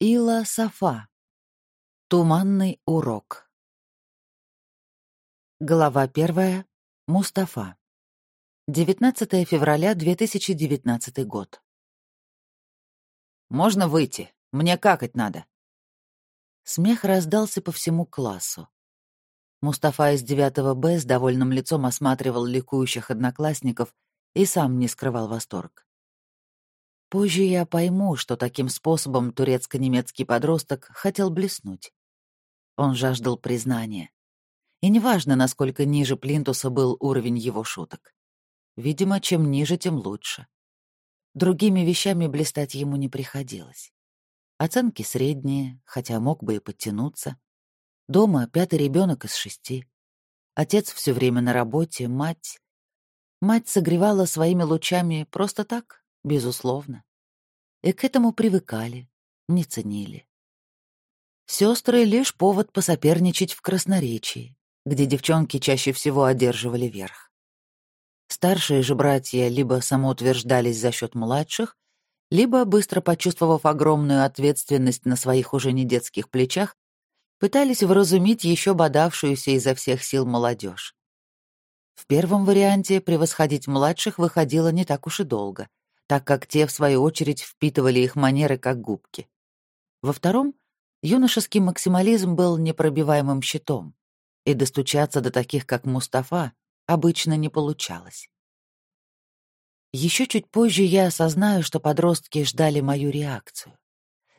Ила Сафа. Туманный урок. Глава первая. Мустафа. 19 февраля 2019 год. «Можно выйти? Мне какать надо». Смех раздался по всему классу. Мустафа из 9 Б с довольным лицом осматривал ликующих одноклассников и сам не скрывал восторг. Позже я пойму, что таким способом турецко-немецкий подросток хотел блеснуть. Он жаждал признания. И неважно, насколько ниже плинтуса был уровень его шуток. Видимо, чем ниже, тем лучше. Другими вещами блистать ему не приходилось. Оценки средние, хотя мог бы и подтянуться. Дома пятый ребенок из шести. Отец все время на работе, мать... Мать согревала своими лучами просто так, безусловно. И к этому привыкали, не ценили. Сестры — лишь повод посоперничать в красноречии, где девчонки чаще всего одерживали верх. Старшие же братья либо самоутверждались за счет младших, либо, быстро почувствовав огромную ответственность на своих уже не детских плечах, пытались вразумить еще бодавшуюся изо всех сил молодежь. В первом варианте превосходить младших выходило не так уж и долго, так как те, в свою очередь, впитывали их манеры как губки. Во втором юношеский максимализм был непробиваемым щитом, и достучаться до таких, как Мустафа, обычно не получалось. Еще чуть позже я осознаю, что подростки ждали мою реакцию.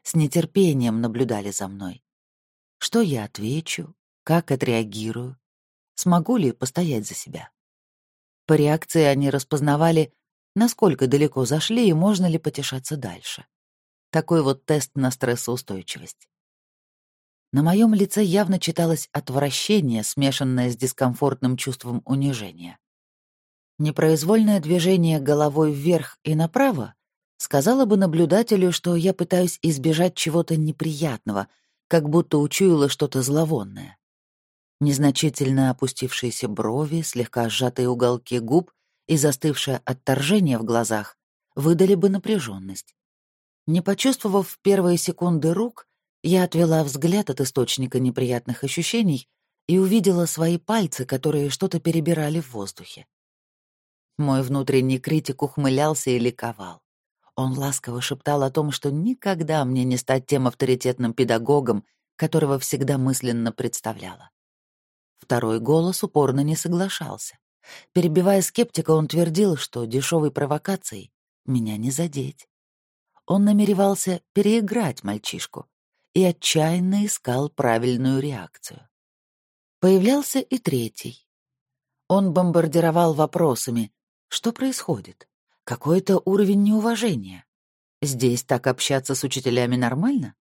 С нетерпением наблюдали за мной. Что я отвечу, как отреагирую, смогу ли постоять за себя. По реакции они распознавали, насколько далеко зашли и можно ли потешаться дальше. Такой вот тест на стрессоустойчивость. На моем лице явно читалось отвращение, смешанное с дискомфортным чувством унижения. Непроизвольное движение головой вверх и направо сказала бы наблюдателю, что я пытаюсь избежать чего-то неприятного, как будто учуяла что-то зловонное. Незначительно опустившиеся брови, слегка сжатые уголки губ и застывшее отторжение в глазах выдали бы напряженность. Не почувствовав в первые секунды рук, я отвела взгляд от источника неприятных ощущений и увидела свои пальцы, которые что-то перебирали в воздухе. Мой внутренний критик ухмылялся и ликовал. Он ласково шептал о том, что никогда мне не стать тем авторитетным педагогом, которого всегда мысленно представляла. Второй голос упорно не соглашался. Перебивая скептика, он твердил, что дешевой провокацией меня не задеть. Он намеревался переиграть мальчишку и отчаянно искал правильную реакцию. Появлялся и третий. Он бомбардировал вопросами, что происходит, какой-то уровень неуважения. Здесь так общаться с учителями нормально?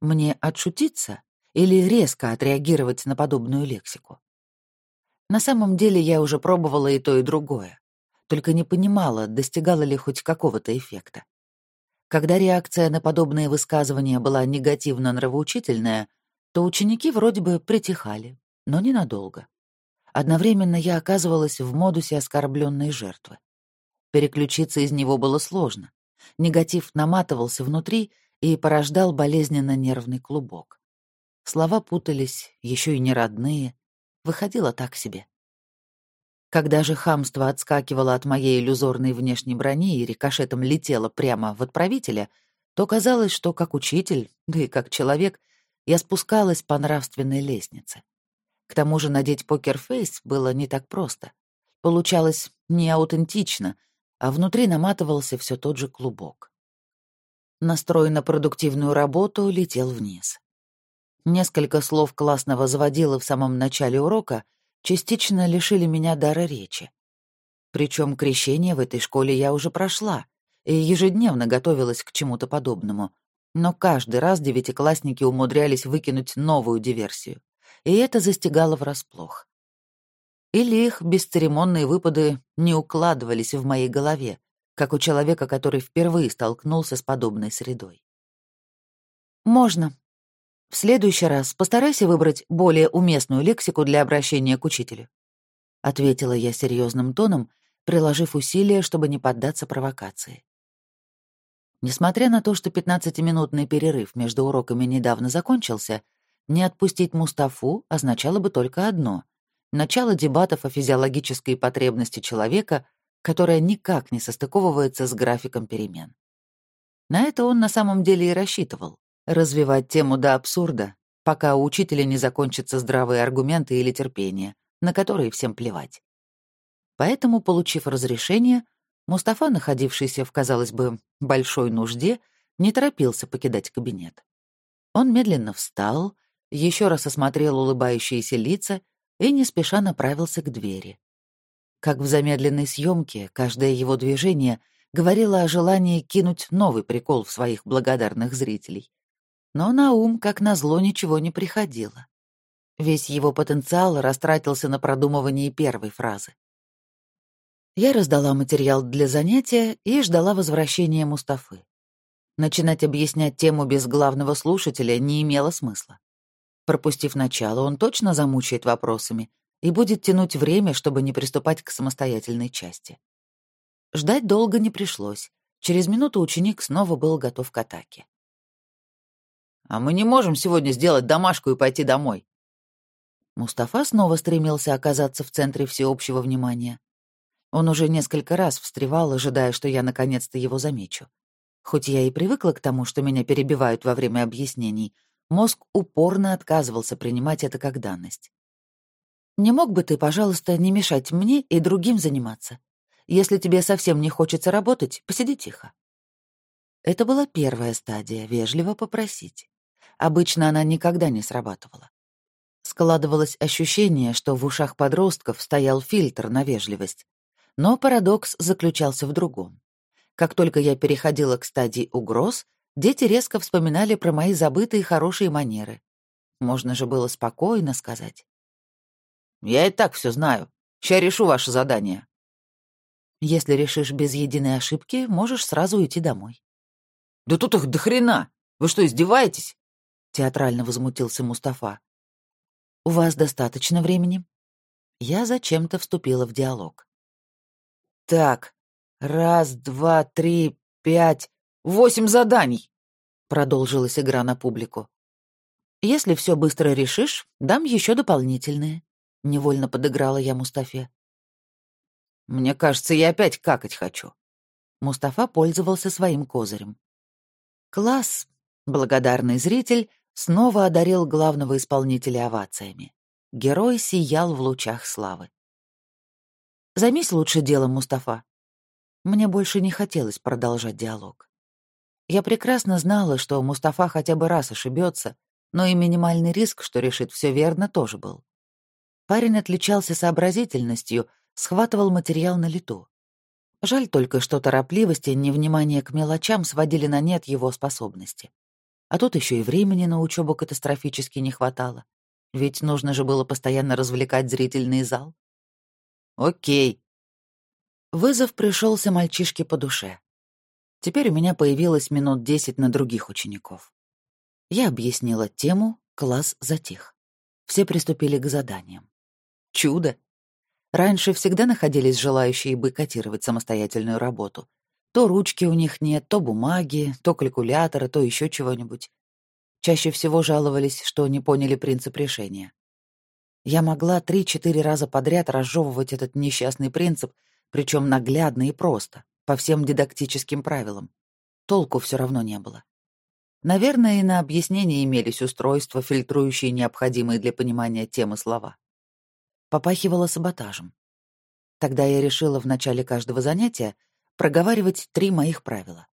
Мне отшутиться или резко отреагировать на подобную лексику? На самом деле я уже пробовала и то, и другое, только не понимала, достигала ли хоть какого-то эффекта. Когда реакция на подобные высказывания была негативно-нравоучительная, то ученики вроде бы притихали, но ненадолго. Одновременно я оказывалась в модусе оскорбленной жертвы. Переключиться из него было сложно. Негатив наматывался внутри и порождал болезненно нервный клубок. Слова путались, еще и не родные, выходило так себе. Когда же хамство отскакивало от моей иллюзорной внешней брони и рикошетом летело прямо в отправителя, то казалось, что как учитель, да и как человек, я спускалась по нравственной лестнице. К тому же надеть покерфейс было не так просто. Получалось не аутентично, а внутри наматывался все тот же клубок. Настрой на продуктивную работу летел вниз. Несколько слов классного заводила в самом начале урока частично лишили меня дара речи. Причем крещение в этой школе я уже прошла и ежедневно готовилась к чему-то подобному. Но каждый раз девятиклассники умудрялись выкинуть новую диверсию, и это застигало врасплох. Или их бесцеремонные выпады не укладывались в моей голове, как у человека, который впервые столкнулся с подобной средой. «Можно», в следующий раз постарайся выбрать более уместную лексику для обращения к учителю. Ответила я серьезным тоном, приложив усилия, чтобы не поддаться провокации. Несмотря на то, что 15-минутный перерыв между уроками недавно закончился, не отпустить Мустафу означало бы только одно — начало дебатов о физиологической потребности человека, которая никак не состыковывается с графиком перемен. На это он на самом деле и рассчитывал — развивать тему до абсурда, пока у учителя не закончатся здравые аргументы или терпение, на которые всем плевать. Поэтому, получив разрешение, Мустафа, находившийся в, казалось бы, большой нужде, не торопился покидать кабинет. Он медленно встал, еще раз осмотрел улыбающиеся лица и не спеша направился к двери. Как в замедленной съемке, каждое его движение говорило о желании кинуть новый прикол в своих благодарных зрителей. Но на ум, как назло, ничего не приходило. Весь его потенциал растратился на продумывание первой фразы. Я раздала материал для занятия и ждала возвращения Мустафы. Начинать объяснять тему без главного слушателя не имело смысла. Пропустив начало, он точно замучает вопросами и будет тянуть время, чтобы не приступать к самостоятельной части. Ждать долго не пришлось. Через минуту ученик снова был готов к атаке. «А мы не можем сегодня сделать домашку и пойти домой». Мустафа снова стремился оказаться в центре всеобщего внимания. Он уже несколько раз встревал, ожидая, что я наконец-то его замечу. Хоть я и привыкла к тому, что меня перебивают во время объяснений, мозг упорно отказывался принимать это как данность. «Не мог бы ты, пожалуйста, не мешать мне и другим заниматься? Если тебе совсем не хочется работать, посиди тихо». Это была первая стадия — вежливо попросить. Обычно она никогда не срабатывала. Складывалось ощущение, что в ушах подростков стоял фильтр на вежливость, но парадокс заключался в другом. Как только я переходила к стадии угроз, дети резко вспоминали про мои забытые хорошие манеры. Можно же было спокойно сказать. «Я и так все знаю. Сейчас решу ваше задание». Если решишь без единой ошибки, можешь сразу уйти домой. «Да тут их до хрена! Вы что, издеваетесь?» Театрально возмутился Мустафа. «У вас достаточно времени?» Я зачем-то вступила в диалог. «Так, раз, два, три, пять, восемь заданий!» Продолжилась игра на публику. «Если все быстро решишь, дам еще дополнительные», — невольно подыграла я Мустафе. «Мне кажется, я опять какать хочу». Мустафа пользовался своим козырем. «Класс!» — благодарный зритель снова одарил главного исполнителя овациями. Герой сиял в лучах славы. Займись лучше делом, Мустафа. Мне больше не хотелось продолжать диалог. Я прекрасно знала, что Мустафа хотя бы раз ошибется, но и минимальный риск, что решит все верно, тоже был. Парень отличался сообразительностью, схватывал материал на лету. Жаль только, что торопливость и невнимание к мелочам сводили на нет его способности. А тут еще и времени на учебу катастрофически не хватало. Ведь нужно же было постоянно развлекать зрительный зал. Окей. Вызов пришелся мальчишке по душе. Теперь у меня появилось минут десять на других учеников. Я объяснила тему, класс затих. Все приступили к заданиям. Чудо! Раньше всегда находились желающие бойкотировать самостоятельную работу. То ручки у них нет, то бумаги, то калькулятора, то еще чего-нибудь. Чаще всего жаловались, что не поняли принцип решения. Я могла три-четыре раза подряд разжевывать этот несчастный принцип, причем наглядно и просто, по всем дидактическим правилам. Толку все равно не было. Наверное, и на объяснение имелись устройства, фильтрующие необходимые для понимания темы слова. Попахивало саботажем. Тогда я решила в начале каждого занятия проговаривать три моих правила.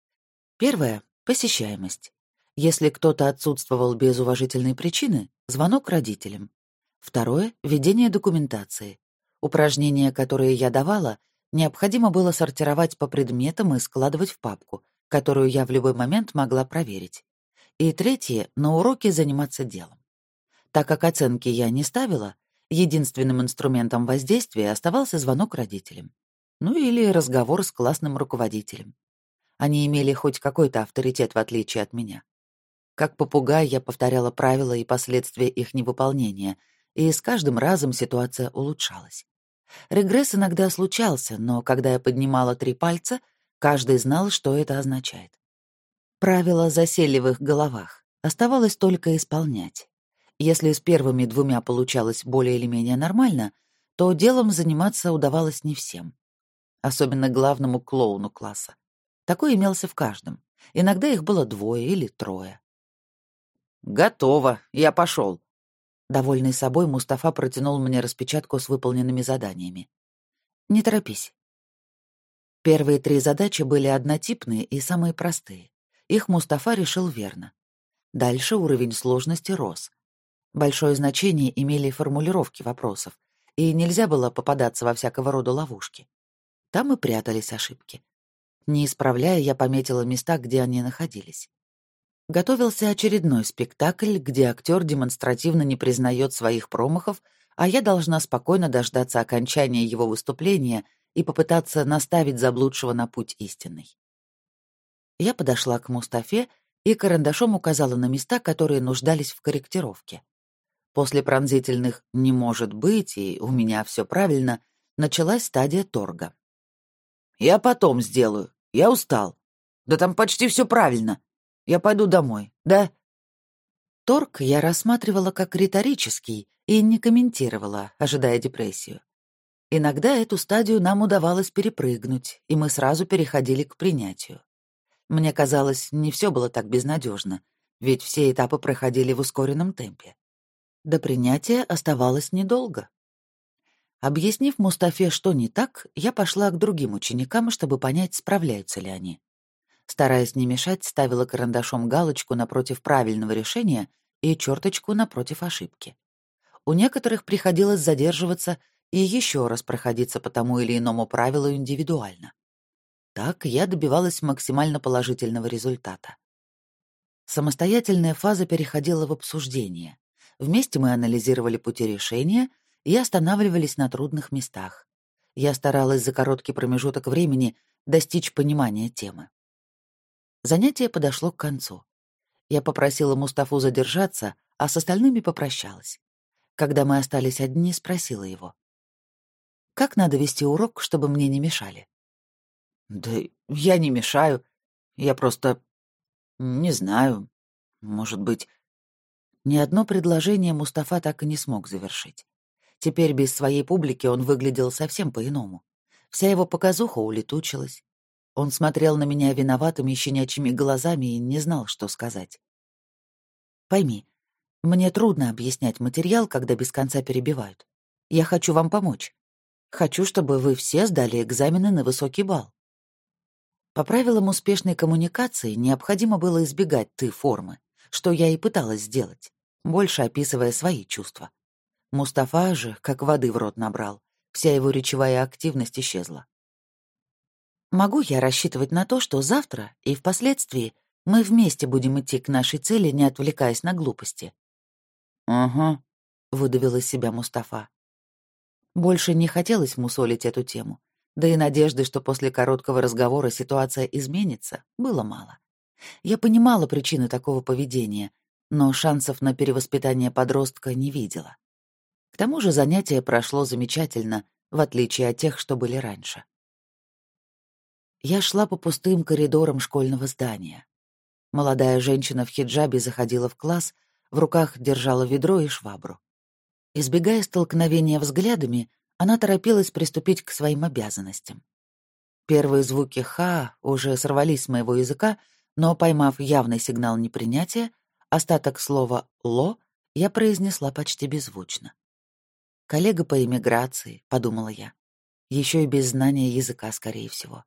Первое — посещаемость. Если кто-то отсутствовал без уважительной причины, звонок родителям. Второе — ведение документации. Упражнения, которые я давала, необходимо было сортировать по предметам и складывать в папку, которую я в любой момент могла проверить. И третье — на уроке заниматься делом. Так как оценки я не ставила, единственным инструментом воздействия оставался звонок родителям. Ну или разговор с классным руководителем. Они имели хоть какой-то авторитет в отличие от меня. Как попугай я повторяла правила и последствия их невыполнения — и с каждым разом ситуация улучшалась. Регресс иногда случался, но когда я поднимала три пальца, каждый знал, что это означает. Правила засели в их головах. Оставалось только исполнять. Если с первыми двумя получалось более или менее нормально, то делом заниматься удавалось не всем. Особенно главному клоуну класса. Такой имелся в каждом. Иногда их было двое или трое. «Готово, я пошел. Довольный собой, Мустафа протянул мне распечатку с выполненными заданиями. «Не торопись». Первые три задачи были однотипные и самые простые. Их Мустафа решил верно. Дальше уровень сложности рос. Большое значение имели формулировки вопросов, и нельзя было попадаться во всякого рода ловушки. Там и прятались ошибки. Не исправляя, я пометила места, где они находились. Готовился очередной спектакль, где актер демонстративно не признает своих промахов, а я должна спокойно дождаться окончания его выступления и попытаться наставить заблудшего на путь истинный. Я подошла к Мустафе и карандашом указала на места, которые нуждались в корректировке. После пронзительных «не может быть» и «у меня все правильно» началась стадия торга. «Я потом сделаю. Я устал. Да там почти все правильно. Я пойду домой, да?» Торг я рассматривала как риторический и не комментировала, ожидая депрессию. Иногда эту стадию нам удавалось перепрыгнуть, и мы сразу переходили к принятию. Мне казалось, не все было так безнадежно, ведь все этапы проходили в ускоренном темпе. До принятия оставалось недолго. Объяснив Мустафе, что не так, я пошла к другим ученикам, чтобы понять, справляются ли они. Стараясь не мешать, ставила карандашом галочку напротив правильного решения и черточку напротив ошибки. У некоторых приходилось задерживаться и еще раз проходиться по тому или иному правилу индивидуально. Так я добивалась максимально положительного результата. Самостоятельная фаза переходила в обсуждение. Вместе мы анализировали пути решения и останавливались на трудных местах. Я старалась за короткий промежуток времени достичь понимания темы. Занятие подошло к концу. Я попросила Мустафу задержаться, а с остальными попрощалась. Когда мы остались одни, спросила его. «Как надо вести урок, чтобы мне не мешали?» «Да я не мешаю. Я просто... не знаю. Может быть...» Ни одно предложение Мустафа так и не смог завершить. Теперь без своей публики он выглядел совсем по-иному. Вся его показуха улетучилась. Он смотрел на меня виноватыми щенячьими глазами и не знал, что сказать. «Пойми, мне трудно объяснять материал, когда без конца перебивают. Я хочу вам помочь. Хочу, чтобы вы все сдали экзамены на высокий балл. По правилам успешной коммуникации необходимо было избегать «ты» формы, что я и пыталась сделать, больше описывая свои чувства. Мустафа же, как воды в рот набрал, вся его речевая активность исчезла. Могу я рассчитывать на то, что завтра и впоследствии мы вместе будем идти к нашей цели, не отвлекаясь на глупости? «Ага», — выдавил из себя Мустафа. Больше не хотелось мусолить эту тему, да и надежды, что после короткого разговора ситуация изменится, было мало. Я понимала причины такого поведения, но шансов на перевоспитание подростка не видела. Тому же занятие прошло замечательно, в отличие от тех, что были раньше. Я шла по пустым коридорам школьного здания. Молодая женщина в хиджабе заходила в класс, в руках держала ведро и швабру. Избегая столкновения взглядами, она торопилась приступить к своим обязанностям. Первые звуки «ха» уже сорвались с моего языка, но, поймав явный сигнал непринятия, остаток слова «ло» я произнесла почти беззвучно. «Коллега по эмиграции», — подумала я. Еще и без знания языка, скорее всего.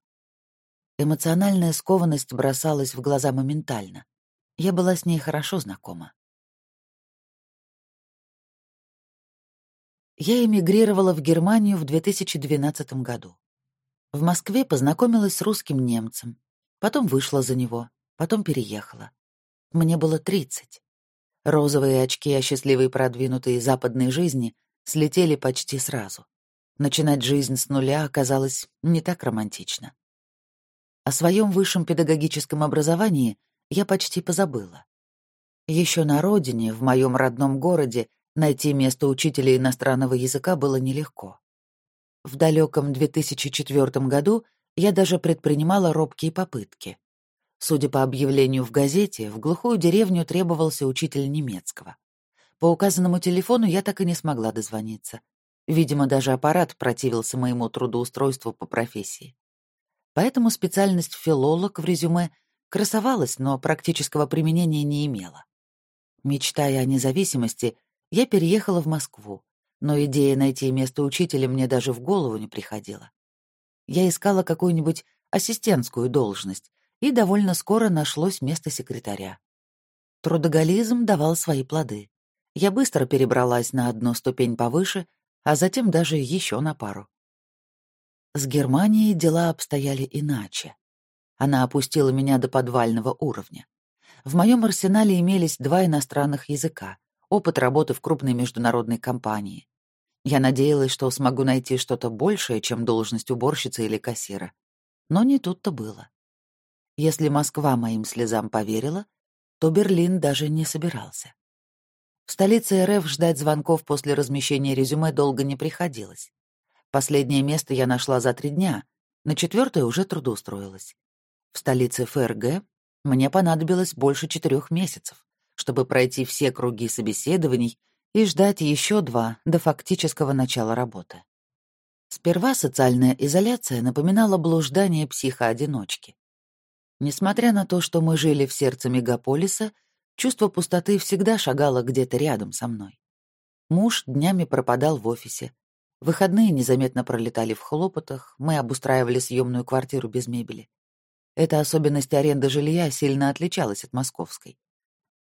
Эмоциональная скованность бросалась в глаза моментально. Я была с ней хорошо знакома. Я эмигрировала в Германию в 2012 году. В Москве познакомилась с русским немцем, потом вышла за него, потом переехала. Мне было 30. Розовые очки о счастливой продвинутой западной жизни слетели почти сразу. Начинать жизнь с нуля оказалось не так романтично. О своем высшем педагогическом образовании я почти позабыла. Еще на родине, в моем родном городе, найти место учителя иностранного языка было нелегко. В далеком 2004 году я даже предпринимала робкие попытки. Судя по объявлению в газете, в глухую деревню требовался учитель немецкого. По указанному телефону я так и не смогла дозвониться. Видимо, даже аппарат противился моему трудоустройству по профессии. Поэтому специальность филолог в резюме красовалась, но практического применения не имела. Мечтая о независимости, я переехала в Москву, но идея найти место учителя мне даже в голову не приходила. Я искала какую-нибудь ассистентскую должность, и довольно скоро нашлось место секретаря. Трудоголизм давал свои плоды. Я быстро перебралась на одну ступень повыше, а затем даже еще на пару. С Германией дела обстояли иначе. Она опустила меня до подвального уровня. В моем арсенале имелись два иностранных языка, опыт работы в крупной международной компании. Я надеялась, что смогу найти что-то большее, чем должность уборщицы или кассира. Но не тут-то было. Если Москва моим слезам поверила, то Берлин даже не собирался. В столице РФ ждать звонков после размещения резюме долго не приходилось. Последнее место я нашла за три дня, на четвертое уже трудоустроилась. В столице ФРГ мне понадобилось больше четырех месяцев, чтобы пройти все круги собеседований и ждать еще два до фактического начала работы. Сперва социальная изоляция напоминала блуждание психоодиночки. Несмотря на то, что мы жили в сердце мегаполиса, чувство пустоты всегда шагало где-то рядом со мной. Муж днями пропадал в офисе. Выходные незаметно пролетали в хлопотах, мы обустраивали съемную квартиру без мебели. Эта особенность аренды жилья сильно отличалась от московской.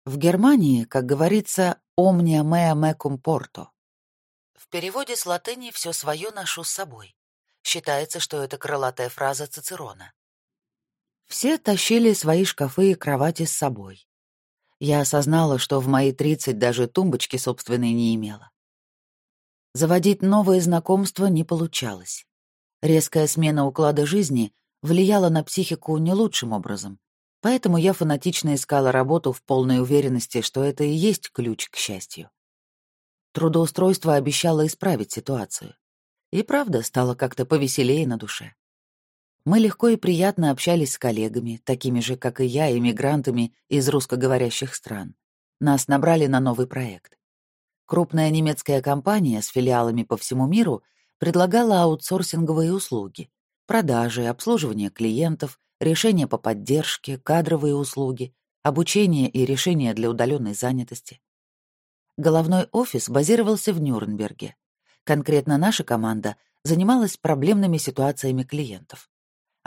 В Германии, как говорится, «omnia mea mecum porto». В переводе с латыни «все свое ношу с собой». Считается, что это крылатая фраза Цицерона. Все тащили свои шкафы и кровати с собой. Я осознала, что в мои тридцать даже тумбочки собственной не имела. Заводить новые знакомства не получалось. Резкая смена уклада жизни — влияло на психику не лучшим образом. Поэтому я фанатично искала работу в полной уверенности, что это и есть ключ к счастью. Трудоустройство обещало исправить ситуацию. И правда, стало как-то повеселее на душе. Мы легко и приятно общались с коллегами, такими же, как и я, иммигрантами из русскоговорящих стран. Нас набрали на новый проект. Крупная немецкая компания с филиалами по всему миру предлагала аутсорсинговые услуги, продажи, обслуживание клиентов, решения по поддержке, кадровые услуги, обучение и решения для удаленной занятости. Головной офис базировался в Нюрнберге. Конкретно наша команда занималась проблемными ситуациями клиентов.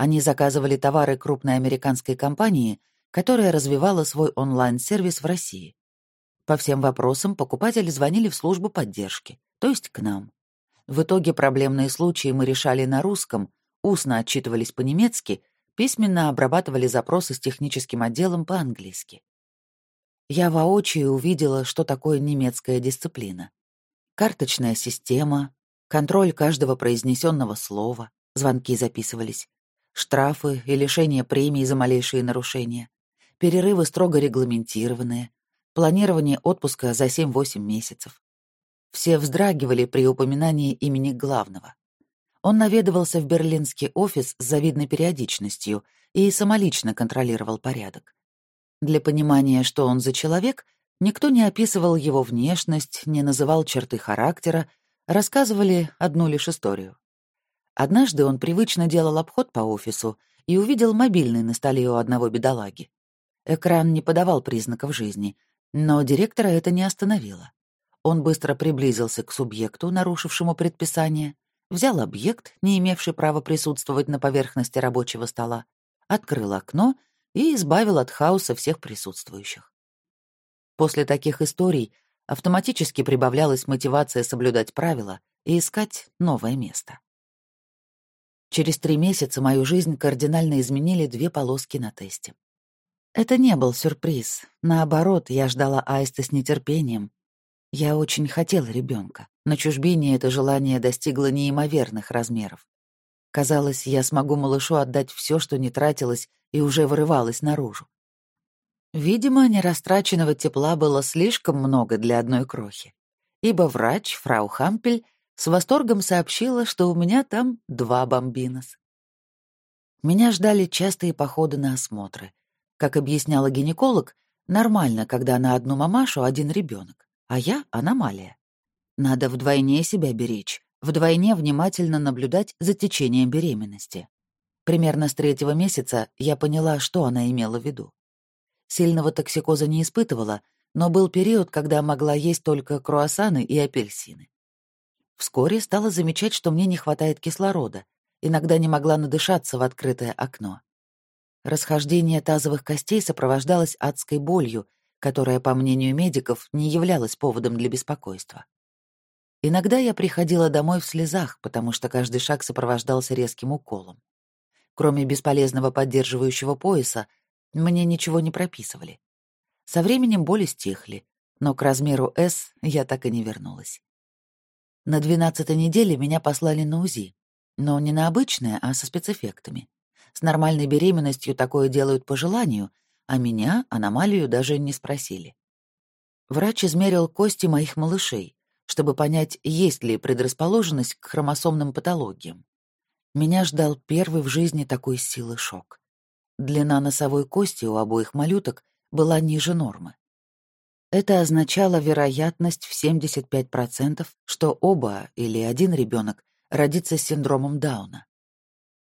Они заказывали товары крупной американской компании, которая развивала свой онлайн-сервис в России. По всем вопросам покупатели звонили в службу поддержки, то есть к нам. В итоге проблемные случаи мы решали на русском, устно отчитывались по-немецки, письменно обрабатывали запросы с техническим отделом по-английски. Я воочию увидела, что такое немецкая дисциплина. Карточная система, контроль каждого произнесенного слова, звонки записывались, штрафы и лишение премий за малейшие нарушения, перерывы строго регламентированные, планирование отпуска за 7-8 месяцев. Все вздрагивали при упоминании имени главного. Он наведывался в берлинский офис с завидной периодичностью и самолично контролировал порядок. Для понимания, что он за человек, никто не описывал его внешность, не называл черты характера, рассказывали одну лишь историю. Однажды он привычно делал обход по офису и увидел мобильный на столе у одного бедолаги. Экран не подавал признаков жизни, но директора это не остановило. Он быстро приблизился к субъекту, нарушившему предписание, взял объект, не имевший права присутствовать на поверхности рабочего стола, открыл окно и избавил от хаоса всех присутствующих. После таких историй автоматически прибавлялась мотивация соблюдать правила и искать новое место. Через три месяца мою жизнь кардинально изменили две полоски на тесте. Это не был сюрприз. Наоборот, я ждала Аиста с нетерпением, я очень хотела ребенка. На чужбине это желание достигло неимоверных размеров. Казалось, я смогу малышу отдать все, что не тратилось и уже вырывалось наружу. Видимо, нерастраченного тепла было слишком много для одной крохи, ибо врач, фрау Хампель, с восторгом сообщила, что у меня там два бомбинос. Меня ждали частые походы на осмотры, Как объясняла гинеколог, нормально, когда на одну мамашу один ребенок, а я — аномалия. Надо вдвойне себя беречь, вдвойне внимательно наблюдать за течением беременности. Примерно с третьего месяца я поняла, что она имела в виду. Сильного токсикоза не испытывала, но был период, когда могла есть только круассаны и апельсины. Вскоре стала замечать, что мне не хватает кислорода, иногда не могла надышаться в открытое окно. Расхождение тазовых костей сопровождалось адской болью, которая, по мнению медиков, не являлась поводом для беспокойства. Иногда я приходила домой в слезах, потому что каждый шаг сопровождался резким уколом. Кроме бесполезного поддерживающего пояса, мне ничего не прописывали. Со временем боли стихли, но к размеру «С» я так и не вернулась. На двенадцатой неделе меня послали на УЗИ, но не на обычное, а со спецэффектами. С нормальной беременностью такое делают по желанию, а меня, аномалию, даже не спросили. Врач измерил кости моих малышей, чтобы понять, есть ли предрасположенность к хромосомным патологиям. Меня ждал первый в жизни такой силы шок. Длина носовой кости у обоих малюток была ниже нормы. Это означало вероятность в 75%, что оба или один ребенок родится с синдромом Дауна.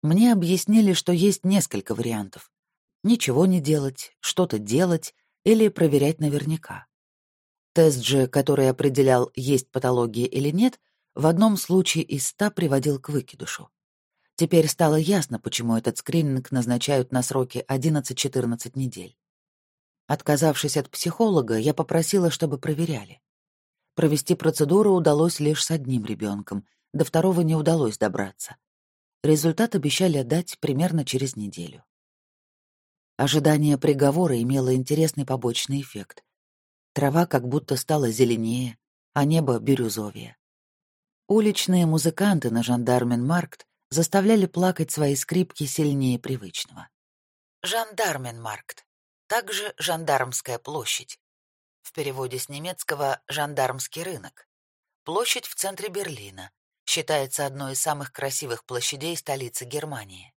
Мне объяснили, что есть несколько вариантов. Ничего не делать, что-то делать или проверять наверняка. Тест же, который определял, есть патология или нет, в одном случае из ста приводил к выкидышу. Теперь стало ясно, почему этот скрининг назначают на сроки 11-14 недель. Отказавшись от психолога, я попросила, чтобы проверяли. Провести процедуру удалось лишь с одним ребенком, до второго не удалось добраться. Результат обещали отдать примерно через неделю. Ожидание приговора имело интересный побочный эффект. Трава как будто стала зеленее, а небо — бирюзовее. Уличные музыканты на Жандарменмаркт заставляли плакать свои скрипки сильнее привычного. Жандарменмаркт, также Жандармская площадь. В переводе с немецкого «жандармский рынок». Площадь в центре Берлина, считается одной из самых красивых площадей столицы Германии.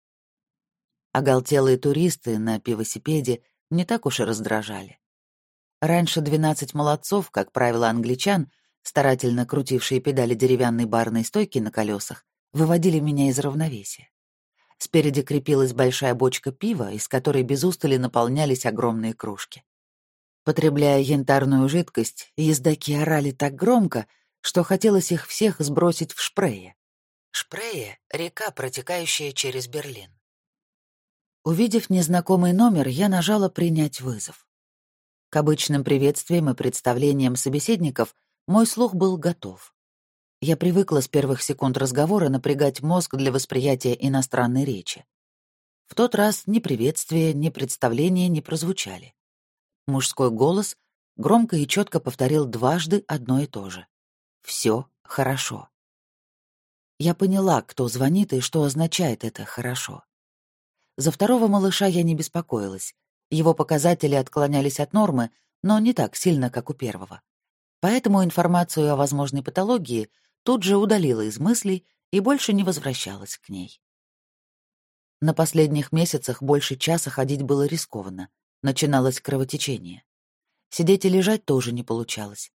Оголтелые туристы на пивосипеде не так уж и раздражали. Раньше 12 молодцов, как правило, англичан, старательно крутившие педали деревянной барной стойки на колесах, выводили меня из равновесия. Спереди крепилась большая бочка пива, из которой без устали наполнялись огромные кружки. Потребляя янтарную жидкость, ездаки орали так громко, что хотелось их всех сбросить в Шпрее. Шпрее — река, протекающая через Берлин. Увидев незнакомый номер, я нажала «Принять вызов». К обычным приветствиям и представлениям собеседников мой слух был готов. Я привыкла с первых секунд разговора напрягать мозг для восприятия иностранной речи. В тот раз ни приветствия, ни представления не прозвучали. Мужской голос громко и четко повторил дважды одно и то же. Все хорошо. Я поняла, кто звонит и что означает это «хорошо». За второго малыша я не беспокоилась. Его показатели отклонялись от нормы, но не так сильно, как у первого. Поэтому информацию о возможной патологии тут же удалила из мыслей и больше не возвращалась к ней. На последних месяцах больше часа ходить было рискованно. Начиналось кровотечение. Сидеть и лежать тоже не получалось.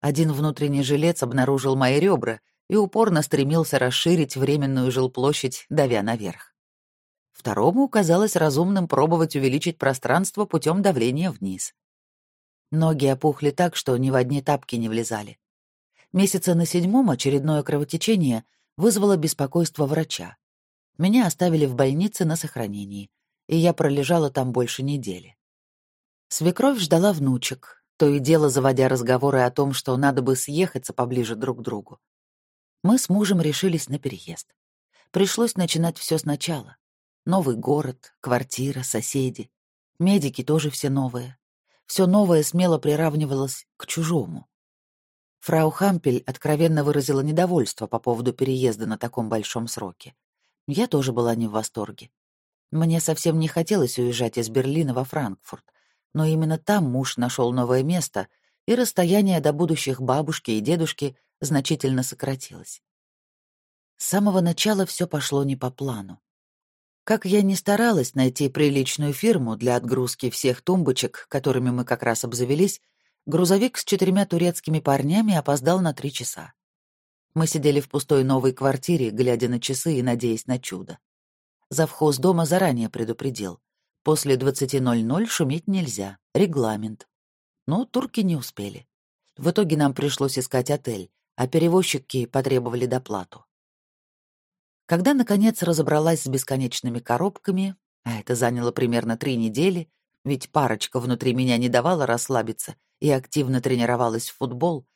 Один внутренний жилец обнаружил мои ребра и упорно стремился расширить временную жилплощадь, давя наверх. Второму казалось разумным пробовать увеличить пространство путем давления вниз. Ноги опухли так, что ни в одни тапки не влезали. Месяца на седьмом очередное кровотечение вызвало беспокойство врача. Меня оставили в больнице на сохранении, и я пролежала там больше недели. Свекровь ждала внучек, то и дело заводя разговоры о том, что надо бы съехаться поближе друг к другу. Мы с мужем решились на переезд. Пришлось начинать все сначала. Новый город, квартира, соседи. Медики тоже все новые. Все новое смело приравнивалось к чужому. Фрау Хампель откровенно выразила недовольство по поводу переезда на таком большом сроке. Я тоже была не в восторге. Мне совсем не хотелось уезжать из Берлина во Франкфурт но именно там муж нашел новое место, и расстояние до будущих бабушки и дедушки значительно сократилось. С самого начала все пошло не по плану. Как я не старалась найти приличную фирму для отгрузки всех тумбочек, которыми мы как раз обзавелись, грузовик с четырьмя турецкими парнями опоздал на три часа. Мы сидели в пустой новой квартире, глядя на часы и надеясь на чудо. Завхоз дома заранее предупредил. После 20.00 шуметь нельзя. Регламент. Но турки не успели. В итоге нам пришлось искать отель, а перевозчики потребовали доплату. Когда, наконец, разобралась с бесконечными коробками, а это заняло примерно три недели, ведь парочка внутри меня не давала расслабиться и активно тренировалась в футбол,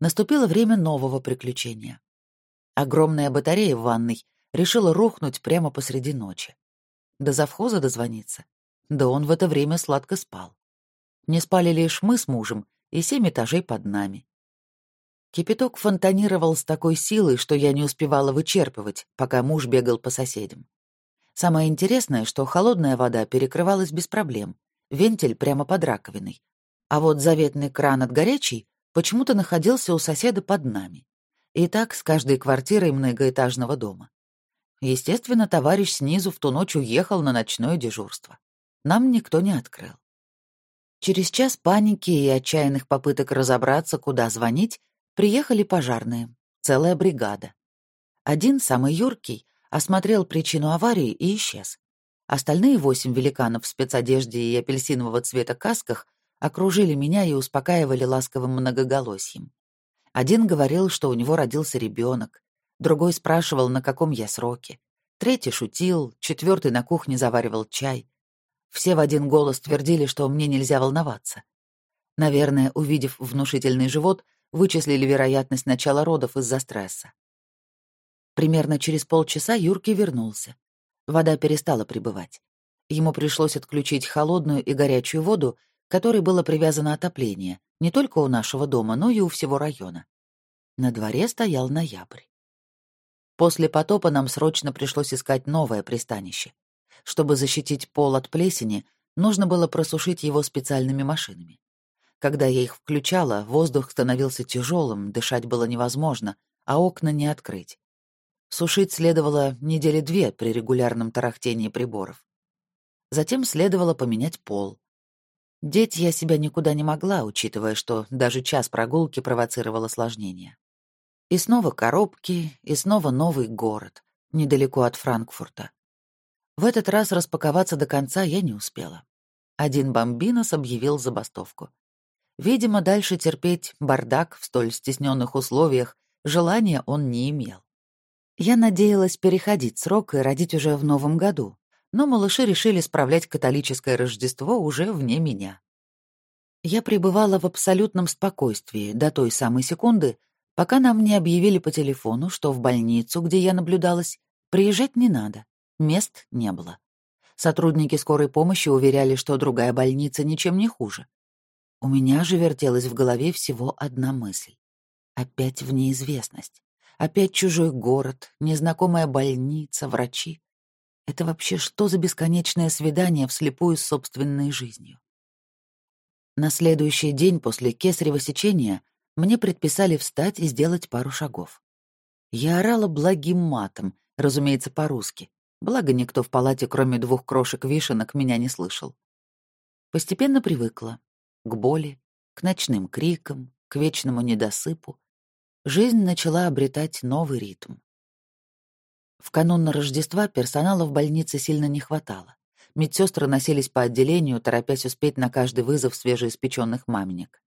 наступило время нового приключения. Огромная батарея в ванной решила рухнуть прямо посреди ночи. До завхоза дозвониться. Да он в это время сладко спал. Не спали лишь мы с мужем и семь этажей под нами. Кипяток фонтанировал с такой силой, что я не успевала вычерпывать, пока муж бегал по соседям. Самое интересное, что холодная вода перекрывалась без проблем, вентиль прямо под раковиной. А вот заветный кран от горячей почему-то находился у соседа под нами. И так с каждой квартирой многоэтажного дома. Естественно, товарищ снизу в ту ночь уехал на ночное дежурство. Нам никто не открыл. Через час паники и отчаянных попыток разобраться, куда звонить, Приехали пожарные, целая бригада. Один, самый юркий, осмотрел причину аварии и исчез. Остальные восемь великанов в спецодежде и апельсинового цвета касках окружили меня и успокаивали ласковым многоголосием. Один говорил, что у него родился ребенок, другой спрашивал, на каком я сроке, третий шутил, четвертый на кухне заваривал чай. Все в один голос твердили, что мне нельзя волноваться. Наверное, увидев внушительный живот, вычислили вероятность начала родов из-за стресса. Примерно через полчаса Юрки вернулся. Вода перестала прибывать. Ему пришлось отключить холодную и горячую воду, которой было привязано отопление, не только у нашего дома, но и у всего района. На дворе стоял ноябрь. После потопа нам срочно пришлось искать новое пристанище. Чтобы защитить пол от плесени, нужно было просушить его специальными машинами. Когда я их включала, воздух становился тяжелым, дышать было невозможно, а окна не открыть. Сушить следовало недели две при регулярном тарахтении приборов. Затем следовало поменять пол. Деть я себя никуда не могла, учитывая, что даже час прогулки провоцировал осложнения. И снова коробки, и снова новый город, недалеко от Франкфурта. В этот раз распаковаться до конца я не успела. Один бомбинос объявил забастовку. Видимо, дальше терпеть бардак в столь стесненных условиях желания он не имел. Я надеялась переходить срок и родить уже в новом году, но малыши решили справлять католическое Рождество уже вне меня. Я пребывала в абсолютном спокойствии до той самой секунды, пока нам не объявили по телефону, что в больницу, где я наблюдалась, приезжать не надо, мест не было. Сотрудники скорой помощи уверяли, что другая больница ничем не хуже. У меня же вертелась в голове всего одна мысль. Опять в неизвестность. Опять чужой город, незнакомая больница, врачи. Это вообще что за бесконечное свидание вслепую с собственной жизнью? На следующий день после кесарево сечения мне предписали встать и сделать пару шагов. Я орала благим матом, разумеется, по-русски. Благо, никто в палате, кроме двух крошек-вишенок, меня не слышал. Постепенно привыкла, к боли, к ночным крикам, к вечному недосыпу, жизнь начала обретать новый ритм. В канун Рождества персонала в больнице сильно не хватало. Медсестры носились по отделению, торопясь успеть на каждый вызов свежеиспеченных маменек.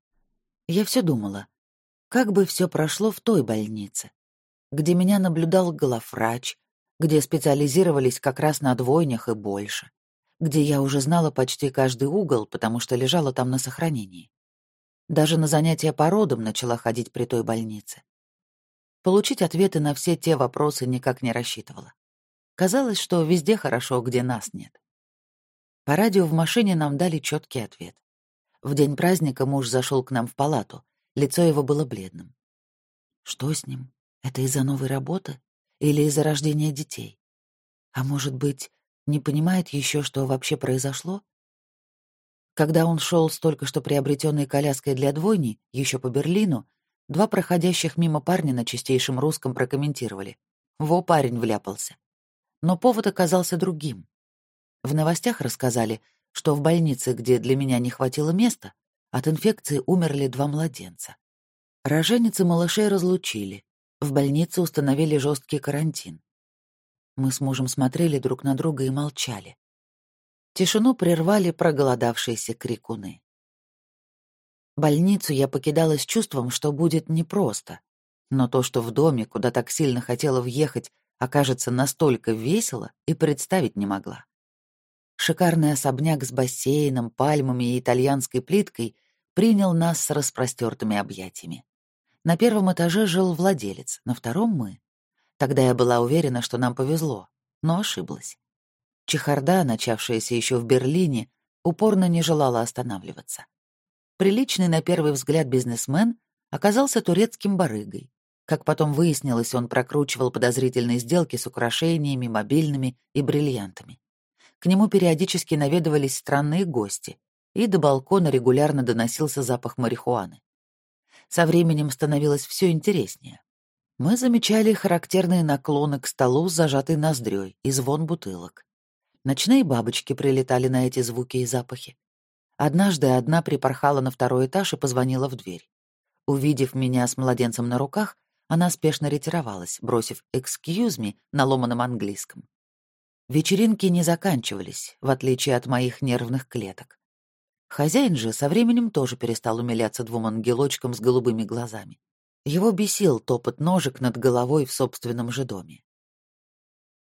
Я все думала, как бы все прошло в той больнице, где меня наблюдал главврач, где специализировались как раз на двойнях и больше где я уже знала почти каждый угол, потому что лежала там на сохранении. Даже на занятия по родам начала ходить при той больнице. Получить ответы на все те вопросы никак не рассчитывала. Казалось, что везде хорошо, где нас нет. По радио в машине нам дали четкий ответ. В день праздника муж зашел к нам в палату, лицо его было бледным. Что с ним? Это из-за новой работы или из-за рождения детей? А может быть, не понимает еще, что вообще произошло? Когда он шел с только что приобретенной коляской для двойни, еще по Берлину, два проходящих мимо парня на чистейшем русском прокомментировали. Во парень вляпался. но повод оказался другим. В новостях рассказали, что в больнице, где для меня не хватило места, от инфекции умерли два младенца. Роженицы малышей разлучили, в больнице установили жесткий карантин. Мы с мужем смотрели друг на друга и молчали. Тишину прервали проголодавшиеся крикуны. Больницу я покидала с чувством, что будет непросто. Но то, что в доме, куда так сильно хотела въехать, окажется настолько весело, и представить не могла. Шикарный особняк с бассейном, пальмами и итальянской плиткой принял нас с распростертыми объятиями. На первом этаже жил владелец, на втором — мы. Тогда я была уверена, что нам повезло, но ошиблась. Чехарда, начавшаяся еще в Берлине, упорно не желала останавливаться. Приличный на первый взгляд бизнесмен оказался турецким барыгой. Как потом выяснилось, он прокручивал подозрительные сделки с украшениями, мобильными и бриллиантами. К нему периодически наведывались странные гости, и до балкона регулярно доносился запах марихуаны. Со временем становилось все интереснее. Мы замечали характерные наклоны к столу с зажатой ноздрёй и звон бутылок. Ночные бабочки прилетали на эти звуки и запахи. Однажды одна припорхала на второй этаж и позвонила в дверь. Увидев меня с младенцем на руках, она спешно ретировалась, бросив «excuse me» на ломаном английском. Вечеринки не заканчивались, в отличие от моих нервных клеток. Хозяин же со временем тоже перестал умиляться двум ангелочкам с голубыми глазами. Его бесил топот ножек над головой в собственном же доме.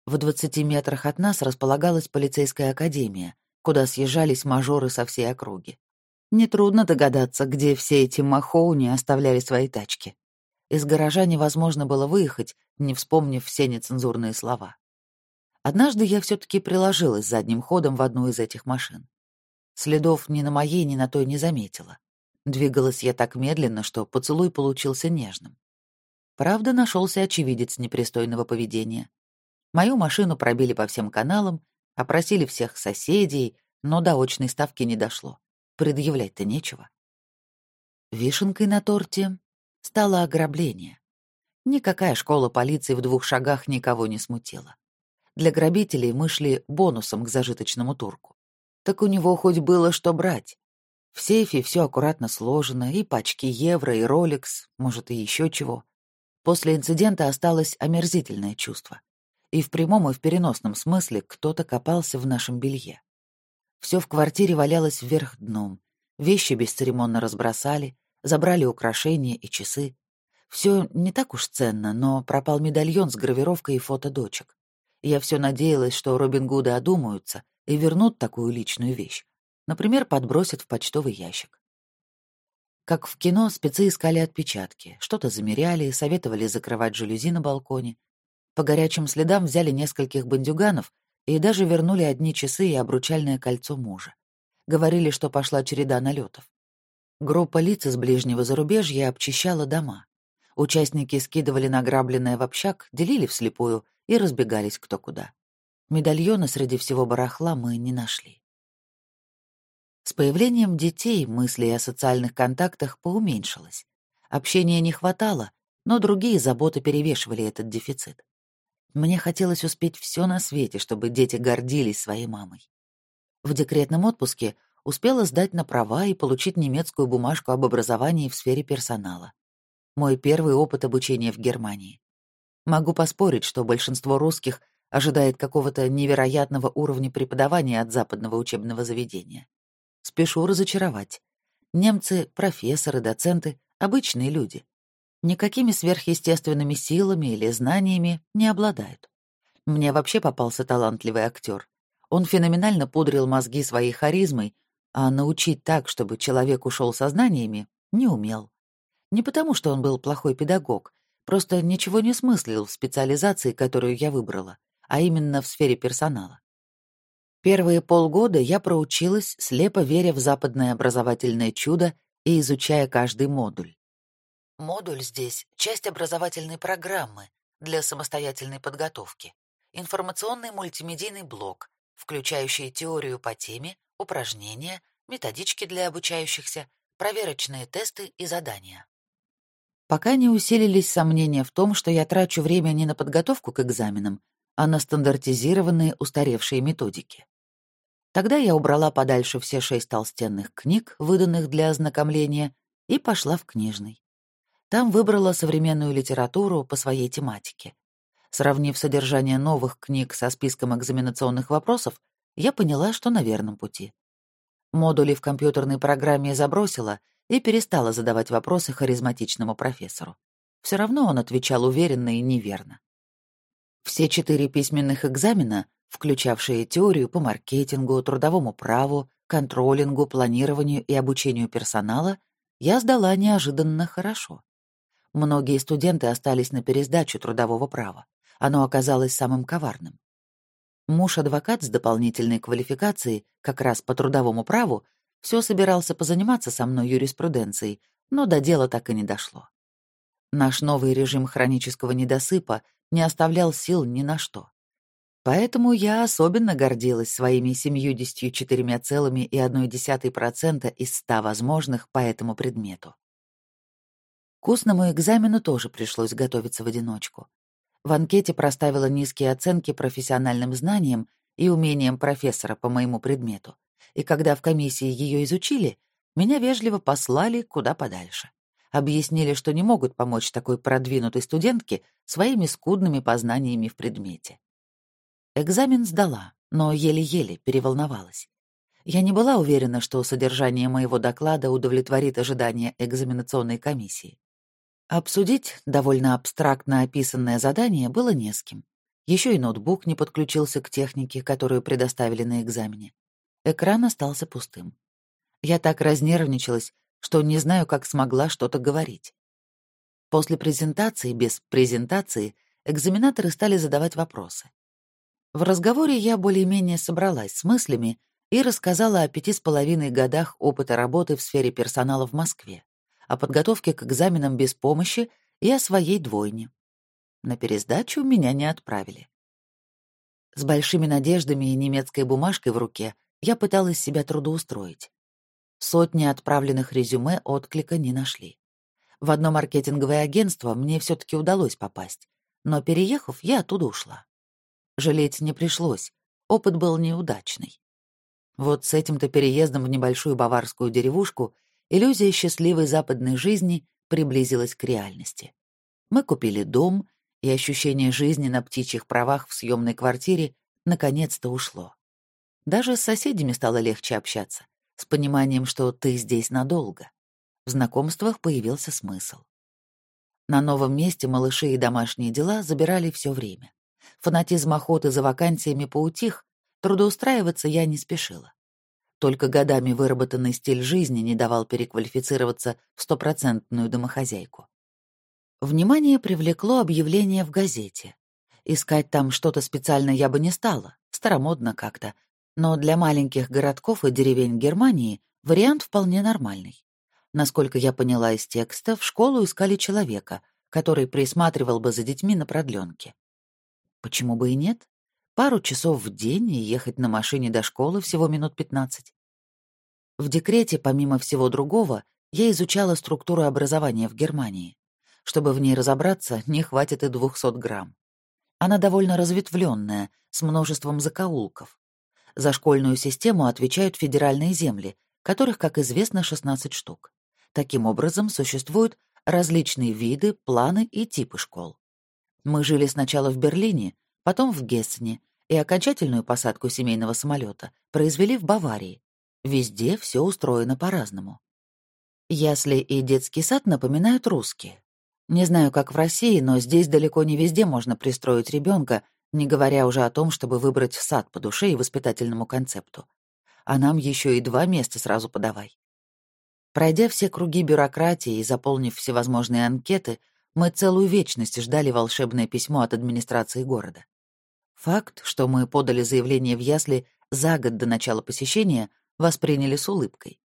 В двадцати метрах от нас располагалась полицейская академия, куда съезжались мажоры со всей округи. Нетрудно догадаться, где все эти махоуни оставляли свои тачки. Из гаража невозможно было выехать, не вспомнив все нецензурные слова. Однажды я все таки приложилась задним ходом в одну из этих машин. Следов ни на моей, ни на той не заметила. Двигалась я так медленно, что поцелуй получился нежным. Правда, нашелся очевидец непристойного поведения. Мою машину пробили по всем каналам, опросили всех соседей, но до очной ставки не дошло. Предъявлять-то нечего. Вишенкой на торте стало ограбление. Никакая школа полиции в двух шагах никого не смутила. Для грабителей мы шли бонусом к зажиточному турку. Так у него хоть было что брать. В сейфе все аккуратно сложено, и пачки евро, и роликс, может, и еще чего. После инцидента осталось омерзительное чувство. И в прямом и в переносном смысле кто-то копался в нашем белье. Все в квартире валялось вверх дном. Вещи бесцеремонно разбросали, забрали украшения и часы. Все не так уж ценно, но пропал медальон с гравировкой и фото дочек. Я все надеялась, что Робин Гуды одумаются и вернут такую личную вещь. Например, подбросят в почтовый ящик. Как в кино, спецы искали отпечатки, что-то замеряли, советовали закрывать жалюзи на балконе. По горячим следам взяли нескольких бандюганов и даже вернули одни часы и обручальное кольцо мужа. Говорили, что пошла череда налетов. Группа лиц из ближнего зарубежья обчищала дома. Участники скидывали награбленное в общак, делили вслепую и разбегались кто куда. Медальона среди всего барахла мы не нашли. С появлением детей мысли о социальных контактах поуменьшилось. Общения не хватало, но другие заботы перевешивали этот дефицит. Мне хотелось успеть все на свете, чтобы дети гордились своей мамой. В декретном отпуске успела сдать на права и получить немецкую бумажку об образовании в сфере персонала. Мой первый опыт обучения в Германии. Могу поспорить, что большинство русских ожидает какого-то невероятного уровня преподавания от западного учебного заведения. Спешу разочаровать. Немцы — профессоры, доценты, обычные люди. Никакими сверхъестественными силами или знаниями не обладают. Мне вообще попался талантливый актер. Он феноменально пудрил мозги своей харизмой, а научить так, чтобы человек ушел со знаниями, не умел. Не потому, что он был плохой педагог, просто ничего не смыслил в специализации, которую я выбрала, а именно в сфере персонала. Первые полгода я проучилась, слепо веря в западное образовательное чудо и изучая каждый модуль. Модуль здесь — часть образовательной программы для самостоятельной подготовки. Информационный мультимедийный блок, включающий теорию по теме, упражнения, методички для обучающихся, проверочные тесты и задания. Пока не усилились сомнения в том, что я трачу время не на подготовку к экзаменам, а на стандартизированные устаревшие методики. Тогда я убрала подальше все шесть толстенных книг, выданных для ознакомления, и пошла в книжный. Там выбрала современную литературу по своей тематике. Сравнив содержание новых книг со списком экзаменационных вопросов, я поняла, что на верном пути. Модули в компьютерной программе забросила и перестала задавать вопросы харизматичному профессору. Все равно он отвечал уверенно и неверно. Все четыре письменных экзамена, включавшие теорию по маркетингу, трудовому праву, контролингу, планированию и обучению персонала, я сдала неожиданно хорошо. Многие студенты остались на пересдачу трудового права. Оно оказалось самым коварным. Муж-адвокат с дополнительной квалификацией, как раз по трудовому праву, все собирался позаниматься со мной юриспруденцией, но до дела так и не дошло. Наш новый режим хронического недосыпа не оставлял сил ни на что. Поэтому я особенно гордилась своими 74,1% из 100 возможных по этому предмету. К устному экзамену тоже пришлось готовиться в одиночку. В анкете проставила низкие оценки профессиональным знаниям и умениям профессора по моему предмету, и когда в комиссии ее изучили, меня вежливо послали куда подальше. Объяснили, что не могут помочь такой продвинутой студентке своими скудными познаниями в предмете. Экзамен сдала, но еле-еле переволновалась. Я не была уверена, что содержание моего доклада удовлетворит ожидания экзаменационной комиссии. Обсудить довольно абстрактно описанное задание было не с кем. Еще и ноутбук не подключился к технике, которую предоставили на экзамене. Экран остался пустым. Я так разнервничалась, что не знаю, как смогла что-то говорить. После презентации, без презентации, экзаменаторы стали задавать вопросы. В разговоре я более-менее собралась с мыслями и рассказала о пяти с половиной годах опыта работы в сфере персонала в Москве, о подготовке к экзаменам без помощи и о своей двойне. На пересдачу меня не отправили. С большими надеждами и немецкой бумажкой в руке я пыталась себя трудоустроить. Сотни отправленных резюме отклика не нашли. В одно маркетинговое агентство мне все таки удалось попасть, но, переехав, я оттуда ушла. Жалеть не пришлось, опыт был неудачный. Вот с этим-то переездом в небольшую баварскую деревушку иллюзия счастливой западной жизни приблизилась к реальности. Мы купили дом, и ощущение жизни на птичьих правах в съемной квартире наконец-то ушло. Даже с соседями стало легче общаться, с пониманием, что ты здесь надолго. В знакомствах появился смысл. На новом месте малыши и домашние дела забирали все время. Фанатизм охоты за вакансиями поутих, трудоустраиваться я не спешила. Только годами выработанный стиль жизни не давал переквалифицироваться в стопроцентную домохозяйку. Внимание привлекло объявление в газете. Искать там что-то специально я бы не стала, старомодно как-то, но для маленьких городков и деревень Германии вариант вполне нормальный. Насколько я поняла из текста, в школу искали человека, который присматривал бы за детьми на продленке. Почему бы и нет? Пару часов в день и ехать на машине до школы всего минут 15. В декрете, помимо всего другого, я изучала структуру образования в Германии. Чтобы в ней разобраться, не хватит и 200 грамм. Она довольно разветвленная, с множеством закоулков. За школьную систему отвечают федеральные земли, которых, как известно, 16 штук. Таким образом, существуют различные виды, планы и типы школ. Мы жили сначала в Берлине, потом в Гессене, и окончательную посадку семейного самолета произвели в Баварии. Везде все устроено по-разному. Ясли и детский сад напоминают русские. Не знаю, как в России, но здесь далеко не везде можно пристроить ребенка, не говоря уже о том, чтобы выбрать сад по душе и воспитательному концепту. А нам еще и два места сразу подавай. Пройдя все круги бюрократии и заполнив всевозможные анкеты, мы целую вечность ждали волшебное письмо от администрации города. Факт, что мы подали заявление в ясли за год до начала посещения, восприняли с улыбкой.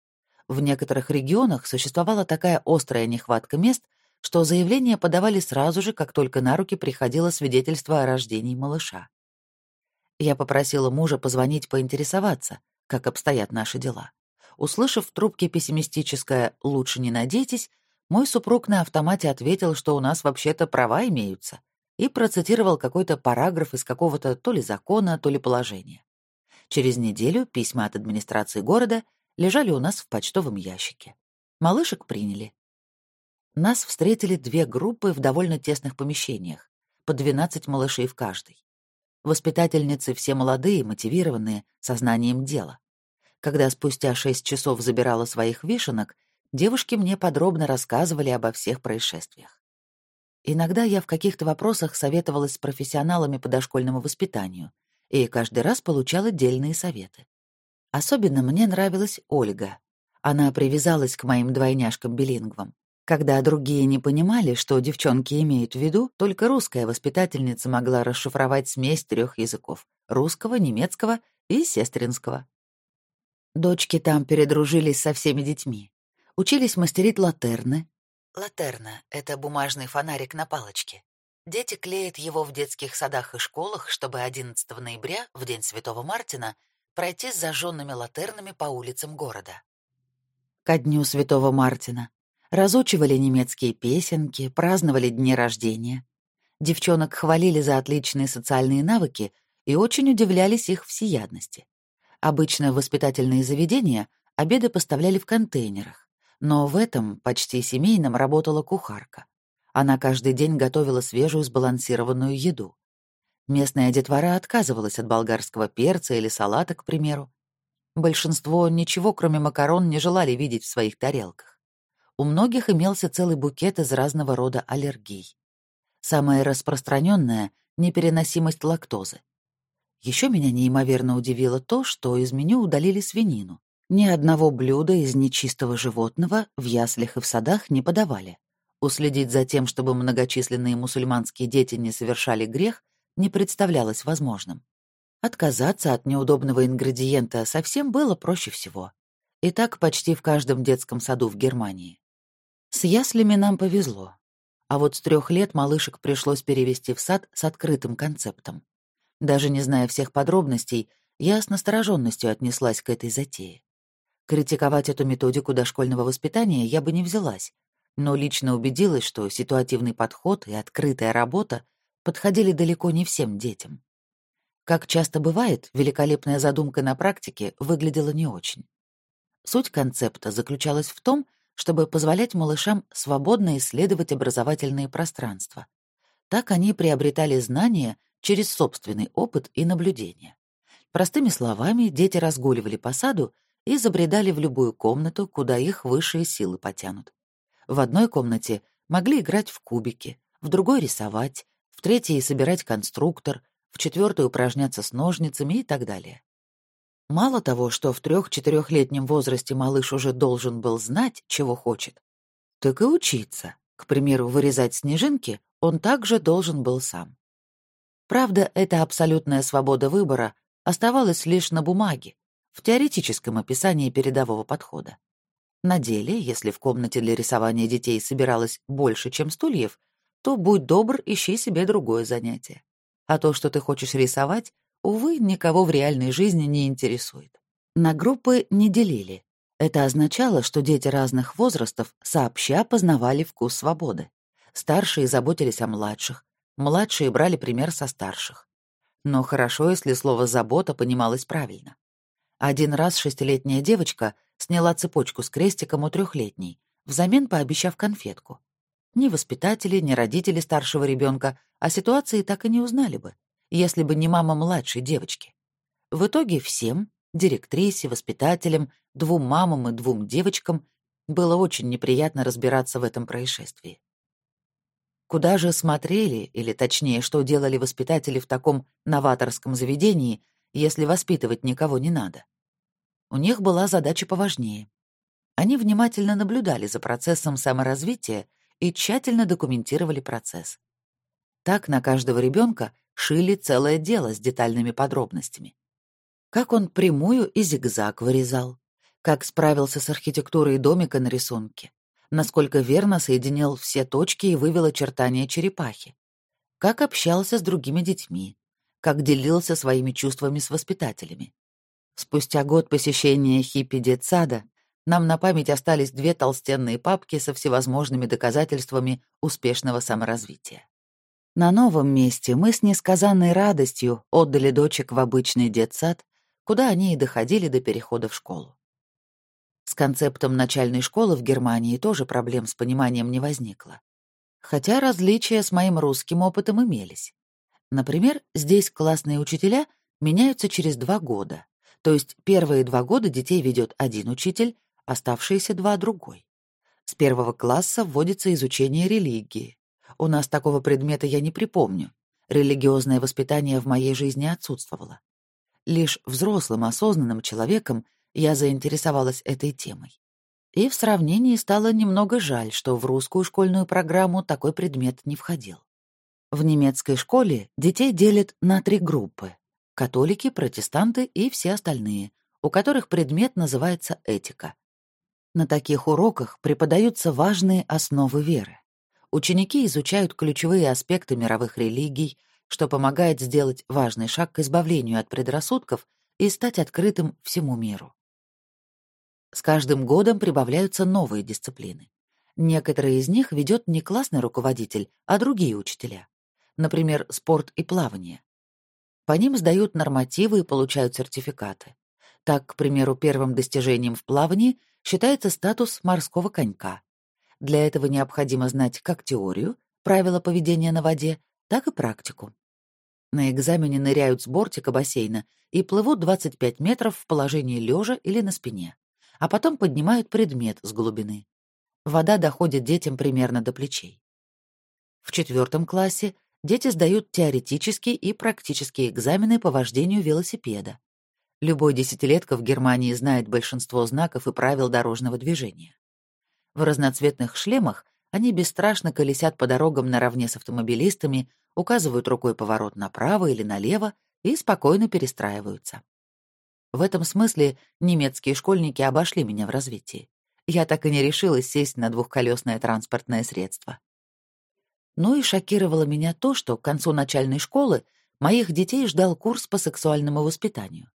В некоторых регионах существовала такая острая нехватка мест, что заявления подавали сразу же, как только на руки приходило свидетельство о рождении малыша. Я попросила мужа позвонить поинтересоваться, как обстоят наши дела. Услышав в трубке пессимистическое «лучше не надейтесь», мой супруг на автомате ответил, что у нас вообще-то права имеются, и процитировал какой-то параграф из какого-то то ли закона, то ли положения. Через неделю письма от администрации города лежали у нас в почтовом ящике. Малышек приняли. Нас встретили две группы в довольно тесных помещениях, по 12 малышей в каждой. Воспитательницы все молодые, мотивированные, сознанием дела. Когда спустя шесть часов забирала своих вишенок, девушки мне подробно рассказывали обо всех происшествиях. Иногда я в каких-то вопросах советовалась с профессионалами по дошкольному воспитанию и каждый раз получала отдельные советы. Особенно мне нравилась Ольга. Она привязалась к моим двойняшкам-билингвам. Когда другие не понимали, что девчонки имеют в виду, только русская воспитательница могла расшифровать смесь трех языков — русского, немецкого и сестринского. Дочки там передружились со всеми детьми. Учились мастерить латерны. Латерна — это бумажный фонарик на палочке. Дети клеят его в детских садах и школах, чтобы 11 ноября, в день Святого Мартина, пройти с зажженными латернами по улицам города. Ко дню Святого Мартина разучивали немецкие песенки, праздновали дни рождения. Девчонок хвалили за отличные социальные навыки и очень удивлялись их всеядности. Обычно в воспитательные заведения обеды поставляли в контейнерах, но в этом, почти семейном, работала кухарка. Она каждый день готовила свежую сбалансированную еду. Местная детвора отказывалась от болгарского перца или салата, к примеру. Большинство ничего, кроме макарон, не желали видеть в своих тарелках. У многих имелся целый букет из разного рода аллергий. Самая распространенная — непереносимость лактозы. Еще меня неимоверно удивило то, что из меню удалили свинину. Ни одного блюда из нечистого животного в яслях и в садах не подавали. Уследить за тем, чтобы многочисленные мусульманские дети не совершали грех, не представлялось возможным. Отказаться от неудобного ингредиента совсем было проще всего. И так почти в каждом детском саду в Германии. С яслями нам повезло. А вот с трех лет малышек пришлось перевести в сад с открытым концептом. Даже не зная всех подробностей, я с настороженностью отнеслась к этой затее. Критиковать эту методику дошкольного воспитания я бы не взялась, но лично убедилась, что ситуативный подход и открытая работа подходили далеко не всем детям. Как часто бывает, великолепная задумка на практике выглядела не очень. Суть концепта заключалась в том, чтобы позволять малышам свободно исследовать образовательные пространства. Так они приобретали знания через собственный опыт и наблюдение. Простыми словами, дети разгуливали по саду и забредали в любую комнату, куда их высшие силы потянут. В одной комнате могли играть в кубики, в другой — рисовать, в третьей — собирать конструктор, в четвертой — упражняться с ножницами и так далее. Мало того, что в трех-четырехлетнем возрасте малыш уже должен был знать, чего хочет, так и учиться. К примеру, вырезать снежинки он также должен был сам. Правда, эта абсолютная свобода выбора оставалась лишь на бумаге, в теоретическом описании передового подхода. На деле, если в комнате для рисования детей собиралось больше, чем стульев, то будь добр, ищи себе другое занятие. А то, что ты хочешь рисовать, увы, никого в реальной жизни не интересует. На группы не делили. Это означало, что дети разных возрастов сообща познавали вкус свободы. Старшие заботились о младших, Младшие брали пример со старших. Но хорошо, если слово «забота» понималось правильно. Один раз шестилетняя девочка сняла цепочку с крестиком у трехлетней, взамен пообещав конфетку. Ни воспитатели, ни родители старшего ребенка о ситуации так и не узнали бы, если бы не мама младшей девочки. В итоге всем, директрисе, воспитателям, двум мамам и двум девочкам, было очень неприятно разбираться в этом происшествии. Куда же смотрели, или точнее, что делали воспитатели в таком новаторском заведении, если воспитывать никого не надо? У них была задача поважнее. Они внимательно наблюдали за процессом саморазвития и тщательно документировали процесс. Так на каждого ребенка шили целое дело с детальными подробностями. Как он прямую и зигзаг вырезал, как справился с архитектурой домика на рисунке, насколько верно соединил все точки и вывел очертания черепахи, как общался с другими детьми, как делился своими чувствами с воспитателями. Спустя год посещения хиппи-детсада нам на память остались две толстенные папки со всевозможными доказательствами успешного саморазвития. На новом месте мы с несказанной радостью отдали дочек в обычный детсад, куда они и доходили до перехода в школу. С концептом начальной школы в Германии тоже проблем с пониманием не возникло. Хотя различия с моим русским опытом имелись. Например, здесь классные учителя меняются через два года. То есть первые два года детей ведет один учитель, оставшиеся два — другой. С первого класса вводится изучение религии. У нас такого предмета я не припомню. Религиозное воспитание в моей жизни отсутствовало. Лишь взрослым осознанным человеком я заинтересовалась этой темой. И в сравнении стало немного жаль, что в русскую школьную программу такой предмет не входил. В немецкой школе детей делят на три группы — католики, протестанты и все остальные, у которых предмет называется этика. На таких уроках преподаются важные основы веры. Ученики изучают ключевые аспекты мировых религий, что помогает сделать важный шаг к избавлению от предрассудков и стать открытым всему миру. С каждым годом прибавляются новые дисциплины. Некоторые из них ведет не классный руководитель, а другие учителя. Например, спорт и плавание. По ним сдают нормативы и получают сертификаты. Так, к примеру, первым достижением в плавании считается статус морского конька. Для этого необходимо знать как теорию, правила поведения на воде, так и практику. На экзамене ныряют с бортика бассейна и плывут 25 метров в положении лежа или на спине а потом поднимают предмет с глубины. Вода доходит детям примерно до плечей. В четвертом классе дети сдают теоретические и практические экзамены по вождению велосипеда. Любой десятилетка в Германии знает большинство знаков и правил дорожного движения. В разноцветных шлемах они бесстрашно колесят по дорогам наравне с автомобилистами, указывают рукой поворот направо или налево и спокойно перестраиваются. В этом смысле немецкие школьники обошли меня в развитии. Я так и не решилась сесть на двухколесное транспортное средство. Ну и шокировало меня то, что к концу начальной школы моих детей ждал курс по сексуальному воспитанию.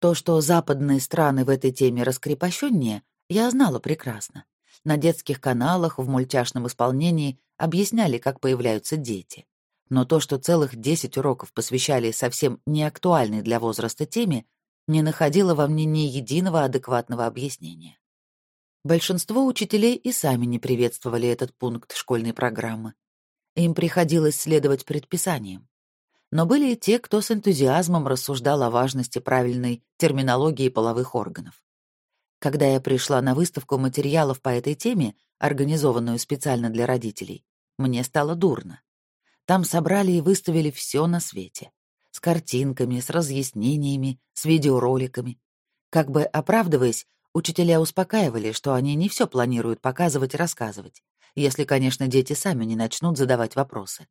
То, что западные страны в этой теме раскрепощеннее, я знала прекрасно. На детских каналах в мультяшном исполнении объясняли, как появляются дети. Но то, что целых 10 уроков посвящали совсем неактуальной для возраста теме, не находила во мне ни единого адекватного объяснения. Большинство учителей и сами не приветствовали этот пункт школьной программы. Им приходилось следовать предписаниям. Но были и те, кто с энтузиазмом рассуждал о важности правильной терминологии половых органов. Когда я пришла на выставку материалов по этой теме, организованную специально для родителей, мне стало дурно. Там собрали и выставили все на свете с картинками, с разъяснениями, с видеороликами. Как бы оправдываясь, учителя успокаивали, что они не все планируют показывать и рассказывать, если, конечно, дети сами не начнут задавать вопросы.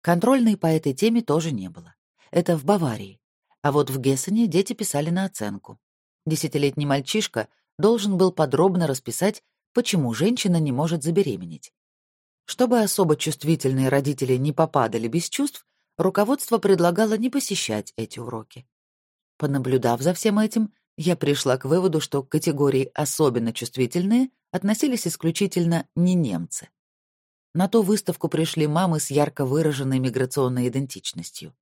Контрольной по этой теме тоже не было. Это в Баварии. А вот в Гессене дети писали на оценку. Десятилетний мальчишка должен был подробно расписать, почему женщина не может забеременеть. Чтобы особо чувствительные родители не попадали без чувств, руководство предлагало не посещать эти уроки. Понаблюдав за всем этим, я пришла к выводу, что к категории «особенно чувствительные» относились исключительно не немцы. На ту выставку пришли мамы с ярко выраженной миграционной идентичностью.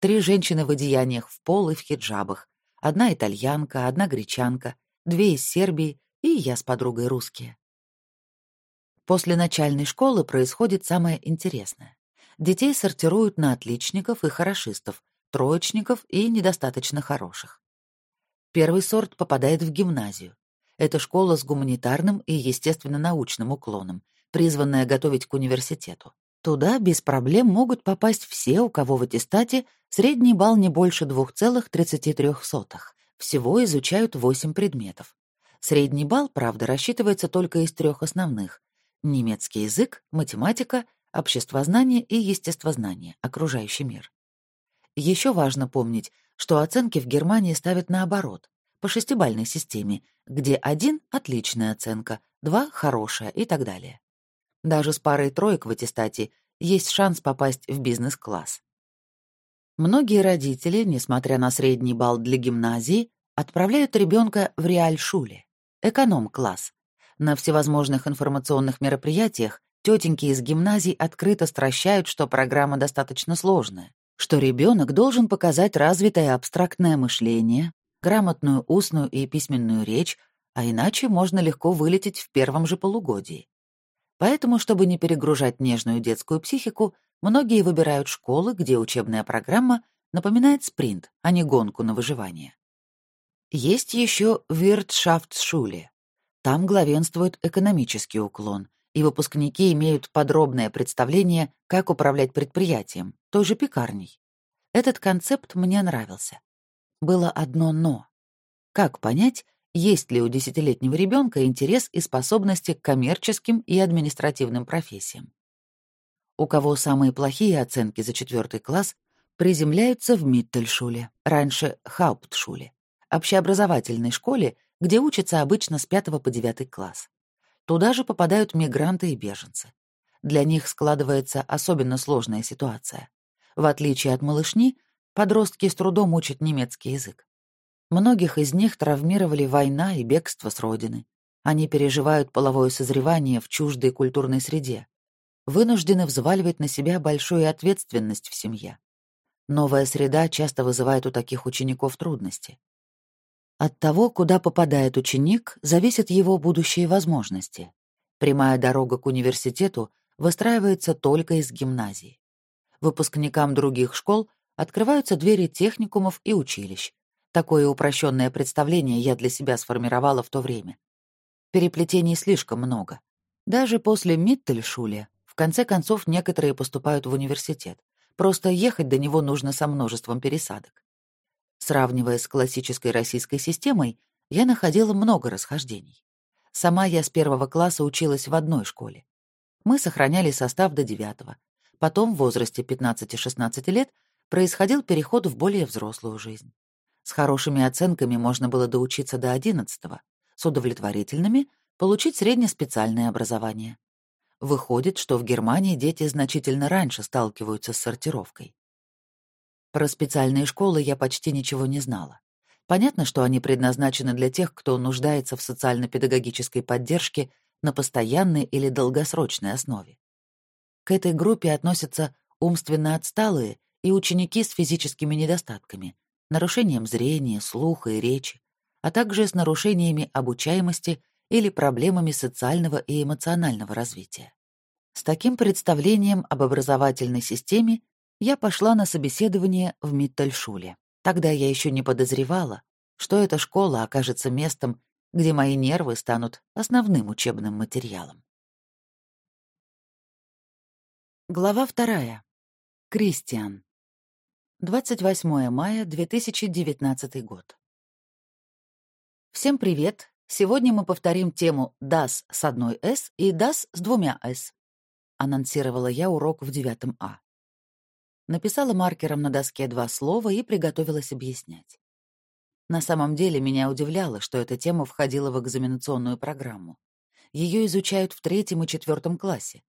Три женщины в одеяниях в пол и в хиджабах, одна итальянка, одна гречанка, две из Сербии и я с подругой русские. После начальной школы происходит самое интересное. Детей сортируют на отличников и хорошистов, троечников и недостаточно хороших. Первый сорт попадает в гимназию. Это школа с гуманитарным и естественно-научным уклоном, призванная готовить к университету. Туда без проблем могут попасть все, у кого в аттестате средний балл не больше 2,33. Всего изучают 8 предметов. Средний балл, правда, рассчитывается только из трех основных — немецкий язык, математика обществознание и естествознание, окружающий мир. Еще важно помнить, что оценки в Германии ставят наоборот, по шестибальной системе, где один — отличная оценка, два — хорошая и так далее. Даже с парой троек в аттестате есть шанс попасть в бизнес-класс. Многие родители, несмотря на средний балл для гимназии, отправляют ребенка в реаль-шуле, эконом-класс, на всевозможных информационных мероприятиях Тетеньки из гимназий открыто стращают, что программа достаточно сложная, что ребенок должен показать развитое абстрактное мышление, грамотную устную и письменную речь, а иначе можно легко вылететь в первом же полугодии. Поэтому, чтобы не перегружать нежную детскую психику, многие выбирают школы, где учебная программа напоминает спринт, а не гонку на выживание. Есть еще Wirtschaftsschule. Там главенствует экономический уклон, и выпускники имеют подробное представление, как управлять предприятием, той же пекарней. Этот концепт мне нравился. Было одно «но». Как понять, есть ли у десятилетнего ребенка интерес и способности к коммерческим и административным профессиям? У кого самые плохие оценки за четвертый класс, приземляются в Миттельшуле, раньше Хауптшуле, общеобразовательной школе, где учатся обычно с 5 по 9 класс. Туда же попадают мигранты и беженцы. Для них складывается особенно сложная ситуация. В отличие от малышни, подростки с трудом учат немецкий язык. Многих из них травмировали война и бегство с родины. Они переживают половое созревание в чуждой культурной среде. Вынуждены взваливать на себя большую ответственность в семье. Новая среда часто вызывает у таких учеников трудности. От того, куда попадает ученик, зависят его будущие возможности. Прямая дорога к университету выстраивается только из гимназии. Выпускникам других школ открываются двери техникумов и училищ. Такое упрощенное представление я для себя сформировала в то время. Переплетений слишком много. Даже после Миттельшуле, в конце концов, некоторые поступают в университет. Просто ехать до него нужно со множеством пересадок. Сравнивая с классической российской системой, я находила много расхождений. Сама я с первого класса училась в одной школе. Мы сохраняли состав до девятого. Потом, в возрасте 15-16 лет, происходил переход в более взрослую жизнь. С хорошими оценками можно было доучиться до одиннадцатого, с удовлетворительными — получить среднеспециальное образование. Выходит, что в Германии дети значительно раньше сталкиваются с сортировкой. Про специальные школы я почти ничего не знала. Понятно, что они предназначены для тех, кто нуждается в социально-педагогической поддержке на постоянной или долгосрочной основе. К этой группе относятся умственно отсталые и ученики с физическими недостатками, нарушением зрения, слуха и речи, а также с нарушениями обучаемости или проблемами социального и эмоционального развития. С таким представлением об образовательной системе я пошла на собеседование в Миттельшуле. Тогда я еще не подозревала, что эта школа окажется местом, где мои нервы станут основным учебным материалом. Глава вторая. Кристиан. 28 мая 2019 год. Всем привет! Сегодня мы повторим тему «Das» с одной «с» и «Das» с двумя «с». Анонсировала я урок в девятом А написала маркером на доске два слова и приготовилась объяснять. На самом деле меня удивляло, что эта тема входила в экзаменационную программу. Ее изучают в третьем и четвертом классе.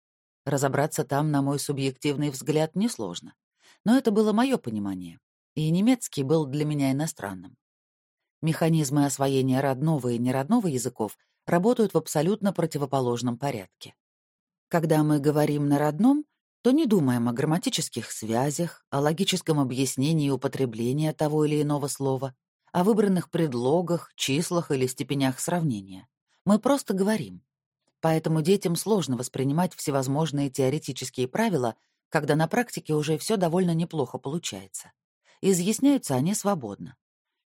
Разобраться там, на мой субъективный взгляд, несложно. Но это было мое понимание, и немецкий был для меня иностранным. Механизмы освоения родного и неродного языков работают в абсолютно противоположном порядке. Когда мы говорим на родном, то не думаем о грамматических связях, о логическом объяснении употребления того или иного слова, о выбранных предлогах, числах или степенях сравнения. Мы просто говорим. Поэтому детям сложно воспринимать всевозможные теоретические правила, когда на практике уже все довольно неплохо получается. Изъясняются они свободно.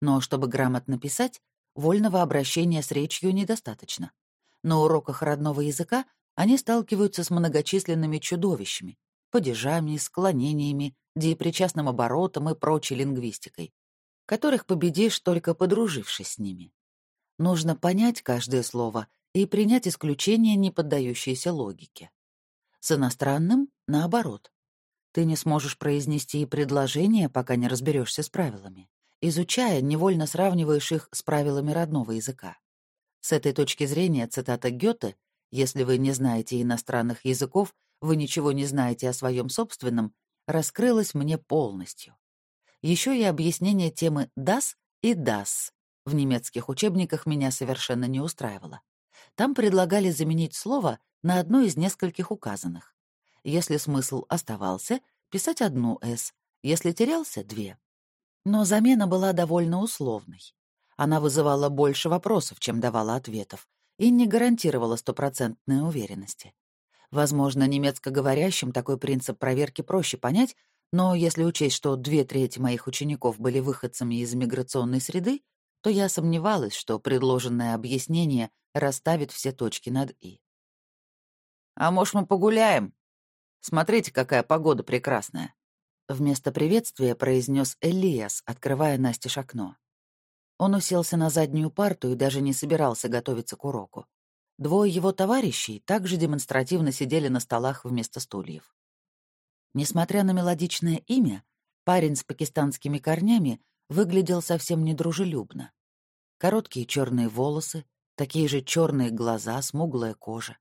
Но чтобы грамотно писать, вольного обращения с речью недостаточно. На уроках родного языка они сталкиваются с многочисленными чудовищами, падежами, склонениями, деепричастным оборотом и прочей лингвистикой, которых победишь, только подружившись с ними. Нужно понять каждое слово и принять исключения, не поддающиеся логике. С иностранным — наоборот. Ты не сможешь произнести и предложение, пока не разберешься с правилами. Изучая, невольно сравниваешь их с правилами родного языка. С этой точки зрения цитата Гёте «Если вы не знаете иностранных языков, вы ничего не знаете о своем собственном, раскрылось мне полностью. Еще и объяснение темы «das» и «das» в немецких учебниках меня совершенно не устраивало. Там предлагали заменить слово на одну из нескольких указанных. Если смысл оставался, писать одну «С», если терялся — две. Но замена была довольно условной. Она вызывала больше вопросов, чем давала ответов, и не гарантировала стопроцентной уверенности. Возможно, немецкоговорящим такой принцип проверки проще понять, но если учесть, что две трети моих учеников были выходцами из миграционной среды, то я сомневалась, что предложенное объяснение расставит все точки над «и». «А может, мы погуляем? Смотрите, какая погода прекрасная!» Вместо приветствия произнес Элиас, открывая Насте окно. Он уселся на заднюю парту и даже не собирался готовиться к уроку. Двое его товарищей также демонстративно сидели на столах вместо стульев. Несмотря на мелодичное имя, парень с пакистанскими корнями выглядел совсем недружелюбно. Короткие черные волосы, такие же черные глаза, смуглая кожа.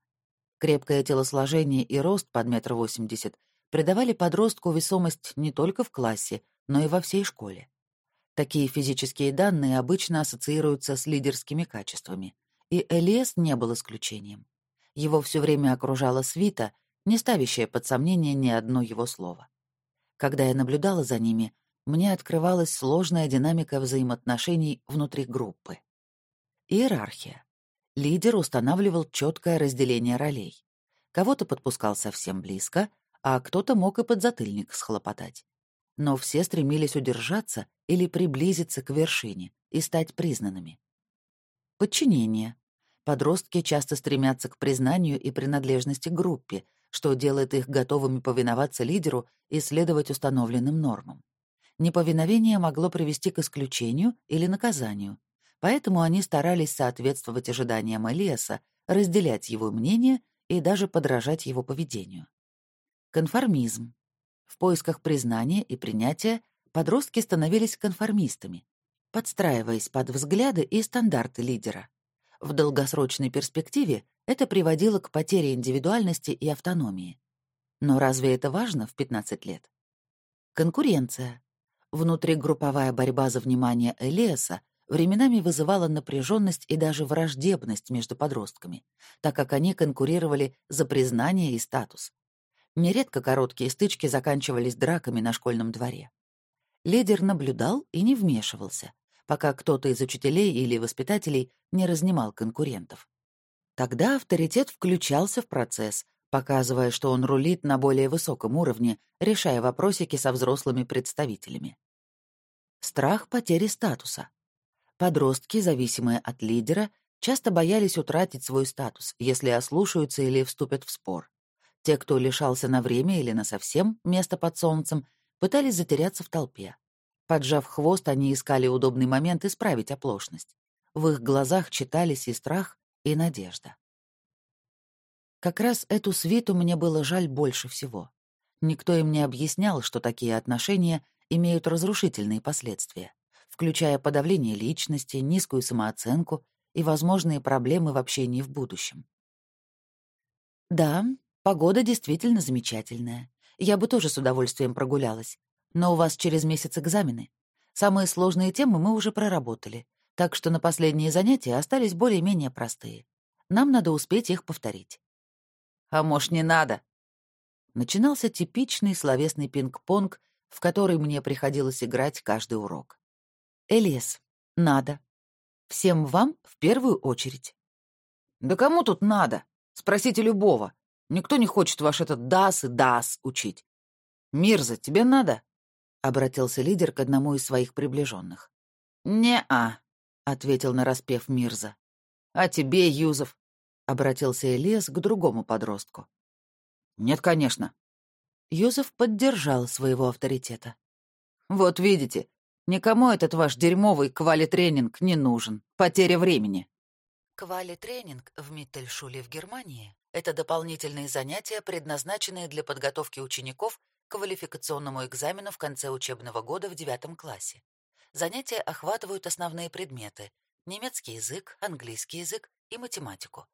Крепкое телосложение и рост под метр восемьдесят придавали подростку весомость не только в классе, но и во всей школе. Такие физические данные обычно ассоциируются с лидерскими качествами, и Элиас не был исключением. Его все время окружала свита, не ставящая под сомнение ни одно его слово. Когда я наблюдала за ними, мне открывалась сложная динамика взаимоотношений внутри группы. Иерархия. Лидер устанавливал четкое разделение ролей. Кого-то подпускал совсем близко, а кто-то мог и подзатыльник схлопотать но все стремились удержаться или приблизиться к вершине и стать признанными. Подчинение. Подростки часто стремятся к признанию и принадлежности к группе, что делает их готовыми повиноваться лидеру и следовать установленным нормам. Неповиновение могло привести к исключению или наказанию, поэтому они старались соответствовать ожиданиям Элиаса, разделять его мнение и даже подражать его поведению. Конформизм. В поисках признания и принятия подростки становились конформистами, подстраиваясь под взгляды и стандарты лидера. В долгосрочной перспективе это приводило к потере индивидуальности и автономии. Но разве это важно в 15 лет? Конкуренция. Внутригрупповая борьба за внимание Элиаса временами вызывала напряженность и даже враждебность между подростками, так как они конкурировали за признание и статус. Нередко короткие стычки заканчивались драками на школьном дворе. Лидер наблюдал и не вмешивался, пока кто-то из учителей или воспитателей не разнимал конкурентов. Тогда авторитет включался в процесс, показывая, что он рулит на более высоком уровне, решая вопросики со взрослыми представителями. Страх потери статуса. Подростки, зависимые от лидера, часто боялись утратить свой статус, если ослушаются или вступят в спор. Те, кто лишался на время или на совсем места под солнцем, пытались затеряться в толпе. Поджав хвост, они искали удобный момент исправить оплошность. В их глазах читались и страх, и надежда. Как раз эту свиту мне было жаль больше всего. Никто им не объяснял, что такие отношения имеют разрушительные последствия, включая подавление личности, низкую самооценку и возможные проблемы в общении в будущем. Да, Погода действительно замечательная. Я бы тоже с удовольствием прогулялась. Но у вас через месяц экзамены. Самые сложные темы мы уже проработали, так что на последние занятия остались более-менее простые. Нам надо успеть их повторить. А может, не надо? Начинался типичный словесный пинг-понг, в который мне приходилось играть каждый урок. Элес, надо. Всем вам в первую очередь. Да кому тут надо? Спросите любого. Никто не хочет ваш этот «дас» и «дас» учить. Мирза, тебе надо?» — обратился лидер к одному из своих приближенных. «Не-а», — ответил нараспев Мирза. «А тебе, Юзов?» — обратился Элиас к другому подростку. «Нет, конечно». Юзов поддержал своего авторитета. «Вот видите, никому этот ваш дерьмовый квали-тренинг не нужен. Потеря времени». Квали-тренинг в Миттельшуле в Германии это дополнительные занятия, предназначенные для подготовки учеников квалификационному экзамену в конце учебного года в девятом классе. Занятия охватывают основные предметы — немецкий язык, английский язык и математику.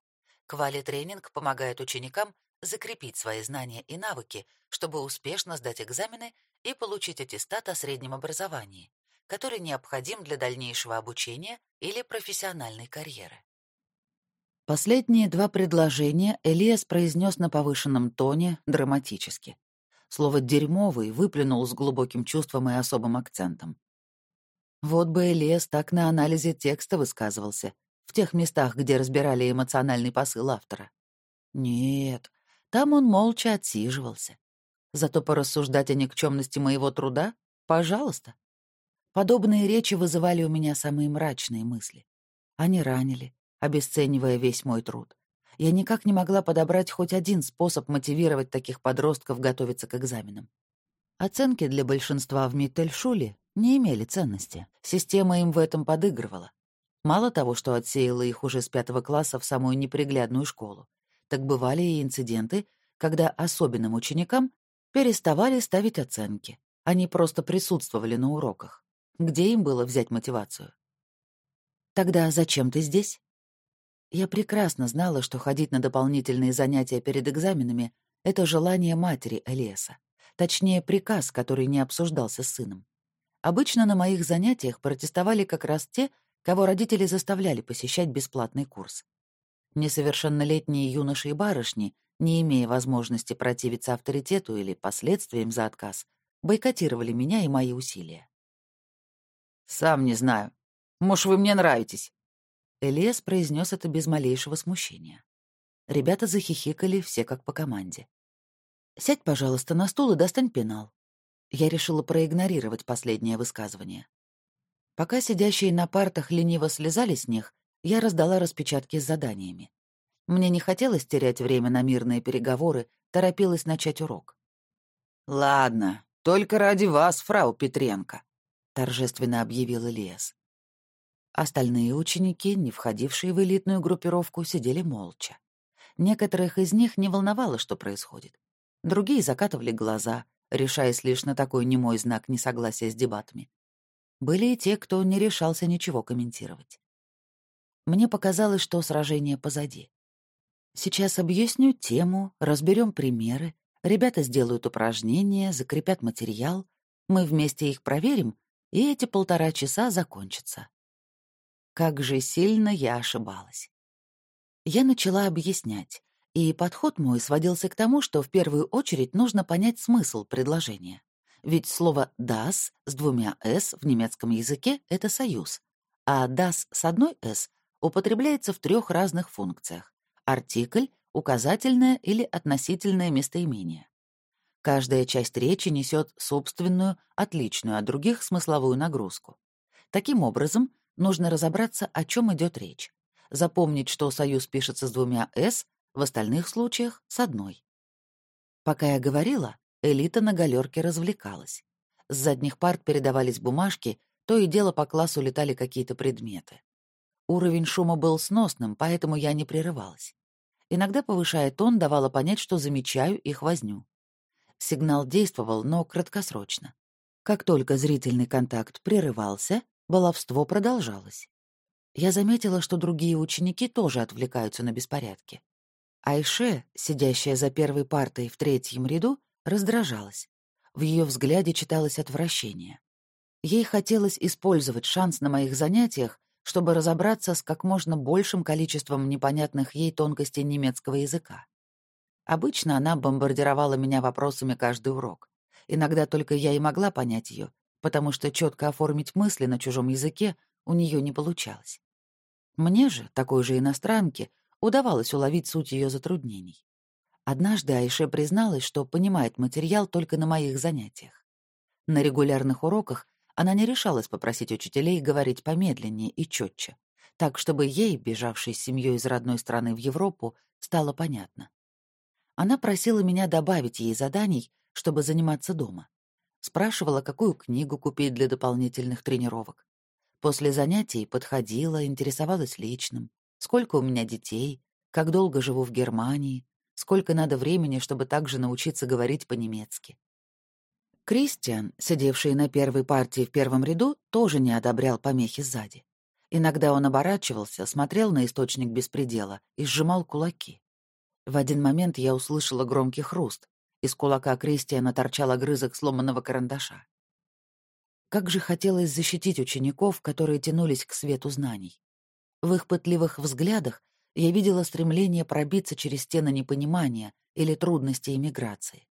Квали-тренинг помогает ученикам закрепить свои знания и навыки, чтобы успешно сдать экзамены и получить аттестат о среднем образовании, который необходим для дальнейшего обучения или профессиональной карьеры. Последние два предложения Элиас произнес на повышенном тоне драматически. Слово «дерьмовый» выплюнул с глубоким чувством и особым акцентом. Вот бы Элиас так на анализе текста высказывался, в тех местах, где разбирали эмоциональный посыл автора. Нет, там он молча отсиживался. Зато порассуждать о никчемности моего труда — пожалуйста. Подобные речи вызывали у меня самые мрачные мысли. Они ранили, обесценивая весь мой труд. Я никак не могла подобрать хоть один способ мотивировать таких подростков готовиться к экзаменам. Оценки для большинства в Миттельшуле не имели ценности. Система им в этом подыгрывала. Мало того, что отсеяла их уже с пятого класса в самую неприглядную школу, так бывали и инциденты, когда особенным ученикам переставали ставить оценки. Они просто присутствовали на уроках. Где им было взять мотивацию? «Тогда зачем ты здесь?» Я прекрасно знала, что ходить на дополнительные занятия перед экзаменами — это желание матери Элиаса. Точнее, приказ, который не обсуждался с сыном. Обычно на моих занятиях протестовали как раз те, кого родители заставляли посещать бесплатный курс. Несовершеннолетние юноши и барышни, не имея возможности противиться авторитету или последствиям за отказ, бойкотировали меня и мои усилия. «Сам не знаю. Может, вы мне нравитесь?» Элиас произнес это без малейшего смущения. Ребята захихикали, все как по команде. «Сядь, пожалуйста, на стул и достань пенал». Я решила проигнорировать последнее высказывание. Пока сидящие на партах лениво слезали с них, я раздала распечатки с заданиями. Мне не хотелось терять время на мирные переговоры, торопилась начать урок. «Ладно, только ради вас, фрау Петренко», — торжественно объявил Ильяс. Остальные ученики, не входившие в элитную группировку, сидели молча. Некоторых из них не волновало, что происходит. Другие закатывали глаза, решаясь лишь на такой немой знак несогласия с дебатами. Были и те, кто не решался ничего комментировать. Мне показалось, что сражение позади. Сейчас объясню тему, разберем примеры, ребята сделают упражнения, закрепят материал, мы вместе их проверим, и эти полтора часа закончатся. Как же сильно я ошибалась. Я начала объяснять, и подход мой сводился к тому, что в первую очередь нужно понять смысл предложения. Ведь слово «das» с двумя «s» в немецком языке — это союз, а «das» с одной «s» употребляется в трех разных функциях — артикль, указательное или относительное местоимение. Каждая часть речи несет собственную, отличную от других смысловую нагрузку. Таким образом, нужно разобраться, о чем идет речь, запомнить, что союз пишется с двумя «с», в остальных случаях — с одной. Пока я говорила, Элита на галерке развлекалась. С задних парт передавались бумажки, то и дело по классу летали какие-то предметы. Уровень шума был сносным, поэтому я не прерывалась. Иногда, повышая тон, давала понять, что замечаю их возню. Сигнал действовал, но краткосрочно. Как только зрительный контакт прерывался, баловство продолжалось. Я заметила, что другие ученики тоже отвлекаются на беспорядки. Айше, сидящая за первой партой в третьем ряду, раздражалась. В ее взгляде читалось отвращение. Ей хотелось использовать шанс на моих занятиях, чтобы разобраться с как можно большим количеством непонятных ей тонкостей немецкого языка. Обычно она бомбардировала меня вопросами каждый урок. Иногда только я и могла понять ее, потому что четко оформить мысли на чужом языке у нее не получалось. Мне же, такой же иностранке, удавалось уловить суть ее затруднений. Однажды Айше призналась, что понимает материал только на моих занятиях. На регулярных уроках она не решалась попросить учителей говорить помедленнее и четче, так, чтобы ей, бежавшей с семьей из родной страны в Европу, стало понятно. Она просила меня добавить ей заданий, чтобы заниматься дома. Спрашивала, какую книгу купить для дополнительных тренировок. После занятий подходила, интересовалась личным. Сколько у меня детей, как долго живу в Германии, сколько надо времени, чтобы также научиться говорить по-немецки. Кристиан, сидевший на первой партии в первом ряду, тоже не одобрял помехи сзади. Иногда он оборачивался, смотрел на источник беспредела и сжимал кулаки. В один момент я услышала громкий хруст. Из кулака Кристиана торчал огрызок сломанного карандаша. Как же хотелось защитить учеников, которые тянулись к свету знаний. В их пытливых взглядах я видела стремление пробиться через стены непонимания или трудности иммиграции.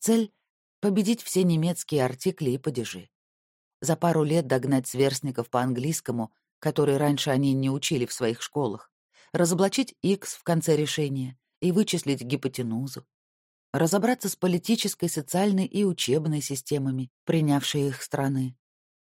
Цель — победить все немецкие артикли и падежи. За пару лет догнать сверстников по английскому, которые раньше они не учили в своих школах, разоблачить X в конце решения и вычислить гипотенузу, разобраться с политической, социальной и учебной системами, принявшей их страны,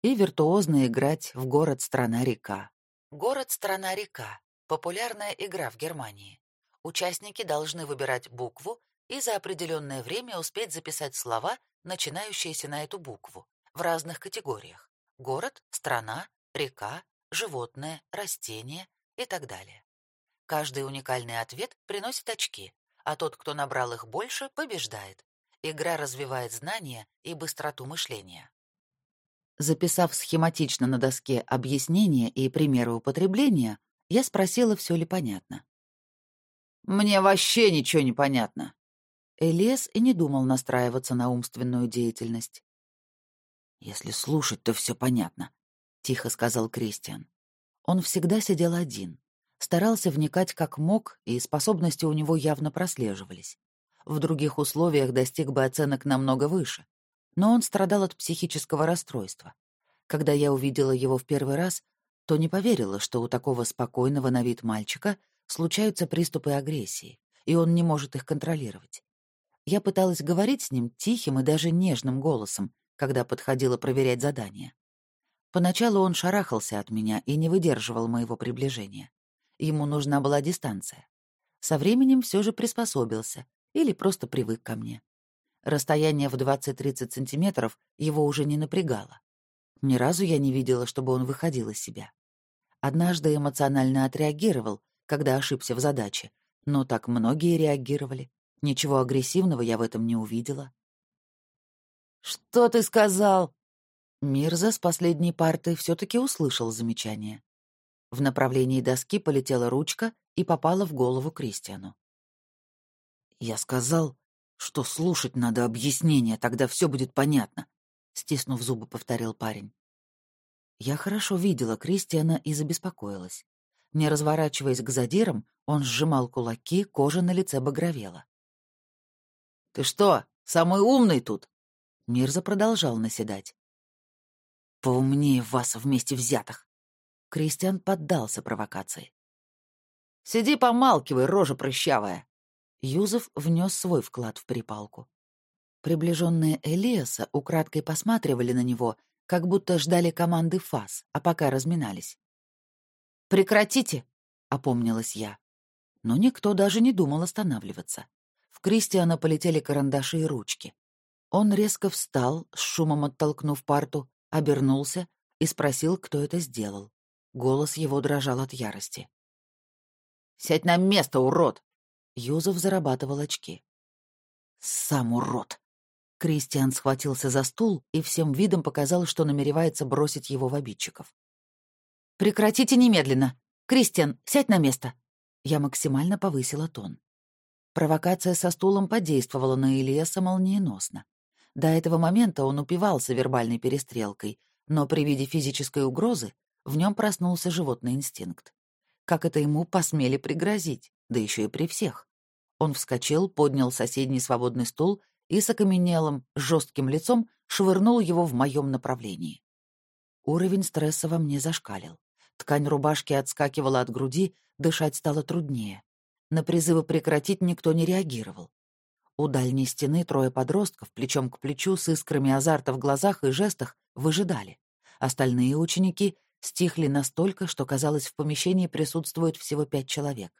и виртуозно играть в город-страна-река. Город-страна-река — популярная игра в Германии. Участники должны выбирать букву и за определенное время успеть записать слова, начинающиеся на эту букву, в разных категориях — город, страна, река, животное, растение и так далее. Каждый уникальный ответ приносит очки, а тот, кто набрал их больше, побеждает. Игра развивает знания и быстроту мышления. Записав схематично на доске объяснения и примеры употребления, я спросила, все ли понятно. «Мне вообще ничего не понятно». Элиас и не думал настраиваться на умственную деятельность. «Если слушать, то все понятно», — тихо сказал Кристиан. Он всегда сидел один, старался вникать как мог, и способности у него явно прослеживались. В других условиях достиг бы оценок намного выше. Но он страдал от психического расстройства. Когда я увидела его в первый раз, то не поверила, что у такого спокойного на вид мальчика случаются приступы агрессии, и он не может их контролировать. Я пыталась говорить с ним тихим и даже нежным голосом, когда подходила проверять задание. Поначалу он шарахался от меня и не выдерживал моего приближения. Ему нужна была дистанция. Со временем все же приспособился или просто привык ко мне. Расстояние в 20-30 сантиметров его уже не напрягало. Ни разу я не видела, чтобы он выходил из себя. Однажды эмоционально отреагировал, когда ошибся в задаче, но так многие реагировали. Ничего агрессивного я в этом не увидела. «Что ты сказал?» Мирза с последней парты все таки услышал замечание. В направлении доски полетела ручка и попала в голову Кристиану. «Я сказал, что слушать надо объяснение, тогда все будет понятно», — стиснув зубы, повторил парень. Я хорошо видела Кристиана и забеспокоилась. Не разворачиваясь к задирам, он сжимал кулаки, кожа на лице багровела. «Ты что, самый умный тут?» Мирза продолжал наседать. «Поумнее вас вместе взятых. Кристиан поддался провокации. «Сиди помалкивай, рожа прыщавая!» Юзеф внес свой вклад в перепалку. Приближенные Элиаса украдкой посматривали на него, как будто ждали команды фас, а пока разминались. «Прекратите!» — опомнилась я. Но никто даже не думал останавливаться. В Кристиана полетели карандаши и ручки. Он резко встал, с шумом оттолкнув парту, обернулся и спросил, кто это сделал. Голос его дрожал от ярости. «Сядь на место, урод!» Юзов зарабатывал очки. «Сам урод!» Кристиан схватился за стул и всем видом показал, что намеревается бросить его в обидчиков. «Прекратите немедленно! Кристиан, сядь на место!» Я максимально повысила тон. Провокация со стулом подействовала на Ильяса молниеносно. До этого момента он упивался вербальной перестрелкой, но при виде физической угрозы в нем проснулся животный инстинкт. Как это ему посмели пригрозить, да еще и при всех? Он вскочил, поднял соседний свободный стул и с окаменелым, жестким лицом швырнул его в моем направлении. Уровень стресса во мне зашкалил. Ткань рубашки отскакивала от груди, дышать стало труднее. На призывы прекратить никто не реагировал. У дальней стены трое подростков, плечом к плечу, с искрами азарта в глазах и жестах, выжидали. Остальные ученики стихли настолько, что, казалось, в помещении присутствует всего пять человек.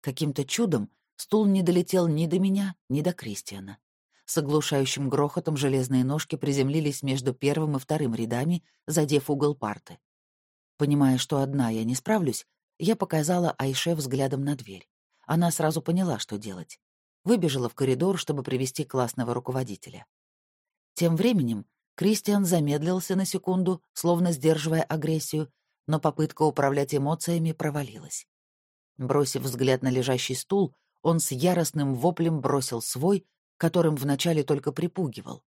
Каким-то чудом стул не долетел ни до меня, ни до Кристиана. С оглушающим грохотом железные ножки приземлились между первым и вторым рядами, задев угол парты. Понимая, что одна я не справлюсь, я показала Айше взглядом на дверь. Она сразу поняла, что делать. Выбежала в коридор, чтобы привести классного руководителя. Тем временем Кристиан замедлился на секунду, словно сдерживая агрессию, но попытка управлять эмоциями провалилась. Бросив взгляд на лежащий стул, он с яростным воплем бросил свой, которым вначале только припугивал.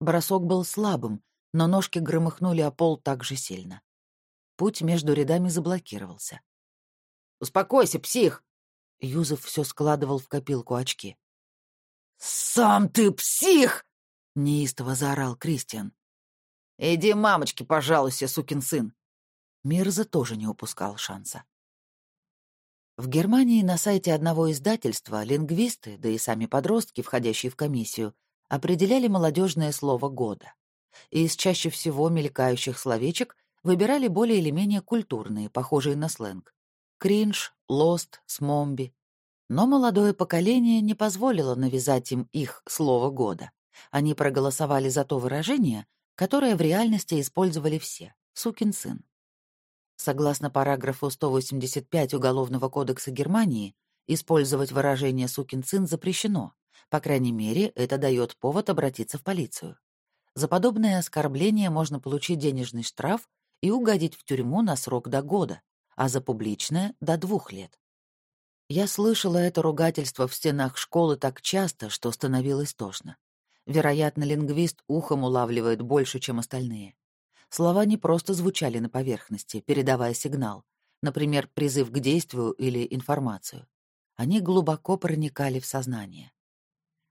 Бросок был слабым, но ножки громыхнули о пол так же сильно. Путь между рядами заблокировался. Успокойся, псих!» Юзеф все складывал в копилку очки. «Сам ты псих!» — неистово заорал Кристиан. «Иди, мамочки, пожалуйся, сукин сын!» Мирза тоже не упускал шанса. В Германии на сайте одного издательства лингвисты, да и сами подростки, входящие в комиссию, определяли молодежное слово года. И из чаще всего мелькающих словечек выбирали более или менее культурные, похожие на сленг. Кринж, лост, смомби. Но молодое поколение не позволило навязать им их слово года. Они проголосовали за то выражение, которое в реальности использовали все — «сукин сын». Согласно параграфу 185 Уголовного кодекса Германии, использовать выражение «сукин сын» запрещено. По крайней мере, это дает повод обратиться в полицию. За подобное оскорбление можно получить денежный штраф и угодить в тюрьму на срок до года, а за публичное — до двух лет. Я слышала это ругательство в стенах школы так часто, что становилось тошно. Вероятно, лингвист ухом улавливает больше, чем остальные. Слова не просто звучали на поверхности, передавая сигнал, например, призыв к действию или информацию. Они глубоко проникали в сознание.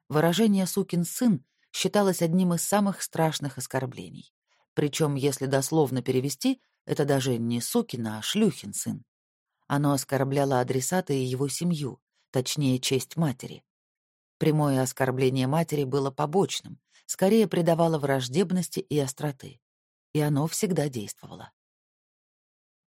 Выражение «сукин сын» считалось одним из самых страшных оскорблений. Причем, если дословно перевести, это даже не сукин, а шлюхин сын. Оно оскорбляло адресата и его семью, точнее, честь матери. Прямое оскорбление матери было побочным, скорее придавало враждебности и остроты. И оно всегда действовало.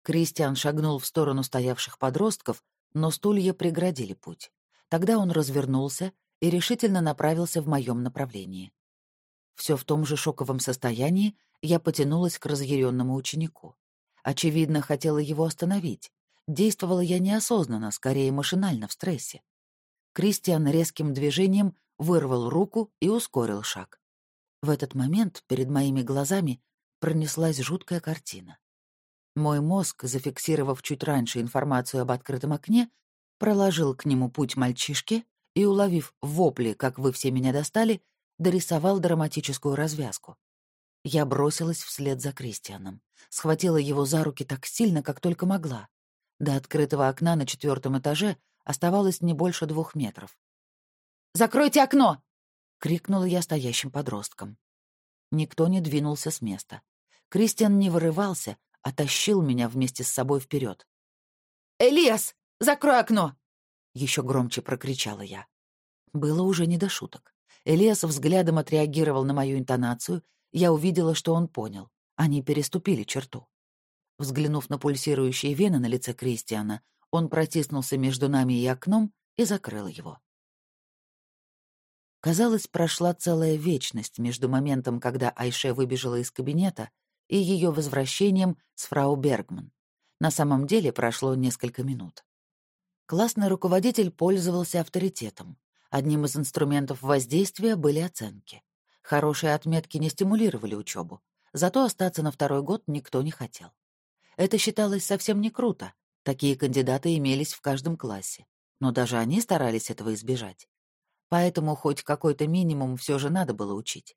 Кристиан шагнул в сторону стоявших подростков, но стулья преградили путь. Тогда он развернулся и решительно направился в моем направлении. Все в том же шоковом состоянии я потянулась к разъяренному ученику. Очевидно, хотела его остановить. Действовала я неосознанно, скорее машинально, в стрессе. Кристиан резким движением вырвал руку и ускорил шаг. В этот момент перед моими глазами пронеслась жуткая картина. Мой мозг, зафиксировав чуть раньше информацию об открытом окне, проложил к нему путь мальчишки и, уловив вопли, как вы все меня достали, дорисовал драматическую развязку. Я бросилась вслед за Кристианом, схватила его за руки так сильно, как только могла. До открытого окна на четвертом этаже Оставалось не больше двух метров. «Закройте окно!» — крикнула я стоящим подросткам. Никто не двинулся с места. Кристиан не вырывался, а тащил меня вместе с собой вперед. «Элиас, закрой окно!» — еще громче прокричала я. Было уже не до шуток. Элиас взглядом отреагировал на мою интонацию, я увидела, что он понял. Они переступили черту. Взглянув на пульсирующие вены на лице Кристиана, он протиснулся между нами и окном и закрыл его. Казалось, прошла целая вечность между моментом, когда Айше выбежала из кабинета, и ее возвращением с фрау Бергман. На самом деле прошло несколько минут. Классный руководитель пользовался авторитетом. Одним из инструментов воздействия были оценки. Хорошие отметки не стимулировали учебу, зато остаться на второй год никто не хотел. Это считалось совсем не круто, Такие кандидаты имелись в каждом классе, но даже они старались этого избежать. Поэтому хоть какой-то минимум все же надо было учить.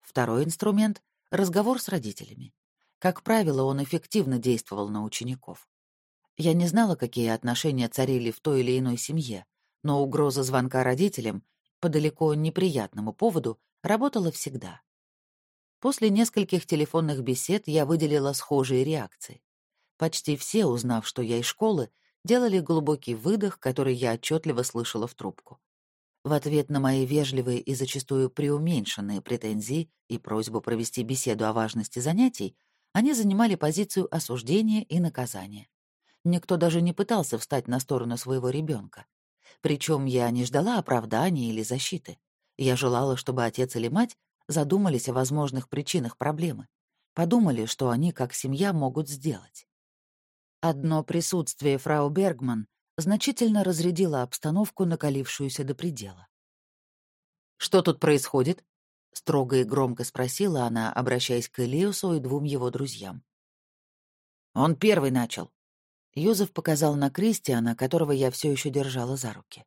Второй инструмент — разговор с родителями. Как правило, он эффективно действовал на учеников. Я не знала, какие отношения царили в той или иной семье, но угроза звонка родителям по далеко неприятному поводу работала всегда. После нескольких телефонных бесед я выделила схожие реакции. Почти все, узнав, что я из школы, делали глубокий выдох, который я отчетливо слышала в трубку. В ответ на мои вежливые и зачастую преуменьшенные претензии и просьбу провести беседу о важности занятий, они занимали позицию осуждения и наказания. Никто даже не пытался встать на сторону своего ребенка. Причем я не ждала оправдания или защиты. Я желала, чтобы отец или мать задумались о возможных причинах проблемы, подумали, что они, как семья, могут сделать. Одно присутствие фрау Бергман значительно разрядило обстановку, накалившуюся до предела. «Что тут происходит?» — строго и громко спросила она, обращаясь к Элиусу и двум его друзьям. «Он первый начал». Юзеф показал на Кристиана, которого я все еще держала за руки.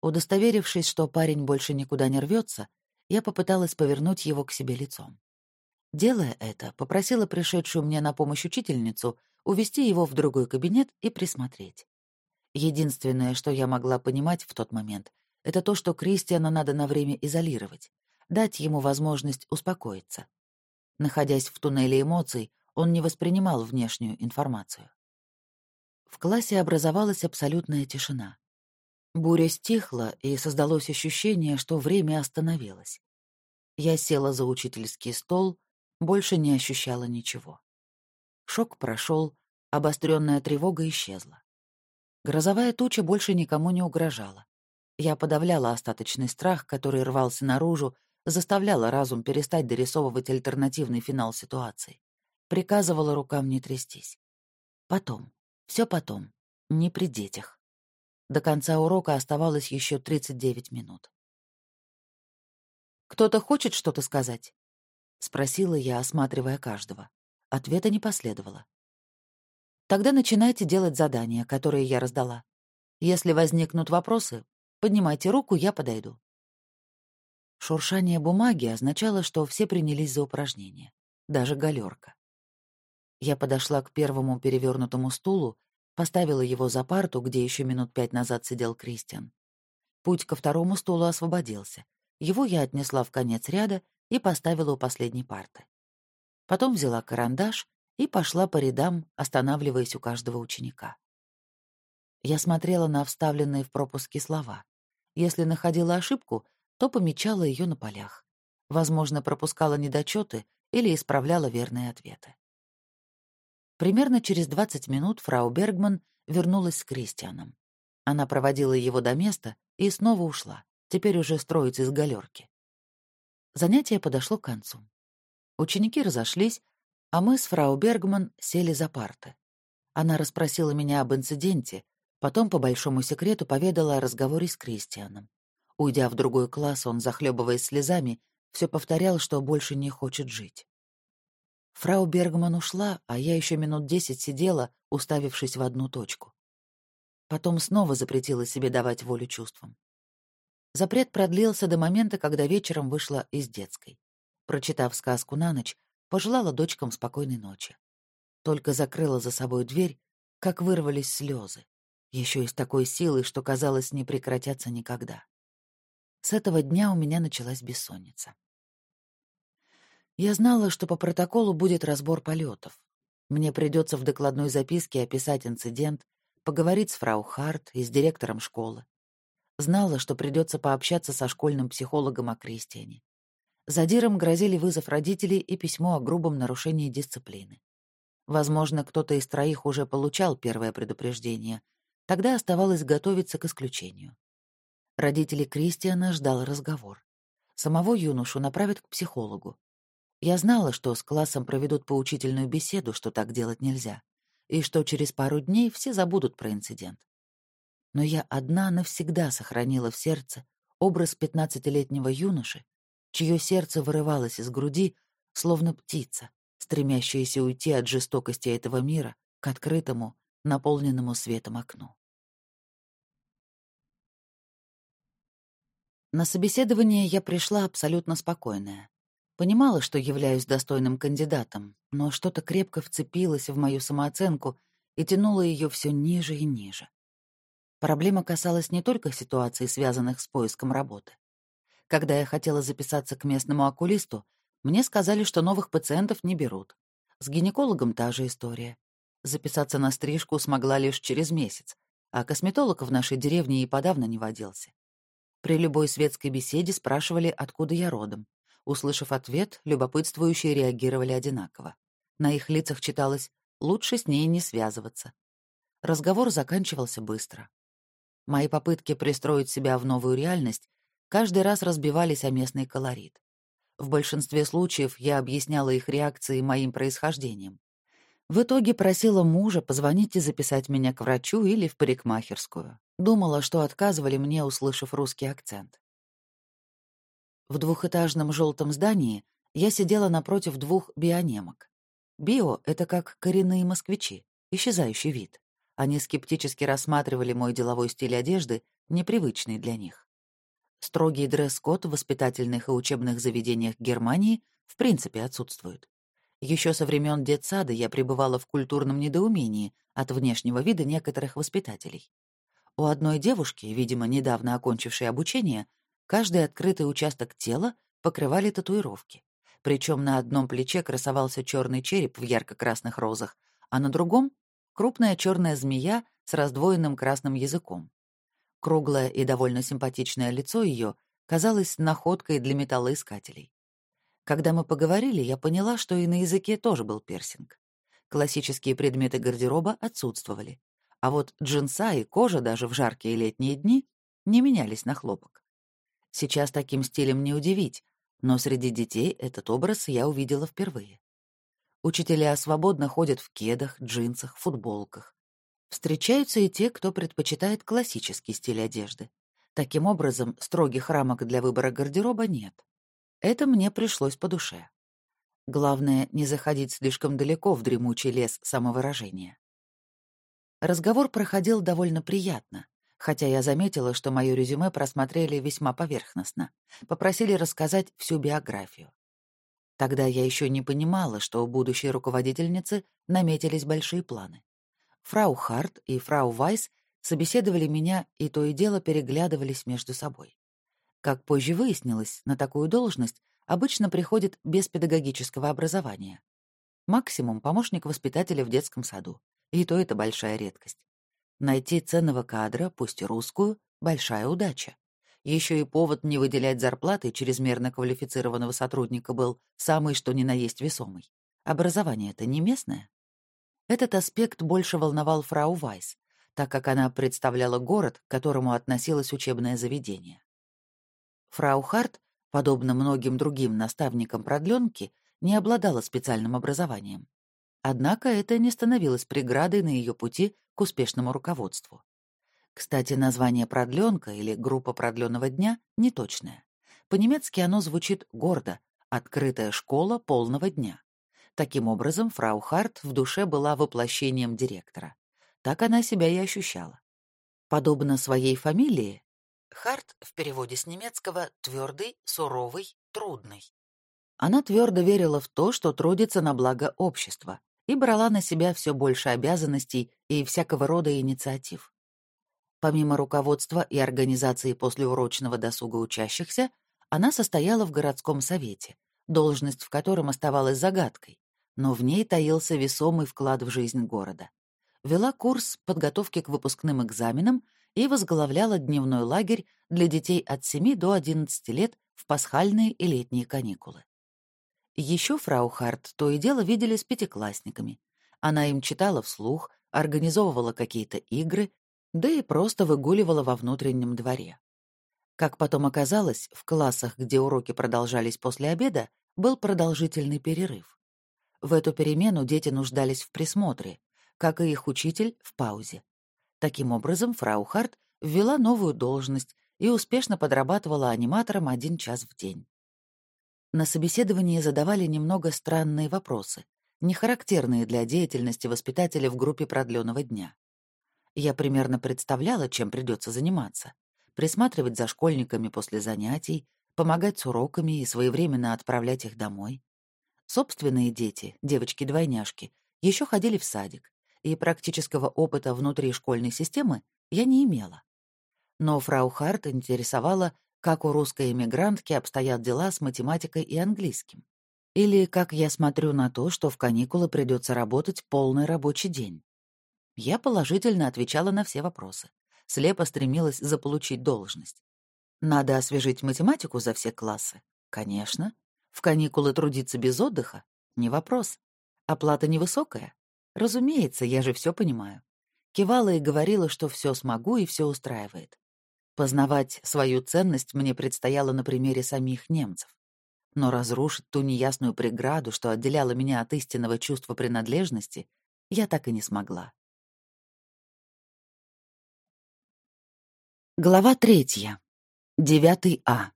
Удостоверившись, что парень больше никуда не рвется, я попыталась повернуть его к себе лицом. Делая это, попросила пришедшую мне на помощь учительницу увести его в другой кабинет и присмотреть. Единственное, что я могла понимать в тот момент, это то, что Кристиана надо на время изолировать, дать ему возможность успокоиться. Находясь в туннеле эмоций, он не воспринимал внешнюю информацию. В классе образовалась абсолютная тишина. Буря стихла, и создалось ощущение, что время остановилось. Я села за учительский стол, больше не ощущала ничего. Шок прошел, обостренная тревога исчезла. Грозовая туча больше никому не угрожала. Я подавляла остаточный страх, который рвался наружу, заставляла разум перестать дорисовывать альтернативный финал ситуации. Приказывала рукам не трястись. Потом, все потом, не при детях. До конца урока оставалось еще 39 минут. «Кто-то хочет что-то сказать?» — спросила я, осматривая каждого. Ответа не последовало. «Тогда начинайте делать задания, которые я раздала. Если возникнут вопросы, поднимайте руку, я подойду». Шуршание бумаги означало, что все принялись за упражнение, даже галерка. Я подошла к первому перевернутому стулу, поставила его за парту, где еще минут пять назад сидел Кристиан. Путь ко второму стулу освободился. Его я отнесла в конец ряда и поставила у последней парты. Потом взяла карандаш и пошла по рядам, останавливаясь у каждого ученика. Я смотрела на вставленные в пропуски слова. Если находила ошибку, то помечала ее на полях. Возможно, пропускала недочеты или исправляла верные ответы. Примерно через 20 минут фрау Бергман вернулась с Кристианом. Она проводила его до места и снова ушла, теперь уже строить из галерки. Занятие подошло к концу. Ученики разошлись, а мы с фрау Бергман сели за парты. Она расспросила меня об инциденте, потом по большому секрету поведала о разговоре с Кристианом. Уйдя в другой класс, он, захлебываясь слезами, все повторял, что больше не хочет жить. Фрау Бергман ушла, а я еще минут десять сидела, уставившись в одну точку. Потом снова запретила себе давать волю чувствам. Запрет продлился до момента, когда вечером вышла из детской. Прочитав сказку на ночь, пожелала дочкам спокойной ночи. Только закрыла за собой дверь, как вырвались слезы, еще и с такой силой, что, казалось, не прекратятся никогда. С этого дня у меня началась бессонница. Я знала, что по протоколу будет разбор полетов. Мне придется в докладной записке описать инцидент, поговорить с фрау Харт и с директором школы. Знала, что придется пообщаться со школьным психологом о Кристиане. Задирам грозили вызов родителей и письмо о грубом нарушении дисциплины. Возможно, кто-то из троих уже получал первое предупреждение. Тогда оставалось готовиться к исключению. Родители Кристиана ждал разговор. Самого юношу направят к психологу. Я знала, что с классом проведут поучительную беседу, что так делать нельзя, и что через пару дней все забудут про инцидент. Но я одна навсегда сохранила в сердце образ пятнадцатилетнего юноши, чье сердце вырывалось из груди, словно птица, стремящаяся уйти от жестокости этого мира к открытому, наполненному светом окну. На собеседование я пришла абсолютно спокойная. Понимала, что являюсь достойным кандидатом, но что-то крепко вцепилось в мою самооценку и тянуло ее все ниже и ниже. Проблема касалась не только ситуаций, связанных с поиском работы. Когда я хотела записаться к местному окулисту, мне сказали, что новых пациентов не берут. С гинекологом та же история. Записаться на стрижку смогла лишь через месяц, а косметолог в нашей деревне и подавно не водился. При любой светской беседе спрашивали, откуда я родом. Услышав ответ, любопытствующие реагировали одинаково. На их лицах читалось «лучше с ней не связываться». Разговор заканчивался быстро. Мои попытки пристроить себя в новую реальность каждый раз разбивались о местный колорит. В большинстве случаев я объясняла их реакции моим происхождением. В итоге просила мужа позвонить и записать меня к врачу или в парикмахерскую. Думала, что отказывали мне, услышав русский акцент. В двухэтажном желтом здании я сидела напротив двух бионемок. Био — это как коренные москвичи, исчезающий вид. Они скептически рассматривали мой деловой стиль одежды, непривычный для них. Строгий дресс-код в воспитательных и учебных заведениях Германии в принципе отсутствует. Еще со времен детсада я пребывала в культурном недоумении от внешнего вида некоторых воспитателей. У одной девушки, видимо, недавно окончившей обучение, каждый открытый участок тела покрывали татуировки. Причем на одном плече красовался черный череп в ярко-красных розах, а на другом — крупная черная змея с раздвоенным красным языком. Круглое и довольно симпатичное лицо ее казалось находкой для металлоискателей. Когда мы поговорили, я поняла, что и на языке тоже был пирсинг. Классические предметы гардероба отсутствовали, а вот джинса и кожа даже в жаркие летние дни не менялись на хлопок. Сейчас таким стилем не удивить, но среди детей этот образ я увидела впервые. Учителя свободно ходят в кедах, джинсах, футболках. Встречаются и те, кто предпочитает классический стиль одежды. Таким образом, строгих рамок для выбора гардероба нет. Это мне пришлось по душе. Главное, не заходить слишком далеко в дремучий лес самовыражения. Разговор проходил довольно приятно, хотя я заметила, что мое резюме просмотрели весьма поверхностно, попросили рассказать всю биографию. Тогда я еще не понимала, что у будущей руководительницы наметились большие планы. Фрау Харт и фрау Вайс собеседовали меня и то и дело переглядывались между собой. Как позже выяснилось, на такую должность обычно приходит без педагогического образования. Максимум — помощник воспитателя в детском саду, и то это большая редкость. Найти ценного кадра, пусть и русскую, — большая удача. Еще и повод не выделять зарплаты чрезмерно квалифицированного сотрудника был самый что ни на есть весомый. Образование это не местное. Этот аспект больше волновал фрау Вайс, так как она представляла город, к которому относилось учебное заведение. Фрау Харт, подобно многим другим наставникам продленки, не обладала специальным образованием. Однако это не становилось преградой на ее пути к успешному руководству. Кстати, название «продленка» или «группа продленного дня» неточное. По-немецки оно звучит гордо «открытая школа полного дня». Таким образом, фрау Харт в душе была воплощением директора. Так она себя и ощущала. Подобно своей фамилии, Харт в переводе с немецкого «твердый», «суровый», «трудный». Она твердо верила в то, что трудится на благо общества, и брала на себя все больше обязанностей и всякого рода инициатив. Помимо руководства и организации послеурочного досуга учащихся, она состояла в городском совете, должность в котором оставалась загадкой, но в ней таился весомый вклад в жизнь города. Вела курс подготовки к выпускным экзаменам и возглавляла дневной лагерь для детей от 7 до 11 лет в пасхальные и летние каникулы. Еще фрау Харт то и дело видели с пятиклассниками. Она им читала вслух, организовывала какие-то игры, да и просто выгуливала во внутреннем дворе. Как потом оказалось, в классах, где уроки продолжались после обеда, был продолжительный перерыв. В эту перемену дети нуждались в присмотре, как и их учитель в паузе. Таким образом, фрау Харт ввела новую должность и успешно подрабатывала аниматором один час в день. На собеседовании задавали немного странные вопросы, не характерные для деятельности воспитателя в группе продленного дня. Я примерно представляла, чем придется заниматься. Присматривать за школьниками после занятий, помогать с уроками и своевременно отправлять их домой. Собственные дети, девочки-двойняшки, еще ходили в садик, и практического опыта внутри школьной системы я не имела. Но фрау Харт интересовала, как у русской эмигрантки обстоят дела с математикой и английским. Или как я смотрю на то, что в каникулы придется работать полный рабочий день. Я положительно отвечала на все вопросы. Слепо стремилась заполучить должность. Надо освежить математику за все классы? Конечно. В каникулы трудиться без отдыха? Не вопрос. Оплата невысокая? Разумеется, я же все понимаю. Кивала и говорила, что все смогу и все устраивает. Познавать свою ценность мне предстояло на примере самих немцев. Но разрушить ту неясную преграду, что отделяла меня от истинного чувства принадлежности, я так и не смогла. Глава третья. 9 А.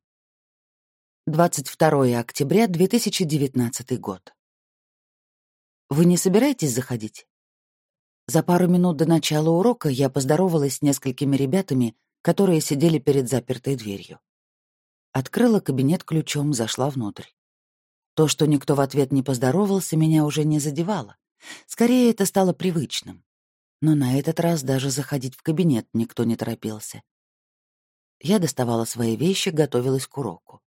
22 октября 2019 год. Вы не собираетесь заходить? За пару минут до начала урока я поздоровалась с несколькими ребятами, которые сидели перед запертой дверью. Открыла кабинет ключом, зашла внутрь. То, что никто в ответ не поздоровался, меня уже не задевало. Скорее, это стало привычным. Но на этот раз даже заходить в кабинет никто не торопился. Я доставала свои вещи, готовилась к уроку.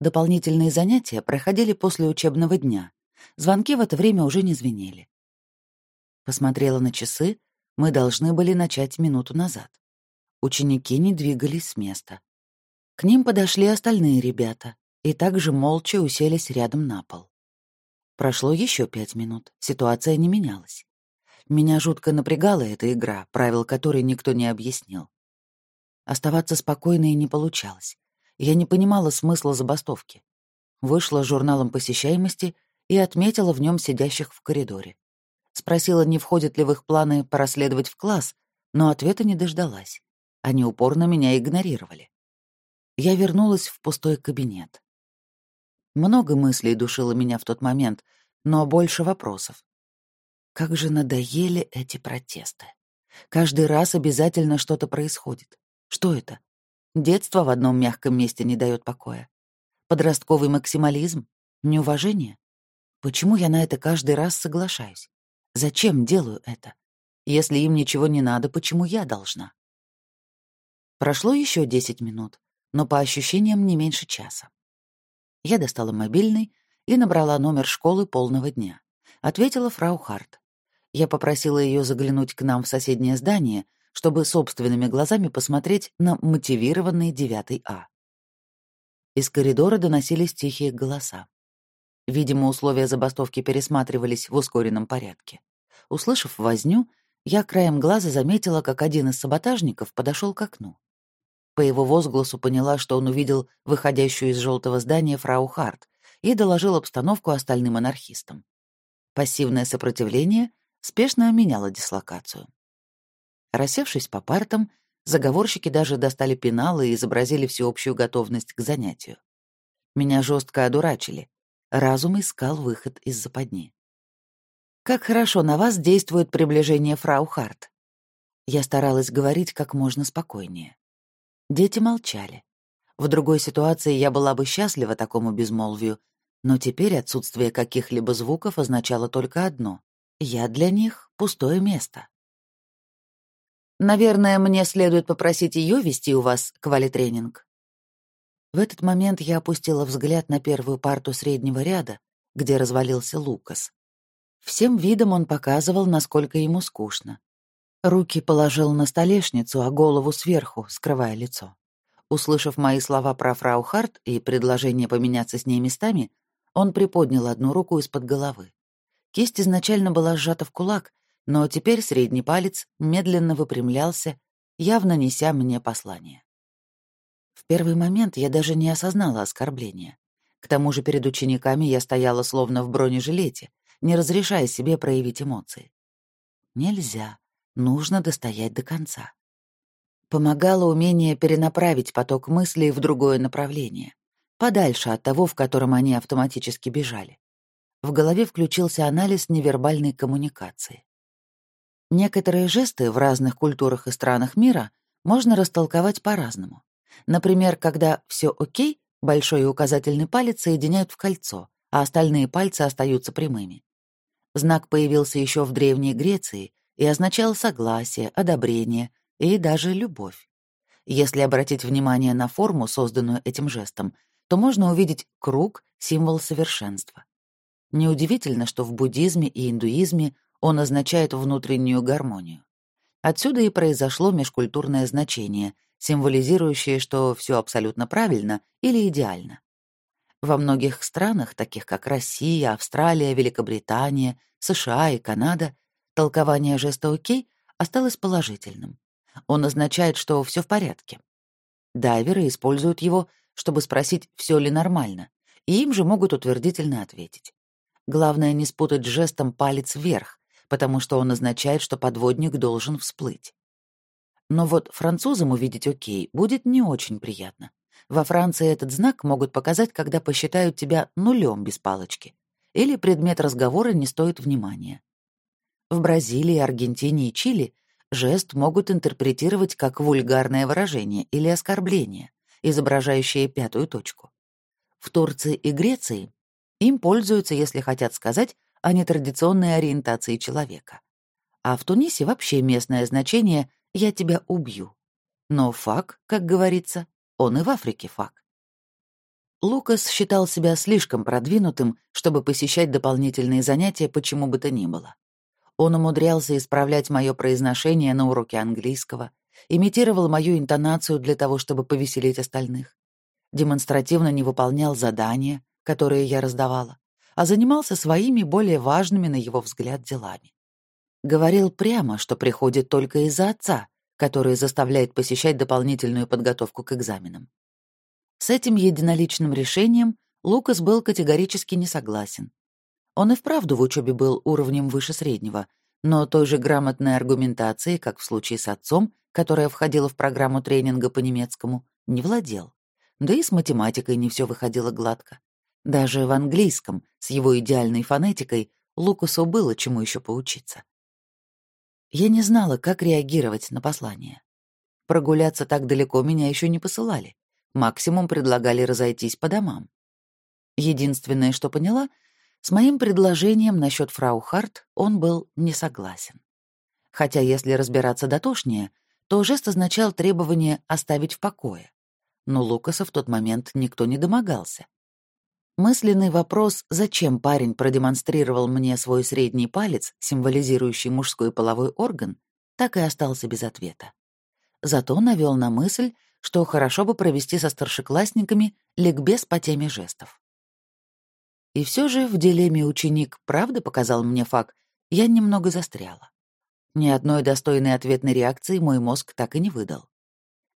Дополнительные занятия проходили после учебного дня. Звонки в это время уже не звенели. Посмотрела на часы, мы должны были начать минуту назад. Ученики не двигались с места. К ним подошли остальные ребята и также молча уселись рядом на пол. Прошло еще пять минут, ситуация не менялась. Меня жутко напрягала эта игра, правил которой никто не объяснил. Оставаться спокойной не получалось. Я не понимала смысла забастовки. Вышла журналом посещаемости и отметила в нем сидящих в коридоре. Спросила, не входит ли в их планы порасследовать в класс, но ответа не дождалась. Они упорно меня игнорировали. Я вернулась в пустой кабинет. Много мыслей душило меня в тот момент, но больше вопросов. Как же надоели эти протесты. Каждый раз обязательно что-то происходит. Что это? Детство в одном мягком месте не дает покоя. Подростковый максимализм? Неуважение? Почему я на это каждый раз соглашаюсь? Зачем делаю это? Если им ничего не надо, почему я должна? Прошло еще десять минут, но по ощущениям не меньше часа. Я достала мобильный и набрала номер школы полного дня. Ответила фрау Харт. Я попросила ее заглянуть к нам в соседнее здание, чтобы собственными глазами посмотреть на мотивированный 9 А. Из коридора доносились тихие голоса. Видимо, условия забастовки пересматривались в ускоренном порядке. Услышав возню, я краем глаза заметила, как один из саботажников подошел к окну. По его возгласу поняла, что он увидел выходящую из желтого здания фрау Харт и доложил обстановку остальным анархистам. Пассивное сопротивление спешно меняло дислокацию. Рассевшись по партам, заговорщики даже достали пеналы и изобразили всеобщую готовность к занятию. Меня жестко одурачили. Разум искал выход из западни. «Как хорошо на вас действует приближение фрау Харт». Я старалась говорить как можно спокойнее. Дети молчали. В другой ситуации я была бы счастлива такому безмолвию, но теперь отсутствие каких-либо звуков означало только одно — я для них — пустое место. Наверное, мне следует попросить ее вести у вас квалитренинг. В этот момент я опустила взгляд на первую парту среднего ряда, где развалился Лукас. Всем видом он показывал, насколько ему скучно. Руки положил на столешницу, а голову сверху, скрывая лицо. Услышав мои слова про фрау Харт и предложение поменяться с ней местами, он приподнял одну руку из-под головы. Кисть изначально была сжата в кулак, но теперь средний палец медленно выпрямлялся, явно неся мне послание. В первый момент я даже не осознала оскорбления. К тому же перед учениками я стояла словно в бронежилете, не разрешая себе проявить эмоции. Нельзя. Нужно достоять до конца. Помогало умение перенаправить поток мыслей в другое направление, подальше от того, в котором они автоматически бежали. В голове включился анализ невербальной коммуникации. Некоторые жесты в разных культурах и странах мира можно растолковать по-разному. Например, когда все окей, большой и указательный палец соединяют в кольцо, а остальные пальцы остаются прямыми. Знак появился еще в Древней Греции и означал согласие, одобрение и даже любовь. Если обратить внимание на форму, созданную этим жестом, то можно увидеть круг — символ совершенства. Неудивительно, что в буддизме и индуизме он означает внутреннюю гармонию. Отсюда и произошло межкультурное значение, символизирующее, что все абсолютно правильно или идеально. Во многих странах, таких как Россия, Австралия, Великобритания, США и Канада, Толкование жеста «Окей» осталось положительным. Он означает, что все в порядке. Дайверы используют его, чтобы спросить, все ли нормально, и им же могут утвердительно ответить. Главное не спутать жестом палец вверх, потому что он означает, что подводник должен всплыть. Но вот французам увидеть «Окей» будет не очень приятно. Во Франции этот знак могут показать, когда посчитают тебя нулем без палочки, или предмет разговора не стоит внимания. В Бразилии, Аргентине и Чили жест могут интерпретировать как вульгарное выражение или оскорбление, изображающее пятую точку. В Турции и Греции им пользуются, если хотят сказать о нетрадиционной ориентации человека. а в Тунисе вообще местное значение «я тебя убью». Но фак, как говорится, он и в Африке фак. Лукас считал себя слишком продвинутым, чтобы посещать дополнительные занятия почему бы то ни было. Он умудрялся исправлять мое произношение на уроке английского, имитировал мою интонацию для того, чтобы повеселить остальных, демонстративно не выполнял задания, которые я раздавала, а занимался своими более важными, на его взгляд, делами. Говорил прямо, что приходит только из-за отца, который заставляет посещать дополнительную подготовку к экзаменам. С этим единоличным решением Лукас был категорически не согласен. Он и вправду в учебе был уровнем выше среднего, но той же грамотной аргументации, как в случае с отцом, которая входила в программу тренинга по немецкому, не владел. Да и с математикой не все выходило гладко. Даже в английском, с его идеальной фонетикой, Лукасу было чему еще поучиться. Я не знала, как реагировать на послание. Прогуляться так далеко меня еще не посылали. Максимум предлагали разойтись по домам. Единственное, что поняла — с моим предложением насчет фрау Харт он был не согласен. Хотя, если разбираться дотошнее, то жест означал требование оставить в покое. Но Лукаса в тот момент никто не домогался. Мысленный вопрос, зачем парень продемонстрировал мне свой средний палец, символизирующий мужской половой орган, так и остался без ответа. Зато навел на мысль, что хорошо бы провести со старшеклассниками ликбез по теме жестов. И все же в дилемме ученик правда показал мне факт, я немного застряла. Ни одной достойной ответной реакции мой мозг так и не выдал.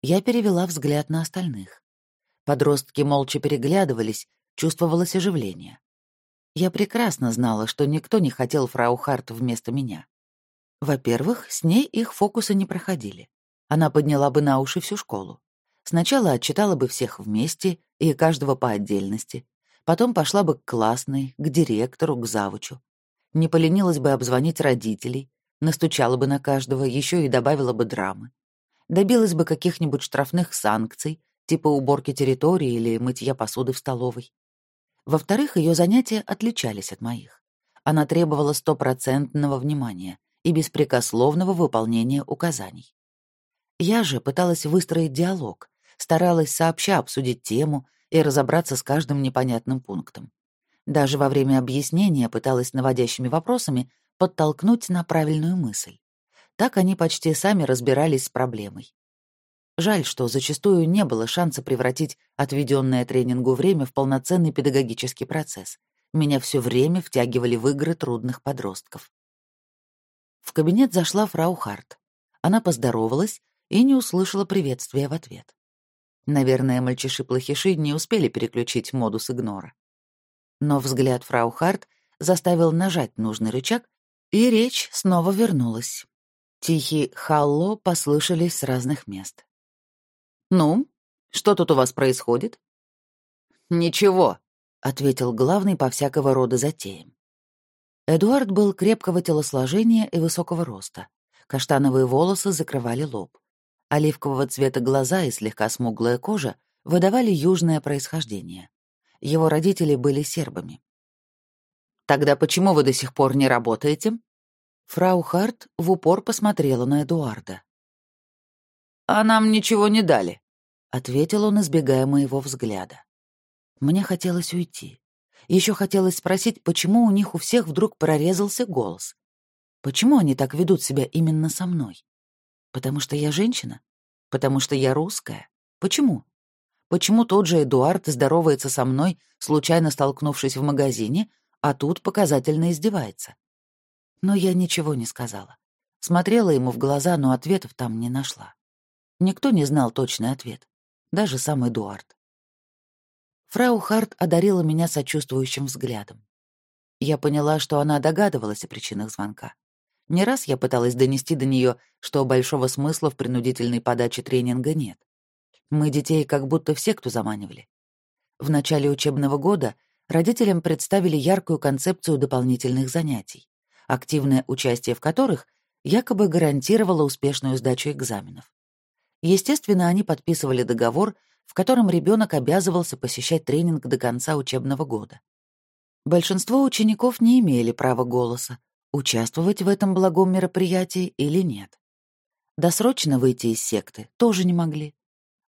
Я перевела взгляд на остальных. Подростки молча переглядывались, чувствовалось оживление. Я прекрасно знала, что никто не хотел фрау Харт вместо меня. Во-первых, с ней их фокусы не проходили. Она подняла бы на уши всю школу. Сначала отчитала бы всех вместе и каждого по отдельности, Потом пошла бы к классной, к директору, к завучу. Не поленилась бы обзвонить родителей, настучала бы на каждого, еще и добавила бы драмы. Добилась бы каких-нибудь штрафных санкций, типа уборки территории или мытья посуды в столовой. Во-вторых, ее занятия отличались от моих. Она требовала стопроцентного внимания и беспрекословного выполнения указаний. Я же пыталась выстроить диалог, старалась сообща обсудить тему, и разобраться с каждым непонятным пунктом. Даже во время объяснения пыталась наводящими вопросами подтолкнуть на правильную мысль. Так они почти сами разбирались с проблемой. Жаль, что зачастую не было шанса превратить отведенное тренингу время в полноценный педагогический процесс. Меня все время втягивали в игры трудных подростков. В кабинет зашла фрау Харт. Она поздоровалась и не услышала приветствия в ответ. Наверное, мальчиши-плохиши не успели переключить модус игнора. Но взгляд фрау Харт заставил нажать нужный рычаг, и речь снова вернулась. Тихий «халло» послышались с разных мест. «Ну, что тут у вас происходит?» «Ничего», — ответил главный по всякого рода затеям. Эдуард был крепкого телосложения и высокого роста. Каштановые волосы закрывали лоб. Оливкового цвета глаза и слегка смуглая кожа выдавали южное происхождение. Его родители были сербами. «Тогда почему вы до сих пор не работаете?» Фрау Харт в упор посмотрела на Эдуарда. «А нам ничего не дали», — ответил он, избегая моего взгляда. Мне хотелось уйти. Еще хотелось спросить, почему у них у всех вдруг прорезался голос. Почему они так ведут себя именно со мной? Потому что я женщина? Потому что я русская? Почему? Почему тот же Эдуард здоровается со мной, случайно столкнувшись в магазине, а тут показательно издевается? Но я ничего не сказала. Смотрела ему в глаза, но ответов там не нашла. Никто не знал точный ответ. Даже сам Эдуард. Фрау Харт одарила меня сочувствующим взглядом. Я поняла, что она догадывалась о причинах звонка. Не раз я пыталась донести до нее, что большого смысла в принудительной подаче тренинга нет. Мы детей как будто в секту заманивали. В начале учебного года родителям представили яркую концепцию дополнительных занятий, активное участие в которых якобы гарантировало успешную сдачу экзаменов. Естественно, они подписывали договор, в котором ребенок обязывался посещать тренинг до конца учебного года. Большинство учеников не имели права голоса, участвовать в этом благом мероприятии или нет. Досрочно выйти из секты тоже не могли.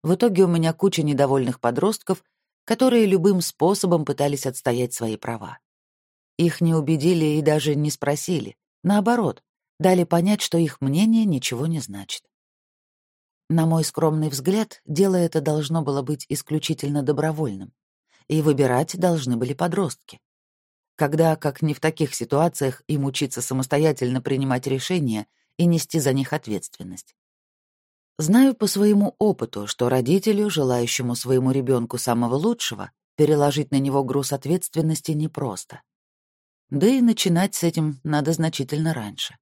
В итоге у меня куча недовольных подростков, которые любым способом пытались отстоять свои права. Их не убедили и даже не спросили. Наоборот, дали понять, что их мнение ничего не значит. На мой скромный взгляд, дело это должно было быть исключительно добровольным, и выбирать должны были подростки. Когда, как не в таких ситуациях, им учиться самостоятельно принимать решения и нести за них ответственность. Знаю по своему опыту, что родителю, желающему своему ребенку самого лучшего, переложить на него груз ответственности непросто. Да и начинать с этим надо значительно раньше.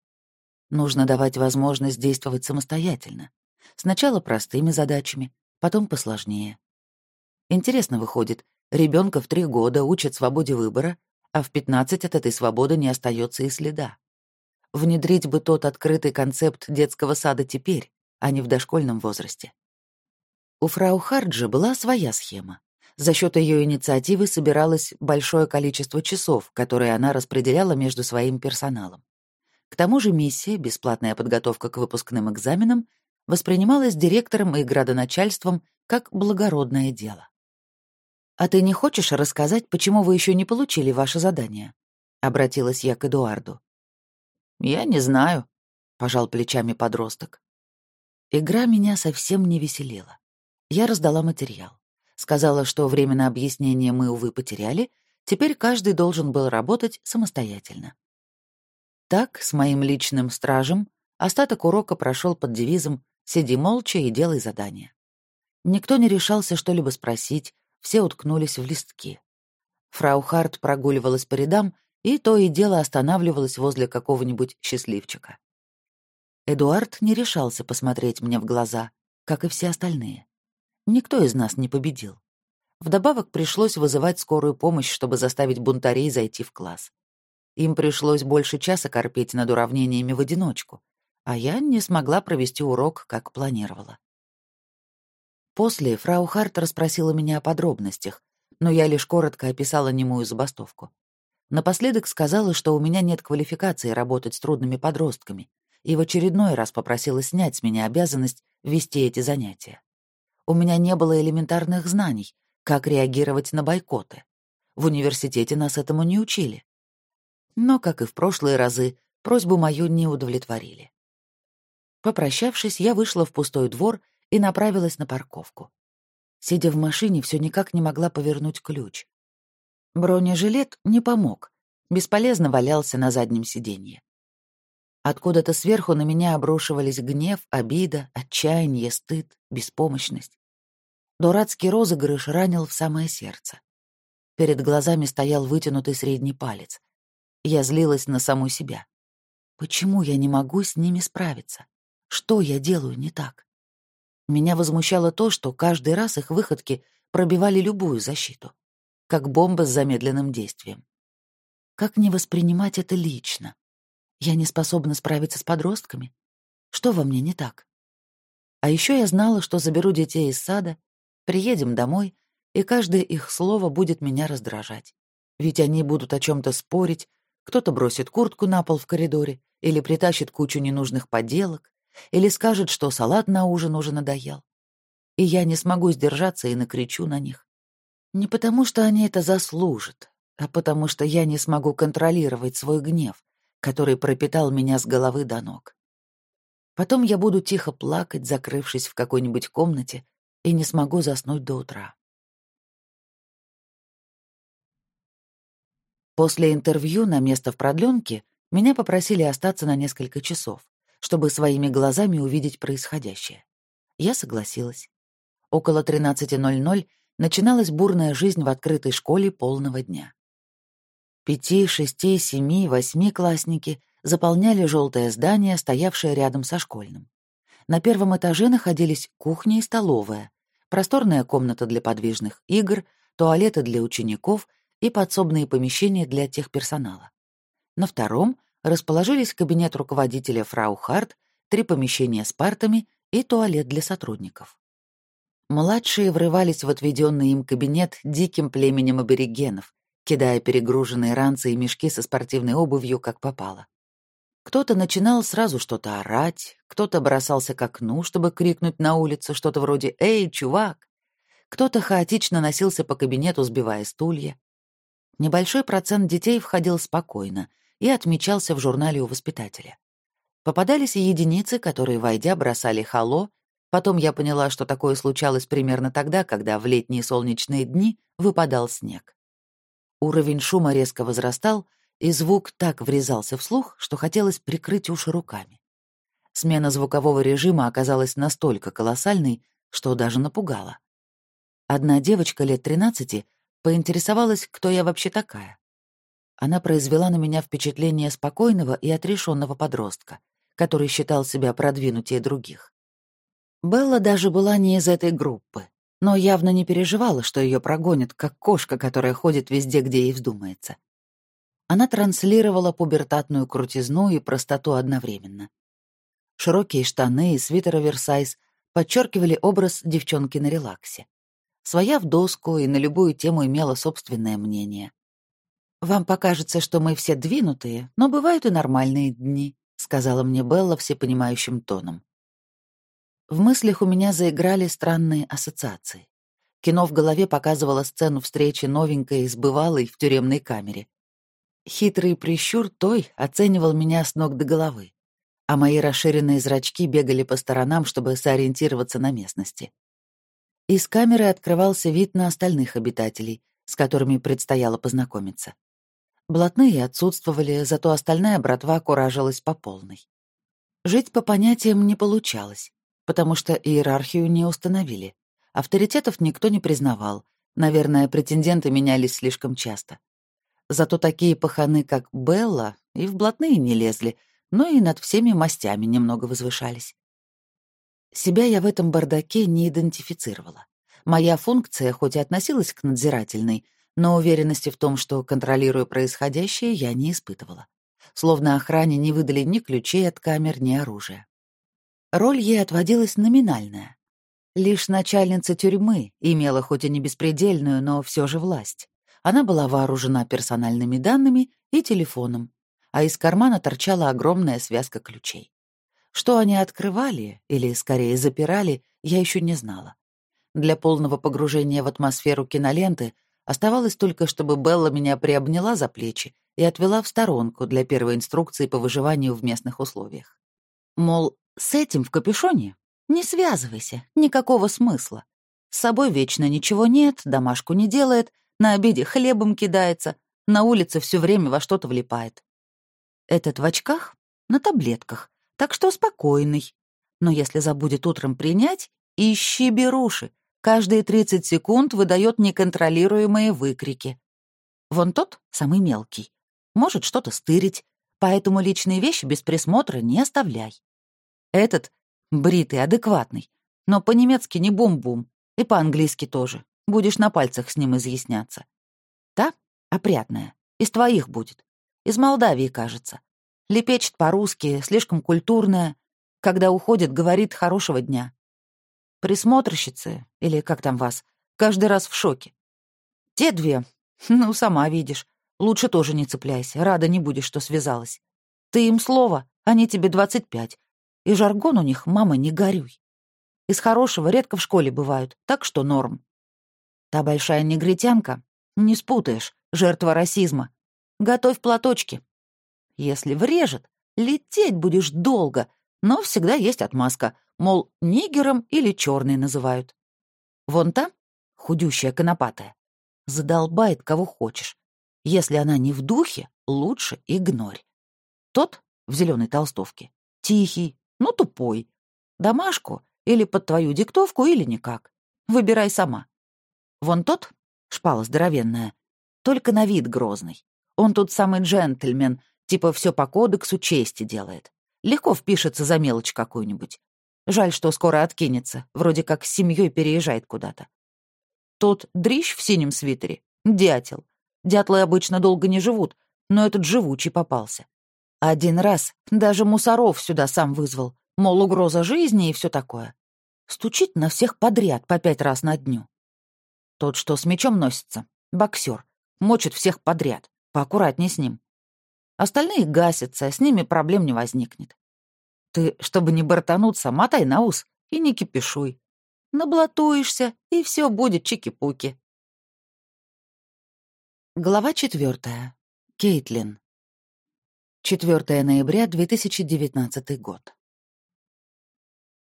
Нужно давать возможность действовать самостоятельно. Сначала простыми задачами, потом посложнее. Интересно выходит, ребенка в три года учат свободе выбора, а в 15 от этой свободы не остается и следа. Внедрить бы тот открытый концепт детского сада теперь, а не в дошкольном возрасте. У фрау Харджи была своя схема. За счет ее инициативы собиралось большое количество часов, которые она распределяла между своим персоналом. К тому же миссия, бесплатная подготовка к выпускным экзаменам, воспринималась директором и градоначальством как благородное дело. «А ты не хочешь рассказать, почему вы еще не получили ваше задание?» — обратилась я к Эдуарду. «Я не знаю», — пожал плечами подросток. Игра меня совсем не веселила. Я раздала материал. Сказала, что время на объяснение мы, увы, потеряли, теперь каждый должен был работать самостоятельно. Так, с моим личным стражем, остаток урока прошел под девизом «Сиди молча и делай задание». Никто не решался что-либо спросить, все уткнулись в листки. Фрау Харт прогуливалась по рядам и то и дело останавливалась возле какого-нибудь счастливчика. Эдуард не решался посмотреть мне в глаза, как и все остальные. Никто из нас не победил. Вдобавок пришлось вызывать скорую помощь, чтобы заставить бунтарей зайти в класс. Им пришлось больше часа корпеть над уравнениями в одиночку, а я не смогла провести урок, как планировала. После фрау Харт расспросила меня о подробностях, но я лишь коротко описала немую забастовку. Напоследок сказала, что у меня нет квалификации работать с трудными подростками, и в очередной раз попросила снять с меня обязанность вести эти занятия. У меня не было элементарных знаний, как реагировать на бойкоты. В университете нас этому не учили. Но, как и в прошлые разы, просьбу мою не удовлетворили. Попрощавшись, я вышла в пустой двор и направилась на парковку. Сидя в машине, все никак не могла повернуть ключ. Бронежилет не помог, бесполезно валялся на заднем сиденье. Откуда-то сверху на меня обрушивались гнев, обида, отчаяние, стыд, беспомощность. Дурацкий розыгрыш ранил в самое сердце. Перед глазами стоял вытянутый средний палец. Я злилась на саму себя. Почему я не могу с ними справиться? Что я делаю не так? Меня возмущало то, что каждый раз их выходки пробивали любую защиту, как бомба с замедленным действием. Как не воспринимать это лично? Я не способна справиться с подростками? Что во мне не так? А еще я знала, что заберу детей из сада, приедем домой, и каждое их слово будет меня раздражать. Ведь они будут о чем то спорить, кто-то бросит куртку на пол в коридоре или притащит кучу ненужных поделок, или скажет, что салат на ужин уже надоел. И я не смогу сдержаться и накричу на них. Не потому, что они это заслужат, а потому что я не смогу контролировать свой гнев, который пропитал меня с головы до ног. Потом я буду тихо плакать, закрывшись в какой-нибудь комнате, и не смогу заснуть до утра. После интервью на место в продленке меня попросили остаться на несколько часов, чтобы своими глазами увидеть происходящее. Я согласилась. Около 13.00 начиналась бурная жизнь в открытой школе полного дня. Пяти, шести, семи, восьми классники заполняли желтое здание, стоявшее рядом со школьным. На первом этаже находились кухня и столовая, просторная комната для подвижных игр, туалеты для учеников и подсобные помещения для техперсонала. На втором расположились кабинет руководителя фрау Харт, три помещения с партами и туалет для сотрудников. Младшие врывались в отведенный им кабинет диким племенем аборигенов, кидая перегруженные ранцы и мешки со спортивной обувью, как попало. Кто-то начинал сразу что-то орать, кто-то бросался к окну, чтобы крикнуть на улице что-то вроде «Эй, чувак!», кто-то хаотично носился по кабинету, сбивая стулья. Небольшой процент детей входил спокойно и отмечался в журнале у воспитателя. Попадались и единицы, которые, войдя, бросали хало. Потом я поняла, что такое случалось примерно тогда, когда в летние солнечные дни выпадал снег. Уровень шума резко возрастал, и звук так врезался в слух, что хотелось прикрыть уши руками. Смена звукового режима оказалась настолько колоссальной, что даже напугала. Одна девочка лет 13 поинтересовалась, кто я вообще такая. Она произвела на меня впечатление спокойного и отрешенного подростка, который считал себя продвинутее других. Белла даже была не из этой группы, но явно не переживала, что ее прогонят, как кошка, которая ходит везде, где ей вздумается. Она транслировала пубертатную крутизну и простоту одновременно. Широкие штаны и свитер оверсайз подчеркивали образ девчонки на релаксе. Своя в доску и на любую тему имела собственное мнение. «Вам покажется, что мы все двинутые, но бывают и нормальные дни», — сказала мне Белла всепонимающим тоном. В мыслях у меня заиграли странные ассоциации. Кино в голове показывало сцену встречи новенькой с бывалой в тюремной камере. Хитрый прищур той оценивал меня с ног до головы, а мои расширенные зрачки бегали по сторонам, чтобы сориентироваться на местности. Из камеры открывался вид на остальных обитателей, с которыми предстояло познакомиться. Блатные отсутствовали, зато остальная братва куражилась по полной. Жить по понятиям не получалось, потому что иерархию не установили. Авторитетов никто не признавал, наверное, претенденты менялись слишком часто. Зато такие паханы, как Белла, и в блатные не лезли, но и над всеми мастями немного возвышались. Себя я в этом бардаке не идентифицировала. Моя функция хоть и относилась к надзирательной, но уверенности в том, что контролирую происходящее, я не испытывала. Словно охране не выдали ни ключей от камер, ни оружия. Роль ей отводилась номинальная. Лишь начальница тюрьмы имела хоть и не беспредельную, но все же власть. Она была вооружена персональными данными и телефоном, а из кармана торчала огромная связка ключей. Что они открывали, или скорее запирали, я еще не знала. Для полного погружения в атмосферу киноленты оставалось только, чтобы Белла меня приобняла за плечи и отвела в сторонку для первой инструкции по выживанию в местных условиях. Мол, с этим в капюшоне не связывайся, никакого смысла. С собой вечно ничего нет, домашку не делает, на обеде хлебом кидается, на улице все время во что-то влипает. Этот в очках, на таблетках, так что спокойный. Но если забудет утром принять, ищи беруши. Каждые 30 секунд выдает неконтролируемые выкрики. Вон тот, самый мелкий, может что-то стырить, поэтому личные вещи без присмотра не оставляй. Этот — бритый, адекватный, но по-немецки не бум-бум, и по-английски тоже. Будешь на пальцах с ним изъясняться. Та, опрятная, из твоих будет. Из Молдавии, кажется. Лепечет по-русски, слишком культурная. Когда уходит, говорит «хорошего дня». Присмотрщицы, или как там вас, каждый раз в шоке. Те две, ну, сама видишь. Лучше тоже не цепляйся, рада не будешь, что связалась. Ты им слово, они тебе двадцать пять. И жаргон у них, мама, не горюй. Из хорошего редко в школе бывают, так что норм. Та большая негритянка, не спутаешь, жертва расизма. Готовь платочки. Если врежет, лететь будешь долго, но всегда есть отмазка, мол, нигером или черный называют. Вон та, худющая конопатая, задолбает кого хочешь. Если она не в духе, лучше игнорь. Тот в зеленой толстовке тихий, ну тупой. Домашку или под твою диктовку, или никак. Выбирай сама. Вон тот, шпала здоровенная, только на вид грозный. Он тут самый джентльмен, типа все по кодексу чести делает. Легко впишется за мелочь какую-нибудь. Жаль, что скоро откинется, вроде как с семьей переезжает куда-то. Тот дрищ в синем свитере — дятел. Дятлы обычно долго не живут, но этот живучий попался. Один раз даже мусоров сюда сам вызвал, мол, угроза жизни и все такое. Стучит на всех подряд по пять раз на дню. Тот, что с мечом носится. Боксер. Мочит всех подряд. Поаккуратней с ним. Остальные гасятся, с ними проблем не возникнет. Ты, чтобы не бортануться, мотай на ус и не кипишуй. Наблатуешься, и все будет чики-пуки. Глава четвертая. Кейтлин. 4 ноября 2019 год.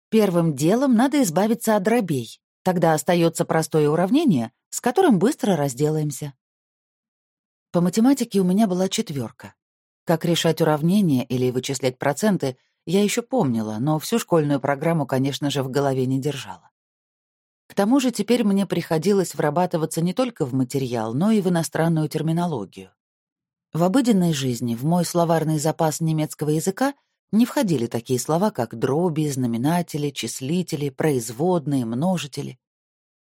Первым делом надо избавиться от дробей. Тогда остается простое уравнение, с которым быстро разделаемся. По математике у меня была четверка. Как решать уравнения или вычислять проценты, я еще помнила, но всю школьную программу, конечно же, в голове не держала. К тому же теперь мне приходилось врабатываться не только в материал, но и в иностранную терминологию. В обыденной жизни в мой словарный запас немецкого языка не входили такие слова, как дроби, знаменатели, числители, производные, множители.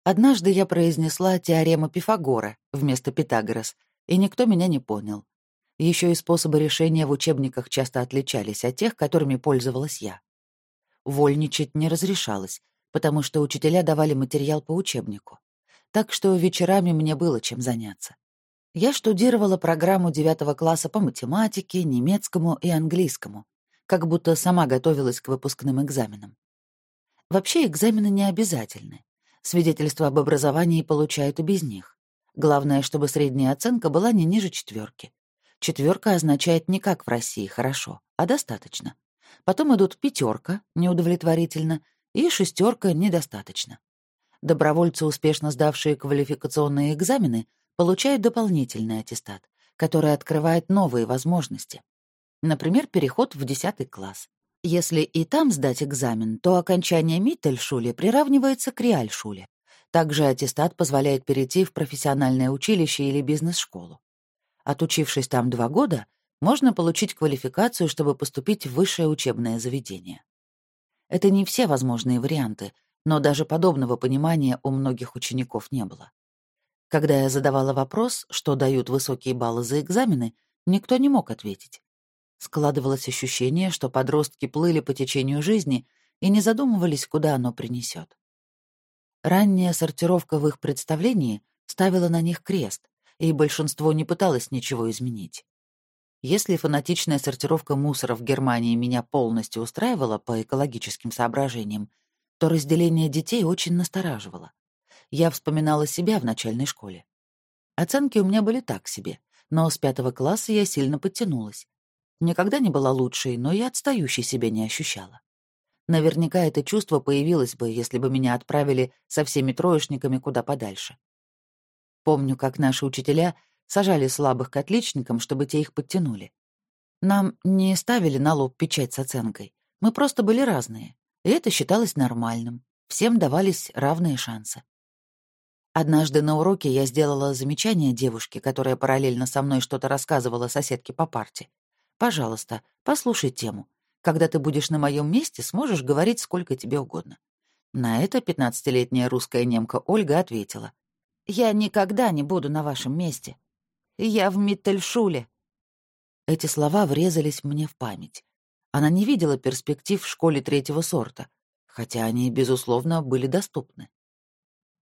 Однажды я произнесла теорему Пифагора вместо Питагорас, и никто меня не понял. Еще и способы решения в учебниках часто отличались от тех, которыми пользовалась я. Вольничать не разрешалось, потому что учителя давали материал по учебнику. Так что вечерами мне было чем заняться. Я штудировала программу девятого класса по математике, немецкому и английскому, как будто сама готовилась к выпускным экзаменам. Вообще экзамены не обязательны. Свидетельство об образовании получают и без них. Главное, чтобы средняя оценка была не ниже четверки. Четверка означает не как в России хорошо, а достаточно. Потом идут пятерка, неудовлетворительно, и шестерка недостаточно. Добровольцы, успешно сдавшие квалификационные экзамены, получают дополнительный аттестат, который открывает новые возможности. Например, переход в 10 класс. Если и там сдать экзамен, то окончание Миттельшуле приравнивается к Реальшуле. Также аттестат позволяет перейти в профессиональное училище или бизнес-школу. Отучившись там два года, можно получить квалификацию, чтобы поступить в высшее учебное заведение. Это не все возможные варианты, но даже подобного понимания у многих учеников не было. Когда я задавала вопрос, что дают высокие баллы за экзамены, никто не мог ответить. Складывалось ощущение, что подростки плыли по течению жизни и не задумывались, куда оно принесет. Ранняя сортировка в их представлении ставила на них крест, и большинство не пыталось ничего изменить. Если фанатичная сортировка мусора в Германии меня полностью устраивала по экологическим соображениям, то разделение детей очень настораживало. Я вспоминала себя в начальной школе. Оценки у меня были так себе, но с пятого класса я сильно подтянулась. Никогда не была лучшей, но и отстающей себя не ощущала. Наверняка это чувство появилось бы, если бы меня отправили со всеми троечниками куда подальше. Помню, как наши учителя сажали слабых к отличникам, чтобы те их подтянули. Нам не ставили на лоб печать с оценкой. Мы просто были разные, и это считалось нормальным. Всем давались равные шансы. Однажды на уроке я сделала замечание девушке, которая параллельно со мной что-то рассказывала соседке по парте. «Пожалуйста, послушай тему. Когда ты будешь на моем месте, сможешь говорить сколько тебе угодно». На это пятнадцатилетняя русская немка Ольга ответила. «Я никогда не буду на вашем месте. Я в Миттельшуле». Эти слова врезались мне в память. Она не видела перспектив в школе третьего сорта, хотя они, безусловно, были доступны.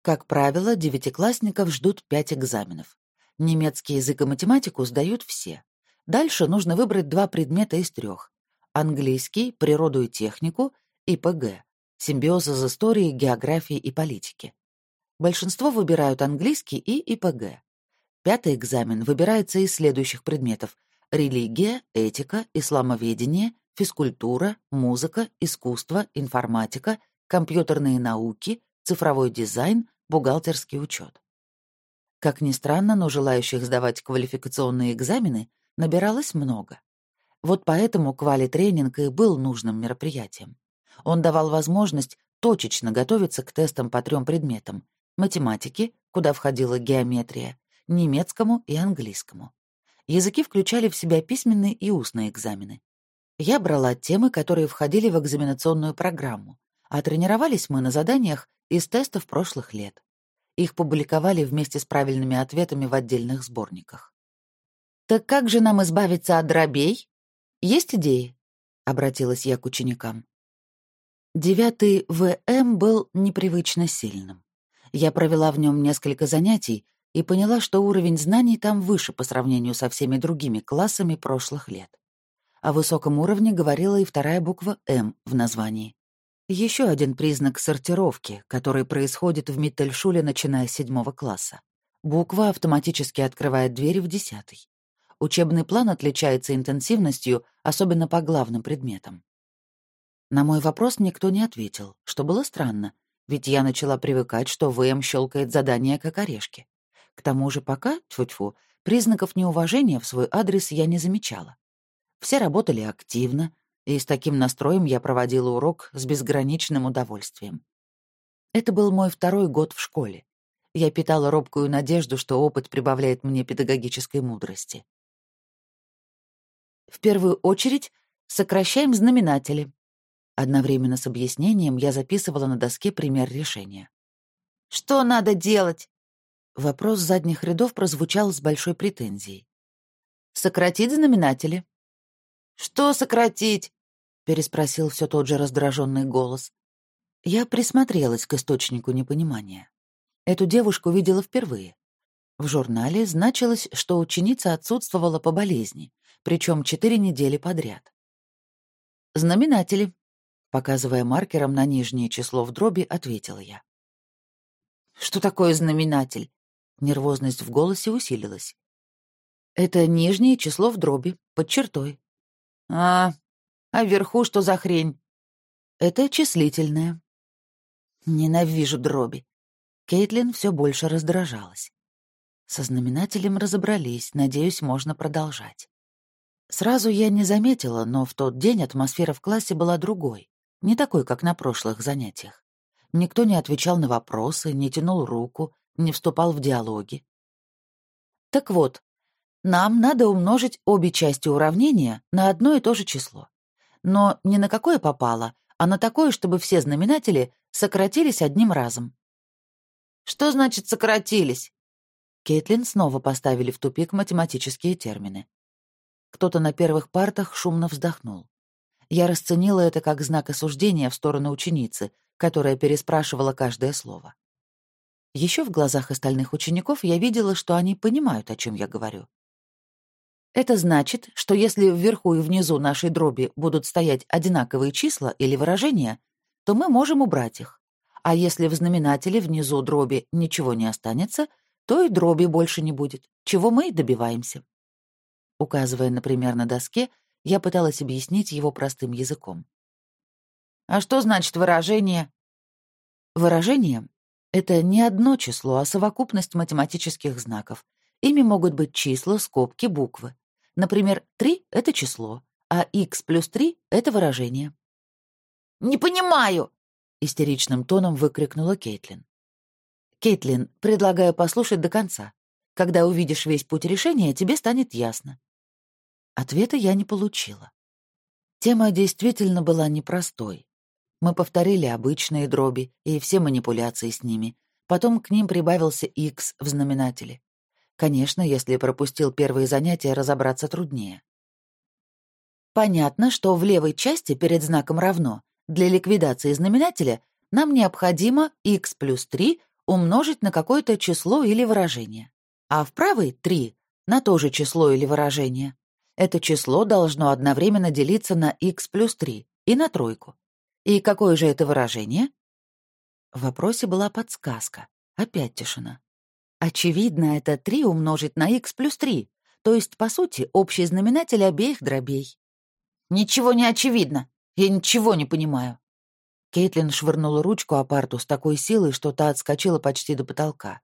Как правило, девятиклассников ждут пять экзаменов. Немецкий язык и математику сдают все. Дальше нужно выбрать два предмета из трех. Английский, природу и технику и ПГ. Симбиоз из истории, географии и политики. Большинство выбирают английский и ИПГ. Пятый экзамен выбирается из следующих предметов. Религия, этика, исламоведение, физкультура, музыка, искусство, информатика, компьютерные науки, цифровой дизайн, бухгалтерский учет. Как ни странно, но желающих сдавать квалификационные экзамены набиралось много. Вот поэтому квали-тренинг и был нужным мероприятием. Он давал возможность точечно готовиться к тестам по трем предметам — математике, куда входила геометрия, немецкому и английскому. Языки включали в себя письменные и устные экзамены. Я брала темы, которые входили в экзаменационную программу, а тренировались мы на заданиях из тестов прошлых лет. Их публиковали вместе с правильными ответами в отдельных сборниках. «Так как же нам избавиться от дробей? Есть идеи?» — обратилась я к ученикам. Девятый ВМ был непривычно сильным. Я провела в нем несколько занятий, и поняла, что уровень знаний там выше по сравнению со всеми другими классами прошлых лет. О высоком уровне говорила и вторая буква «М» в названии. Еще один признак сортировки, который происходит в Миттельшуле, начиная с седьмого класса. Буква автоматически открывает двери в десятый. Учебный план отличается интенсивностью, особенно по главным предметам. На мой вопрос никто не ответил, что было странно, ведь я начала привыкать, что ВМ щелкает задания как орешки. К тому же пока, тьфу-тьфу, признаков неуважения в свой адрес я не замечала. Все работали активно, и с таким настроем я проводила урок с безграничным удовольствием. Это был мой второй год в школе. Я питала робкую надежду, что опыт прибавляет мне педагогической мудрости. В первую очередь сокращаем знаменатели. Одновременно с объяснением я записывала на доске пример решения. «Что надо делать?» Вопрос задних рядов прозвучал с большой претензией. «Сократить знаменатели». «Что сократить?» — переспросил все тот же раздраженный голос. Я присмотрелась к источнику непонимания. Эту девушку видела впервые. В журнале значилось, что ученица отсутствовала по болезни, причем четыре недели подряд. «Знаменатели», — показывая маркером на нижнее число в дроби, ответила я. «Что такое знаменатель?» Нервозность в голосе усилилась. «Это нижнее число в дроби, под чертой». «А, а вверху что за хрень?» «Это числительное». «Ненавижу дроби». Кейтлин все больше раздражалась. Со знаменателем разобрались, надеюсь, можно продолжать. Сразу я не заметила, но в тот день атмосфера в классе была другой, не такой, как на прошлых занятиях. Никто не отвечал на вопросы, не тянул руку, не вступал в диалоги. Так вот, нам надо умножить обе части уравнения на одно и то же число. Но не на какое попало, а на такое, чтобы все знаменатели сократились одним разом. Что значит «сократились»? Кейтлин снова поставили в тупик математические термины. Кто-то на первых партах шумно вздохнул. Я расценила это как знак осуждения в сторону ученицы, которая переспрашивала каждое слово. Еще в глазах остальных учеников я видела, что они понимают, о чем я говорю. Это значит, что если вверху и внизу нашей дроби будут стоять одинаковые числа или выражения, то мы можем убрать их. А если в знаменателе внизу дроби ничего не останется, то и дроби больше не будет, чего мы и добиваемся. Указывая, например, на доске, я пыталась объяснить его простым языком. «А что значит выражение?» Выражение это не одно число, а совокупность математических знаков. Ими могут быть числа, скобки, буквы. Например, 3 — это число, а x плюс 3 — это выражение. «Не понимаю!» — истеричным тоном выкрикнула Кейтлин. «Кейтлин, предлагаю послушать до конца. Когда увидишь весь путь решения, тебе станет ясно». Ответа я не получила. Тема действительно была непростой. Мы повторили обычные дроби и все манипуляции с ними. Потом к ним прибавился x в знаменателе. Конечно, если пропустил первые занятия, разобраться труднее. Понятно, что в левой части перед знаком «равно» для ликвидации знаменателя нам необходимо x плюс 3 умножить на какое-то число или выражение, а в правой — 3 на то же число или выражение. Это число должно одновременно делиться на x плюс 3 и на тройку. И какое же это выражение? В вопросе была подсказка. Опять тишина. Очевидно, это 3 умножить на x плюс 3, то есть, по сути, общий знаменатель обеих дробей. «Ничего не очевидно. Я ничего не понимаю». Кейтлин швырнула ручку о парту с такой силой, что та отскочила почти до потолка.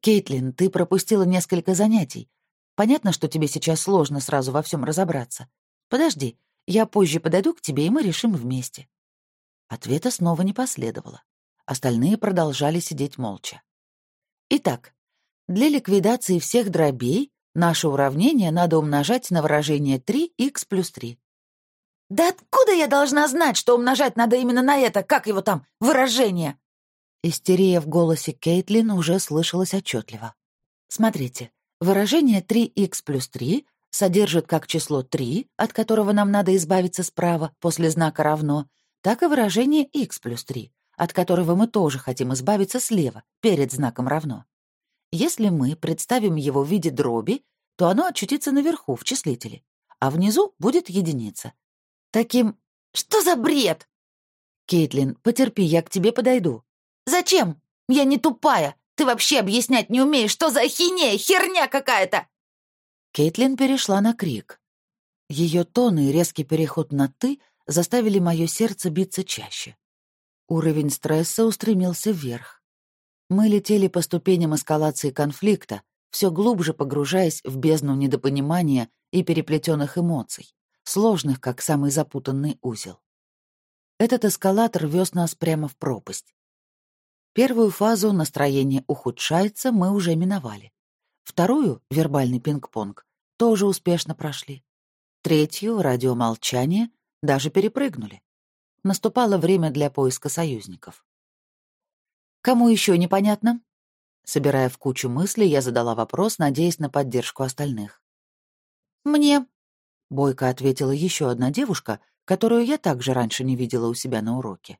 «Кейтлин, ты пропустила несколько занятий. Понятно, что тебе сейчас сложно сразу во всем разобраться. Подожди, я позже подойду к тебе, и мы решим вместе». Ответа снова не последовало. Остальные продолжали сидеть молча. Итак, для ликвидации всех дробей наше уравнение надо умножать на выражение 3х плюс 3. «Да откуда я должна знать, что умножать надо именно на это, как его там, выражение?» Истерия в голосе Кейтлин уже слышалась отчетливо. «Смотрите, выражение 3х плюс 3 содержит как число 3, от которого нам надо избавиться справа после знака «равно», так и выражение x плюс 3, от которого мы тоже хотим избавиться слева, перед знаком «равно». Если мы представим его в виде дроби, то оно очутится наверху, в числителе, а внизу будет единица. Таким... Что за бред? Кейтлин, потерпи, я к тебе подойду. Зачем? Я не тупая. Ты вообще объяснять не умеешь, что за ахинея, херня какая-то!» Кейтлин перешла на крик. Ее тон и резкий переход на «ты» заставили мое сердце биться чаще. Уровень стресса устремился вверх. Мы летели по ступеням эскалации конфликта, все глубже погружаясь в бездну недопонимания и переплетенных эмоций, сложных, как самый запутанный узел. Этот эскалатор вез нас прямо в пропасть. Первую фазу настроение ухудшается мы уже миновали. Вторую, вербальный пинг-понг, тоже успешно прошли. Третью, радиомолчание, даже перепрыгнули. Наступало время для поиска союзников. «Кому еще непонятно?» Собирая в кучу мыслей, я задала вопрос, надеясь на поддержку остальных. «Мне», — бойко ответила еще одна девушка, которую я также раньше не видела у себя на уроке.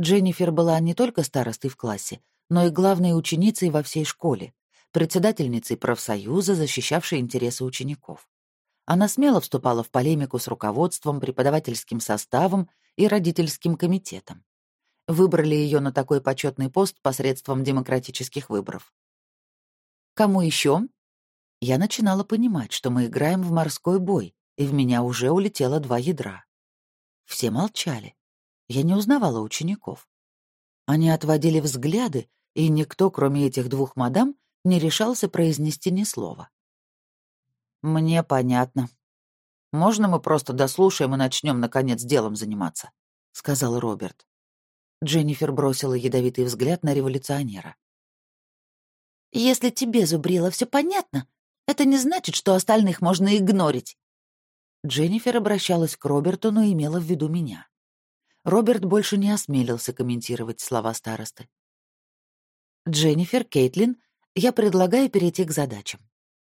Дженнифер была не только старостой в классе, но и главной ученицей во всей школе, председательницей профсоюза, защищавшей интересы учеников. Она смело вступала в полемику с руководством, преподавательским составом и родительским комитетом. Выбрали ее на такой почетный пост посредством демократических выборов. Кому еще? Я начинала понимать, что мы играем в морской бой, и в меня уже улетело два ядра. Все молчали. Я не узнавала учеников. Они отводили взгляды, и никто, кроме этих двух мадам, не решался произнести ни слова. «Мне понятно. Можно мы просто дослушаем и начнем, наконец, делом заниматься?» — сказал Роберт. Дженнифер бросила ядовитый взгляд на революционера. «Если тебе, Зубрила, все понятно, это не значит, что остальных можно игнорить». Дженнифер обращалась к Роберту, но имела в виду меня. Роберт больше не осмелился комментировать слова старосты. «Дженнифер, Кейтлин, я предлагаю перейти к задачам.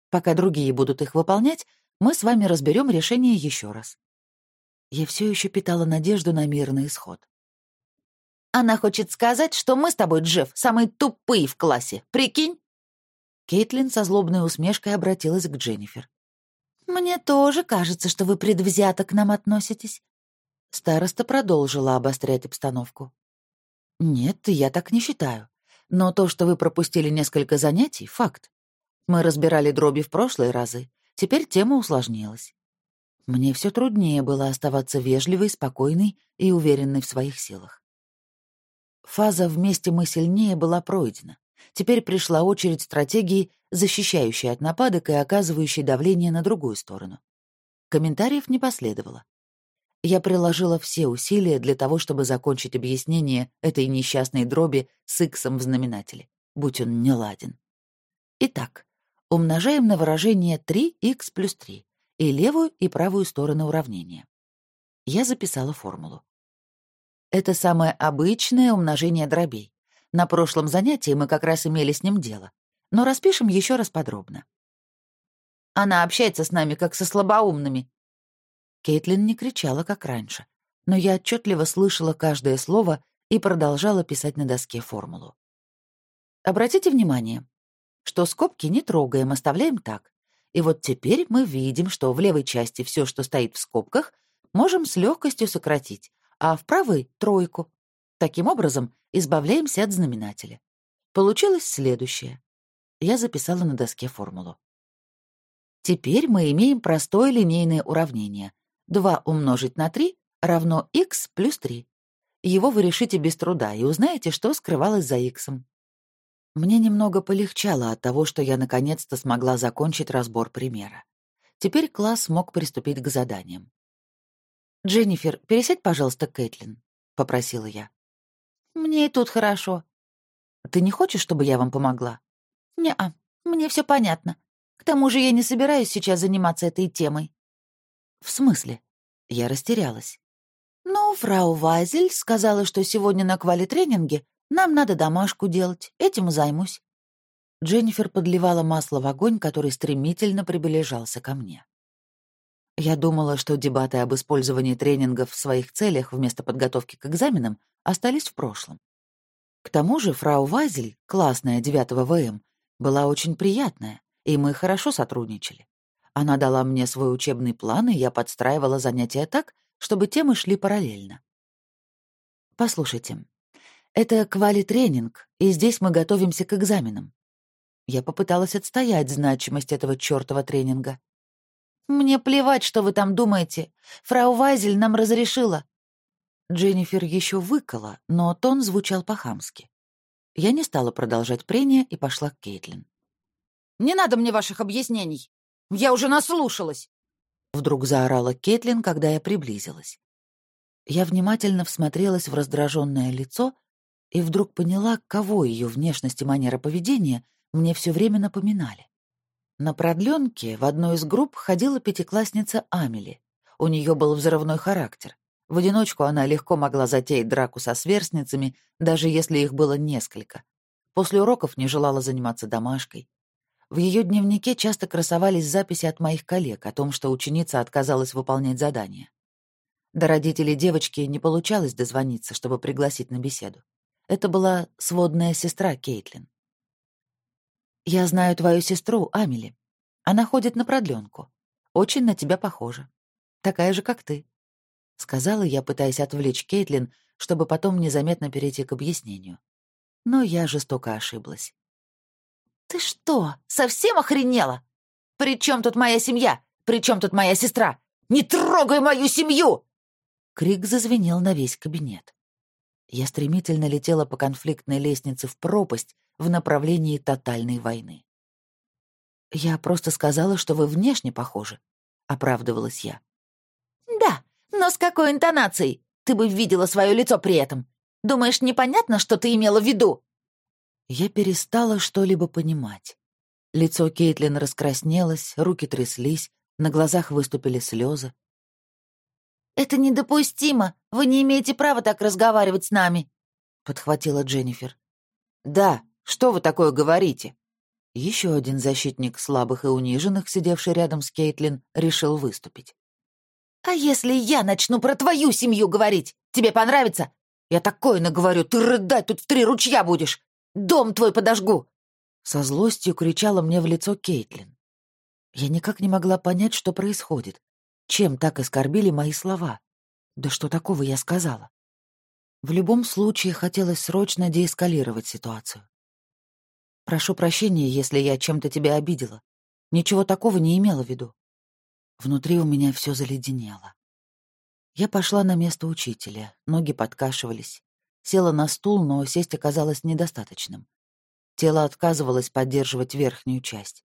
Пока другие будут их выполнять, мы с вами разберем решение еще раз». Я все еще питала надежду на мирный исход. «Она хочет сказать, что мы с тобой, Джефф, самые тупые в классе. Прикинь?» Кейтлин со злобной усмешкой обратилась к Дженнифер. «Мне тоже кажется, что вы предвзято к нам относитесь. Староста продолжила обострять обстановку. «Нет, я так не считаю. Но то, что вы пропустили несколько занятий, — факт. Мы разбирали дроби в прошлые разы, теперь тема усложнилась. Мне все труднее было оставаться вежливой, спокойной и уверенной в своих силах. Фаза «вместе мы сильнее» была пройдена. Теперь пришла очередь стратегии, защищающей от нападок и оказывающей давление на другую сторону. Комментариев не последовало. Я приложила все усилия для того, чтобы закончить объяснение этой несчастной дроби с иксом в знаменателе, будь он не ладен. Итак, умножаем на выражение 3х плюс 3 и левую и правую стороны уравнения. Я записала формулу. Это самое обычное умножение дробей. На прошлом занятии мы как раз имели с ним дело, но распишем еще раз подробно. Она общается с нами как со слабоумными, Кейтлин не кричала, как раньше, но я отчетливо слышала каждое слово и продолжала писать на доске формулу. Обратите внимание, что скобки не трогаем, оставляем так. И вот теперь мы видим, что в левой части все, что стоит в скобках, можем с легкостью сократить, а в правой — тройку. Таким образом, избавляемся от знаменателя. Получилось следующее. Я записала на доске формулу. Теперь мы имеем простое линейное уравнение, 2 умножить на 3 равно x плюс 3. Его вы решите без труда и узнаете, что скрывалось за x. Мне немного полегчало от того, что я наконец-то смогла закончить разбор примера. Теперь класс мог приступить к заданиям. «Дженнифер, пересядь, пожалуйста, Кэтлин», — попросила я. «Мне и тут хорошо». «Ты не хочешь, чтобы я вам помогла?» «Не-а, мне все понятно. К тому же я не собираюсь сейчас заниматься этой темой». «В смысле?» Я растерялась. «Ну, фрау Вайзель сказала, что сегодня на квали-тренинге нам надо домашку делать. Этим займусь». Дженнифер подливала масло в огонь, который стремительно приближался ко мне. Я думала, что дебаты об использовании тренингов в своих целях вместо подготовки к экзаменам остались в прошлом. К тому же фрау Вайзель, классная 9 ВМ, была очень приятная, и мы хорошо сотрудничали. Она дала мне свой учебный план, и я подстраивала занятия так, чтобы темы шли параллельно. Послушайте, это квали-тренинг, и здесь мы готовимся к экзаменам. Я попыталась отстоять значимость этого чёртова тренинга. «Мне плевать, что вы там думаете. Фрау Вайзель нам разрешила». Дженнифер еще выкала, но тон звучал по-хамски. Я не стала продолжать прение и пошла к Кейтлин. «Не надо мне ваших объяснений. Я уже наслушалась!» Вдруг заорала Кейтлин, когда я приблизилась. Я внимательно всмотрелась в раздраженное лицо и вдруг поняла, кого ее внешность и манера поведения мне все время напоминали. На продленке в одной из групп ходила пятиклассница Амели. У нее был взрывной характер. В одиночку она легко могла затеять драку со сверстницами, даже если их было несколько. После уроков не желала заниматься домашкой. В ее дневнике часто красовались записи от моих коллег о том, что ученица отказалась выполнять задания. До родителей девочки не получалось дозвониться, чтобы пригласить на беседу. Это была сводная сестра Кейтлин. «Я знаю твою сестру, Амели. Она ходит на продленку. Очень на тебя похожа. Такая же, как ты», — сказала я, пытаясь отвлечь Кейтлин, чтобы потом незаметно перейти к объяснению. Но я жестоко ошиблась. «Ты что, совсем охренела? При чем тут моя семья? При чем тут моя сестра? Не трогай мою семью!» Крик зазвенел на весь кабинет. Я стремительно летела по конфликтной лестнице в пропасть в направлении тотальной войны. «Я просто сказала, что вы внешне похожи», — оправдывалась я. «Да, но с какой интонацией? Ты бы видела свое лицо при этом. Думаешь, непонятно, что ты имела в виду?» Я перестала что-либо понимать. Лицо Кейтлин раскраснелось, руки тряслись, на глазах выступили слезы. «Это недопустимо! Вы не имеете права так разговаривать с нами!» — подхватила Дженнифер. «Да, что вы такое говорите?» Еще один защитник слабых и униженных, сидевший рядом с Кейтлин, решил выступить. «А если я начну про твою семью говорить? Тебе понравится? Я такое наговорю, ты рыдать тут в три ручья будешь! Дом твой подожгу!» Со злостью кричала мне в лицо Кейтлин. Я никак не могла понять, что происходит. Чем так оскорбили мои слова? Да что такого я сказала? В любом случае хотелось срочно деэскалировать ситуацию. Прошу прощения, если я чем-то тебя обидела. Ничего такого не имела в виду. Внутри у меня все заледенело. Я пошла на место учителя, ноги подкашивались. Села на стул, но сесть оказалось недостаточным. Тело отказывалось поддерживать верхнюю часть.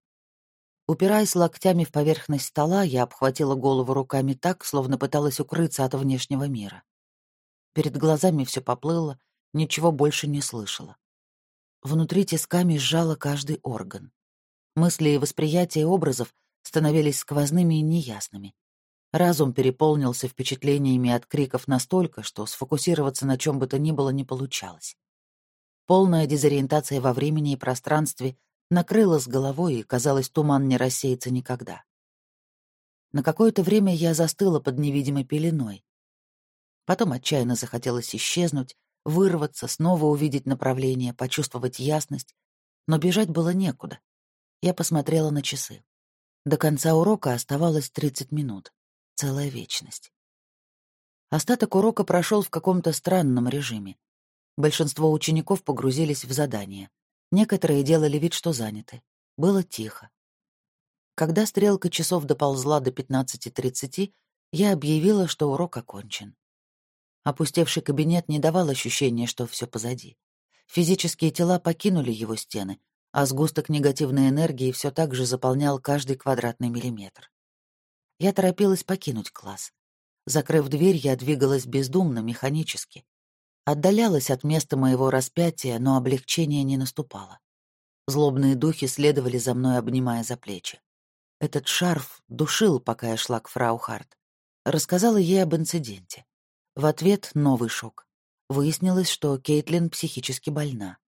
Упираясь локтями в поверхность стола, я обхватила голову руками так, словно пыталась укрыться от внешнего мира. Перед глазами все поплыло, ничего больше не слышала. Внутри тисками сжала каждый орган. Мысли и восприятия образов становились сквозными и неясными. Разум переполнился впечатлениями от криков настолько, что сфокусироваться на чем бы то ни было не получалось. Полная дезориентация во времени и пространстве накрыла с головой, и, казалось, туман не рассеется никогда. На какое-то время я застыла под невидимой пеленой. Потом отчаянно захотелось исчезнуть, вырваться, снова увидеть направление, почувствовать ясность, но бежать было некуда. Я посмотрела на часы. До конца урока оставалось 30 минут. Целая вечность. Остаток урока прошел в каком-то странном режиме. Большинство учеников погрузились в задание. Некоторые делали вид, что заняты. Было тихо. Когда стрелка часов доползла до 15.30, я объявила, что урок окончен. Опустевший кабинет не давал ощущения, что все позади. Физические тела покинули его стены, а сгусток негативной энергии все так же заполнял каждый квадратный миллиметр. Я торопилась покинуть класс. Закрыв дверь, я двигалась бездумно, механически. Отдалялась от места моего распятия, но облегчение не наступало. Злобные духи следовали за мной, обнимая за плечи. Этот шарф душил, пока я шла к фрау Харт. Рассказала ей об инциденте. В ответ новый шок. Выяснилось, что Кейтлин психически больна.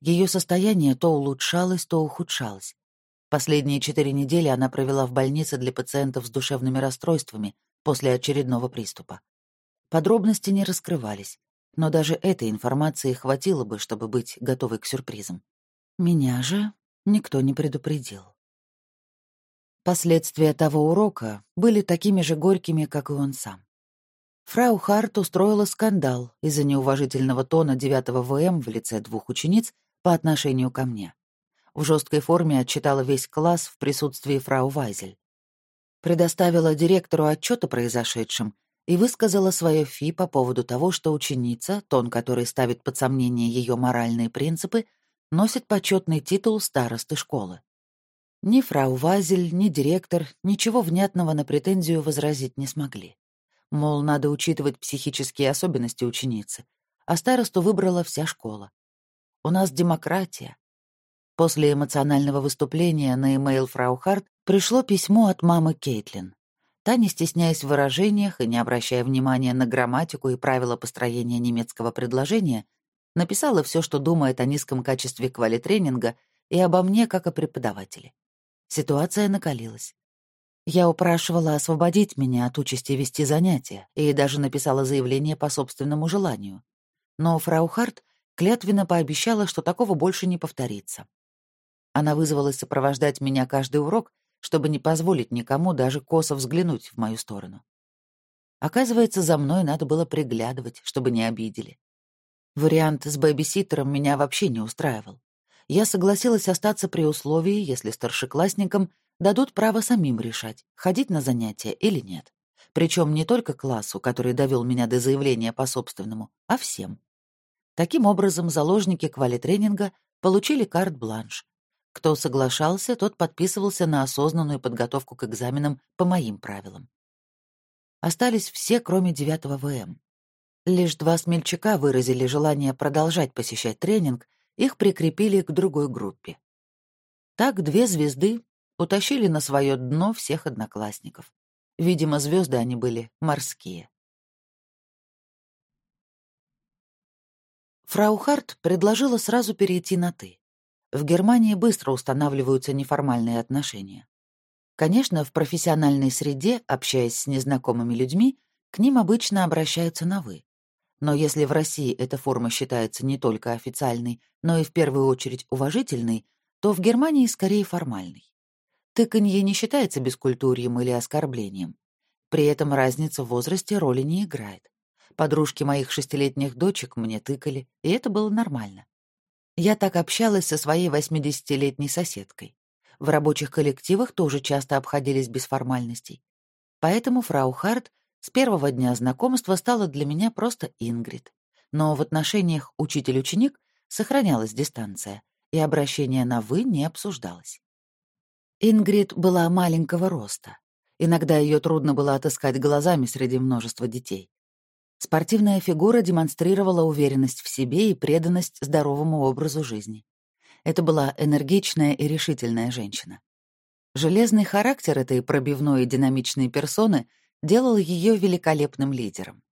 Ее состояние то улучшалось, то ухудшалось. Последние четыре недели она провела в больнице для пациентов с душевными расстройствами после очередного приступа. Подробности не раскрывались, но даже этой информации хватило бы, чтобы быть готовой к сюрпризам. Меня же никто не предупредил. Последствия того урока были такими же горькими, как и он сам. Фрау Харт устроила скандал из-за неуважительного тона 9 ВМ в лице двух учениц по отношению ко мне. В жесткой форме отчитала весь класс в присутствии фрау Вайзель. Предоставила директору отчет о произошедшем и высказала свое фи по поводу того, что ученица, тон который ставит под сомнение ее моральные принципы, носит почетный титул старосты школы. Ни фрау Вазель, ни директор ничего внятного на претензию возразить не смогли. Мол, надо учитывать психические особенности ученицы, а старосту выбрала вся школа. У нас демократия. После эмоционального выступления на имейл фрау Харт пришло письмо от мамы Кейтлин. Та, не стесняясь в выражениях и не обращая внимания на грамматику и правила построения немецкого предложения, написала все, что думает о низком качестве квалитренинга и обо мне как о преподавателе. Ситуация накалилась. Я упрашивала освободить меня от участи вести занятия и даже написала заявление по собственному желанию. Но фрау Харт клятвенно пообещала, что такого больше не повторится. Она вызвалась сопровождать меня каждый урок, чтобы не позволить никому даже косо взглянуть в мою сторону. Оказывается, за мной надо было приглядывать, чтобы не обидели. Вариант с бэбиситером меня вообще не устраивал я согласилась остаться при условии, если старшеклассникам дадут право самим решать, ходить на занятия или нет. Причем не только классу, который довел меня до заявления по собственному, а всем. Таким образом, заложники квалитренинга получили карт-бланш. Кто соглашался, тот подписывался на осознанную подготовку к экзаменам по моим правилам. Остались все, кроме 9 ВМ. Лишь два смельчака выразили желание продолжать посещать тренинг их прикрепили к другой группе. Так две звезды утащили на свое дно всех одноклассников. Видимо, звезды они были морские. Фрау Харт предложила сразу перейти на «ты». В Германии быстро устанавливаются неформальные отношения. Конечно, в профессиональной среде, общаясь с незнакомыми людьми, к ним обычно обращаются на «вы». Но если в России эта форма считается не только официальной, но и в первую очередь уважительной, то в Германии скорее формальной. Тыканье не считается бескультурьем или оскорблением. При этом разница в возрасте роли не играет. Подружки моих шестилетних дочек мне тыкали, и это было нормально. Я так общалась со своей 80-летней соседкой. В рабочих коллективах тоже часто обходились без формальностей. Поэтому фрау Харт с первого дня знакомства стала для меня просто Ингрид. Но в отношениях учитель-ученик сохранялась дистанция, и обращение на «вы» не обсуждалось. Ингрид была маленького роста. Иногда ее трудно было отыскать глазами среди множества детей. Спортивная фигура демонстрировала уверенность в себе и преданность здоровому образу жизни. Это была энергичная и решительная женщина. Железный характер этой пробивной и динамичной персоны — делал ее великолепным лидером.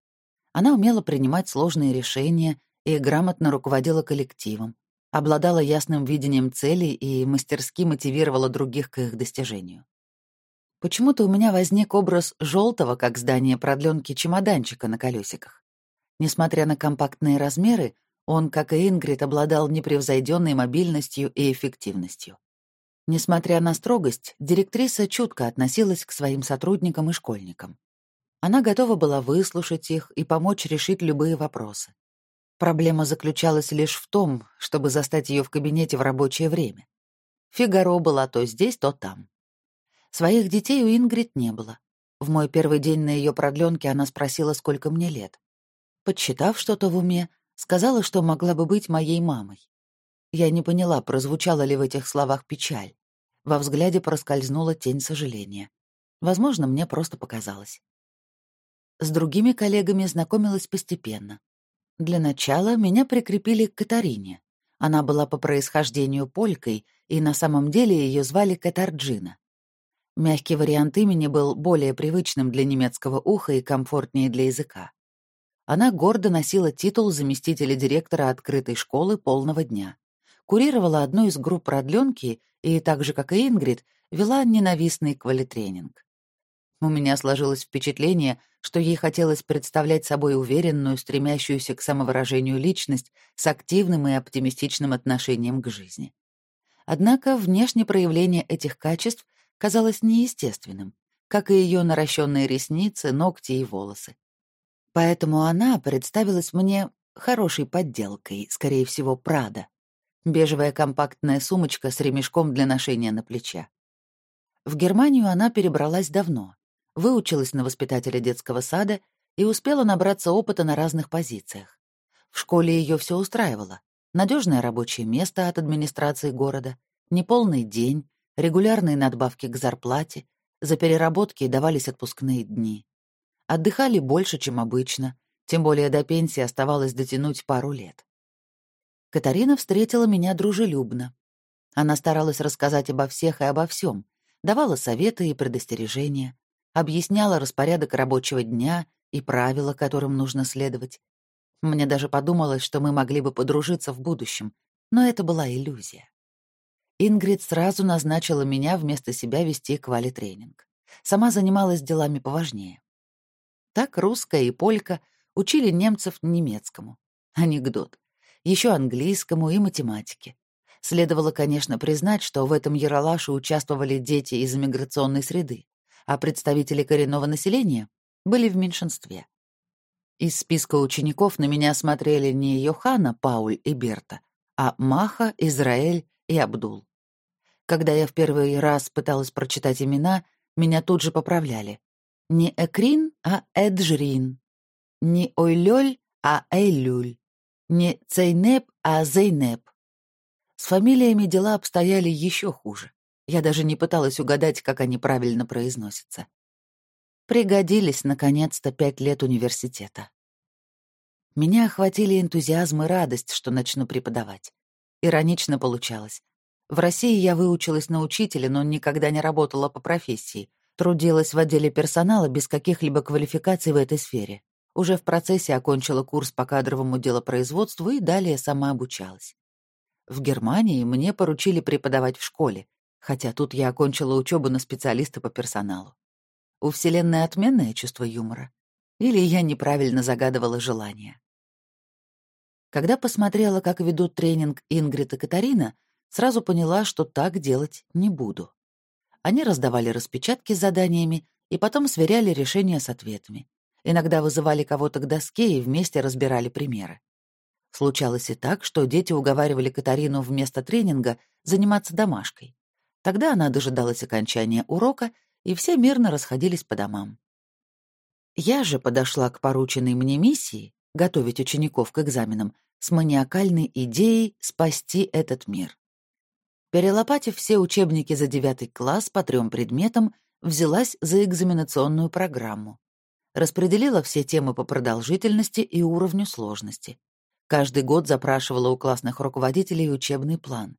Она умела принимать сложные решения и грамотно руководила коллективом, обладала ясным видением целей и мастерски мотивировала других к их достижению. Почему-то у меня возник образ желтого, как здание продленки чемоданчика на колесиках. Несмотря на компактные размеры, он, как и Ингрид, обладал непревзойденной мобильностью и эффективностью. Несмотря на строгость, директриса чутко относилась к своим сотрудникам и школьникам. Она готова была выслушать их и помочь решить любые вопросы. Проблема заключалась лишь в том, чтобы застать ее в кабинете в рабочее время. Фигаро была то здесь, то там. Своих детей у Ингрид не было. В мой первый день на ее продленке она спросила, сколько мне лет. Подсчитав что-то в уме, сказала, что могла бы быть моей мамой. Я не поняла, прозвучала ли в этих словах печаль. Во взгляде проскользнула тень сожаления. Возможно, мне просто показалось. С другими коллегами знакомилась постепенно. Для начала меня прикрепили к Катарине. Она была по происхождению полькой, и на самом деле ее звали Катарджина. Мягкий вариант имени был более привычным для немецкого уха и комфортнее для языка. Она гордо носила титул заместителя директора открытой школы полного дня курировала одну из групп продленки и, так же, как и Ингрид, вела ненавистный квалитренинг. У меня сложилось впечатление, что ей хотелось представлять собой уверенную, стремящуюся к самовыражению личность с активным и оптимистичным отношением к жизни. Однако внешнее проявление этих качеств казалось неестественным, как и ее наращенные ресницы, ногти и волосы. Поэтому она представилась мне хорошей подделкой, скорее всего, Прада. Бежевая компактная сумочка с ремешком для ношения на плече. В Германию она перебралась давно, выучилась на воспитателя детского сада и успела набраться опыта на разных позициях. В школе ее все устраивало. Надежное рабочее место от администрации города, неполный день, регулярные надбавки к зарплате, за переработки давались отпускные дни. Отдыхали больше, чем обычно, тем более до пенсии оставалось дотянуть пару лет. Катарина встретила меня дружелюбно. Она старалась рассказать обо всех и обо всем, давала советы и предостережения, объясняла распорядок рабочего дня и правила, которым нужно следовать. Мне даже подумалось, что мы могли бы подружиться в будущем, но это была иллюзия. Ингрид сразу назначила меня вместо себя вести квали-тренинг. Сама занималась делами поважнее. Так русская и полька учили немцев немецкому. Анекдот. Еще английскому и математике. Следовало, конечно, признать, что в этом яролаше участвовали дети из иммиграционной среды, а представители коренного населения были в меньшинстве. Из списка учеников на меня смотрели не Йоханна, Пауль и Берта, а Маха, Израиль и Абдул. Когда я в первый раз пыталась прочитать имена, меня тут же поправляли. Не Экрин, а Эджрин. Не Ойлёль, а Эйлюль. Не Цейнеп, а Зейнеп. С фамилиями дела обстояли еще хуже. Я даже не пыталась угадать, как они правильно произносятся. Пригодились, наконец-то, пять лет университета. Меня охватили энтузиазм и радость, что начну преподавать. Иронично получалось. В России я выучилась на учителя, но никогда не работала по профессии. Трудилась в отделе персонала без каких-либо квалификаций в этой сфере. Уже в процессе окончила курс по кадровому делопроизводству и далее сама обучалась. В Германии мне поручили преподавать в школе, хотя тут я окончила учебу на специалиста по персоналу. У Вселенной отменное чувство юмора. Или я неправильно загадывала желание. Когда посмотрела, как ведут тренинг Ингрид и Катарина, сразу поняла, что так делать не буду. Они раздавали распечатки с заданиями и потом сверяли решения с ответами. Иногда вызывали кого-то к доске и вместе разбирали примеры. Случалось и так, что дети уговаривали Катарину вместо тренинга заниматься домашкой. Тогда она дожидалась окончания урока и все мирно расходились по домам. Я же подошла к порученной мне миссии готовить учеников к экзаменам с маниакальной идеей спасти этот мир. Перелопатив все учебники за девятый класс по трем предметам, взялась за экзаменационную программу. Распределила все темы по продолжительности и уровню сложности. Каждый год запрашивала у классных руководителей учебный план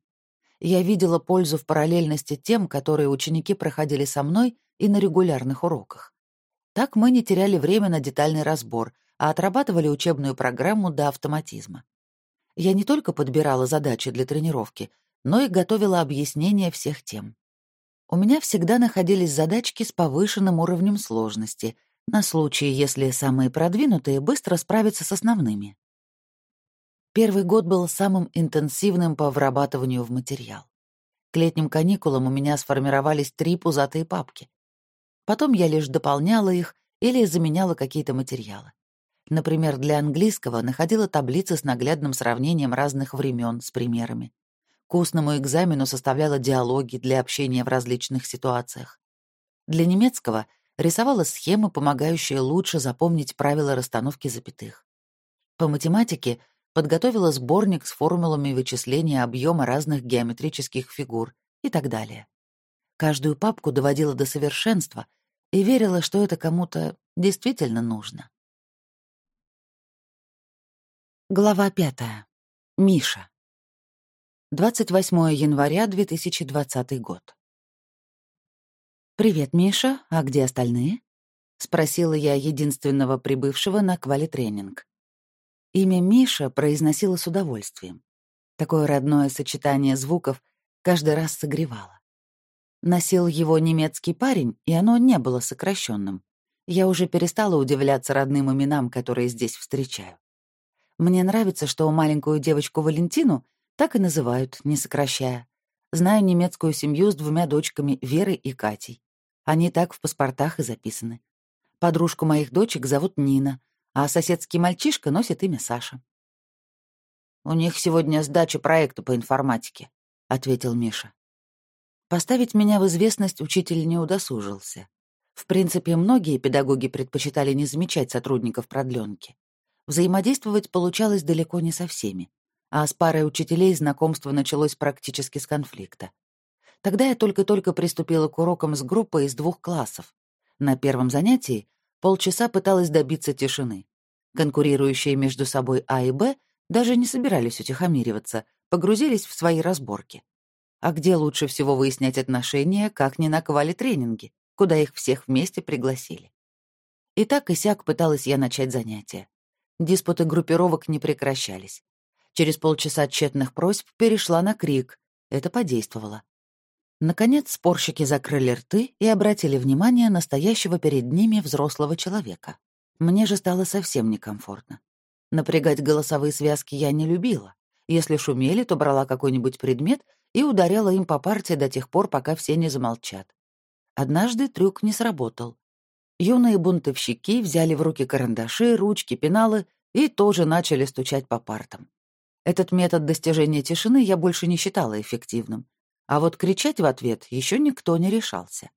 я видела пользу в параллельности тем, которые ученики проходили со мной и на регулярных уроках. Так мы не теряли время на детальный разбор, а отрабатывали учебную программу до автоматизма. Я не только подбирала задачи для тренировки, но и готовила объяснения всех тем. У меня всегда находились задачки с повышенным уровнем сложности, на случай, если самые продвинутые быстро справятся с основными. Первый год был самым интенсивным по вырабатыванию в материал. К летним каникулам у меня сформировались три пузатые папки. Потом я лишь дополняла их или заменяла какие-то материалы. Например, для английского находила таблицы с наглядным сравнением разных времен с примерами. К устному экзамену составляла диалоги для общения в различных ситуациях. Для немецкого рисовала схемы, помогающие лучше запомнить правила расстановки запятых. По математике подготовила сборник с формулами вычисления объема разных геометрических фигур и так далее. Каждую папку доводила до совершенства и верила, что это кому-то действительно нужно. Глава пятая. Миша. 28 января 2020 год. «Привет, Миша. А где остальные?» — спросила я единственного прибывшего на квалитренинг. Имя Миша произносила с удовольствием. Такое родное сочетание звуков каждый раз согревало. Носил его немецкий парень, и оно не было сокращенным. Я уже перестала удивляться родным именам, которые здесь встречаю. Мне нравится, что маленькую девочку Валентину так и называют, не сокращая. Знаю немецкую семью с двумя дочками, Верой и Катей. Они так в паспортах и записаны. Подружку моих дочек зовут Нина, а соседский мальчишка носит имя Саша. «У них сегодня сдача проекта по информатике», — ответил Миша. Поставить меня в известность учитель не удосужился. В принципе, многие педагоги предпочитали не замечать сотрудников продленки. Взаимодействовать получалось далеко не со всеми, а с парой учителей знакомство началось практически с конфликта. Тогда я только-только приступила к урокам с группой из двух классов. На первом занятии полчаса пыталась добиться тишины. Конкурирующие между собой А и Б даже не собирались утихомириваться, погрузились в свои разборки. А где лучше всего выяснять отношения, как не на квали-тренинге, куда их всех вместе пригласили? И так и сяк пыталась я начать занятия. Диспуты группировок не прекращались. Через полчаса тщетных просьб перешла на крик. Это подействовало. Наконец спорщики закрыли рты и обратили внимание на стоящего перед ними взрослого человека. Мне же стало совсем некомфортно. Напрягать голосовые связки я не любила. Если шумели, то брала какой-нибудь предмет и ударяла им по парте до тех пор, пока все не замолчат. Однажды трюк не сработал. Юные бунтовщики взяли в руки карандаши, ручки, пеналы и тоже начали стучать по партам. Этот метод достижения тишины я больше не считала эффективным, а вот кричать в ответ еще никто не решался.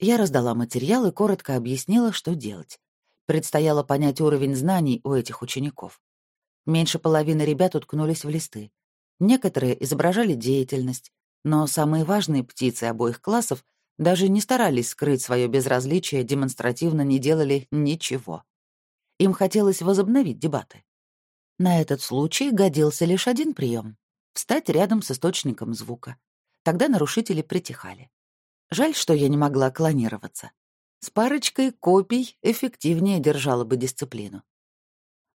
Я раздала материал и коротко объяснила, что делать. Предстояло понять уровень знаний у этих учеников. Меньше половины ребят уткнулись в листы. Некоторые изображали деятельность, но самые важные птицы обоих классов даже не старались скрыть свое безразличие, демонстративно не делали ничего. Им хотелось возобновить дебаты. На этот случай годился лишь один прием — встать рядом с источником звука. Тогда нарушители притихали. Жаль, что я не могла клонироваться. С парочкой копий эффективнее держала бы дисциплину.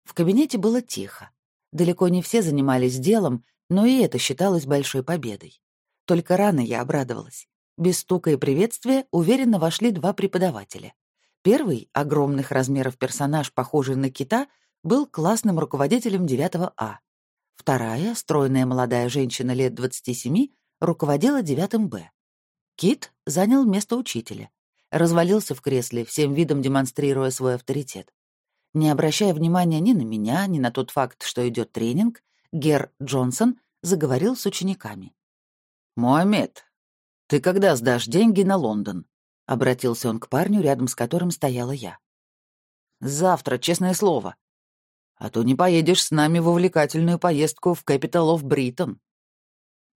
В кабинете было тихо. Далеко не все занимались делом, но и это считалось большой победой. Только рано я обрадовалась. Без стука и приветствия уверенно вошли два преподавателя. Первый, огромных размеров персонаж, похожий на кита, был классным руководителем 9 А. Вторая, стройная молодая женщина лет 27, руководила 9 Б. Кит занял место учителя. Развалился в кресле, всем видом демонстрируя свой авторитет. Не обращая внимания ни на меня, ни на тот факт, что идет тренинг, Гер Джонсон заговорил с учениками. «Муаммед, «Ты когда сдашь деньги на Лондон?» — обратился он к парню, рядом с которым стояла я. «Завтра, честное слово. А то не поедешь с нами в увлекательную поездку в Capital of Britain».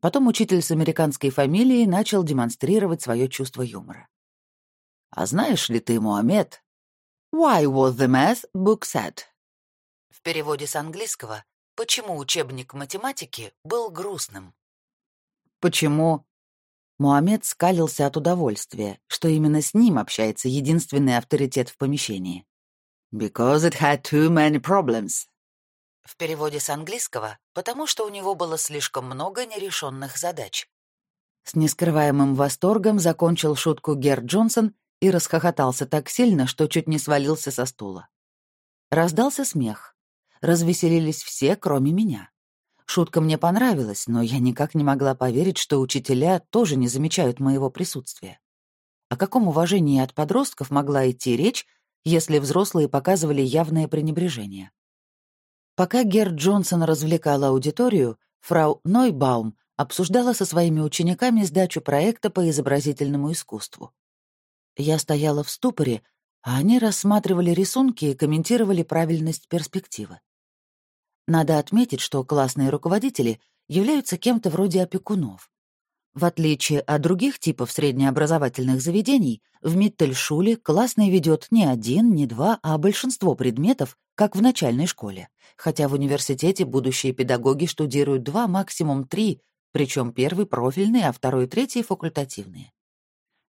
Потом учитель с американской фамилией начал демонстрировать свое чувство юмора. «А знаешь ли ты, Муаммед, why was the math book set?» В переводе с английского «Почему учебник математики был грустным?» «Почему?» Муамед скалился от удовольствия, что именно с ним общается единственный авторитет в помещении. «Because it had too many problems». В переводе с английского «потому что у него было слишком много нерешенных задач». С нескрываемым восторгом закончил шутку Гер Джонсон и расхохотался так сильно, что чуть не свалился со стула. Раздался смех. Развеселились все, кроме меня. Шутка мне понравилась, но я никак не могла поверить, что учителя тоже не замечают моего присутствия. О каком уважении от подростков могла идти речь, если взрослые показывали явное пренебрежение? Пока Герд Джонсон развлекала аудиторию, фрау Нойбаум обсуждала со своими учениками сдачу проекта по изобразительному искусству. Я стояла в ступоре, а они рассматривали рисунки и комментировали правильность перспективы. Надо отметить, что классные руководители являются кем-то вроде опекунов. В отличие от других типов среднеобразовательных заведений, в Миттельшуле классный ведет не один, не два, а большинство предметов, как в начальной школе. Хотя в университете будущие педагоги штудируют два, максимум три, причем первый профильный, а второй и третий факультативные.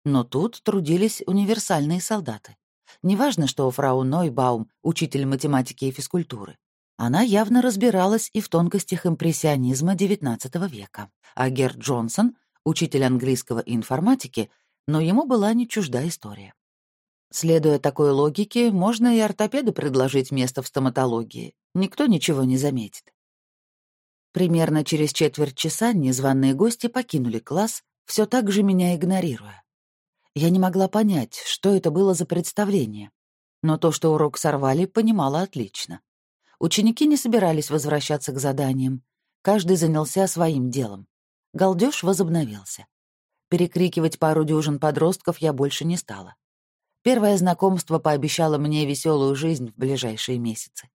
Но тут трудились универсальные солдаты. Неважно, что фрау Нойбаум — учитель математики и физкультуры. Она явно разбиралась и в тонкостях импрессионизма XIX века, а Герд Джонсон — учитель английского и информатики, но ему была не чужда история. Следуя такой логике, можно и ортопеду предложить место в стоматологии. Никто ничего не заметит. Примерно через четверть часа незваные гости покинули класс, все так же меня игнорируя. Я не могла понять, что это было за представление, но то, что урок сорвали, понимала отлично. Ученики не собирались возвращаться к заданиям, каждый занялся своим делом. Галдеж возобновился. Перекрикивать пару дюжин подростков я больше не стала. Первое знакомство пообещало мне веселую жизнь в ближайшие месяцы.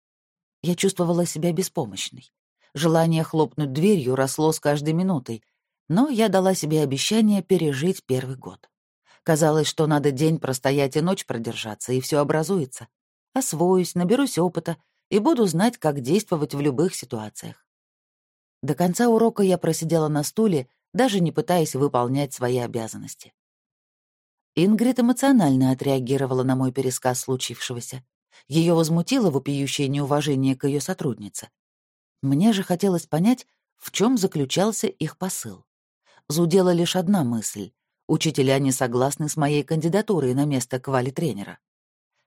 Я чувствовала себя беспомощной. Желание хлопнуть дверью росло с каждой минутой, но я дала себе обещание пережить первый год. Казалось, что надо день простоять и ночь продержаться, и все образуется. Освоюсь, наберусь опыта и буду знать, как действовать в любых ситуациях. До конца урока я просидела на стуле, даже не пытаясь выполнять свои обязанности. Ингрид эмоционально отреагировала на мой пересказ случившегося. Ее возмутило вопиющее неуважение к ее сотруднице. Мне же хотелось понять, в чем заключался их посыл. Зудела лишь одна мысль. Учителя не согласны с моей кандидатурой на место квали-тренера.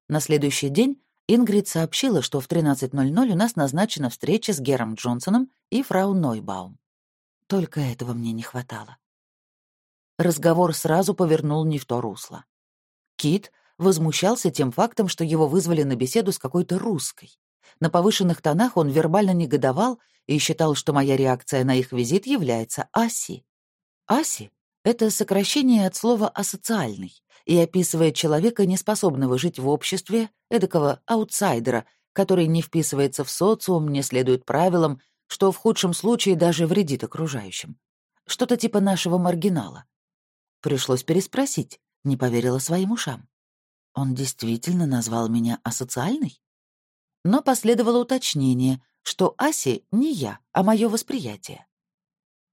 На следующий день Ингрид сообщила, что в 13.00 у нас назначена встреча с Гером Джонсоном и фрау Нойбаум. Только этого мне не хватало разговор сразу повернул не в то русло. Кит возмущался тем фактом, что его вызвали на беседу с какой-то русской. На повышенных тонах он вербально негодовал и считал, что моя реакция на их визит является аси. Аси — это сокращение от слова «асоциальный» и описывает человека, неспособного жить в обществе, эдакого аутсайдера, который не вписывается в социум, не следует правилам, что в худшем случае даже вредит окружающим. Что-то типа нашего маргинала. Пришлось переспросить, не поверила своим ушам. Он действительно назвал меня асоциальной? Но последовало уточнение, что Аси не я, а мое восприятие.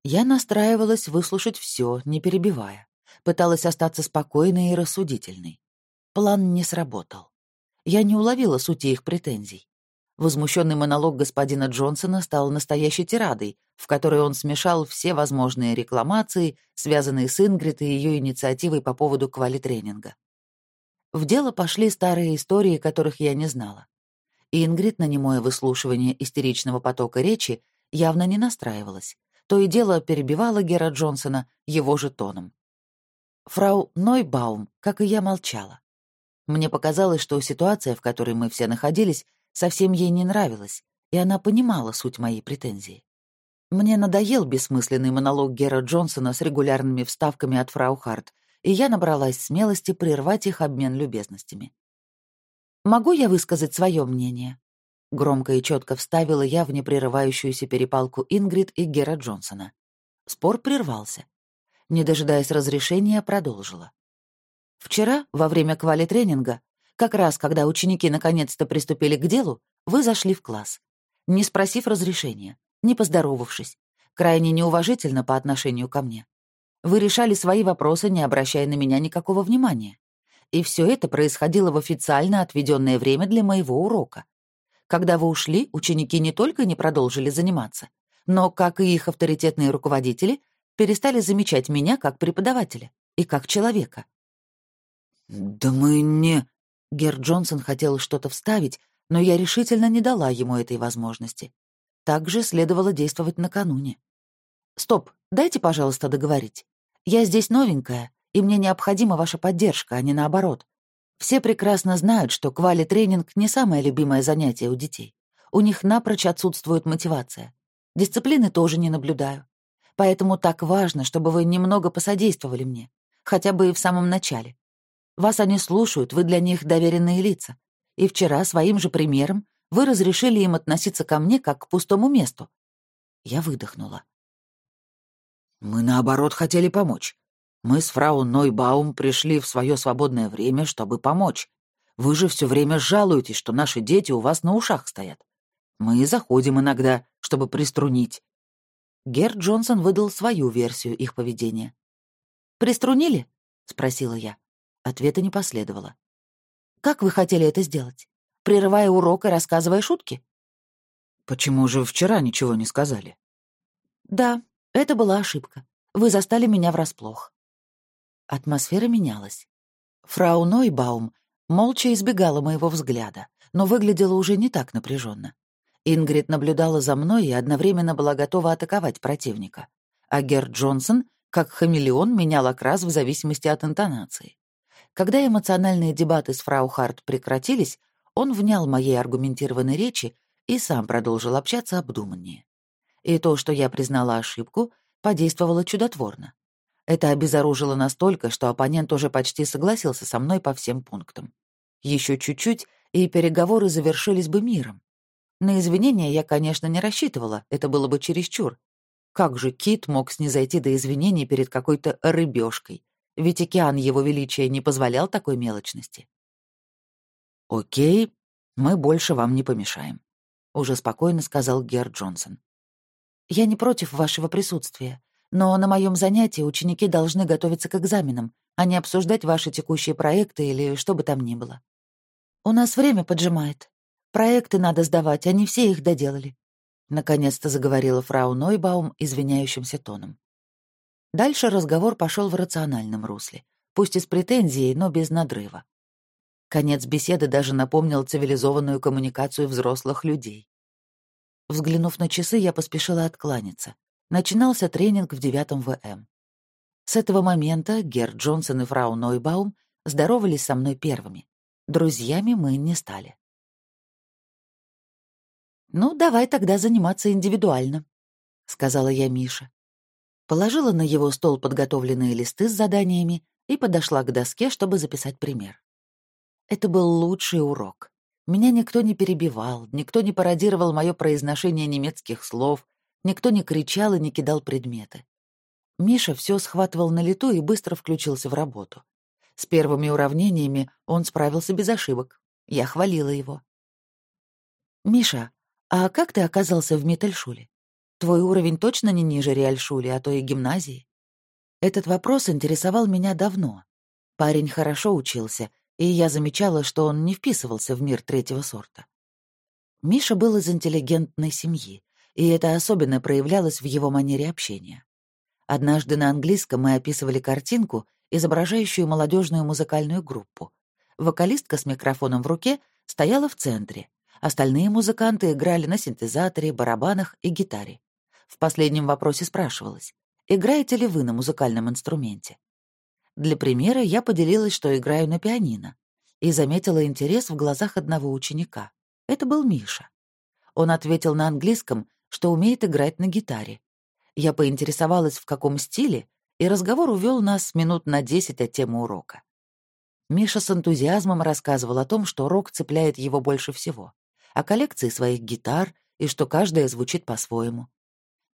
Я настраивалась выслушать все, не перебивая. Пыталась остаться спокойной и рассудительной. План не сработал. Я не уловила сути их претензий. Возмущенный монолог господина Джонсона стал настоящей тирадой, в которой он смешал все возможные рекламации, связанные с Ингрид и ее инициативой по поводу квалитренинга. В дело пошли старые истории, которых я не знала. Ингрид на немое выслушивание истеричного потока речи явно не настраивалась. То и дело перебивала Гера Джонсона его же тоном. Фрау Нойбаум, как и я, молчала. Мне показалось, что ситуация, в которой мы все находились, совсем ей не нравилась, и она понимала суть моей претензии. Мне надоел бессмысленный монолог Гера Джонсона с регулярными вставками от фрау Харт, и я набралась смелости прервать их обмен любезностями. «Могу я высказать свое мнение?» Громко и четко вставила я в непрерывающуюся перепалку Ингрид и Гера Джонсона. Спор прервался. Не дожидаясь разрешения, продолжила. Вчера, во время квали-тренинга, как раз, когда ученики наконец-то приступили к делу, вы зашли в класс, не спросив разрешения, не поздоровавшись, крайне неуважительно по отношению ко мне. Вы решали свои вопросы, не обращая на меня никакого внимания. И все это происходило в официально отведенное время для моего урока. Когда вы ушли, ученики не только не продолжили заниматься, но, как и их авторитетные руководители, перестали замечать меня как преподавателя и как человека. «Да мы не...» Гер Джонсон хотел что-то вставить, но я решительно не дала ему этой возможности. Так же следовало действовать накануне. «Стоп, дайте, пожалуйста, договорить. Я здесь новенькая, и мне необходима ваша поддержка, а не наоборот. Все прекрасно знают, что квали-тренинг — не самое любимое занятие у детей. У них напрочь отсутствует мотивация. Дисциплины тоже не наблюдаю. Поэтому так важно, чтобы вы немного посодействовали мне, хотя бы и в самом начале. Вас они слушают, вы для них доверенные лица. И вчера своим же примером вы разрешили им относиться ко мне как к пустому месту. Я выдохнула. Мы, наоборот, хотели помочь. Мы с фрау Нойбаум пришли в свое свободное время, чтобы помочь. Вы же все время жалуетесь, что наши дети у вас на ушах стоят. Мы заходим иногда, чтобы приструнить. Гер Джонсон выдал свою версию их поведения. «Приструнили?» — спросила я. Ответа не последовало. «Как вы хотели это сделать? Прерывая урок и рассказывая шутки?» «Почему же вчера ничего не сказали?» «Да, это была ошибка. Вы застали меня врасплох». Атмосфера менялась. Фрау Нойбаум молча избегала моего взгляда, но выглядела уже не так напряженно. Ингрид наблюдала за мной и одновременно была готова атаковать противника. А Герд Джонсон, как хамелеон, менял окрас в зависимости от интонации. Когда эмоциональные дебаты с фрау Харт прекратились, он внял моей аргументированной речи и сам продолжил общаться обдуманнее. И то, что я признала ошибку, подействовало чудотворно. Это обезоружило настолько, что оппонент уже почти согласился со мной по всем пунктам. Еще чуть-чуть, и переговоры завершились бы миром. На извинения я, конечно, не рассчитывала, это было бы чересчур. Как же Кит мог снизойти до извинений перед какой-то рыбешкой? Ведь океан его величия не позволял такой мелочности. «Окей, мы больше вам не помешаем», — уже спокойно сказал Гер Джонсон. «Я не против вашего присутствия, но на моем занятии ученики должны готовиться к экзаменам, а не обсуждать ваши текущие проекты или что бы там ни было. У нас время поджимает. Проекты надо сдавать, они все их доделали», — наконец-то заговорила фрау Нойбаум извиняющимся тоном. Дальше разговор пошел в рациональном русле, пусть и с претензией, но без надрыва. Конец беседы даже напомнил цивилизованную коммуникацию взрослых людей. Взглянув на часы, я поспешила откланяться. Начинался тренинг в девятом ВМ. С этого момента Гер Джонсон и фрау Нойбаум здоровались со мной первыми. Друзьями мы не стали. «Ну, давай тогда заниматься индивидуально», — сказала я Мише положила на его стол подготовленные листы с заданиями и подошла к доске, чтобы записать пример. Это был лучший урок. Меня никто не перебивал, никто не пародировал мое произношение немецких слов, никто не кричал и не кидал предметы. Миша все схватывал на лету и быстро включился в работу. С первыми уравнениями он справился без ошибок. Я хвалила его. «Миша, а как ты оказался в Метальшуле?» Твой уровень точно не ниже Реальшули, а то и гимназии? Этот вопрос интересовал меня давно. Парень хорошо учился, и я замечала, что он не вписывался в мир третьего сорта. Миша был из интеллигентной семьи, и это особенно проявлялось в его манере общения. Однажды на английском мы описывали картинку, изображающую молодежную музыкальную группу. Вокалистка с микрофоном в руке стояла в центре, остальные музыканты играли на синтезаторе, барабанах и гитаре. В последнем вопросе спрашивалось, играете ли вы на музыкальном инструменте? Для примера я поделилась, что играю на пианино, и заметила интерес в глазах одного ученика. Это был Миша. Он ответил на английском, что умеет играть на гитаре. Я поинтересовалась, в каком стиле, и разговор увел нас минут на десять от темы урока. Миша с энтузиазмом рассказывал о том, что рок цепляет его больше всего, о коллекции своих гитар и что каждая звучит по-своему.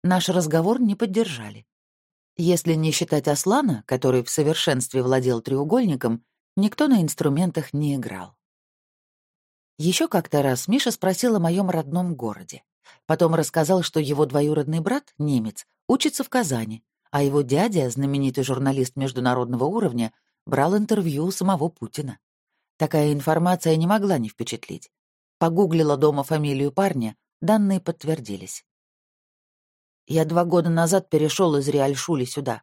Наш разговор не поддержали. Если не считать Аслана, который в совершенстве владел треугольником, никто на инструментах не играл. Еще как-то раз Миша спросил о моем родном городе. Потом рассказал, что его двоюродный брат, немец, учится в Казани, а его дядя, знаменитый журналист международного уровня, брал интервью у самого Путина. Такая информация не могла не впечатлить. Погуглила дома фамилию парня, данные подтвердились. Я два года назад перешел из Реальшули сюда.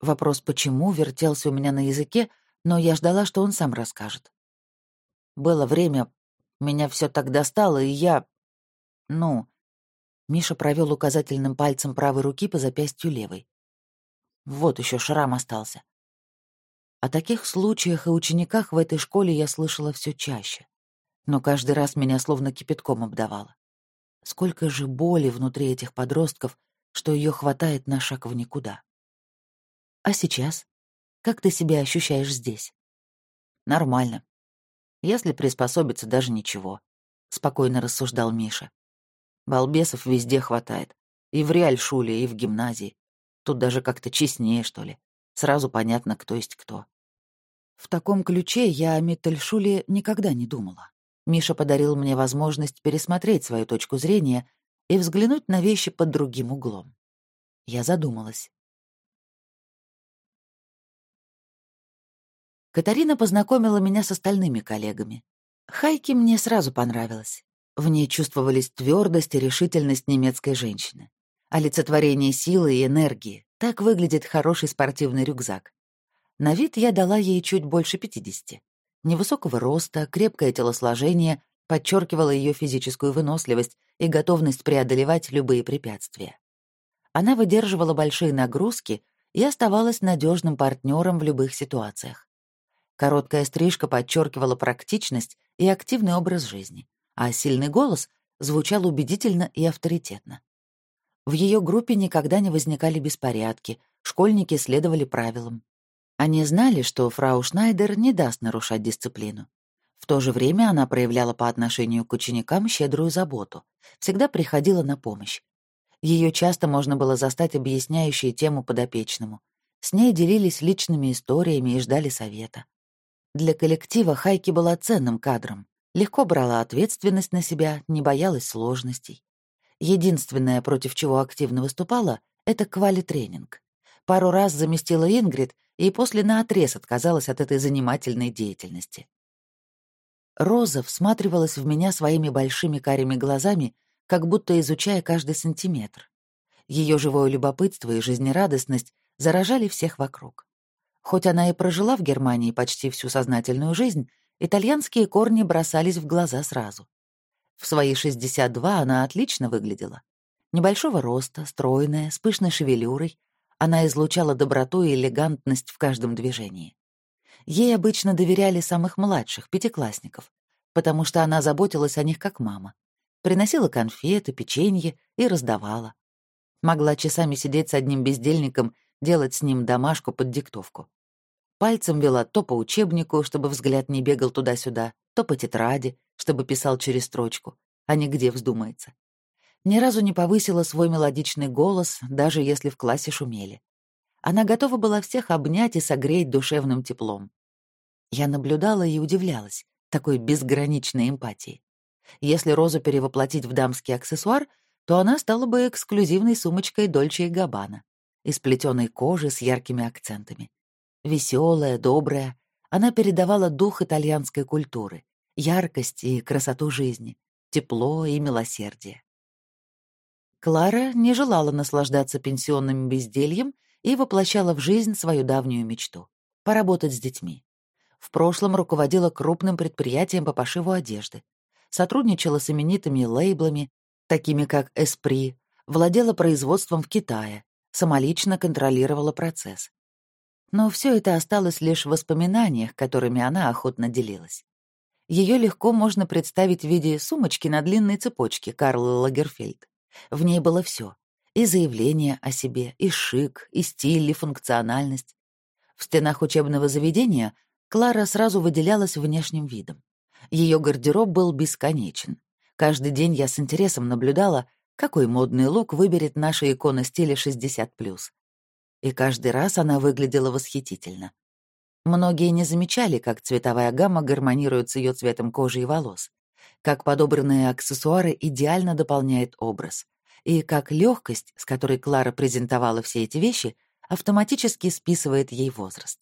Вопрос «почему» вертелся у меня на языке, но я ждала, что он сам расскажет. Было время, меня все так достало, и я... Ну... Миша провел указательным пальцем правой руки по запястью левой. Вот еще шрам остался. О таких случаях и учениках в этой школе я слышала все чаще. Но каждый раз меня словно кипятком обдавало. Сколько же боли внутри этих подростков, что ее хватает на шаг в никуда. А сейчас? Как ты себя ощущаешь здесь? Нормально. Если приспособиться, даже ничего. Спокойно рассуждал Миша. Балбесов везде хватает. И в реальшуле, и в гимназии. Тут даже как-то честнее, что ли. Сразу понятно, кто есть кто. В таком ключе я о Миттельшуле никогда не думала. Миша подарил мне возможность пересмотреть свою точку зрения и взглянуть на вещи под другим углом. Я задумалась. Катарина познакомила меня с остальными коллегами. Хайки мне сразу понравилась. В ней чувствовались твердость и решительность немецкой женщины. Олицетворение силы и энергии. Так выглядит хороший спортивный рюкзак. На вид я дала ей чуть больше пятидесяти невысокого роста, крепкое телосложение, подчеркивала ее физическую выносливость и готовность преодолевать любые препятствия. Она выдерживала большие нагрузки и оставалась надежным партнером в любых ситуациях. Короткая стрижка подчеркивала практичность и активный образ жизни, а сильный голос звучал убедительно и авторитетно. В ее группе никогда не возникали беспорядки, школьники следовали правилам. Они знали, что фрау Шнайдер не даст нарушать дисциплину. В то же время она проявляла по отношению к ученикам щедрую заботу, всегда приходила на помощь. Ее часто можно было застать объясняющей тему подопечному. С ней делились личными историями и ждали совета. Для коллектива Хайки была ценным кадром. Легко брала ответственность на себя, не боялась сложностей. Единственное, против чего активно выступала, — это квали-тренинг. Пару раз заместила Ингрид и после наотрез отказалась от этой занимательной деятельности. Роза всматривалась в меня своими большими карими глазами, как будто изучая каждый сантиметр. Ее живое любопытство и жизнерадостность заражали всех вокруг. Хоть она и прожила в Германии почти всю сознательную жизнь, итальянские корни бросались в глаза сразу. В свои 62 она отлично выглядела. Небольшого роста, стройная, с пышной шевелюрой, она излучала доброту и элегантность в каждом движении. Ей обычно доверяли самых младших, пятиклассников, потому что она заботилась о них как мама. Приносила конфеты, печенье и раздавала. Могла часами сидеть с одним бездельником, делать с ним домашку под диктовку. Пальцем вела то по учебнику, чтобы взгляд не бегал туда-сюда, то по тетради, чтобы писал через строчку, а не где вздумается. Ни разу не повысила свой мелодичный голос, даже если в классе шумели. Она готова была всех обнять и согреть душевным теплом. Я наблюдала и удивлялась такой безграничной эмпатии. Если Розу перевоплотить в дамский аксессуар, то она стала бы эксклюзивной сумочкой Дольче и Габбана, из плетеной кожи с яркими акцентами. Веселая, добрая, она передавала дух итальянской культуры, яркость и красоту жизни, тепло и милосердие. Клара не желала наслаждаться пенсионным бездельем и воплощала в жизнь свою давнюю мечту — поработать с детьми. В прошлом руководила крупным предприятием по пошиву одежды, сотрудничала с именитыми лейблами, такими как «Эспри», владела производством в Китае, самолично контролировала процесс. Но все это осталось лишь в воспоминаниях, которыми она охотно делилась. Ее легко можно представить в виде сумочки на длинной цепочке Карла Лагерфельд. В ней было все: и заявление о себе, и шик, и стиль, и функциональность. В стенах учебного заведения Клара сразу выделялась внешним видом. Ее гардероб был бесконечен. Каждый день я с интересом наблюдала, какой модный лук выберет наша икона стиля 60+. И каждый раз она выглядела восхитительно. Многие не замечали, как цветовая гамма гармонирует с ее цветом кожи и волос, как подобранные аксессуары идеально дополняют образ, и как легкость, с которой Клара презентовала все эти вещи, автоматически списывает ей возраст.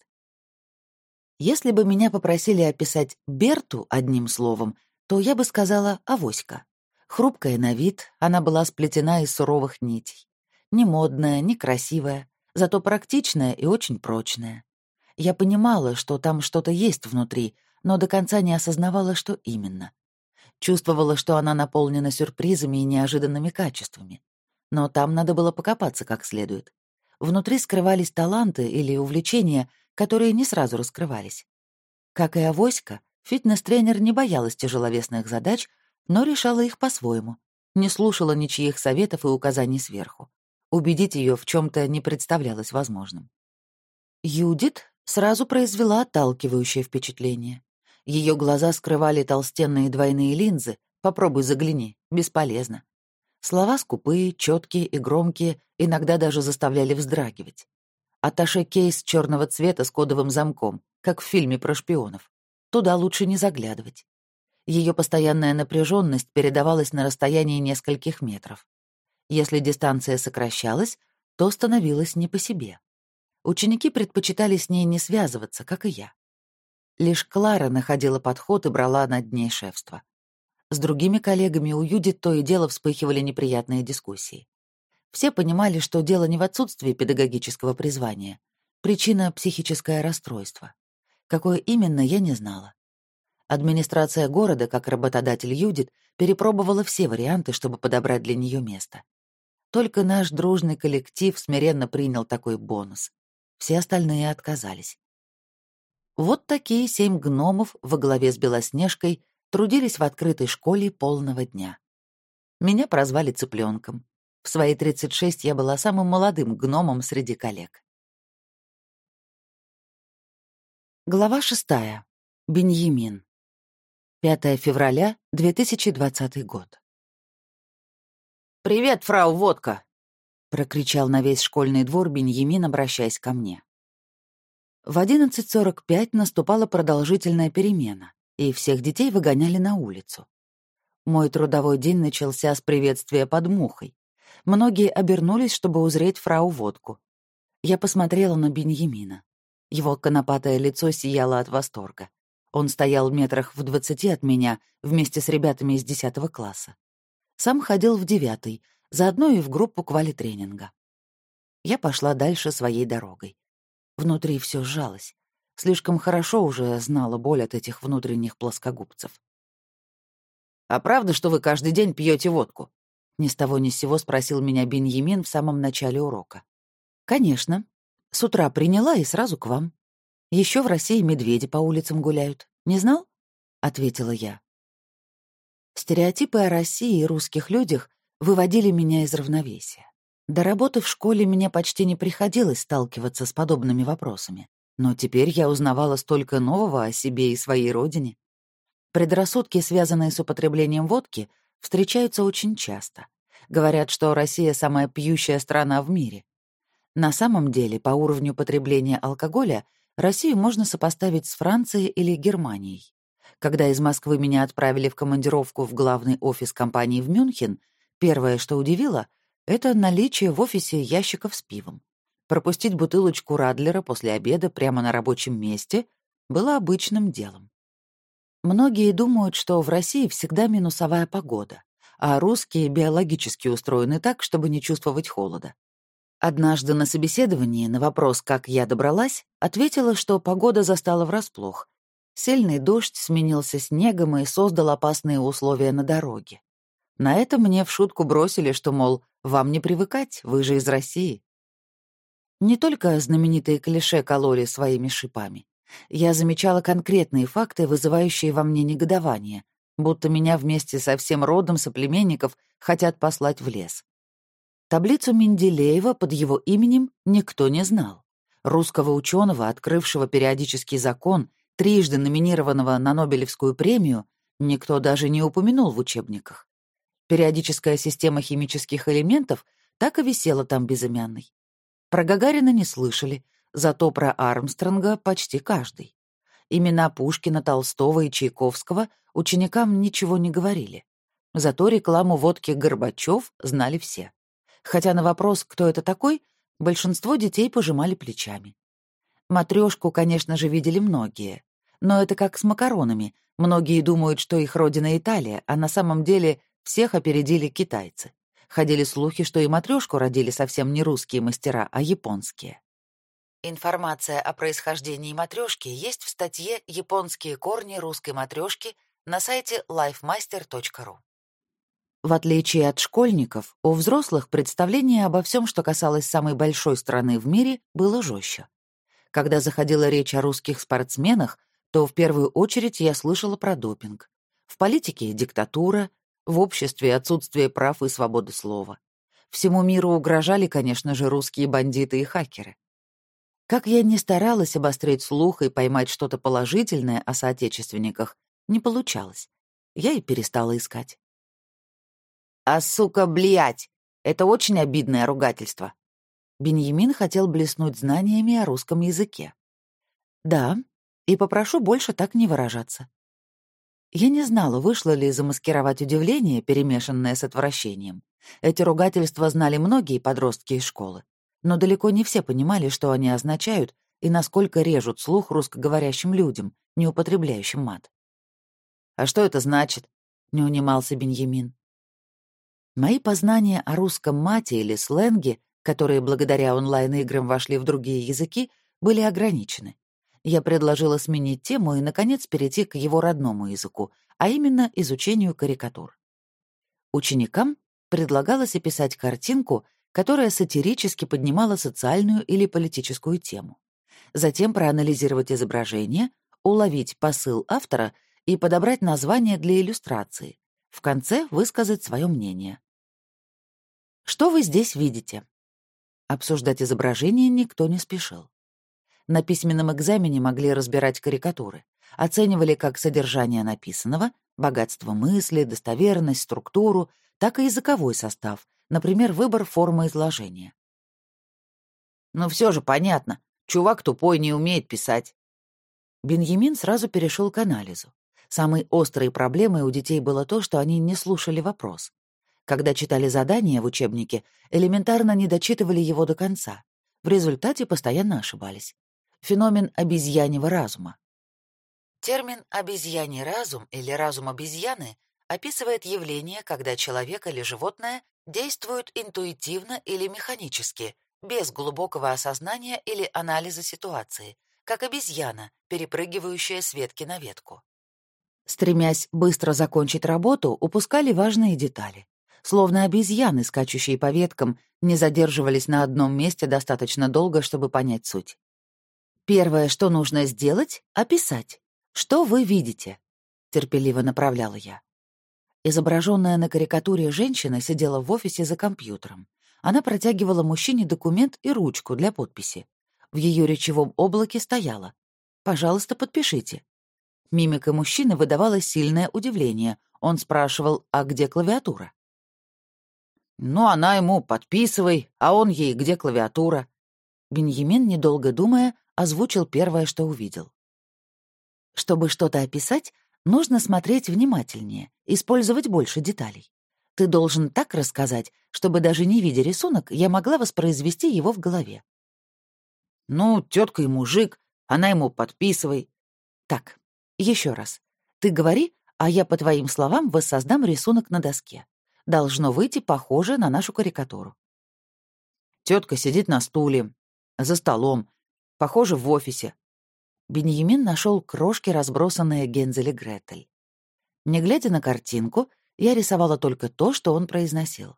Если бы меня попросили описать Берту одним словом, то я бы сказала «авоська». Хрупкая на вид, она была сплетена из суровых нитей. Не модная, не красивая, зато практичная и очень прочная. Я понимала, что там что-то есть внутри, но до конца не осознавала, что именно. Чувствовала, что она наполнена сюрпризами и неожиданными качествами. Но там надо было покопаться как следует. Внутри скрывались таланты или увлечения, которые не сразу раскрывались. Как и Авоська, фитнес-тренер не боялась тяжеловесных задач, но решала их по-своему, не слушала ничьих советов и указаний сверху. Убедить ее в чем то не представлялось возможным. Юдит сразу произвела отталкивающее впечатление. Ее глаза скрывали толстенные двойные линзы, попробуй загляни, бесполезно. Слова скупые, четкие и громкие, иногда даже заставляли вздрагивать. Аташе-кейс черного цвета с кодовым замком, как в фильме про шпионов. Туда лучше не заглядывать. Ее постоянная напряженность передавалась на расстоянии нескольких метров. Если дистанция сокращалась, то становилось не по себе. Ученики предпочитали с ней не связываться, как и я. Лишь Клара находила подход и брала над ней шефство. С другими коллегами у Юдит то и дело вспыхивали неприятные дискуссии. Все понимали, что дело не в отсутствии педагогического призвания. Причина — психическое расстройство. Какое именно, я не знала. Администрация города, как работодатель Юдит, перепробовала все варианты, чтобы подобрать для нее место. Только наш дружный коллектив смиренно принял такой бонус. Все остальные отказались. Вот такие семь гномов во главе с Белоснежкой трудились в открытой школе полного дня. Меня прозвали цыпленком. В свои 36 я была самым молодым гномом среди коллег. Глава шестая. Беньямин. 5 февраля 2020 год. «Привет, фрау Водка!» — прокричал на весь школьный двор Беньямин, обращаясь ко мне. В 11.45 наступала продолжительная перемена, и всех детей выгоняли на улицу. Мой трудовой день начался с приветствия под мухой. Многие обернулись, чтобы узреть фрау Водку. Я посмотрела на Беньямина. Его конопатое лицо сияло от восторга. Он стоял в метрах в двадцати от меня вместе с ребятами из десятого класса. Сам ходил в девятый, заодно и в группу квалитренинга. Я пошла дальше своей дорогой. Внутри все сжалось. Слишком хорошо уже знала боль от этих внутренних плоскогубцев. «А правда, что вы каждый день пьете водку?» Ни с того ни с сего спросил меня Беньямин в самом начале урока. «Конечно. С утра приняла и сразу к вам. Еще в России медведи по улицам гуляют. Не знал?» — ответила я. Стереотипы о России и русских людях выводили меня из равновесия. До работы в школе мне почти не приходилось сталкиваться с подобными вопросами, но теперь я узнавала столько нового о себе и своей родине. Предрассудки, связанные с употреблением водки, встречаются очень часто. Говорят, что Россия — самая пьющая страна в мире. На самом деле, по уровню потребления алкоголя Россию можно сопоставить с Францией или Германией. Когда из Москвы меня отправили в командировку в главный офис компании в Мюнхен, первое, что удивило — это наличие в офисе ящиков с пивом. Пропустить бутылочку Радлера после обеда прямо на рабочем месте было обычным делом. Многие думают, что в России всегда минусовая погода, а русские биологически устроены так, чтобы не чувствовать холода. Однажды на собеседовании на вопрос, как я добралась, ответила, что погода застала врасплох. Сильный дождь сменился снегом и создал опасные условия на дороге. На это мне в шутку бросили, что, мол, вам не привыкать, вы же из России. Не только знаменитые клише кололи своими шипами. Я замечала конкретные факты, вызывающие во мне негодование, будто меня вместе со всем родом соплеменников хотят послать в лес. Таблицу Менделеева под его именем никто не знал. Русского ученого, открывшего периодический закон, трижды номинированного на Нобелевскую премию, никто даже не упомянул в учебниках. Периодическая система химических элементов так и висела там безымянной. Про Гагарина не слышали, зато про Армстронга почти каждый. Имена Пушкина, Толстого и Чайковского ученикам ничего не говорили. Зато рекламу водки Горбачев знали все. Хотя на вопрос, кто это такой, большинство детей пожимали плечами. Матрешку, конечно же, видели многие. Но это как с макаронами. Многие думают, что их родина Италия, а на самом деле всех опередили китайцы. Ходили слухи, что и матрешку родили совсем не русские мастера, а японские. Информация о происхождении матрешки есть в статье «Японские корни русской матрешки» на сайте lifemaster.ru. В отличие от школьников, у взрослых представление обо всем, что касалось самой большой страны в мире, было жестче. Когда заходила речь о русских спортсменах, то в первую очередь я слышала про допинг. В политике — диктатура, в обществе отсутствие прав и свободы слова. Всему миру угрожали, конечно же, русские бандиты и хакеры. Как я ни старалась обострить слух и поймать что-то положительное о соотечественниках, не получалось. Я и перестала искать. «А сука, блядь! Это очень обидное ругательство!» Беньямин хотел блеснуть знаниями о русском языке. «Да, и попрошу больше так не выражаться. Я не знала, вышло ли замаскировать удивление, перемешанное с отвращением. Эти ругательства знали многие подростки из школы, но далеко не все понимали, что они означают и насколько режут слух русскоговорящим людям, не употребляющим мат. «А что это значит?» — не унимался Беньямин. Мои познания о русском мате или сленге, которые благодаря онлайн-играм вошли в другие языки, были ограничены. Я предложила сменить тему и, наконец, перейти к его родному языку, а именно изучению карикатур. Ученикам предлагалось описать картинку, которая сатирически поднимала социальную или политическую тему. Затем проанализировать изображение, уловить посыл автора и подобрать название для иллюстрации. В конце высказать свое мнение. Что вы здесь видите? Обсуждать изображение никто не спешил. На письменном экзамене могли разбирать карикатуры, оценивали как содержание написанного, богатство мысли, достоверность, структуру, так и языковой состав, например, выбор формы изложения. «Но все же понятно. Чувак тупой не умеет писать». Беньямин сразу перешел к анализу. Самой острой проблемой у детей было то, что они не слушали вопрос. Когда читали задание в учебнике, элементарно не дочитывали его до конца. В результате постоянно ошибались. Феномен обезьяньего разума. Термин «обезьяний разум» или «разум обезьяны» описывает явление, когда человек или животное действуют интуитивно или механически, без глубокого осознания или анализа ситуации, как обезьяна, перепрыгивающая с ветки на ветку. Стремясь быстро закончить работу, упускали важные детали. Словно обезьяны, скачущие по веткам, не задерживались на одном месте достаточно долго, чтобы понять суть. «Первое, что нужно сделать — описать. Что вы видите?» — терпеливо направляла я. Изображенная на карикатуре женщина сидела в офисе за компьютером. Она протягивала мужчине документ и ручку для подписи. В ее речевом облаке стояло «Пожалуйста, подпишите». Мимика мужчины выдавала сильное удивление. Он спрашивал, а где клавиатура? «Ну, она ему подписывай, а он ей где клавиатура?» Беньямин, недолго думая, озвучил первое, что увидел. Чтобы что-то описать, нужно смотреть внимательнее, использовать больше деталей. Ты должен так рассказать, чтобы даже не видя рисунок, я могла воспроизвести его в голове. Ну, тетка и мужик, она ему подписывай. Так, еще раз. Ты говори, а я по твоим словам воссоздам рисунок на доске. Должно выйти похоже на нашу карикатуру. Тетка сидит на стуле, за столом, похоже, в офисе. Беньямин нашел крошки, разбросанные Гензель и Гретель. Не глядя на картинку, я рисовала только то, что он произносил.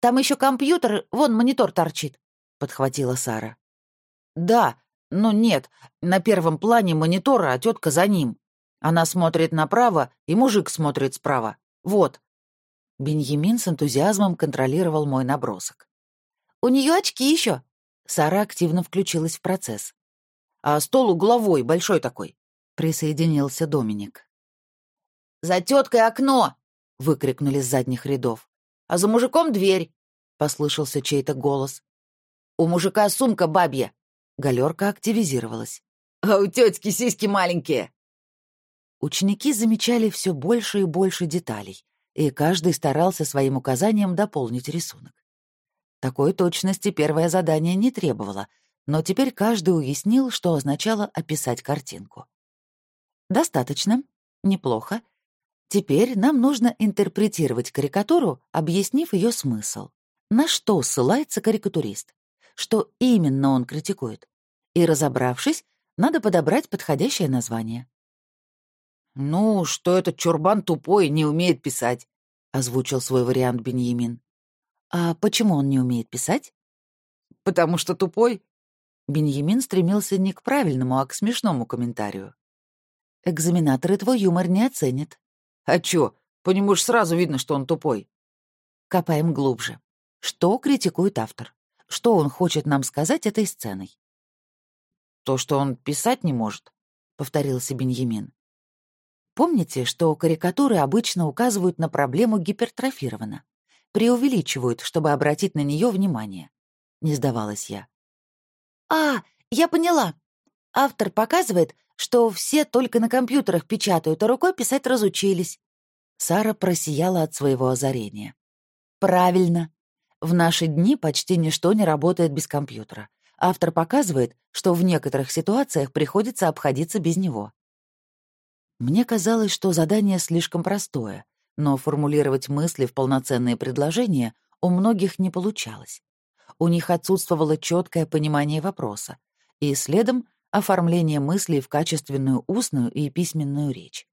«Там еще компьютер, вон монитор торчит», — подхватила Сара. «Да, но нет, на первом плане монитора, а тетка за ним. Она смотрит направо, и мужик смотрит справа. Вот». Беньямин с энтузиазмом контролировал мой набросок. «У нее очки еще. Сара активно включилась в процесс. «А стол угловой, большой такой», — присоединился Доминик. «За теткой окно!» — выкрикнули с задних рядов. «А за мужиком дверь!» — послышался чей-то голос. «У мужика сумка бабья!» Галерка активизировалась. «А у тетки сиськи маленькие!» Ученики замечали все больше и больше деталей, и каждый старался своим указанием дополнить рисунок. Такой точности первое задание не требовало, но теперь каждый уяснил, что означало описать картинку. «Достаточно. Неплохо. Теперь нам нужно интерпретировать карикатуру, объяснив ее смысл. На что ссылается карикатурист? Что именно он критикует? И, разобравшись, надо подобрать подходящее название. «Ну, что этот чурбан тупой, не умеет писать», — озвучил свой вариант Беньямин. «А почему он не умеет писать?» «Потому что тупой». Беньямин стремился не к правильному, а к смешному комментарию. «Экзаменаторы твой юмор не оценят». «А чё? По нему ж сразу видно, что он тупой». Копаем глубже. Что критикует автор? Что он хочет нам сказать этой сценой? «То, что он писать не может», — повторился Беньямин. Помните, что карикатуры обычно указывают на проблему гипертрофирована, преувеличивают, чтобы обратить на нее внимание. Не сдавалась я. «А, я поняла. Автор показывает, что все только на компьютерах печатают, а рукой писать разучились». Сара просияла от своего озарения. «Правильно. В наши дни почти ничто не работает без компьютера. Автор показывает, что в некоторых ситуациях приходится обходиться без него. Мне казалось, что задание слишком простое, но формулировать мысли в полноценные предложения у многих не получалось. У них отсутствовало четкое понимание вопроса, и следом оформление мыслей в качественную устную и письменную речь.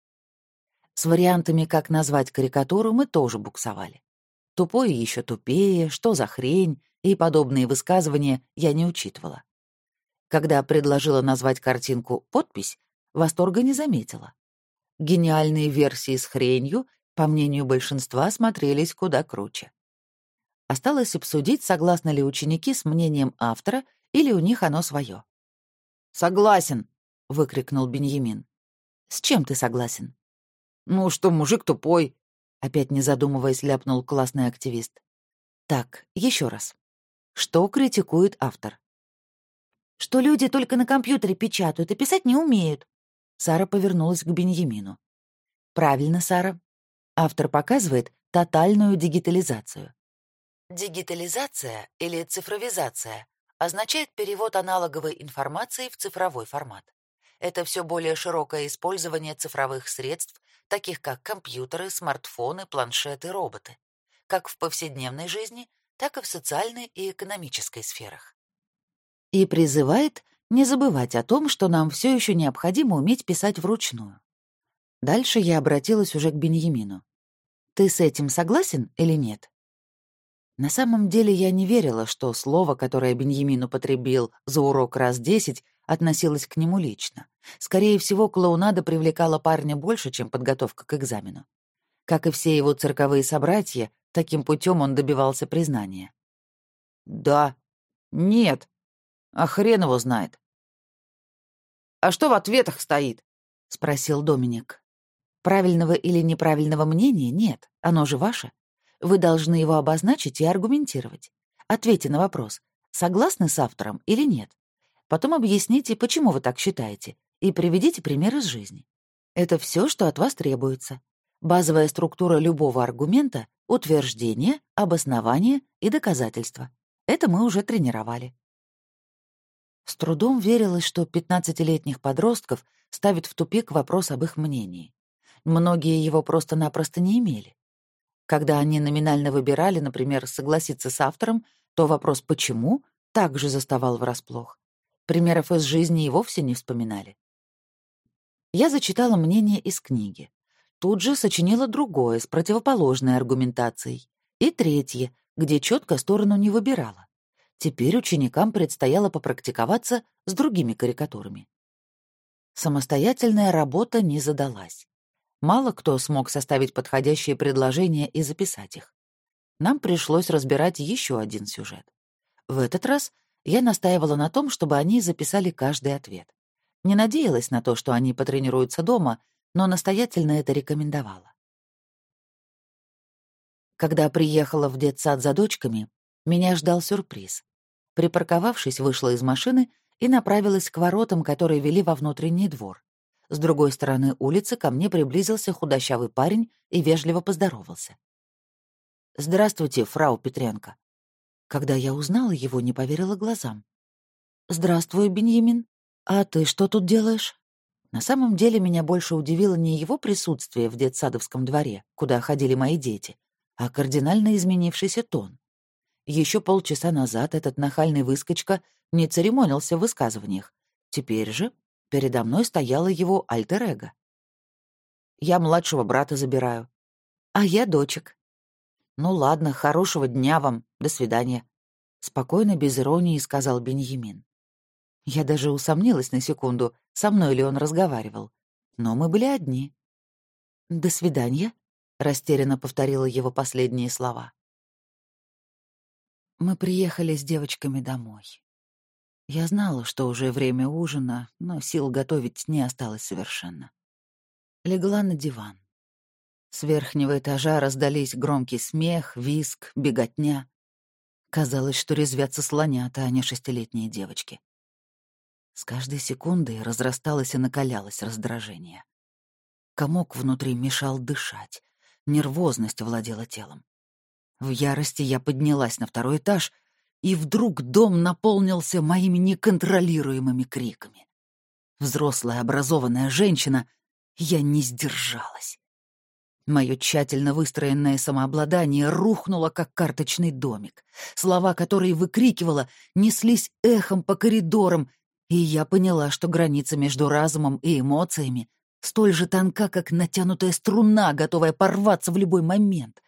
С вариантами, как назвать карикатуру, мы тоже буксовали. Тупое еще тупее, что за хрень, и подобные высказывания я не учитывала. Когда предложила назвать картинку «подпись», восторга не заметила. Гениальные версии с хренью, по мнению большинства, смотрелись куда круче. Осталось обсудить, согласны ли ученики с мнением автора или у них оно свое. «Согласен!» — выкрикнул Беньямин. «С чем ты согласен?» «Ну, что мужик тупой», — опять не задумываясь ляпнул классный активист. «Так, еще раз. Что критикует автор?» «Что люди только на компьютере печатают и писать не умеют». Сара повернулась к Беньямину. «Правильно, Сара. Автор показывает тотальную дигитализацию. Дигитализация или цифровизация означает перевод аналоговой информации в цифровой формат. Это все более широкое использование цифровых средств, таких как компьютеры, смартфоны, планшеты, роботы, как в повседневной жизни, так и в социальной и экономической сферах. И призывает не забывать о том, что нам все еще необходимо уметь писать вручную. Дальше я обратилась уже к Беньямину. «Ты с этим согласен или нет?» На самом деле я не верила, что слово, которое Беньямин употребил за урок раз десять, относилось к нему лично. Скорее всего, клоунада привлекала парня больше, чем подготовка к экзамену. Как и все его цирковые собратья, таким путем он добивался признания. «Да», «Нет», «А хрен его знает». «А что в ответах стоит?» — спросил Доминик. «Правильного или неправильного мнения нет, оно же ваше. Вы должны его обозначить и аргументировать. Ответьте на вопрос, согласны с автором или нет. Потом объясните, почему вы так считаете, и приведите пример из жизни. Это все, что от вас требуется. Базовая структура любого аргумента — утверждение, обоснование и доказательство. Это мы уже тренировали. С трудом верилось, что 15-летних подростков ставит в тупик вопрос об их мнении. Многие его просто-напросто не имели. Когда они номинально выбирали, например, согласиться с автором, то вопрос «почему?» также заставал врасплох. Примеров из жизни и вовсе не вспоминали. Я зачитала мнение из книги. Тут же сочинила другое, с противоположной аргументацией. И третье, где четко сторону не выбирала. Теперь ученикам предстояло попрактиковаться с другими карикатурами. Самостоятельная работа не задалась. Мало кто смог составить подходящие предложения и записать их. Нам пришлось разбирать еще один сюжет. В этот раз я настаивала на том, чтобы они записали каждый ответ. Не надеялась на то, что они потренируются дома, но настоятельно это рекомендовала. Когда приехала в детсад за дочками, меня ждал сюрприз. Припарковавшись, вышла из машины и направилась к воротам, которые вели во внутренний двор. С другой стороны улицы ко мне приблизился худощавый парень и вежливо поздоровался. «Здравствуйте, фрау Петренко». Когда я узнала его, не поверила глазам. «Здравствуй, Беньямин. А ты что тут делаешь?» На самом деле меня больше удивило не его присутствие в детсадовском дворе, куда ходили мои дети, а кардинально изменившийся тон. Еще полчаса назад этот нахальный выскочка не церемонился в высказываниях. Теперь же Передо мной стояла его альтер-эго. «Я младшего брата забираю». «А я дочек». «Ну ладно, хорошего дня вам. До свидания». Спокойно, без иронии, сказал Беньямин. Я даже усомнилась на секунду, со мной ли он разговаривал. Но мы были одни. «До свидания», — растерянно повторила его последние слова. Мы приехали с девочками домой. Я знала, что уже время ужина, но сил готовить не осталось совершенно. Легла на диван. С верхнего этажа раздались громкий смех, виск, беготня. Казалось, что резвятся слонята, а не шестилетние девочки. С каждой секундой разрасталось и накалялось раздражение. Комок внутри мешал дышать, нервозность владела телом. В ярости я поднялась на второй этаж и вдруг дом наполнился моими неконтролируемыми криками. Взрослая образованная женщина, я не сдержалась. Мое тщательно выстроенное самообладание рухнуло, как карточный домик. Слова, которые выкрикивала, неслись эхом по коридорам, И я поняла, что граница между разумом и эмоциями столь же тонка, как натянутая струна, готовая порваться в любой момент.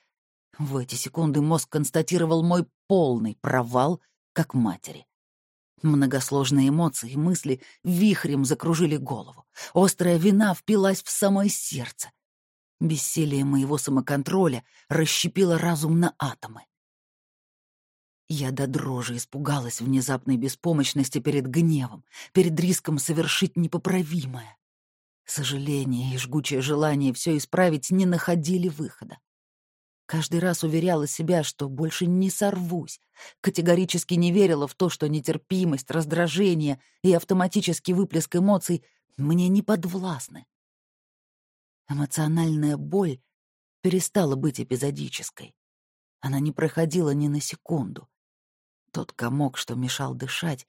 В эти секунды мозг констатировал мой полный провал как матери. Многосложные эмоции и мысли вихрем закружили голову. Острая вина впилась в самое сердце. Бессилие моего самоконтроля расщепило разум на атомы. Я до дрожи испугалась внезапной беспомощности перед гневом, перед риском совершить непоправимое. Сожаление и жгучее желание все исправить не находили выхода. Каждый раз уверяла себя, что больше не сорвусь. Категорически не верила в то, что нетерпимость, раздражение и автоматический выплеск эмоций мне не подвластны. Эмоциональная боль перестала быть эпизодической. Она не проходила ни на секунду. Тот комок, что мешал дышать,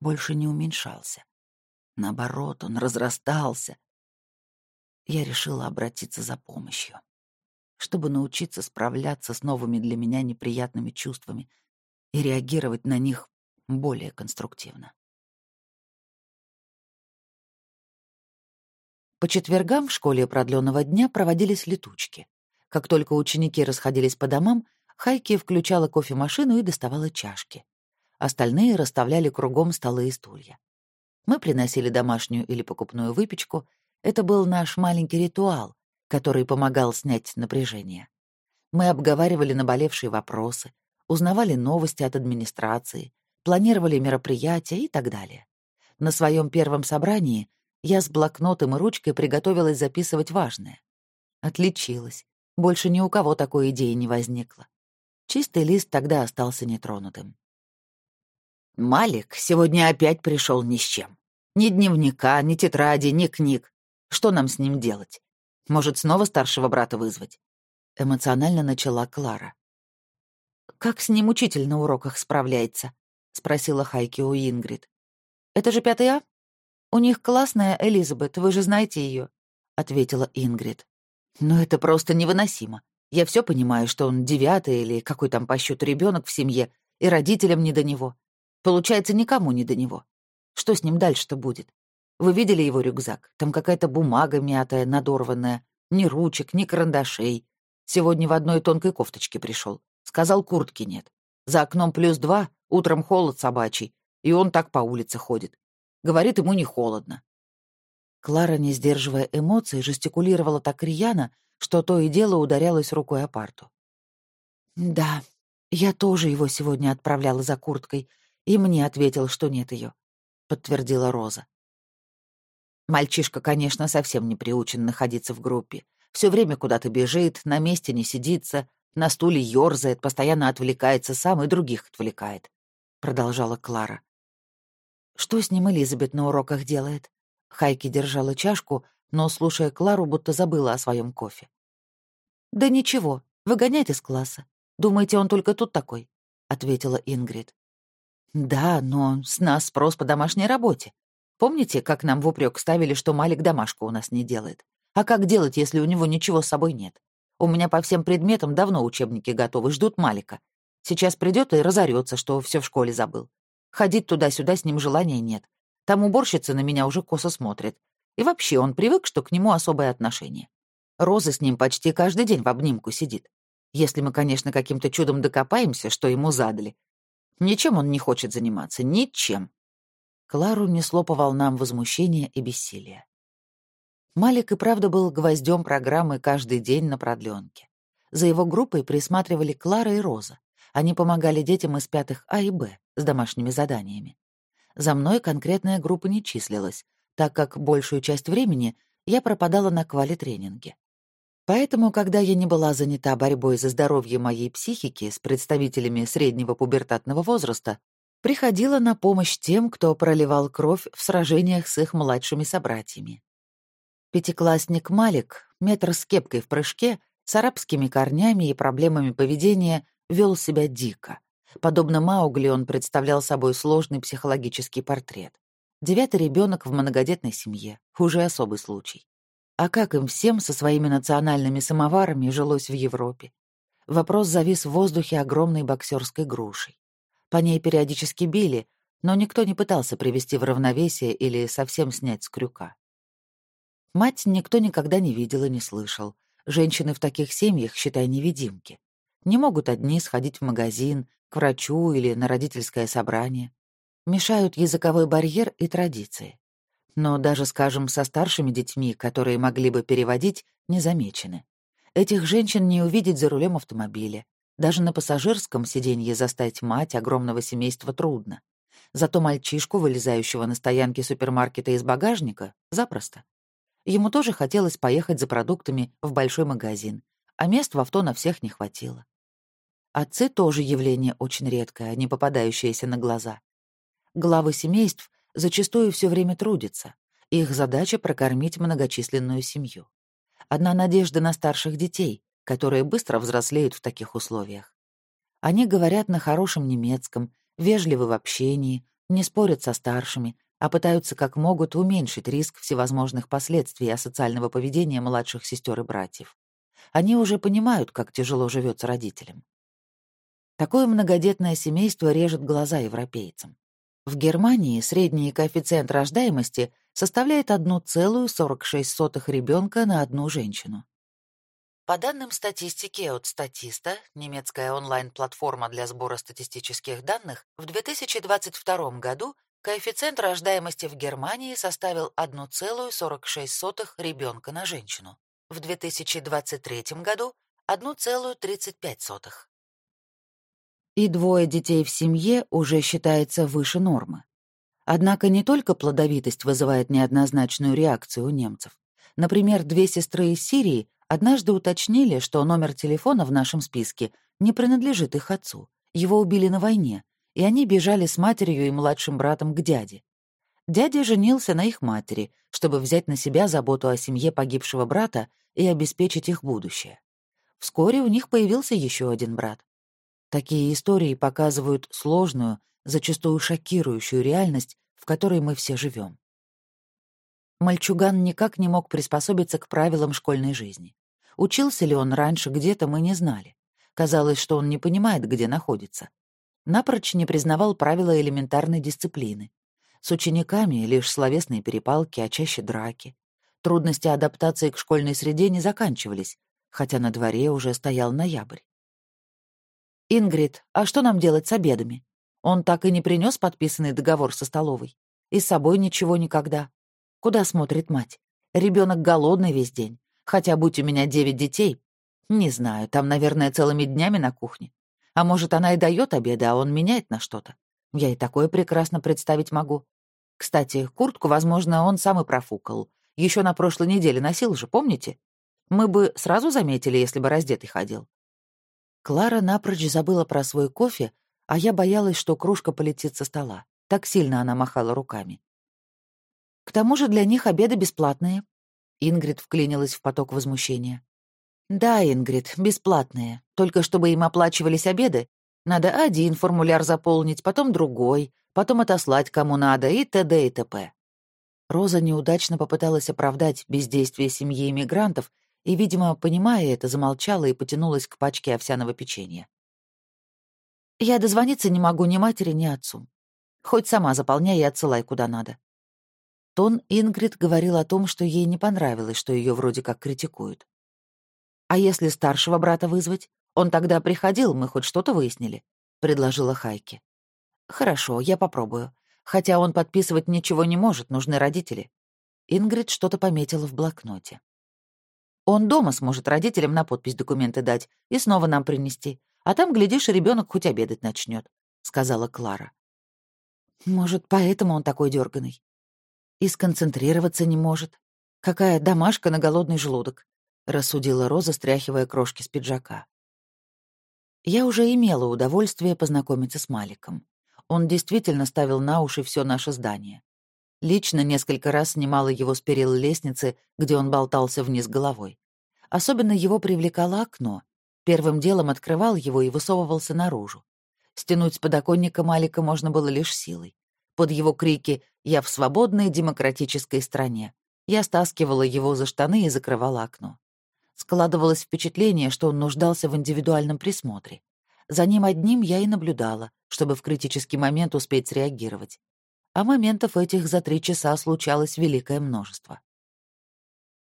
больше не уменьшался. Наоборот, он разрастался. Я решила обратиться за помощью, чтобы научиться справляться с новыми для меня неприятными чувствами и реагировать на них более конструктивно. По четвергам в школе продленного дня проводились летучки. Как только ученики расходились по домам, Хайки включала кофемашину и доставала чашки. Остальные расставляли кругом столы и стулья. Мы приносили домашнюю или покупную выпечку. Это был наш маленький ритуал, который помогал снять напряжение. Мы обговаривали наболевшие вопросы, узнавали новости от администрации, планировали мероприятия и так далее. На своем первом собрании я с блокнотом и ручкой приготовилась записывать важное. Отличилась. Больше ни у кого такой идеи не возникло. Чистый лист тогда остался нетронутым. Малик сегодня опять пришел ни с чем. Ни дневника, ни тетради, ни книг. Что нам с ним делать? Может, снова старшего брата вызвать? Эмоционально начала Клара. «Как с ним учитель на уроках справляется?» — спросила Хайки у Ингрид. «Это же пятый А? У них классная Элизабет, вы же знаете ее, ответила Ингрид. «Но это просто невыносимо. Я все понимаю, что он девятый или какой там по счету ребенок в семье, и родителям не до него. Получается, никому не до него. Что с ним дальше-то будет? Вы видели его рюкзак? Там какая-то бумага мятая, надорванная. Ни ручек, ни карандашей. Сегодня в одной тонкой кофточке пришел. Сказал, куртки нет. За окном плюс два, утром холод собачий, и он так по улице ходит. Говорит, ему не холодно. Клара, не сдерживая эмоций, жестикулировала так рьяно, что то и дело ударялось рукой о парту. «Да, я тоже его сегодня отправляла за курткой, и мне ответил, что нет ее», — подтвердила Роза. Мальчишка, конечно, совсем не приучен находиться в группе. Все время куда-то бежит, на месте не сидится, на стуле ёрзает, постоянно отвлекается сам и других отвлекает», — продолжала Клара. «Что с ним Элизабет на уроках делает?» Хайки держала чашку, но, слушая Клару, будто забыла о своем кофе. «Да ничего, выгоняет из класса. Думаете, он только тут такой?» — ответила Ингрид. «Да, но с нас спрос по домашней работе. Помните, как нам в упрек ставили, что Малик домашку у нас не делает? А как делать, если у него ничего с собой нет? У меня по всем предметам давно учебники готовы, ждут Малика. Сейчас придет и разорется, что все в школе забыл. Ходить туда-сюда с ним желания нет. Там уборщица на меня уже косо смотрит. И вообще он привык, что к нему особое отношение. Роза с ним почти каждый день в обнимку сидит. Если мы, конечно, каким-то чудом докопаемся, что ему задали. Ничем он не хочет заниматься, ничем. Клару несло по волнам возмущения и бессилия. Малик и правда был гвоздем программы каждый день на продленке. За его группой присматривали Клара и Роза. Они помогали детям из пятых А и Б с домашними заданиями. За мной конкретная группа не числилась, так как большую часть времени я пропадала на квали-тренинге. Поэтому, когда я не была занята борьбой за здоровье моей психики с представителями среднего пубертатного возраста, приходила на помощь тем, кто проливал кровь в сражениях с их младшими собратьями. Пятиклассник Малик, метр с кепкой в прыжке, с арабскими корнями и проблемами поведения, вел себя дико. Подобно Маугли, он представлял собой сложный психологический портрет. Девятый ребенок в многодетной семье. Уже особый случай. А как им всем со своими национальными самоварами жилось в Европе? Вопрос завис в воздухе огромной боксерской грушей. По ней периодически били, но никто не пытался привести в равновесие или совсем снять с крюка. Мать никто никогда не видел и не слышал. Женщины в таких семьях, считай, невидимки. Не могут одни сходить в магазин, к врачу или на родительское собрание. Мешают языковой барьер и традиции. Но даже, скажем, со старшими детьми, которые могли бы переводить, не замечены. Этих женщин не увидеть за рулем автомобиля. Даже на пассажирском сиденье застать мать огромного семейства трудно. Зато мальчишку, вылезающего на стоянке супермаркета из багажника, запросто. Ему тоже хотелось поехать за продуктами в большой магазин, а мест в авто на всех не хватило. Отцы тоже явление очень редкое, не попадающееся на глаза. Главы семейств зачастую все время трудятся. Их задача — прокормить многочисленную семью. Одна надежда на старших детей, которые быстро взрослеют в таких условиях. Они говорят на хорошем немецком, вежливы в общении, не спорят со старшими, а пытаются как могут уменьшить риск всевозможных последствий асоциального поведения младших сестер и братьев. Они уже понимают, как тяжело живется родителям. Такое многодетное семейство режет глаза европейцам. В Германии средний коэффициент рождаемости составляет 1,46 ребенка на одну женщину. По данным статистики от Статиста, немецкая онлайн-платформа для сбора статистических данных, в 2022 году коэффициент рождаемости в Германии составил 1,46 ребенка на женщину. В 2023 году — 1,35. И двое детей в семье уже считается выше нормы. Однако не только плодовитость вызывает неоднозначную реакцию у немцев. Например, две сестры из Сирии Однажды уточнили, что номер телефона в нашем списке не принадлежит их отцу. Его убили на войне, и они бежали с матерью и младшим братом к дяде. Дядя женился на их матери, чтобы взять на себя заботу о семье погибшего брата и обеспечить их будущее. Вскоре у них появился еще один брат. Такие истории показывают сложную, зачастую шокирующую реальность, в которой мы все живем. Мальчуган никак не мог приспособиться к правилам школьной жизни. Учился ли он раньше где-то, мы не знали. Казалось, что он не понимает, где находится. Напрочь не признавал правила элементарной дисциплины. С учениками лишь словесные перепалки, а чаще драки. Трудности адаптации к школьной среде не заканчивались, хотя на дворе уже стоял ноябрь. «Ингрид, а что нам делать с обедами? Он так и не принес подписанный договор со столовой. И с собой ничего никогда. Куда смотрит мать? Ребенок голодный весь день. Хотя, будь у меня девять детей, не знаю, там, наверное, целыми днями на кухне. А может, она и дает обеды, а он меняет на что-то. Я и такое прекрасно представить могу. Кстати, куртку, возможно, он сам и профукал. Еще на прошлой неделе носил же, помните? Мы бы сразу заметили, если бы раздетый ходил. Клара напрочь забыла про свой кофе, а я боялась, что кружка полетит со стола. Так сильно она махала руками. К тому же для них обеды бесплатные, Ингрид вклинилась в поток возмущения. «Да, Ингрид, бесплатные. Только чтобы им оплачивались обеды, надо один формуляр заполнить, потом другой, потом отослать кому надо и т.д. и т.п». Роза неудачно попыталась оправдать бездействие семьи иммигрантов и, видимо, понимая это, замолчала и потянулась к пачке овсяного печенья. «Я дозвониться не могу ни матери, ни отцу. Хоть сама заполняй и отсылай куда надо. Тон Ингрид говорил о том, что ей не понравилось, что ее вроде как критикуют. «А если старшего брата вызвать? Он тогда приходил, мы хоть что-то выяснили», — предложила Хайки. «Хорошо, я попробую. Хотя он подписывать ничего не может, нужны родители». Ингрид что-то пометила в блокноте. «Он дома сможет родителям на подпись документы дать и снова нам принести. А там, глядишь, ребенок хоть обедать начнет, сказала Клара. «Может, поэтому он такой дерганый? И сконцентрироваться не может. Какая домашка на голодный желудок, рассудила Роза, стряхивая крошки с пиджака. Я уже имела удовольствие познакомиться с Маликом. Он действительно ставил на уши все наше здание. Лично несколько раз снимала его с перил лестницы, где он болтался вниз головой. Особенно его привлекало окно. Первым делом открывал его и высовывался наружу. Стянуть с подоконника Малика можно было лишь силой. Под его крики «Я в свободной демократической стране». Я стаскивала его за штаны и закрывала окно. Складывалось впечатление, что он нуждался в индивидуальном присмотре. За ним одним я и наблюдала, чтобы в критический момент успеть среагировать. А моментов этих за три часа случалось великое множество.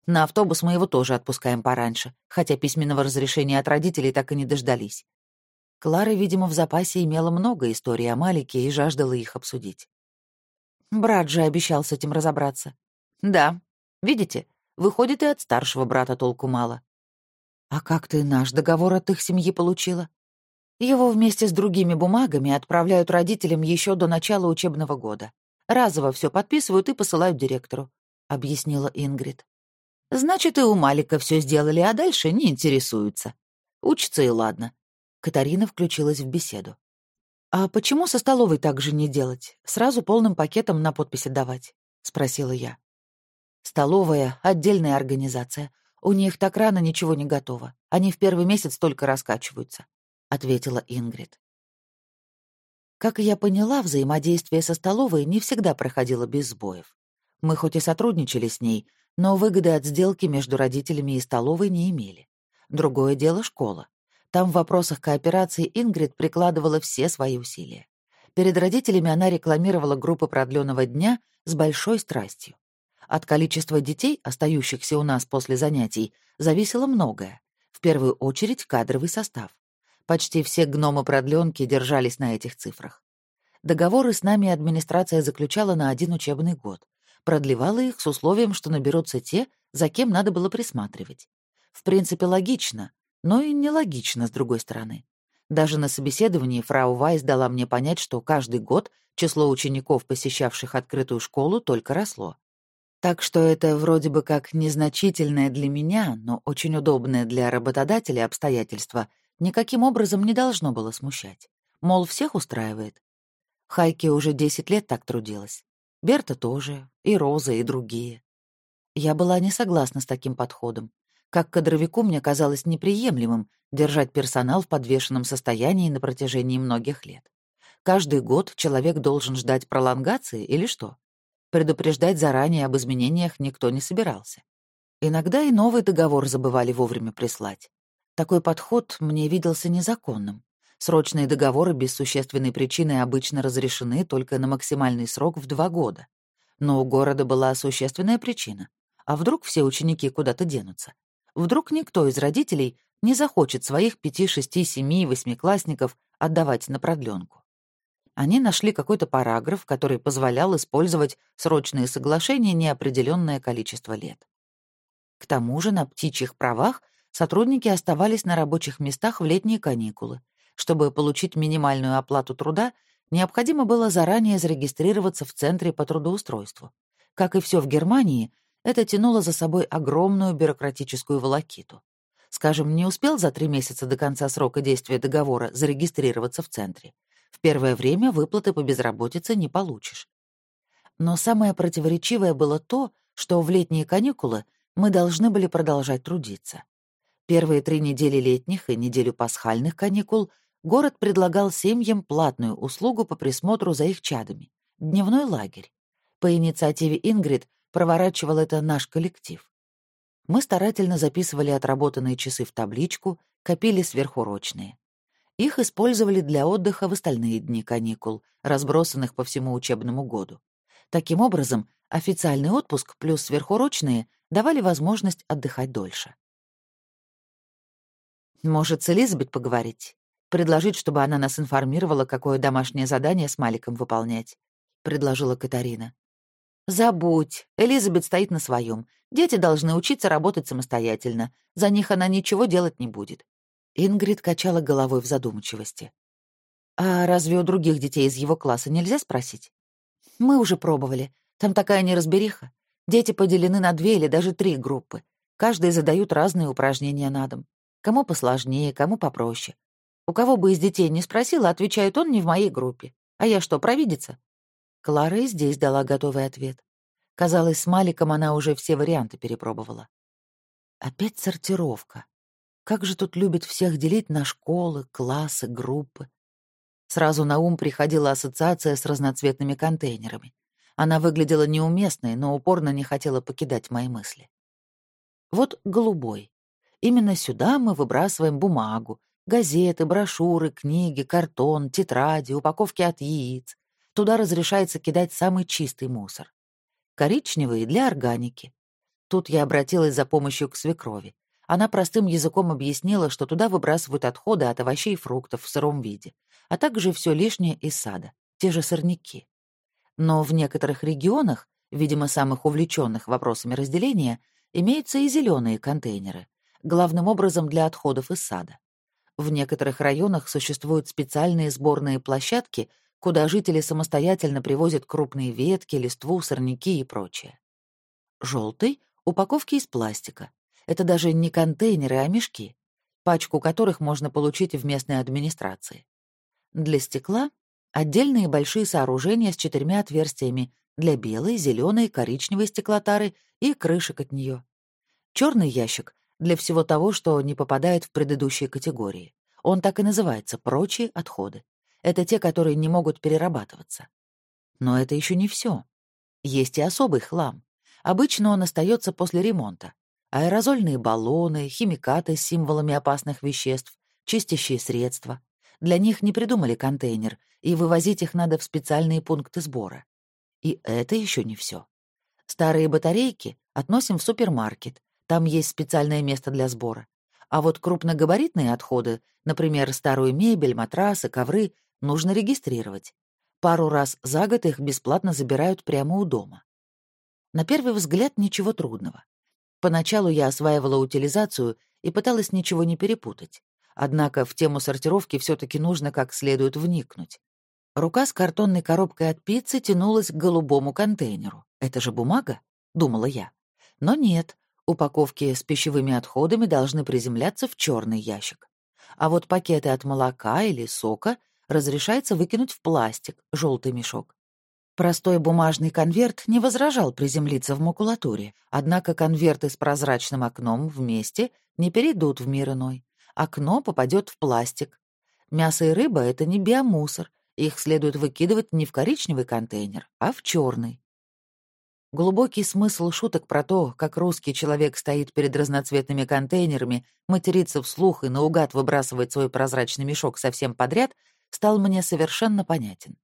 На автобус мы его тоже отпускаем пораньше, хотя письменного разрешения от родителей так и не дождались. Клара, видимо, в запасе имела много историй о Малике и жаждала их обсудить. Брат же обещал с этим разобраться. Да, видите, выходит, и от старшего брата толку мало. А как ты наш договор от их семьи получила? Его вместе с другими бумагами отправляют родителям еще до начала учебного года. Разово все подписывают и посылают директору, объяснила Ингрид. Значит, и у Малика все сделали, а дальше не интересуются. Учится и ладно. Катарина включилась в беседу. «А почему со столовой так же не делать? Сразу полным пакетом на подписи давать?» — спросила я. «Столовая — отдельная организация. У них так рано ничего не готово. Они в первый месяц только раскачиваются», — ответила Ингрид. Как я поняла, взаимодействие со столовой не всегда проходило без сбоев. Мы хоть и сотрудничали с ней, но выгоды от сделки между родителями и столовой не имели. Другое дело — школа. Там в вопросах кооперации Ингрид прикладывала все свои усилия. Перед родителями она рекламировала группы продленного дня с большой страстью. От количества детей, остающихся у нас после занятий, зависело многое. В первую очередь кадровый состав. Почти все гномы продленки держались на этих цифрах. Договоры с нами администрация заключала на один учебный год. Продлевала их с условием, что наберутся те, за кем надо было присматривать. В принципе, логично, но и нелогично, с другой стороны. Даже на собеседовании фрау Вайс дала мне понять, что каждый год число учеников, посещавших открытую школу, только росло. Так что это вроде бы как незначительное для меня, но очень удобное для работодателя обстоятельство никаким образом не должно было смущать. Мол, всех устраивает. Хайки уже 10 лет так трудилась. Берта тоже, и Роза, и другие. Я была не согласна с таким подходом, как кадровику мне казалось неприемлемым держать персонал в подвешенном состоянии на протяжении многих лет. Каждый год человек должен ждать пролонгации или что? Предупреждать заранее об изменениях никто не собирался. Иногда и новый договор забывали вовремя прислать. Такой подход мне виделся незаконным. Срочные договоры без существенной причины обычно разрешены только на максимальный срок в два года. Но у города была существенная причина. А вдруг все ученики куда-то денутся? Вдруг никто из родителей не захочет своих пяти, шести, семи, восьмиклассников отдавать на продленку. Они нашли какой-то параграф, который позволял использовать срочные соглашения неопределенное количество лет. К тому же на птичьих правах сотрудники оставались на рабочих местах в летние каникулы. Чтобы получить минимальную оплату труда, необходимо было заранее зарегистрироваться в Центре по трудоустройству. Как и все в Германии, это тянуло за собой огромную бюрократическую волокиту. Скажем, не успел за три месяца до конца срока действия договора зарегистрироваться в центре. В первое время выплаты по безработице не получишь. Но самое противоречивое было то, что в летние каникулы мы должны были продолжать трудиться. Первые три недели летних и неделю пасхальных каникул город предлагал семьям платную услугу по присмотру за их чадами — дневной лагерь. По инициативе Ингрид проворачивал это наш коллектив. Мы старательно записывали отработанные часы в табличку, копили сверхурочные. Их использовали для отдыха в остальные дни каникул, разбросанных по всему учебному году. Таким образом, официальный отпуск плюс сверхурочные давали возможность отдыхать дольше. Может, с Элизабет поговорить? Предложить, чтобы она нас информировала, какое домашнее задание с Маликом выполнять, — предложила Катарина. «Забудь. Элизабет стоит на своем. Дети должны учиться работать самостоятельно. За них она ничего делать не будет». Ингрид качала головой в задумчивости. «А разве у других детей из его класса нельзя спросить?» «Мы уже пробовали. Там такая неразбериха. Дети поделены на две или даже три группы. Каждый задают разные упражнения на дом. Кому посложнее, кому попроще. У кого бы из детей не спросила, отвечает он не в моей группе. А я что, провидица? Клара и здесь дала готовый ответ. Казалось, с Маликом она уже все варианты перепробовала. Опять сортировка. Как же тут любят всех делить на школы, классы, группы. Сразу на ум приходила ассоциация с разноцветными контейнерами. Она выглядела неуместной, но упорно не хотела покидать мои мысли. Вот голубой. Именно сюда мы выбрасываем бумагу, Газеты, брошюры, книги, картон, тетради, упаковки от яиц. Туда разрешается кидать самый чистый мусор. Коричневые — для органики. Тут я обратилась за помощью к свекрови. Она простым языком объяснила, что туда выбрасывают отходы от овощей и фруктов в сыром виде, а также все лишнее из сада, те же сорняки. Но в некоторых регионах, видимо, самых увлеченных вопросами разделения, имеются и зеленые контейнеры, главным образом для отходов из сада. В некоторых районах существуют специальные сборные площадки, куда жители самостоятельно привозят крупные ветки, листву, сорняки и прочее. Желтый — упаковки из пластика. Это даже не контейнеры, а мешки, пачку которых можно получить в местной администрации. Для стекла — отдельные большие сооружения с четырьмя отверстиями для белой, зеленой, коричневой стеклотары и крышек от нее. Черный ящик для всего того, что не попадает в предыдущие категории. Он так и называется «прочие отходы». Это те, которые не могут перерабатываться. Но это еще не все. Есть и особый хлам. Обычно он остается после ремонта. Аэрозольные баллоны, химикаты с символами опасных веществ, чистящие средства. Для них не придумали контейнер, и вывозить их надо в специальные пункты сбора. И это еще не все. Старые батарейки относим в супермаркет, там есть специальное место для сбора. А вот крупногабаритные отходы, например, старую мебель, матрасы, ковры, нужно регистрировать. Пару раз за год их бесплатно забирают прямо у дома. На первый взгляд ничего трудного. Поначалу я осваивала утилизацию и пыталась ничего не перепутать. Однако в тему сортировки все таки нужно как следует вникнуть. Рука с картонной коробкой от пиццы тянулась к голубому контейнеру. «Это же бумага?» — думала я. Но нет, Упаковки с пищевыми отходами должны приземляться в черный ящик. А вот пакеты от молока или сока разрешается выкинуть в пластик, желтый мешок. Простой бумажный конверт не возражал приземлиться в макулатуре, однако конверты с прозрачным окном вместе не перейдут в мир иной. Окно попадет в пластик. Мясо и рыба — это не биомусор, их следует выкидывать не в коричневый контейнер, а в черный. Глубокий смысл шуток про то, как русский человек стоит перед разноцветными контейнерами, матерится вслух и наугад выбрасывает свой прозрачный мешок совсем подряд, стал мне совершенно понятен.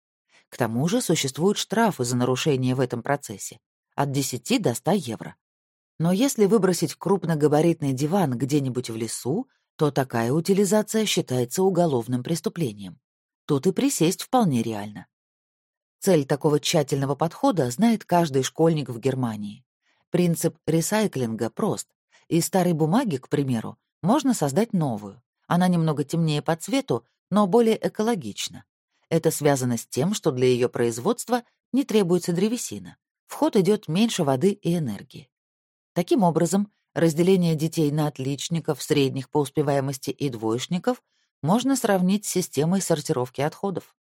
К тому же существуют штрафы за нарушение в этом процессе — от 10 до 100 евро. Но если выбросить крупногабаритный диван где-нибудь в лесу, то такая утилизация считается уголовным преступлением. Тут и присесть вполне реально. Цель такого тщательного подхода знает каждый школьник в Германии. Принцип ресайклинга прост. Из старой бумаги, к примеру, можно создать новую. Она немного темнее по цвету, но более экологична. Это связано с тем, что для ее производства не требуется древесина. В ход идет меньше воды и энергии. Таким образом, разделение детей на отличников, средних по успеваемости и двоечников можно сравнить с системой сортировки отходов.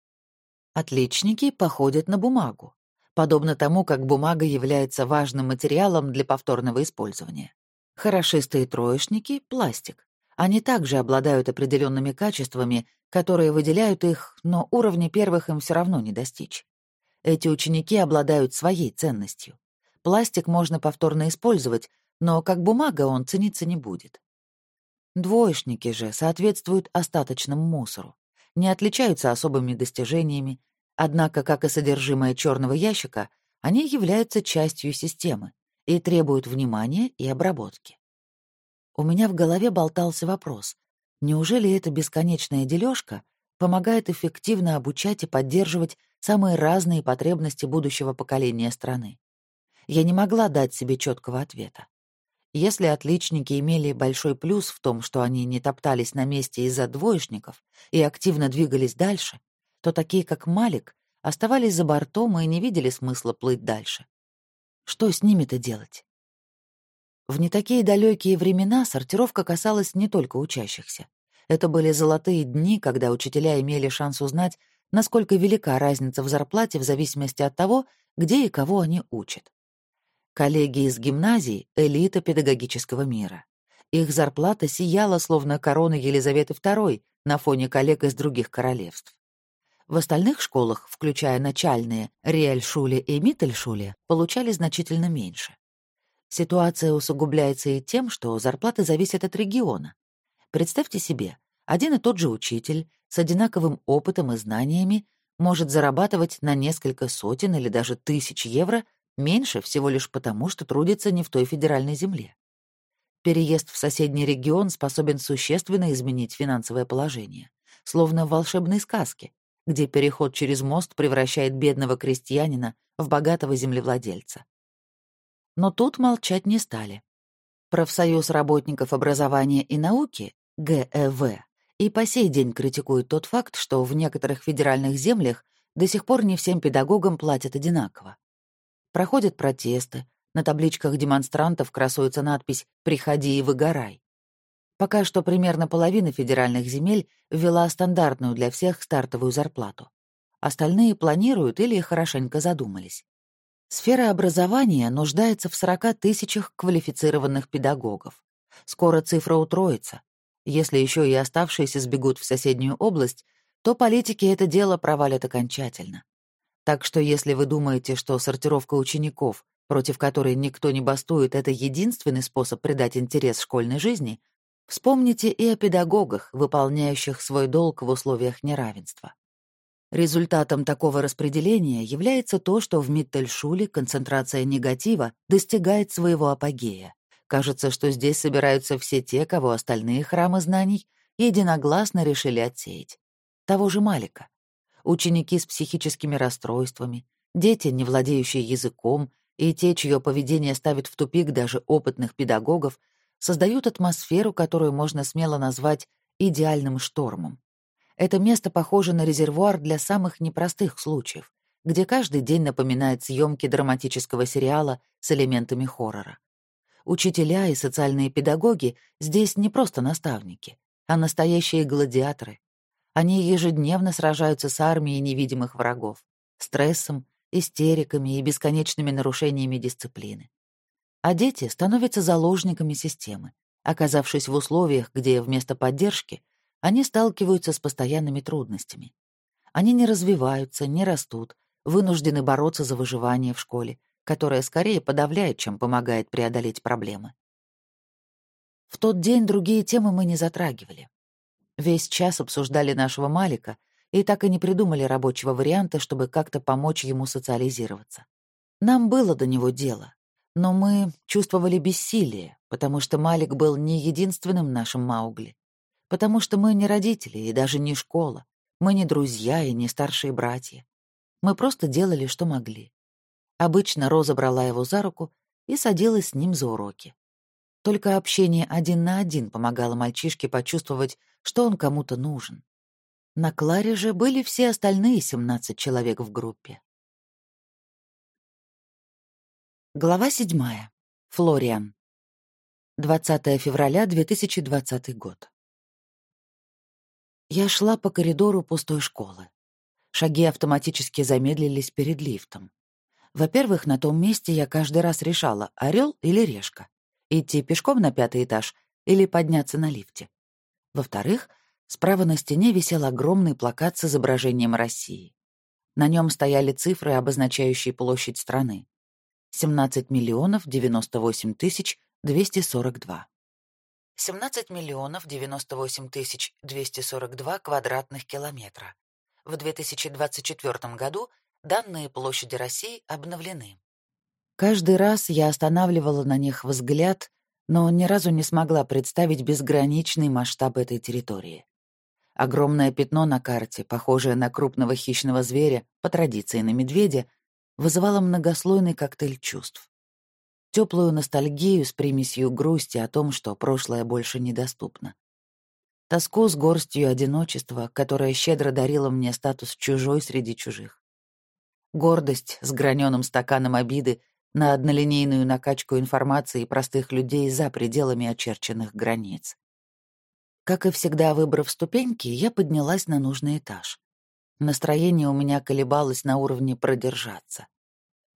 Отличники походят на бумагу, подобно тому, как бумага является важным материалом для повторного использования. Хорошисты и троечники — пластик. Они также обладают определенными качествами, которые выделяют их, но уровня первых им все равно не достичь. Эти ученики обладают своей ценностью. Пластик можно повторно использовать, но как бумага он цениться не будет. Двоечники же соответствуют остаточному мусору, не отличаются особыми достижениями, Однако, как и содержимое черного ящика, они являются частью системы и требуют внимания и обработки. У меня в голове болтался вопрос, неужели эта бесконечная дележка помогает эффективно обучать и поддерживать самые разные потребности будущего поколения страны? Я не могла дать себе четкого ответа. Если отличники имели большой плюс в том, что они не топтались на месте из-за двоечников и активно двигались дальше, то такие, как Малик, оставались за бортом и не видели смысла плыть дальше. Что с ними-то делать? В не такие далекие времена сортировка касалась не только учащихся. Это были золотые дни, когда учителя имели шанс узнать, насколько велика разница в зарплате в зависимости от того, где и кого они учат. Коллеги из гимназий — элита педагогического мира. Их зарплата сияла, словно корона Елизаветы II на фоне коллег из других королевств. В остальных школах, включая начальные, Риэльшуле и Миттельшуле, получали значительно меньше. Ситуация усугубляется и тем, что зарплаты зависят от региона. Представьте себе, Один и тот же учитель с одинаковым опытом и знаниями может зарабатывать на несколько сотен или даже тысяч евро меньше всего лишь потому, что трудится не в той федеральной земле. Переезд в соседний регион способен существенно изменить финансовое положение, словно в волшебной сказке, где переход через мост превращает бедного крестьянина в богатого землевладельца. Но тут молчать не стали. Профсоюз работников образования и науки, ГЭВ, и по сей день критикует тот факт, что в некоторых федеральных землях до сих пор не всем педагогам платят одинаково. Проходят протесты, на табличках демонстрантов красуется надпись «Приходи и выгорай». Пока что примерно половина федеральных земель ввела стандартную для всех стартовую зарплату. Остальные планируют или хорошенько задумались. Сфера образования нуждается в 40 тысячах квалифицированных педагогов. Скоро цифра утроится. Если еще и оставшиеся сбегут в соседнюю область, то политики это дело провалят окончательно. Так что если вы думаете, что сортировка учеников, против которой никто не бастует, это единственный способ придать интерес школьной жизни, Вспомните и о педагогах, выполняющих свой долг в условиях неравенства. Результатом такого распределения является то, что в Миттельшуле концентрация негатива достигает своего апогея. Кажется, что здесь собираются все те, кого остальные храмы знаний единогласно решили отсеять. Того же Малика. Ученики с психическими расстройствами, дети, не владеющие языком, и те, чье поведение ставит в тупик даже опытных педагогов, создают атмосферу, которую можно смело назвать идеальным штормом. Это место похоже на резервуар для самых непростых случаев, где каждый день напоминает съемки драматического сериала с элементами хоррора. Учителя и социальные педагоги здесь не просто наставники, а настоящие гладиаторы. Они ежедневно сражаются с армией невидимых врагов, стрессом, истериками и бесконечными нарушениями дисциплины а дети становятся заложниками системы, оказавшись в условиях, где вместо поддержки они сталкиваются с постоянными трудностями. Они не развиваются, не растут, вынуждены бороться за выживание в школе, которая скорее подавляет, чем помогает преодолеть проблемы. В тот день другие темы мы не затрагивали. Весь час обсуждали нашего Малика и так и не придумали рабочего варианта, чтобы как-то помочь ему социализироваться. Нам было до него дело, но мы чувствовали бессилие, потому что Малик был не единственным нашим Маугли. Потому что мы не родители и даже не школа. Мы не друзья и не старшие братья. Мы просто делали, что могли. Обычно Роза брала его за руку и садилась с ним за уроки. Только общение один на один помогало мальчишке почувствовать, что он кому-то нужен. На Кларе же были все остальные 17 человек в группе. Глава 7. Флориан. 20 февраля 2020 год. Я шла по коридору пустой школы. Шаги автоматически замедлились перед лифтом. Во-первых, на том месте я каждый раз решала, орел или решка, идти пешком на пятый этаж или подняться на лифте. Во-вторых, справа на стене висел огромный плакат с изображением России. На нем стояли цифры, обозначающие площадь страны. 17 миллионов 98 тысяч 242. 17 миллионов 98 тысяч 242 квадратных километра. В 2024 году данные площади России обновлены. Каждый раз я останавливала на них взгляд, но ни разу не смогла представить безграничный масштаб этой территории. Огромное пятно на карте, похожее на крупного хищного зверя, по традиции на медведя, вызывала многослойный коктейль чувств. Теплую ностальгию с примесью грусти о том, что прошлое больше недоступно. Тоску с горстью одиночества, которое щедро дарило мне статус чужой среди чужих. Гордость с граненым стаканом обиды на однолинейную накачку информации простых людей за пределами очерченных границ. Как и всегда, выбрав ступеньки, я поднялась на нужный этаж. Настроение у меня колебалось на уровне продержаться.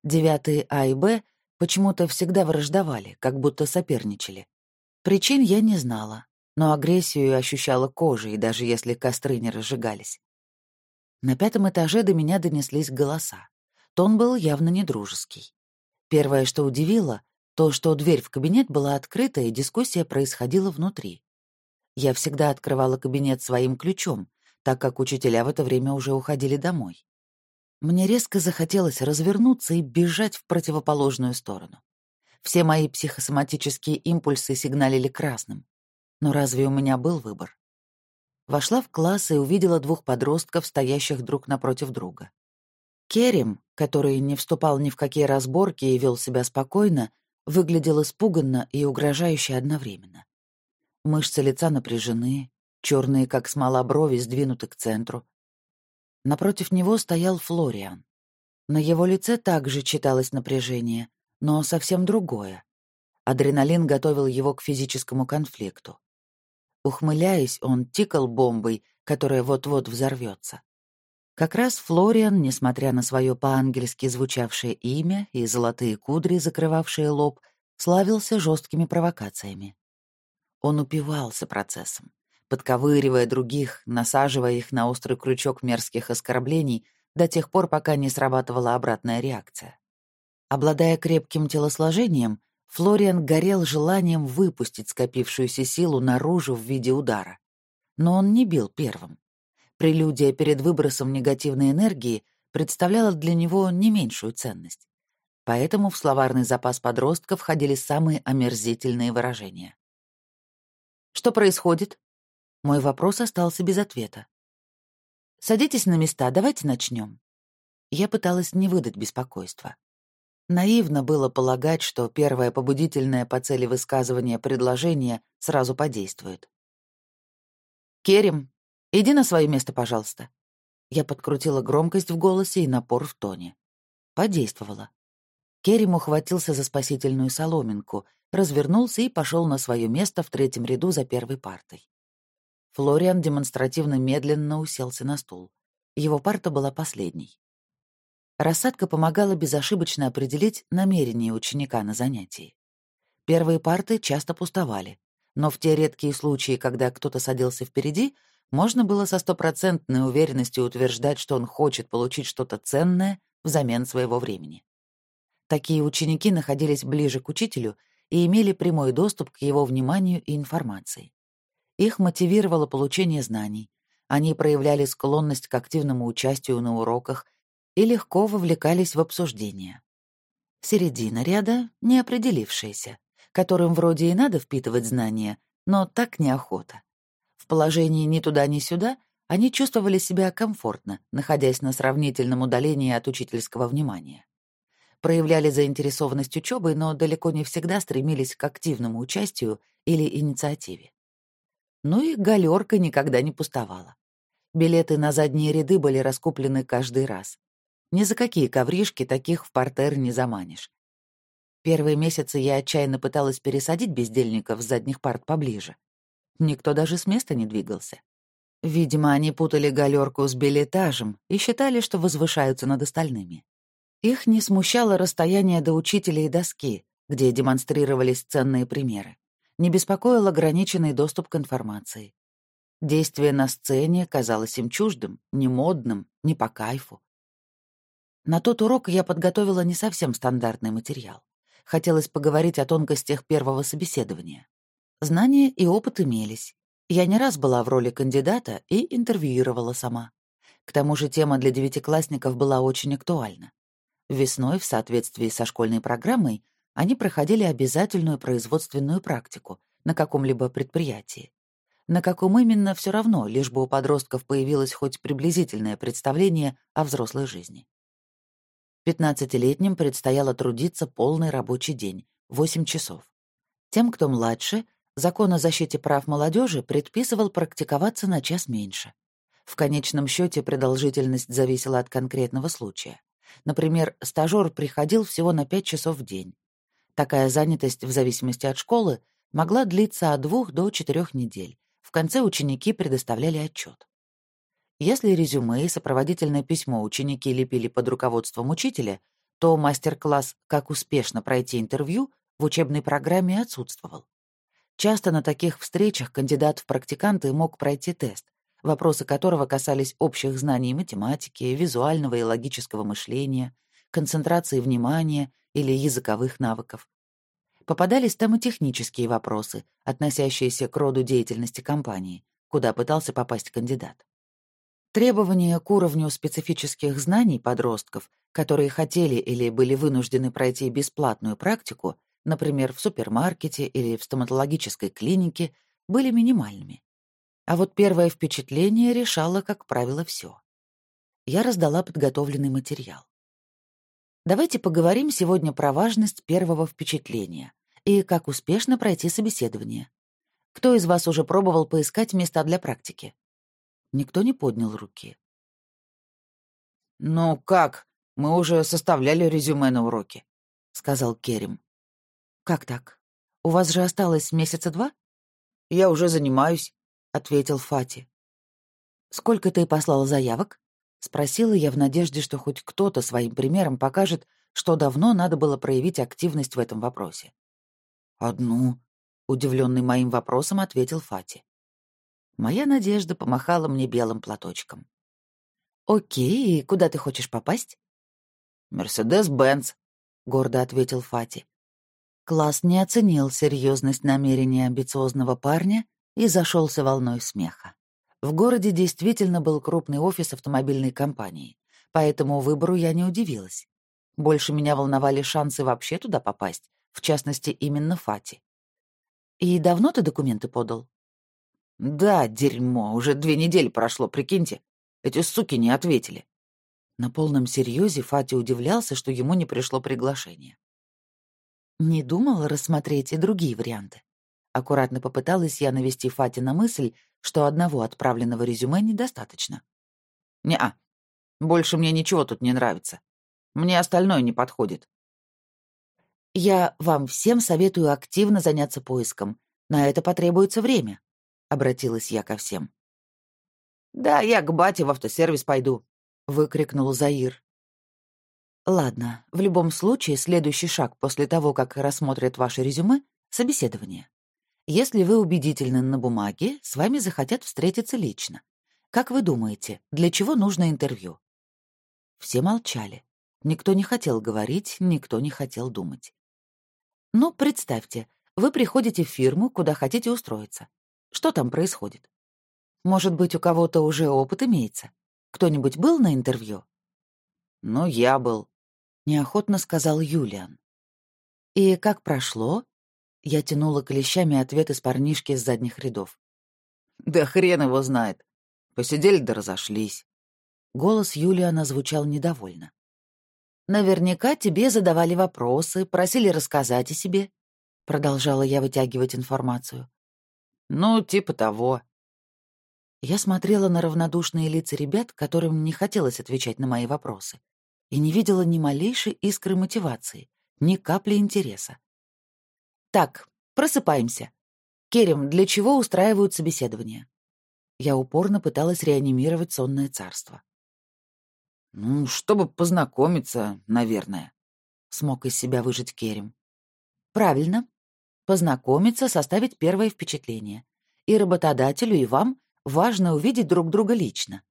Девятые А и Б почему-то всегда враждовали, как будто соперничали. Причин я не знала, но агрессию ощущала кожей, даже если костры не разжигались. На пятом этаже до меня донеслись голоса. Тон был явно недружеский. Первое, что удивило, то, что дверь в кабинет была открыта, и дискуссия происходила внутри. Я всегда открывала кабинет своим ключом, так как учителя в это время уже уходили домой. Мне резко захотелось развернуться и бежать в противоположную сторону. Все мои психосоматические импульсы сигналили красным. Но разве у меня был выбор? Вошла в класс и увидела двух подростков, стоящих друг напротив друга. Керем, который не вступал ни в какие разборки и вел себя спокойно, выглядел испуганно и угрожающе одновременно. Мышцы лица напряжены, черные, как смола брови, сдвинуты к центру. Напротив него стоял Флориан. На его лице также читалось напряжение, но совсем другое. Адреналин готовил его к физическому конфликту. Ухмыляясь, он тикал бомбой, которая вот-вот взорвется. Как раз Флориан, несмотря на свое по-ангельски звучавшее имя и золотые кудри, закрывавшие лоб, славился жесткими провокациями. Он упивался процессом, подковыривая других, насаживая их на острый крючок мерзких оскорблений до тех пор, пока не срабатывала обратная реакция. Обладая крепким телосложением, Флориан горел желанием выпустить скопившуюся силу наружу в виде удара. Но он не бил первым. Прелюдия перед выбросом негативной энергии представляла для него не меньшую ценность. Поэтому в словарный запас подростков входили самые омерзительные выражения. «Что происходит?» Мой вопрос остался без ответа. «Садитесь на места, давайте начнем». Я пыталась не выдать беспокойства. Наивно было полагать, что первое побудительное по цели высказывания предложение сразу подействует. «Керем, Иди на свое место, пожалуйста». Я подкрутила громкость в голосе и напор в тоне. Подействовала. Керим ухватился за спасительную соломинку, развернулся и пошел на свое место в третьем ряду за первой партой. Флориан демонстративно медленно уселся на стул. Его парта была последней. Рассадка помогала безошибочно определить намерение ученика на занятии. Первые парты часто пустовали, но в те редкие случаи, когда кто-то садился впереди, можно было со стопроцентной уверенностью утверждать, что он хочет получить что-то ценное взамен своего времени. Такие ученики находились ближе к учителю и имели прямой доступ к его вниманию и информации. Их мотивировало получение знаний, они проявляли склонность к активному участию на уроках и легко вовлекались в обсуждения. Середина ряда — неопределившиеся, которым вроде и надо впитывать знания, но так неохота. В положении ни туда, ни сюда они чувствовали себя комфортно, находясь на сравнительном удалении от учительского внимания. Проявляли заинтересованность учебой, но далеко не всегда стремились к активному участию или инициативе. Ну и галерка никогда не пустовала. Билеты на задние ряды были раскуплены каждый раз. Ни за какие ковришки таких в портер не заманишь. Первые месяцы я отчаянно пыталась пересадить бездельников с задних парт поближе, Никто даже с места не двигался. Видимо, они путали галерку с билетажем и считали, что возвышаются над остальными. Их не смущало расстояние до учителя и доски, где демонстрировались ценные примеры. Не беспокоил ограниченный доступ к информации. Действие на сцене казалось им чуждым, немодным, не по кайфу. На тот урок я подготовила не совсем стандартный материал. Хотелось поговорить о тонкостях первого собеседования. Знания и опыт имелись. Я не раз была в роли кандидата и интервьюировала сама. К тому же тема для девятиклассников была очень актуальна. Весной, в соответствии со школьной программой, они проходили обязательную производственную практику на каком-либо предприятии. На каком именно все равно, лишь бы у подростков появилось хоть приблизительное представление о взрослой жизни. Пятнадцатилетним предстояло трудиться полный рабочий день, 8 часов. Тем, кто младше, Закон о защите прав молодежи предписывал практиковаться на час меньше. В конечном счете продолжительность зависела от конкретного случая. Например, стажёр приходил всего на 5 часов в день. Такая занятость, в зависимости от школы, могла длиться от двух до четырех недель. В конце ученики предоставляли отчет. Если резюме и сопроводительное письмо ученики лепили под руководством учителя, то мастер-класс «Как успешно пройти интервью» в учебной программе отсутствовал. Часто на таких встречах кандидат в практиканты мог пройти тест, вопросы которого касались общих знаний математики, визуального и логического мышления, концентрации внимания или языковых навыков. попадались там и технические вопросы, относящиеся к роду деятельности компании, куда пытался попасть кандидат. Требования к уровню специфических знаний подростков, которые хотели или были вынуждены пройти бесплатную практику, например, в супермаркете или в стоматологической клинике, были минимальными. А вот первое впечатление решало, как правило, все. Я раздала подготовленный материал. Давайте поговорим сегодня про важность первого впечатления и как успешно пройти собеседование. Кто из вас уже пробовал поискать места для практики? Никто не поднял руки. «Ну как? Мы уже составляли резюме на уроке», — сказал Керем. «Как так? У вас же осталось месяца два?» «Я уже занимаюсь», — ответил Фати. «Сколько ты послал заявок?» — спросила я в надежде, что хоть кто-то своим примером покажет, что давно надо было проявить активность в этом вопросе. «Одну», — удивленный моим вопросом ответил Фати. Моя надежда помахала мне белым платочком. «Окей, и куда ты хочешь попасть?» «Мерседес-Бенц», — гордо ответил Фати. Класс не оценил серьезность намерения амбициозного парня и зашелся волной смеха. В городе действительно был крупный офис автомобильной компании, поэтому выбору я не удивилась. Больше меня волновали шансы вообще туда попасть, в частности, именно Фати. «И давно ты документы подал?» «Да, дерьмо, уже две недели прошло, прикиньте. Эти суки не ответили». На полном серьезе Фати удивлялся, что ему не пришло приглашение. Не думала рассмотреть и другие варианты. Аккуратно попыталась я навести Фати на мысль, что одного отправленного резюме недостаточно. «Не-а, больше мне ничего тут не нравится. Мне остальное не подходит». «Я вам всем советую активно заняться поиском. На это потребуется время», обратилась я ко всем. «Да, я к бате в автосервис пойду», — выкрикнул Заир. «Ладно, в любом случае, следующий шаг после того, как рассмотрят ваше резюме — собеседование. Если вы убедительны на бумаге, с вами захотят встретиться лично. Как вы думаете, для чего нужно интервью?» Все молчали. Никто не хотел говорить, никто не хотел думать. Ну, представьте, вы приходите в фирму, куда хотите устроиться. Что там происходит? Может быть, у кого-то уже опыт имеется? Кто-нибудь был на интервью? Ну, я был, неохотно сказал Юлиан. И как прошло? Я тянула клещами ответ из парнишки с задних рядов. Да хрен его знает. Посидели да разошлись. Голос Юлиана звучал недовольно. Наверняка тебе задавали вопросы, просили рассказать о себе. Продолжала я вытягивать информацию. «Ну, типа того». Я смотрела на равнодушные лица ребят, которым не хотелось отвечать на мои вопросы, и не видела ни малейшей искры мотивации, ни капли интереса. «Так, просыпаемся. Керем, для чего устраивают собеседование?» Я упорно пыталась реанимировать сонное царство. «Ну, чтобы познакомиться, наверное», — смог из себя выжить Керем. «Правильно познакомиться, составить первое впечатление. И работодателю, и вам важно увидеть друг друга лично.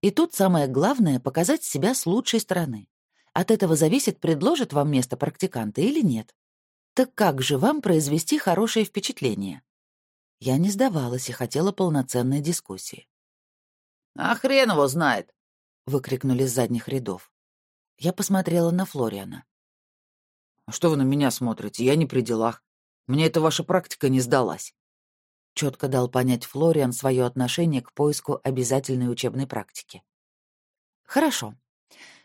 И тут самое главное — показать себя с лучшей стороны. От этого зависит, предложит вам место практиканта или нет. Так как же вам произвести хорошее впечатление? Я не сдавалась и хотела полноценной дискуссии. «А хрен его знает!» — выкрикнули с задних рядов. Я посмотрела на Флориана. «А что вы на меня смотрите? Я не при делах. Мне эта ваша практика не сдалась. Четко дал понять Флориан свое отношение к поиску обязательной учебной практики. Хорошо.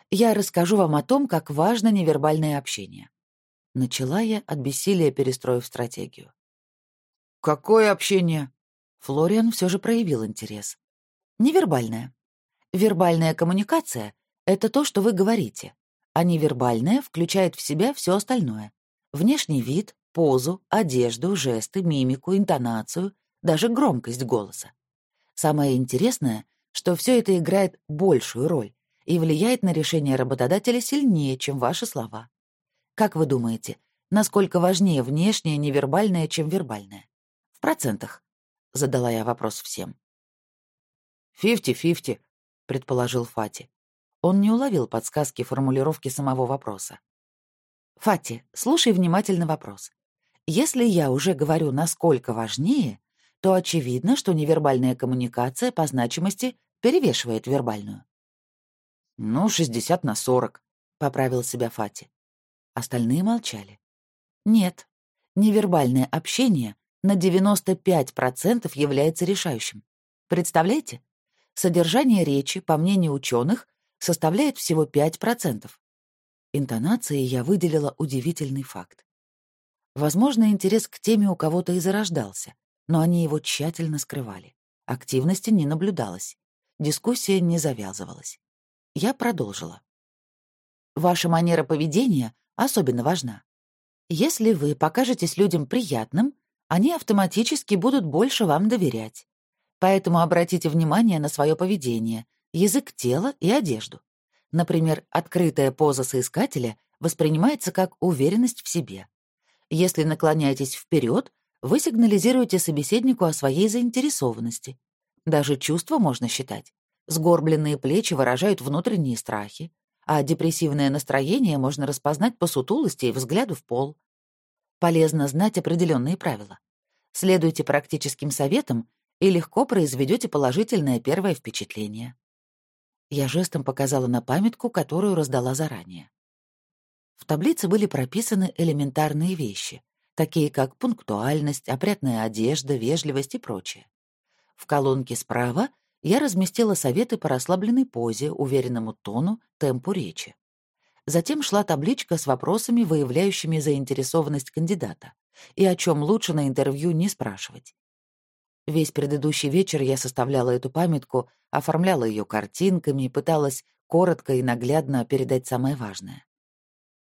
Я расскажу вам о том, как важно невербальное общение. Начала я от бессилия, перестроив стратегию. Какое общение? Флориан все же проявил интерес. Невербальное. Вербальная коммуникация — это то, что вы говорите, а невербальное включает в себя все остальное. Внешний вид, позу, одежду, жесты, мимику, интонацию, даже громкость голоса. Самое интересное, что все это играет большую роль и влияет на решение работодателя сильнее, чем ваши слова. Как вы думаете, насколько важнее внешнее невербальное, чем вербальное? В процентах? Задала я вопрос всем. «Фифти-фифти», — предположил Фати. Он не уловил подсказки формулировки самого вопроса. «Фати, слушай внимательно вопрос. Если я уже говорю, насколько важнее, то очевидно, что невербальная коммуникация по значимости перевешивает вербальную. «Ну, 60 на 40», — поправил себя Фати. Остальные молчали. Нет, невербальное общение на 95% является решающим. Представляете? Содержание речи, по мнению ученых, составляет всего 5%. Интонацией я выделила удивительный факт. Возможно, интерес к теме у кого-то и зарождался, но они его тщательно скрывали. Активности не наблюдалось. Дискуссия не завязывалась. Я продолжила. Ваша манера поведения особенно важна. Если вы покажетесь людям приятным, они автоматически будут больше вам доверять. Поэтому обратите внимание на свое поведение, язык тела и одежду. Например, открытая поза соискателя воспринимается как уверенность в себе. Если наклоняетесь вперед, вы сигнализируете собеседнику о своей заинтересованности. Даже чувства можно считать. Сгорбленные плечи выражают внутренние страхи, а депрессивное настроение можно распознать по сутулости и взгляду в пол. Полезно знать определенные правила. Следуйте практическим советам и легко произведете положительное первое впечатление. Я жестом показала на памятку, которую раздала заранее. В таблице были прописаны элементарные вещи, такие как пунктуальность, опрятная одежда, вежливость и прочее. В колонке справа я разместила советы по расслабленной позе, уверенному тону, темпу речи. Затем шла табличка с вопросами, выявляющими заинтересованность кандидата, и о чем лучше на интервью не спрашивать. Весь предыдущий вечер я составляла эту памятку, оформляла ее картинками, пыталась коротко и наглядно передать самое важное.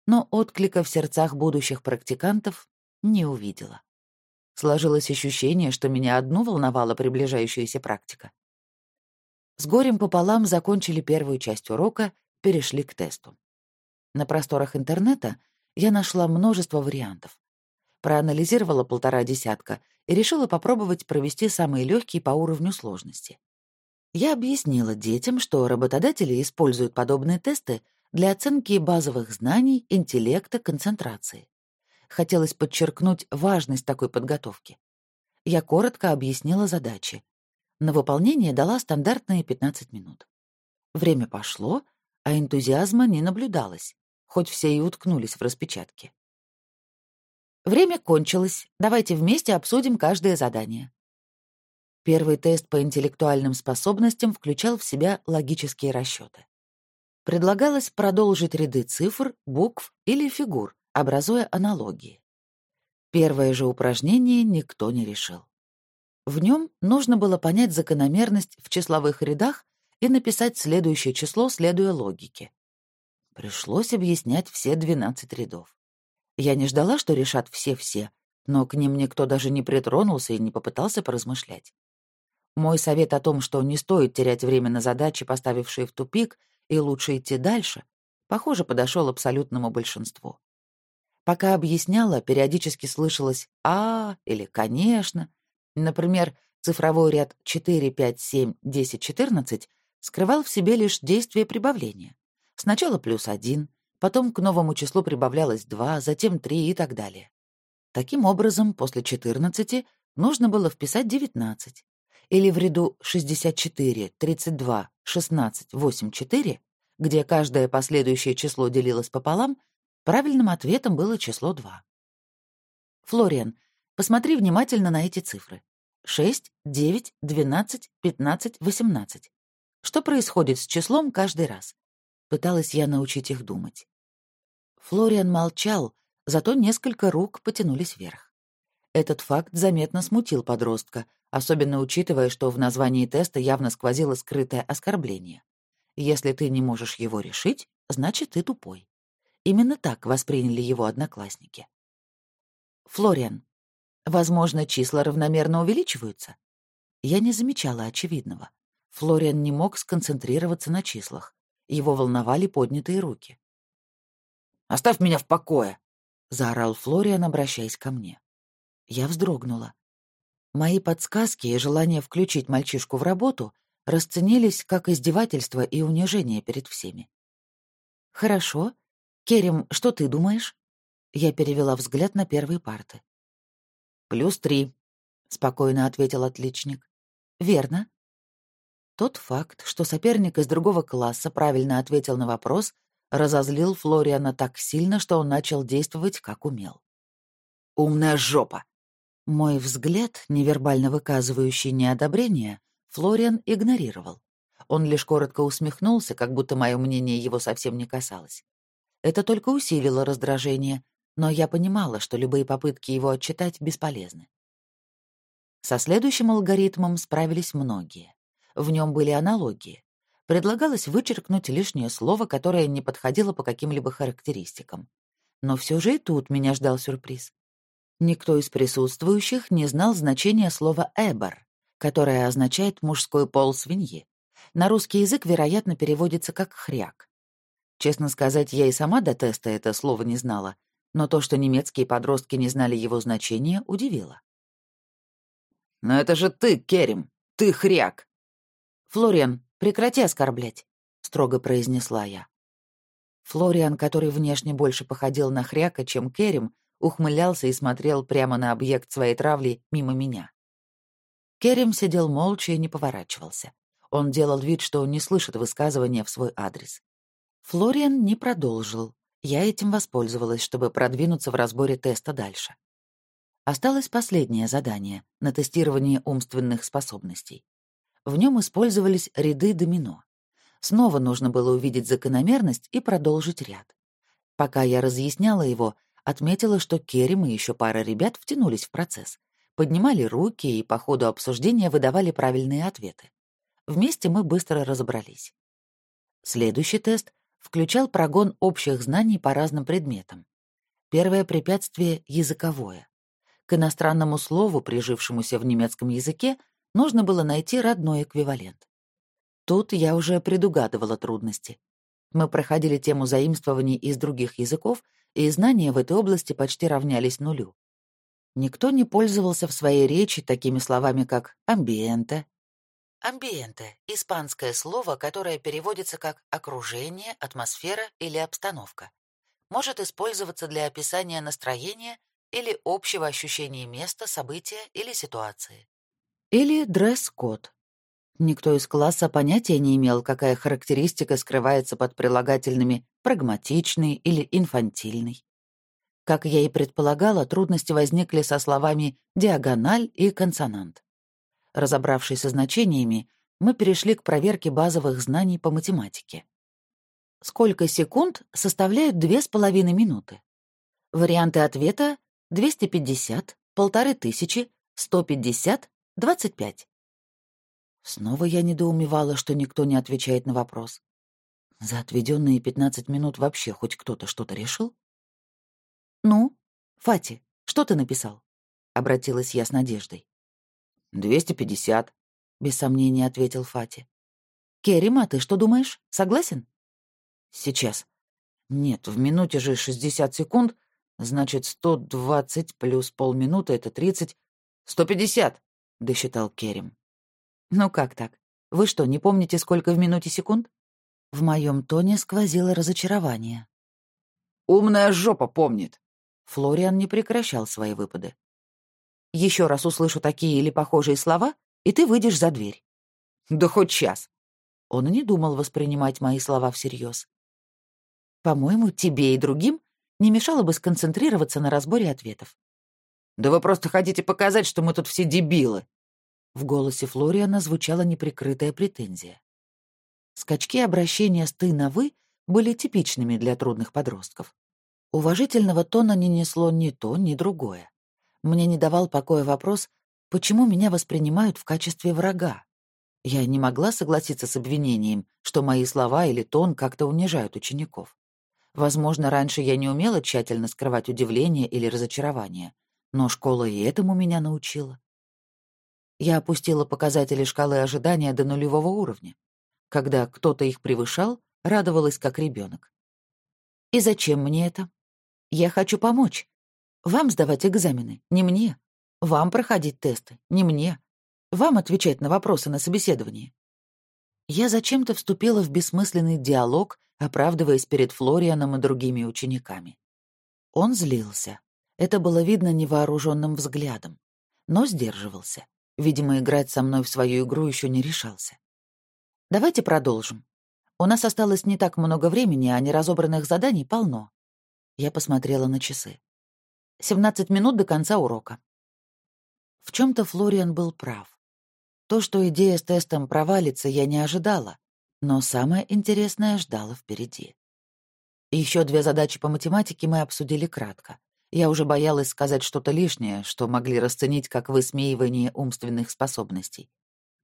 Но отклика в сердцах будущих практикантов не увидела. Сложилось ощущение, что меня одну волновала приближающаяся практика. С горем пополам закончили первую часть урока, перешли к тесту. На просторах интернета я нашла множество вариантов. Проанализировала полтора десятка и решила попробовать провести самые легкие по уровню сложности. Я объяснила детям, что работодатели используют подобные тесты для оценки базовых знаний, интеллекта, концентрации. Хотелось подчеркнуть важность такой подготовки. Я коротко объяснила задачи, на выполнение дала стандартные 15 минут. Время пошло, а энтузиазма не наблюдалось, хоть все и уткнулись в распечатки. Время кончилось, давайте вместе обсудим каждое задание. Первый тест по интеллектуальным способностям включал в себя логические расчеты. Предлагалось продолжить ряды цифр, букв или фигур, образуя аналогии. Первое же упражнение никто не решил. В нем нужно было понять закономерность в числовых рядах и написать следующее число, следуя логике. Пришлось объяснять все 12 рядов. Я не ждала, что решат все-все, но к ним никто даже не притронулся и не попытался поразмышлять. Мой совет о том, что не стоит терять время на задачи, поставившие в тупик, и лучше идти дальше, похоже, подошел абсолютному большинству. Пока объясняла, периодически слышалось «а» или «конечно», Например, цифровой ряд 4, 5, 7, 10, 14 скрывал в себе лишь действие прибавления. Сначала плюс 1, потом к новому числу прибавлялось 2, затем 3 и так далее. Таким образом, после 14 нужно было вписать 19. Или в ряду 64, 32, 16, 8, 4, где каждое последующее число делилось пополам, правильным ответом было число 2. Флориан, Посмотри внимательно на эти цифры. 6, 9, 12, 15, 18. Что происходит с числом каждый раз? Пыталась я научить их думать. Флориан молчал, зато несколько рук потянулись вверх. Этот факт заметно смутил подростка, особенно учитывая, что в названии теста явно сквозило скрытое оскорбление. Если ты не можешь его решить, значит, ты тупой. Именно так восприняли его одноклассники. «Флориан, Возможно, числа равномерно увеличиваются? Я не замечала очевидного. Флориан не мог сконцентрироваться на числах. Его волновали поднятые руки. «Оставь меня в покое!» — заорал Флориан, обращаясь ко мне. Я вздрогнула. Мои подсказки и желание включить мальчишку в работу расценились как издевательство и унижение перед всеми. «Хорошо. Керем, что ты думаешь?» Я перевела взгляд на первые парты. «Плюс три», — спокойно ответил отличник. «Верно». Тот факт, что соперник из другого класса правильно ответил на вопрос, разозлил Флориана так сильно, что он начал действовать, как умел. «Умная жопа!» Мой взгляд, невербально выказывающий неодобрение, Флориан игнорировал. Он лишь коротко усмехнулся, как будто мое мнение его совсем не касалось. Это только усилило раздражение, но я понимала, что любые попытки его отчитать бесполезны. Со следующим алгоритмом справились многие. В нем были аналогии. Предлагалось вычеркнуть лишнее слово, которое не подходило по каким-либо характеристикам. Но все же и тут меня ждал сюрприз. Никто из присутствующих не знал значения слова «эбер», которое означает «мужской пол свиньи». На русский язык, вероятно, переводится как «хряк». Честно сказать, я и сама до теста это слово не знала, но то, что немецкие подростки не знали его значения, удивило. «Но это же ты, Керим! Ты хряк!» «Флориан, прекрати оскорблять», — строго произнесла я. Флориан, который внешне больше походил на хряка, чем Керим, ухмылялся и смотрел прямо на объект своей травли мимо меня. Керим сидел молча и не поворачивался. Он делал вид, что не слышит высказывания в свой адрес. Флориан не продолжил. Я этим воспользовалась, чтобы продвинуться в разборе теста дальше. Осталось последнее задание — на тестирование умственных способностей. В нем использовались ряды домино. Снова нужно было увидеть закономерность и продолжить ряд. Пока я разъясняла его, отметила, что Керем и еще пара ребят втянулись в процесс, поднимали руки и по ходу обсуждения выдавали правильные ответы. Вместе мы быстро разобрались. Следующий тест включал прогон общих знаний по разным предметам. Первое препятствие — языковое. К иностранному слову, прижившемуся в немецком языке, нужно было найти родной эквивалент. Тут я уже предугадывала трудности. Мы проходили тему заимствований из других языков, и знания в этой области почти равнялись нулю. Никто не пользовался в своей речи такими словами, как «амбиенте». «Амбиенте» — испанское слово, которое переводится как «окружение», «атмосфера» или «обстановка». Может использоваться для описания настроения или общего ощущения места, события или ситуации. Или дресс-код. Никто из класса понятия не имел, какая характеристика скрывается под прилагательными «прагматичный» или «инфантильный». Как я и предполагала, трудности возникли со словами «диагональ» и «консонант». Разобравшись со значениями, мы перешли к проверке базовых знаний по математике. Сколько секунд составляют две с половиной минуты? Варианты ответа 250, полторы тысячи, 150, 25. Снова я недоумевала, что никто не отвечает на вопрос. За отведенные 15 минут вообще хоть кто-то что-то решил? «Ну, Фати, что ты написал?» — обратилась я с надеждой. «Двести пятьдесят», — без сомнения ответил Фати. «Керрим, а ты что думаешь? Согласен?» «Сейчас. Нет, в минуте же 60 секунд, Значит, сто двадцать плюс полминуты — это тридцать... Сто пятьдесят! — досчитал Керем. «Ну как так? Вы что, не помните, сколько в минуте секунд?» В моем тоне сквозило разочарование. «Умная жопа помнит!» Флориан не прекращал свои выпады. Еще раз услышу такие или похожие слова, и ты выйдешь за дверь». «Да хоть час». Он и не думал воспринимать мои слова всерьез. «По-моему, тебе и другим не мешало бы сконцентрироваться на разборе ответов. «Да вы просто хотите показать, что мы тут все дебилы!» В голосе Флориана звучала неприкрытая претензия. Скачки обращения с «ты» на «вы» были типичными для трудных подростков. Уважительного тона не несло ни то, ни другое. Мне не давал покоя вопрос, почему меня воспринимают в качестве врага. Я не могла согласиться с обвинением, что мои слова или тон как-то унижают учеников. Возможно, раньше я не умела тщательно скрывать удивление или разочарование, но школа и этому меня научила. Я опустила показатели шкалы ожидания до нулевого уровня. Когда кто-то их превышал, радовалась как ребенок. И зачем мне это? Я хочу помочь. Вам сдавать экзамены, не мне. Вам проходить тесты, не мне. Вам отвечать на вопросы на собеседовании. Я зачем-то вступила в бессмысленный диалог оправдываясь перед Флорианом и другими учениками. Он злился. Это было видно невооруженным взглядом, но сдерживался. Видимо, играть со мной в свою игру еще не решался. Давайте продолжим. У нас осталось не так много времени, а неразобранных заданий полно. Я посмотрела на часы. 17 минут до конца урока. В чем то Флориан был прав. То, что идея с тестом провалится, я не ожидала, но самое интересное ждало впереди. Еще две задачи по математике мы обсудили кратко. Я уже боялась сказать что-то лишнее, что могли расценить как высмеивание умственных способностей.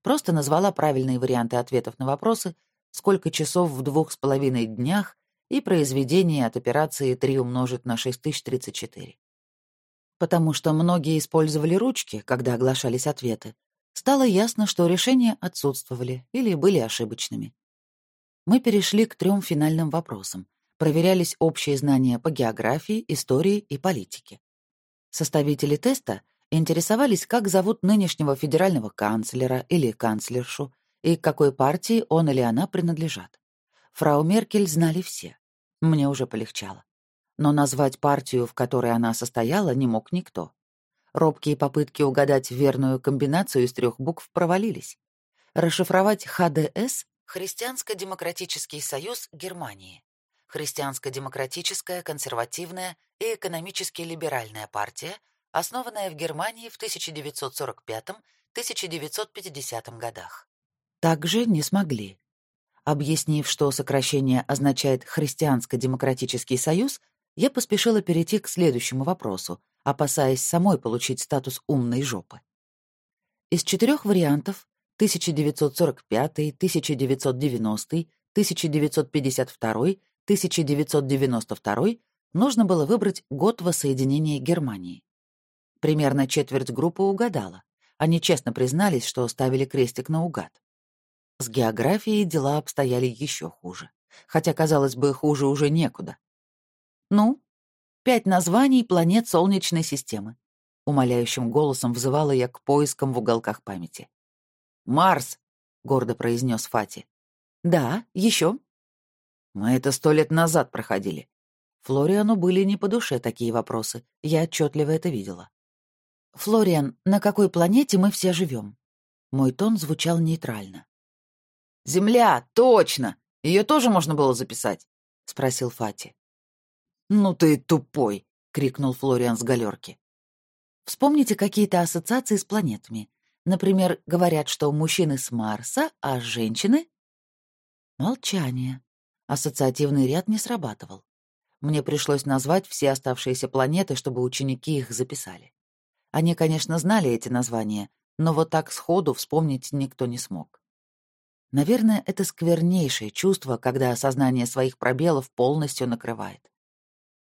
Просто назвала правильные варианты ответов на вопросы, сколько часов в двух с половиной днях и произведение от операции 3 умножить на 6034. Потому что многие использовали ручки, когда оглашались ответы, стало ясно, что решения отсутствовали или были ошибочными. Мы перешли к трем финальным вопросам, проверялись общие знания по географии, истории и политике. Составители теста интересовались, как зовут нынешнего федерального канцлера или канцлершу и к какой партии он или она принадлежат. Фрау Меркель знали все. Мне уже полегчало. Но назвать партию, в которой она состояла, не мог никто. Робкие попытки угадать верную комбинацию из трех букв провалились. Расшифровать ХДС — Христианско-демократический союз Германии христианско-демократическая, консервативная и экономически либеральная партия, основанная в Германии в 1945-1950 годах. Также не смогли. Объяснив, что сокращение означает «Христианско-демократический союз», я поспешила перейти к следующему вопросу, опасаясь самой получить статус умной жопы. Из четырех вариантов 1945, 1990, 1952 1992 нужно было выбрать год воссоединения Германии. Примерно четверть группы угадала. Они честно признались, что ставили крестик наугад. С географией дела обстояли еще хуже. Хотя, казалось бы, хуже уже некуда. «Ну, пять названий планет Солнечной системы», — умоляющим голосом взывала я к поискам в уголках памяти. «Марс», — гордо произнес Фати. «Да, еще. Мы это сто лет назад проходили. Флориану были не по душе такие вопросы. Я отчетливо это видела. «Флориан, на какой планете мы все живем? Мой тон звучал нейтрально. «Земля, точно! Ее тоже можно было записать?» — спросил Фати. «Ну ты тупой!» — крикнул Флориан с галерки. Вспомните какие-то ассоциации с планетами. Например, говорят, что мужчины с Марса, а женщины... Молчание. Ассоциативный ряд не срабатывал. Мне пришлось назвать все оставшиеся планеты, чтобы ученики их записали. Они, конечно, знали эти названия, но вот так сходу вспомнить никто не смог. Наверное, это сквернейшее чувство, когда осознание своих пробелов полностью накрывает.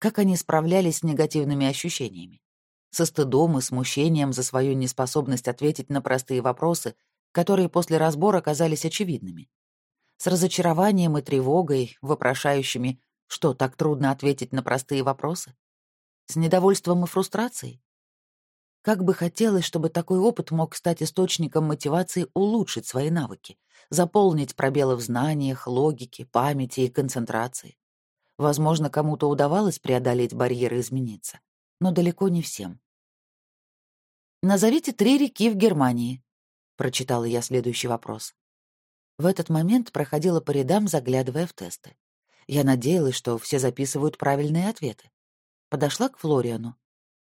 Как они справлялись с негативными ощущениями? Со стыдом и смущением за свою неспособность ответить на простые вопросы, которые после разбора казались очевидными с разочарованием и тревогой, вопрошающими, что так трудно ответить на простые вопросы? С недовольством и фрустрацией? Как бы хотелось, чтобы такой опыт мог стать источником мотивации улучшить свои навыки, заполнить пробелы в знаниях, логике, памяти и концентрации. Возможно, кому-то удавалось преодолеть барьеры и измениться, но далеко не всем. «Назовите три реки в Германии», — прочитала я следующий вопрос. В этот момент проходила по рядам, заглядывая в тесты. Я надеялась, что все записывают правильные ответы. Подошла к Флориану.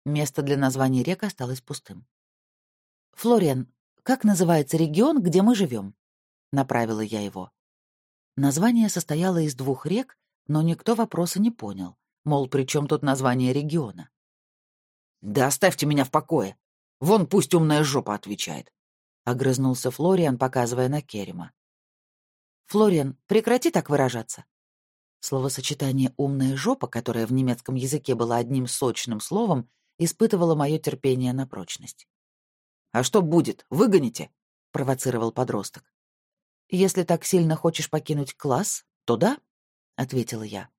Место для названия рек осталось пустым. «Флориан, как называется регион, где мы живем? Направила я его. Название состояло из двух рек, но никто вопроса не понял. Мол, при чем тут название региона? «Да оставьте меня в покое! Вон пусть умная жопа отвечает!» — огрызнулся Флориан, показывая на Керема. «Флориан, прекрати так выражаться». Словосочетание «умная жопа», которое в немецком языке было одним сочным словом, испытывало мое терпение на прочность. «А что будет? Выгоните?» — провоцировал подросток. «Если так сильно хочешь покинуть класс, то да», — ответила я.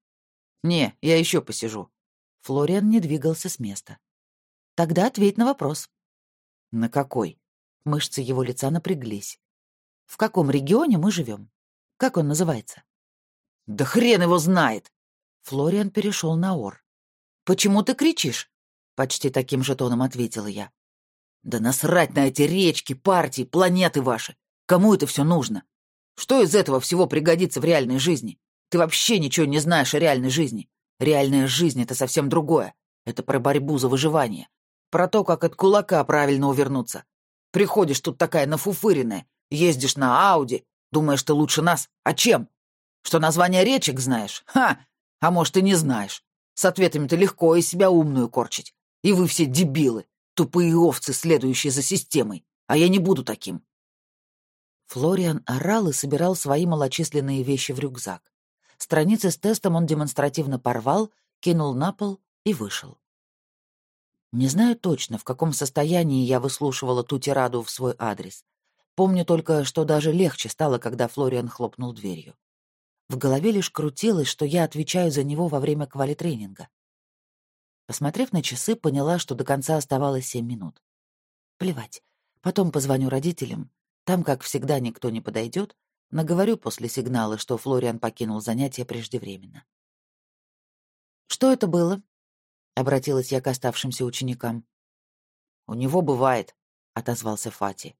«Не, я еще посижу». Флориан не двигался с места. «Тогда ответь на вопрос». «На какой?» Мышцы его лица напряглись. «В каком регионе мы живем?» Как он называется?» «Да хрен его знает!» Флориан перешел на ор. «Почему ты кричишь?» почти таким же тоном ответила я. Да насрать на эти речки, партии, планеты ваши. Кому это все нужно? Что из этого всего пригодится в реальной жизни? Ты вообще ничего не знаешь о реальной жизни. Реальная жизнь — это совсем другое. Это про борьбу за выживание. Про то, как от кулака правильно увернуться. Приходишь тут такая нафуфыренная, ездишь на Ауди, думаешь, ты лучше нас. А чем? Что название речек знаешь? Ха! А может, и не знаешь. С ответами-то легко из себя умную корчить. И вы все дебилы, тупые овцы, следующие за системой. А я не буду таким. Флориан орал и собирал свои малочисленные вещи в рюкзак. Страницы с тестом он демонстративно порвал, кинул на пол и вышел. Не знаю точно, в каком состоянии я выслушивала ту тираду в свой адрес. Помню только, что даже легче стало, когда Флориан хлопнул дверью. В голове лишь крутилось, что я отвечаю за него во время квалитренинга. Посмотрев на часы, поняла, что до конца оставалось семь минут. Плевать. Потом позвоню родителям. Там, как всегда, никто не подойдет. Наговорю после сигнала, что Флориан покинул занятие преждевременно. «Что это было?» — обратилась я к оставшимся ученикам. «У него бывает», — отозвался Фати.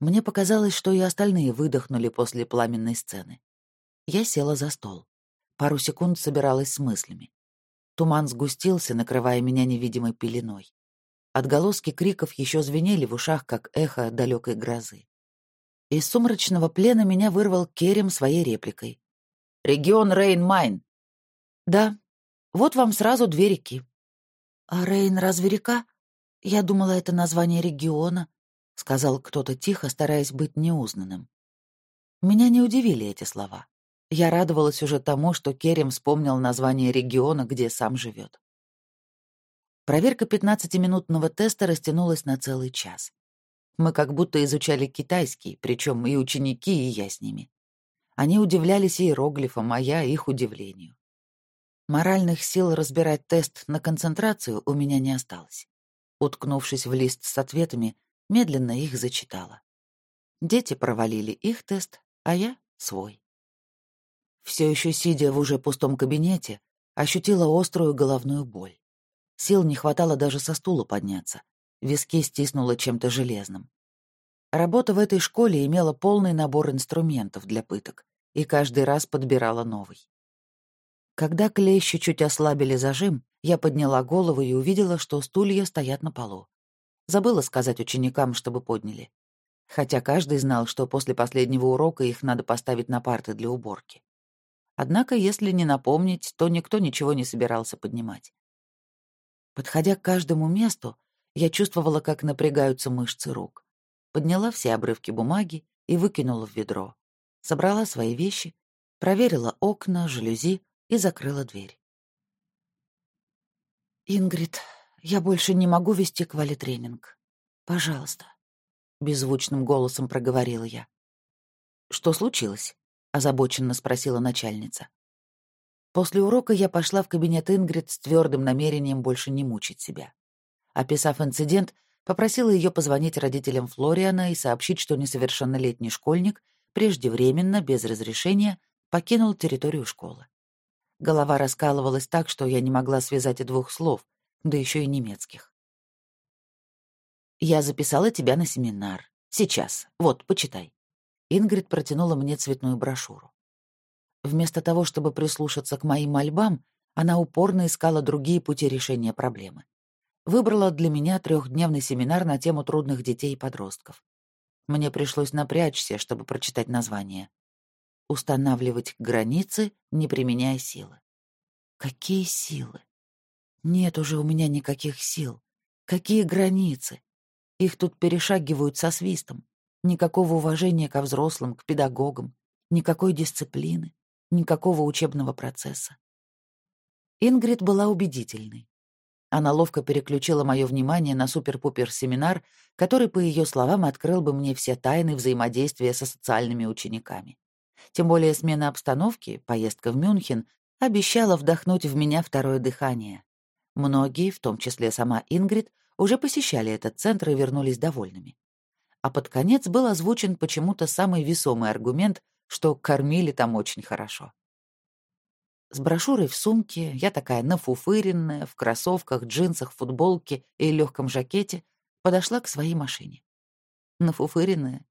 Мне показалось, что и остальные выдохнули после пламенной сцены. Я села за стол. Пару секунд собиралась с мыслями. Туман сгустился, накрывая меня невидимой пеленой. Отголоски криков еще звенели в ушах, как эхо далекой грозы. Из сумрачного плена меня вырвал Керем своей репликой. «Регион Рейн-Майн!» «Да. Вот вам сразу две реки». «А Рейн разве река? Я думала, это название региона», — сказал кто-то тихо, стараясь быть неузнанным. Меня не удивили эти слова. Я радовалась уже тому, что Керем вспомнил название региона, где сам живет. Проверка 15-минутного теста растянулась на целый час. Мы как будто изучали китайский, причем и ученики, и я с ними. Они удивлялись иероглифам, а я их удивлению. Моральных сил разбирать тест на концентрацию у меня не осталось. Уткнувшись в лист с ответами, медленно их зачитала. Дети провалили их тест, а я — свой. Все еще сидя в уже пустом кабинете, ощутила острую головную боль. Сил не хватало даже со стула подняться. Виски стиснуло чем-то железным. Работа в этой школе имела полный набор инструментов для пыток и каждый раз подбирала новый. Когда клещи чуть ослабили зажим, я подняла голову и увидела, что стулья стоят на полу. Забыла сказать ученикам, чтобы подняли. Хотя каждый знал, что после последнего урока их надо поставить на парты для уборки. Однако, если не напомнить, то никто ничего не собирался поднимать. Подходя к каждому месту, я чувствовала, как напрягаются мышцы рук. Подняла все обрывки бумаги и выкинула в ведро. Собрала свои вещи, проверила окна, жалюзи и закрыла дверь. «Ингрид, я больше не могу вести квалитренинг. Пожалуйста», — беззвучным голосом проговорила я. «Что случилось?» — озабоченно спросила начальница. После урока я пошла в кабинет Ингрид с твердым намерением больше не мучить себя. Описав инцидент, попросила ее позвонить родителям Флориана и сообщить, что несовершеннолетний школьник преждевременно, без разрешения, покинул территорию школы. Голова раскалывалась так, что я не могла связать и двух слов, да еще и немецких. «Я записала тебя на семинар. Сейчас. Вот, почитай». Ингрид протянула мне цветную брошюру. Вместо того, чтобы прислушаться к моим мольбам, она упорно искала другие пути решения проблемы. Выбрала для меня трехдневный семинар на тему трудных детей и подростков. Мне пришлось напрячься, чтобы прочитать название. «Устанавливать границы, не применяя силы». Какие силы? Нет уже у меня никаких сил. Какие границы? Их тут перешагивают со свистом. Никакого уважения ко взрослым, к педагогам, никакой дисциплины, никакого учебного процесса. Ингрид была убедительной. Она ловко переключила мое внимание на супер-пупер-семинар, который, по ее словам, открыл бы мне все тайны взаимодействия со социальными учениками. Тем более смена обстановки, поездка в Мюнхен, обещала вдохнуть в меня второе дыхание. Многие, в том числе сама Ингрид, уже посещали этот центр и вернулись довольными а под конец был озвучен почему-то самый весомый аргумент, что кормили там очень хорошо. С брошюрой в сумке, я такая нафуфыренная, в кроссовках, джинсах, футболке и легком жакете, подошла к своей машине. Нафуфыренная.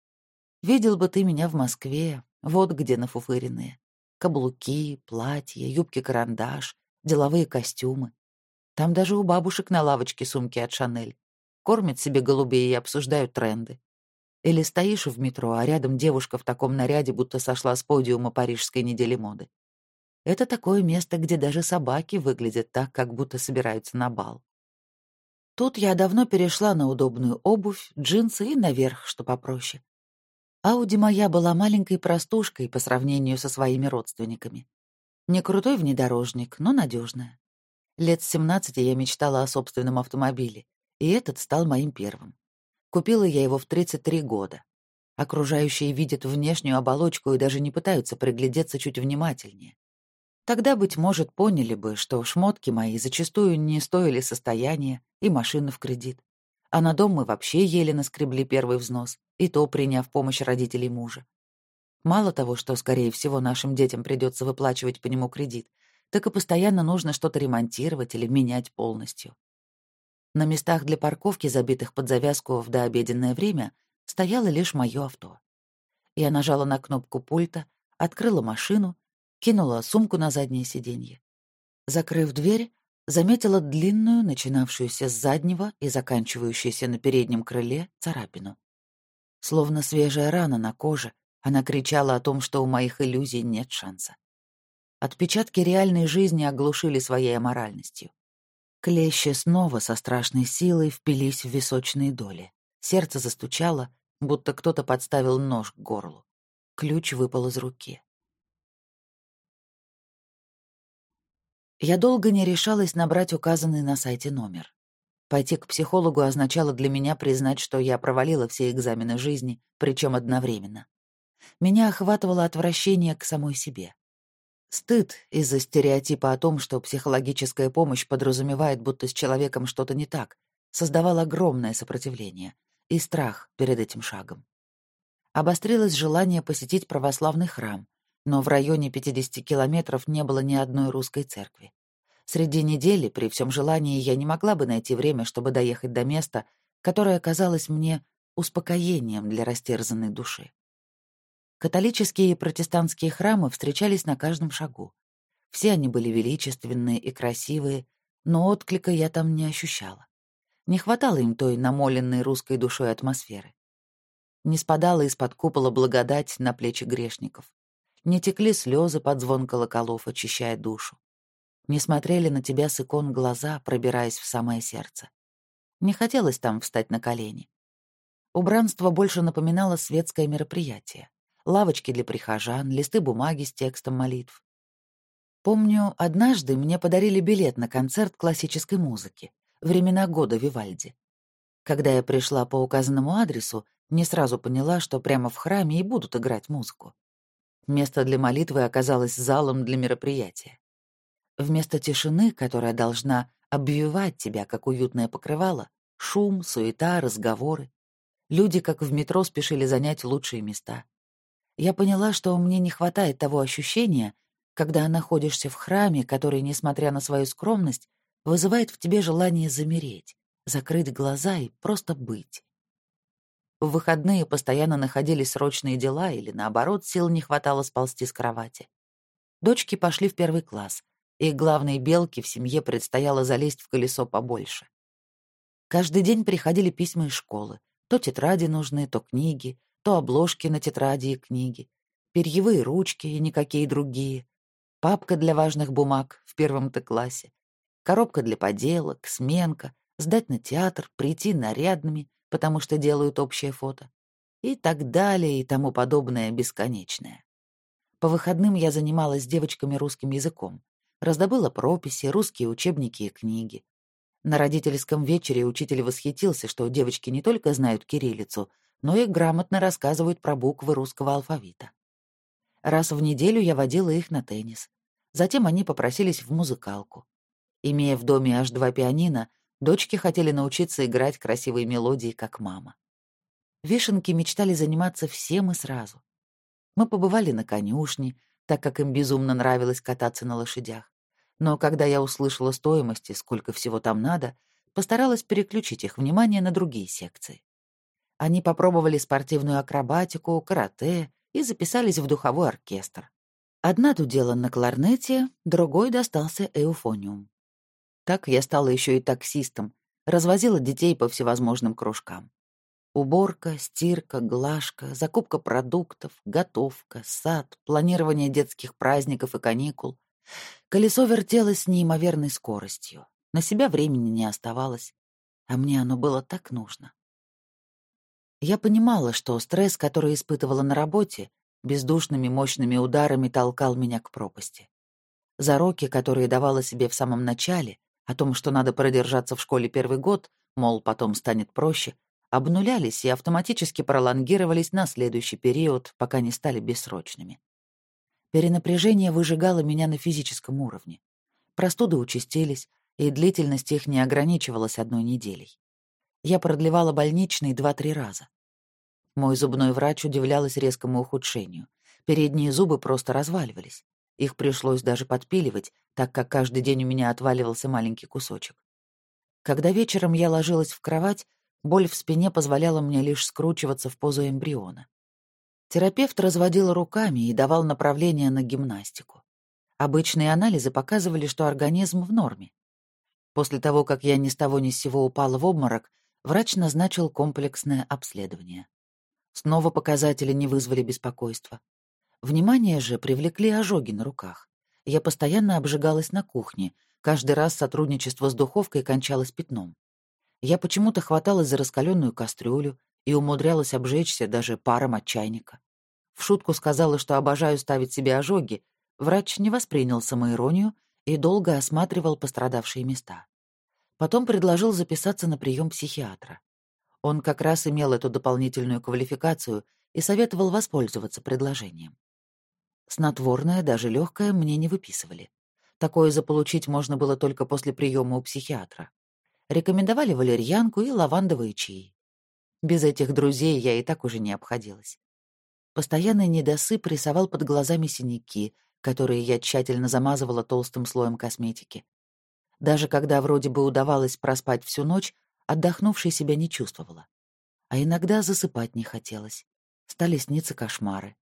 Видел бы ты меня в Москве, вот где нафуфыренные. Каблуки, платья, юбки-карандаш, деловые костюмы. Там даже у бабушек на лавочке сумки от Шанель. Кормят себе голубей и обсуждают тренды. Или стоишь в метро, а рядом девушка в таком наряде, будто сошла с подиума Парижской недели моды. Это такое место, где даже собаки выглядят так, как будто собираются на бал. Тут я давно перешла на удобную обувь, джинсы и наверх, что попроще. Ауди моя была маленькой простушкой по сравнению со своими родственниками. Не крутой внедорожник, но надежная. Лет с 17 я мечтала о собственном автомобиле, и этот стал моим первым. Купила я его в 33 года. Окружающие видят внешнюю оболочку и даже не пытаются приглядеться чуть внимательнее. Тогда, быть может, поняли бы, что шмотки мои зачастую не стоили состояния и машину в кредит. А на дом мы вообще еле наскребли первый взнос, и то приняв помощь родителей мужа. Мало того, что, скорее всего, нашим детям придется выплачивать по нему кредит, так и постоянно нужно что-то ремонтировать или менять полностью. На местах для парковки, забитых под завязку в дообеденное время, стояло лишь мое авто. Я нажала на кнопку пульта, открыла машину, кинула сумку на заднее сиденье. Закрыв дверь, заметила длинную, начинавшуюся с заднего и заканчивающуюся на переднем крыле, царапину. Словно свежая рана на коже, она кричала о том, что у моих иллюзий нет шанса. Отпечатки реальной жизни оглушили своей аморальностью. Клещи снова со страшной силой впились в височные доли. Сердце застучало, будто кто-то подставил нож к горлу. Ключ выпал из руки. Я долго не решалась набрать указанный на сайте номер. Пойти к психологу означало для меня признать, что я провалила все экзамены жизни, причем одновременно. Меня охватывало отвращение к самой себе. Стыд из-за стереотипа о том, что психологическая помощь подразумевает, будто с человеком что-то не так, создавал огромное сопротивление и страх перед этим шагом. Обострилось желание посетить православный храм, но в районе 50 километров не было ни одной русской церкви. Среди недели, при всем желании, я не могла бы найти время, чтобы доехать до места, которое казалось мне успокоением для растерзанной души. Католические и протестантские храмы встречались на каждом шагу. Все они были величественные и красивые, но отклика я там не ощущала. Не хватало им той намоленной русской душой атмосферы. Не спадала из-под купола благодать на плечи грешников. Не текли слезы под звон колоколов, очищая душу. Не смотрели на тебя с икон глаза, пробираясь в самое сердце. Не хотелось там встать на колени. Убранство больше напоминало светское мероприятие лавочки для прихожан, листы бумаги с текстом молитв. Помню, однажды мне подарили билет на концерт классической музыки «Времена года Вивальди». Когда я пришла по указанному адресу, не сразу поняла, что прямо в храме и будут играть музыку. Место для молитвы оказалось залом для мероприятия. Вместо тишины, которая должна обвивать тебя, как уютное покрывало, шум, суета, разговоры. Люди, как в метро, спешили занять лучшие места я поняла, что мне не хватает того ощущения, когда находишься в храме, который, несмотря на свою скромность, вызывает в тебе желание замереть, закрыть глаза и просто быть. В выходные постоянно находились срочные дела или, наоборот, сил не хватало сползти с кровати. Дочки пошли в первый класс, и главной белке в семье предстояло залезть в колесо побольше. Каждый день приходили письма из школы. То тетради нужны, то книги, то обложки на тетради и книги, перьевые ручки и никакие другие, папка для важных бумаг в первом-то классе, коробка для поделок, сменка, сдать на театр, прийти нарядными, потому что делают общее фото, и так далее и тому подобное бесконечное. По выходным я занималась с девочками русским языком, раздобыла прописи, русские учебники и книги. На родительском вечере учитель восхитился, что девочки не только знают кириллицу, но и грамотно рассказывают про буквы русского алфавита. Раз в неделю я водила их на теннис. Затем они попросились в музыкалку. Имея в доме аж два пианино, дочки хотели научиться играть красивые мелодии, как мама. Вишенки мечтали заниматься всем и сразу. Мы побывали на конюшне, так как им безумно нравилось кататься на лошадях. Но когда я услышала стоимость сколько всего там надо, постаралась переключить их внимание на другие секции. Они попробовали спортивную акробатику, карате и записались в духовой оркестр. Одна дудела на кларнете, другой достался эуфониум. Так я стала еще и таксистом, развозила детей по всевозможным кружкам. Уборка, стирка, глажка, закупка продуктов, готовка, сад, планирование детских праздников и каникул. Колесо вертелось с неимоверной скоростью. На себя времени не оставалось, а мне оно было так нужно. Я понимала, что стресс, который испытывала на работе, бездушными мощными ударами толкал меня к пропасти. Зароки, которые давала себе в самом начале, о том, что надо продержаться в школе первый год, мол, потом станет проще, обнулялись и автоматически пролонгировались на следующий период, пока не стали бессрочными. Перенапряжение выжигало меня на физическом уровне. Простуды участились, и длительность их не ограничивалась одной неделей. Я продлевала больничный два-три раза. Мой зубной врач удивлялась резкому ухудшению. Передние зубы просто разваливались. Их пришлось даже подпиливать, так как каждый день у меня отваливался маленький кусочек. Когда вечером я ложилась в кровать, боль в спине позволяла мне лишь скручиваться в позу эмбриона. Терапевт разводил руками и давал направление на гимнастику. Обычные анализы показывали, что организм в норме. После того, как я ни с того ни с сего упала в обморок, врач назначил комплексное обследование. Снова показатели не вызвали беспокойства. Внимание же привлекли ожоги на руках. Я постоянно обжигалась на кухне, каждый раз сотрудничество с духовкой кончалось пятном. Я почему-то хваталась за раскаленную кастрюлю и умудрялась обжечься даже паром от чайника. В шутку сказала, что обожаю ставить себе ожоги. Врач не воспринял самоиронию и долго осматривал пострадавшие места. Потом предложил записаться на прием психиатра. Он как раз имел эту дополнительную квалификацию и советовал воспользоваться предложением. Снотворное, даже легкое, мне не выписывали. Такое заполучить можно было только после приема у психиатра. Рекомендовали валерьянку и лавандовые чаи. Без этих друзей я и так уже не обходилась. Постоянный недосып рисовал под глазами синяки, которые я тщательно замазывала толстым слоем косметики. Даже когда вроде бы удавалось проспать всю ночь, отдохнувшей себя не чувствовала. А иногда засыпать не хотелось. Стали сниться кошмары.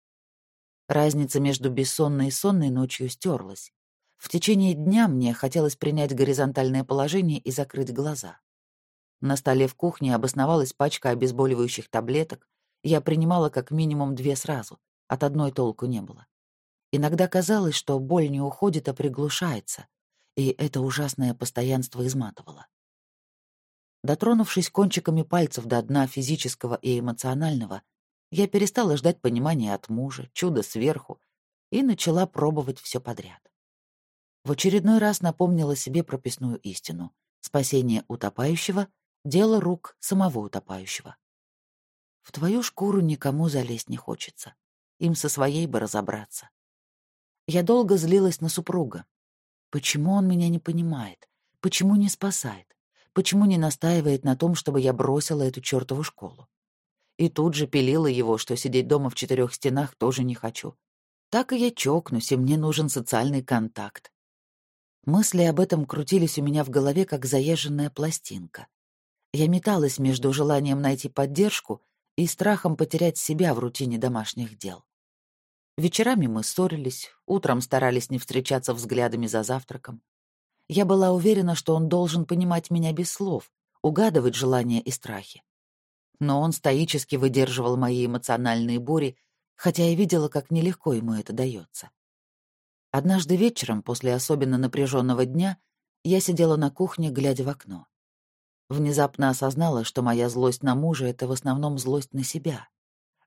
Разница между бессонной и сонной ночью стерлась. В течение дня мне хотелось принять горизонтальное положение и закрыть глаза. На столе в кухне обосновалась пачка обезболивающих таблеток. Я принимала как минимум две сразу. От одной толку не было. Иногда казалось, что боль не уходит, а приглушается, и это ужасное постоянство изматывало. Дотронувшись кончиками пальцев до дна физического и эмоционального, я перестала ждать понимания от мужа, чуда сверху, и начала пробовать все подряд. В очередной раз напомнила себе прописную истину. Спасение утопающего — дело рук самого утопающего. В твою шкуру никому залезть не хочется. Им со своей бы разобраться. Я долго злилась на супруга. Почему он меня не понимает? Почему не спасает? Почему не настаивает на том, чтобы я бросила эту чертову школу? И тут же пилила его, что сидеть дома в четырех стенах тоже не хочу. Так и я чокнусь, и мне нужен социальный контакт. Мысли об этом крутились у меня в голове, как заезженная пластинка. Я металась между желанием найти поддержку и страхом потерять себя в рутине домашних дел. Вечерами мы ссорились, утром старались не встречаться взглядами за завтраком. Я была уверена, что он должен понимать меня без слов, угадывать желания и страхи но он стоически выдерживал мои эмоциональные бури, хотя я видела, как нелегко ему это дается. Однажды вечером, после особенно напряженного дня, я сидела на кухне, глядя в окно. Внезапно осознала, что моя злость на мужа — это в основном злость на себя.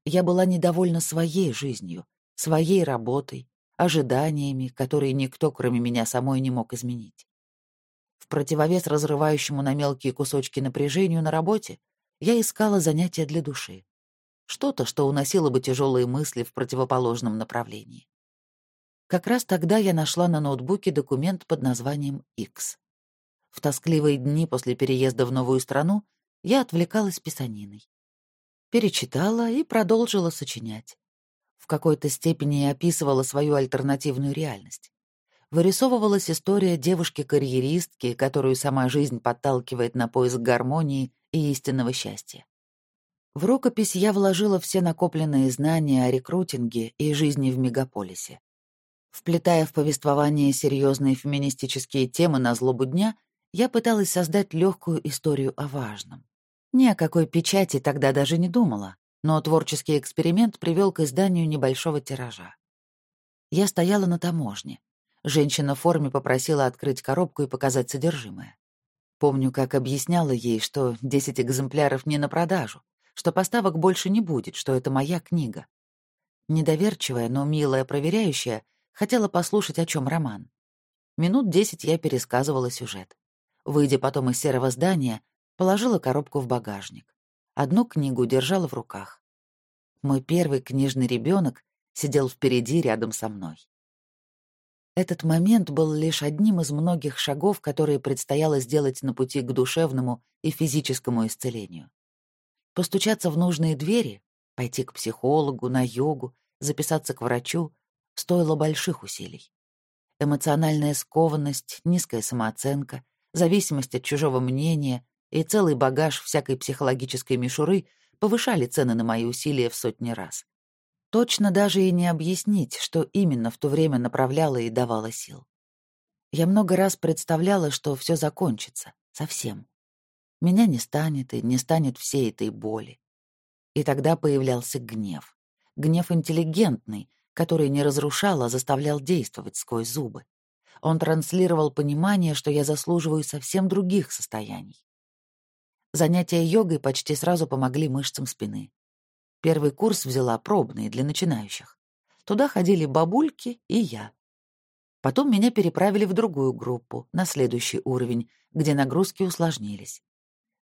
Я была недовольна своей жизнью, своей работой, ожиданиями, которые никто, кроме меня самой, не мог изменить. В противовес разрывающему на мелкие кусочки напряжению на работе я искала занятия для души. Что-то, что уносило бы тяжелые мысли в противоположном направлении. Как раз тогда я нашла на ноутбуке документ под названием X. В тоскливые дни после переезда в новую страну я отвлекалась писаниной. Перечитала и продолжила сочинять. В какой-то степени описывала свою альтернативную реальность. Вырисовывалась история девушки-карьеристки, которую сама жизнь подталкивает на поиск гармонии и истинного счастья. В рукопись я вложила все накопленные знания о рекрутинге и жизни в мегаполисе. Вплетая в повествование серьезные феминистические темы на злобу дня, я пыталась создать легкую историю о важном. Ни о какой печати тогда даже не думала, но творческий эксперимент привел к изданию небольшого тиража. Я стояла на таможне. Женщина в форме попросила открыть коробку и показать содержимое. Помню, как объясняла ей, что 10 экземпляров не на продажу, что поставок больше не будет, что это моя книга. Недоверчивая, но милая проверяющая хотела послушать, о чем роман. Минут десять я пересказывала сюжет. Выйдя потом из серого здания, положила коробку в багажник. Одну книгу держала в руках. Мой первый книжный ребенок сидел впереди рядом со мной. Этот момент был лишь одним из многих шагов, которые предстояло сделать на пути к душевному и физическому исцелению. Постучаться в нужные двери, пойти к психологу, на йогу, записаться к врачу стоило больших усилий. Эмоциональная скованность, низкая самооценка, зависимость от чужого мнения и целый багаж всякой психологической мишуры повышали цены на мои усилия в сотни раз. Точно даже и не объяснить, что именно в то время направляло и давало сил. Я много раз представляла, что все закончится, совсем. Меня не станет и не станет всей этой боли. И тогда появлялся гнев. Гнев интеллигентный, который не разрушал, а заставлял действовать сквозь зубы. Он транслировал понимание, что я заслуживаю совсем других состояний. Занятия йогой почти сразу помогли мышцам спины. Первый курс взяла пробный для начинающих. Туда ходили бабульки и я. Потом меня переправили в другую группу, на следующий уровень, где нагрузки усложнились.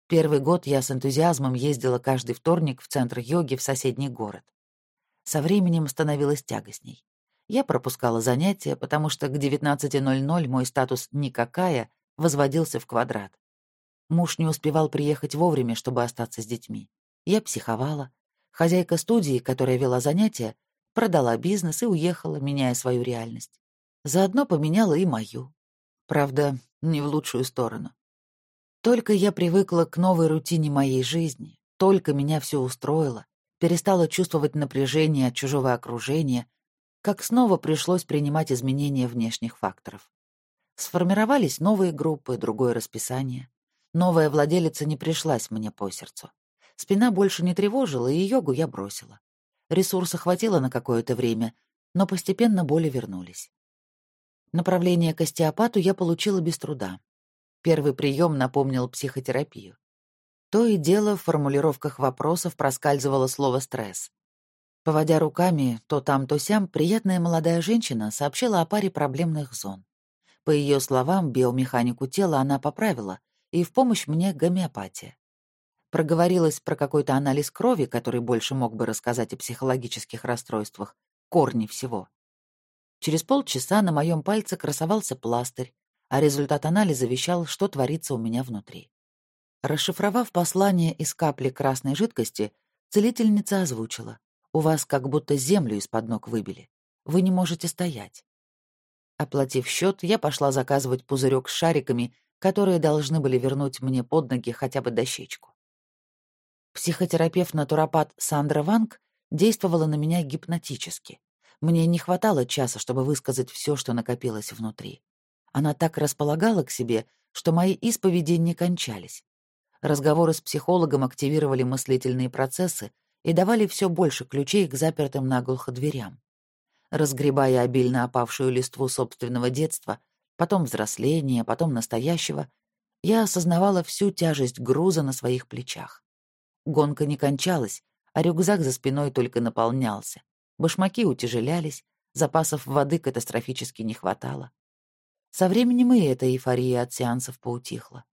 Первый год я с энтузиазмом ездила каждый вторник в центр йоги в соседний город. Со временем становилось тягостней. Я пропускала занятия, потому что к 19.00 мой статус «никакая» возводился в квадрат. Муж не успевал приехать вовремя, чтобы остаться с детьми. Я психовала. Хозяйка студии, которая вела занятия, продала бизнес и уехала, меняя свою реальность. Заодно поменяла и мою. Правда, не в лучшую сторону. Только я привыкла к новой рутине моей жизни, только меня все устроило, перестала чувствовать напряжение от чужого окружения, как снова пришлось принимать изменения внешних факторов. Сформировались новые группы, другое расписание. Новая владелица не пришлась мне по сердцу. Спина больше не тревожила, и йогу я бросила. Ресурса хватило на какое-то время, но постепенно боли вернулись. Направление к остеопату я получила без труда. Первый прием напомнил психотерапию. То и дело в формулировках вопросов проскальзывало слово «стресс». Поводя руками то там, то сям, приятная молодая женщина сообщила о паре проблемных зон. По ее словам, биомеханику тела она поправила, и в помощь мне гомеопатия. Проговорилась про какой-то анализ крови, который больше мог бы рассказать о психологических расстройствах, корни всего. Через полчаса на моем пальце красовался пластырь, а результат анализа вещал, что творится у меня внутри. Расшифровав послание из капли красной жидкости, целительница озвучила. «У вас как будто землю из-под ног выбили. Вы не можете стоять». Оплатив счет, я пошла заказывать пузырек с шариками которые должны были вернуть мне под ноги хотя бы дощечку. Психотерапевт-натуропат Сандра Ванг действовала на меня гипнотически. Мне не хватало часа, чтобы высказать все, что накопилось внутри. Она так располагала к себе, что мои исповеди не кончались. Разговоры с психологом активировали мыслительные процессы и давали все больше ключей к запертым наглухо дверям. Разгребая обильно опавшую листву собственного детства, потом взросления, потом настоящего, я осознавала всю тяжесть груза на своих плечах. Гонка не кончалась, а рюкзак за спиной только наполнялся. Башмаки утяжелялись, запасов воды катастрофически не хватало. Со временем и эта эйфория от сеансов поутихла.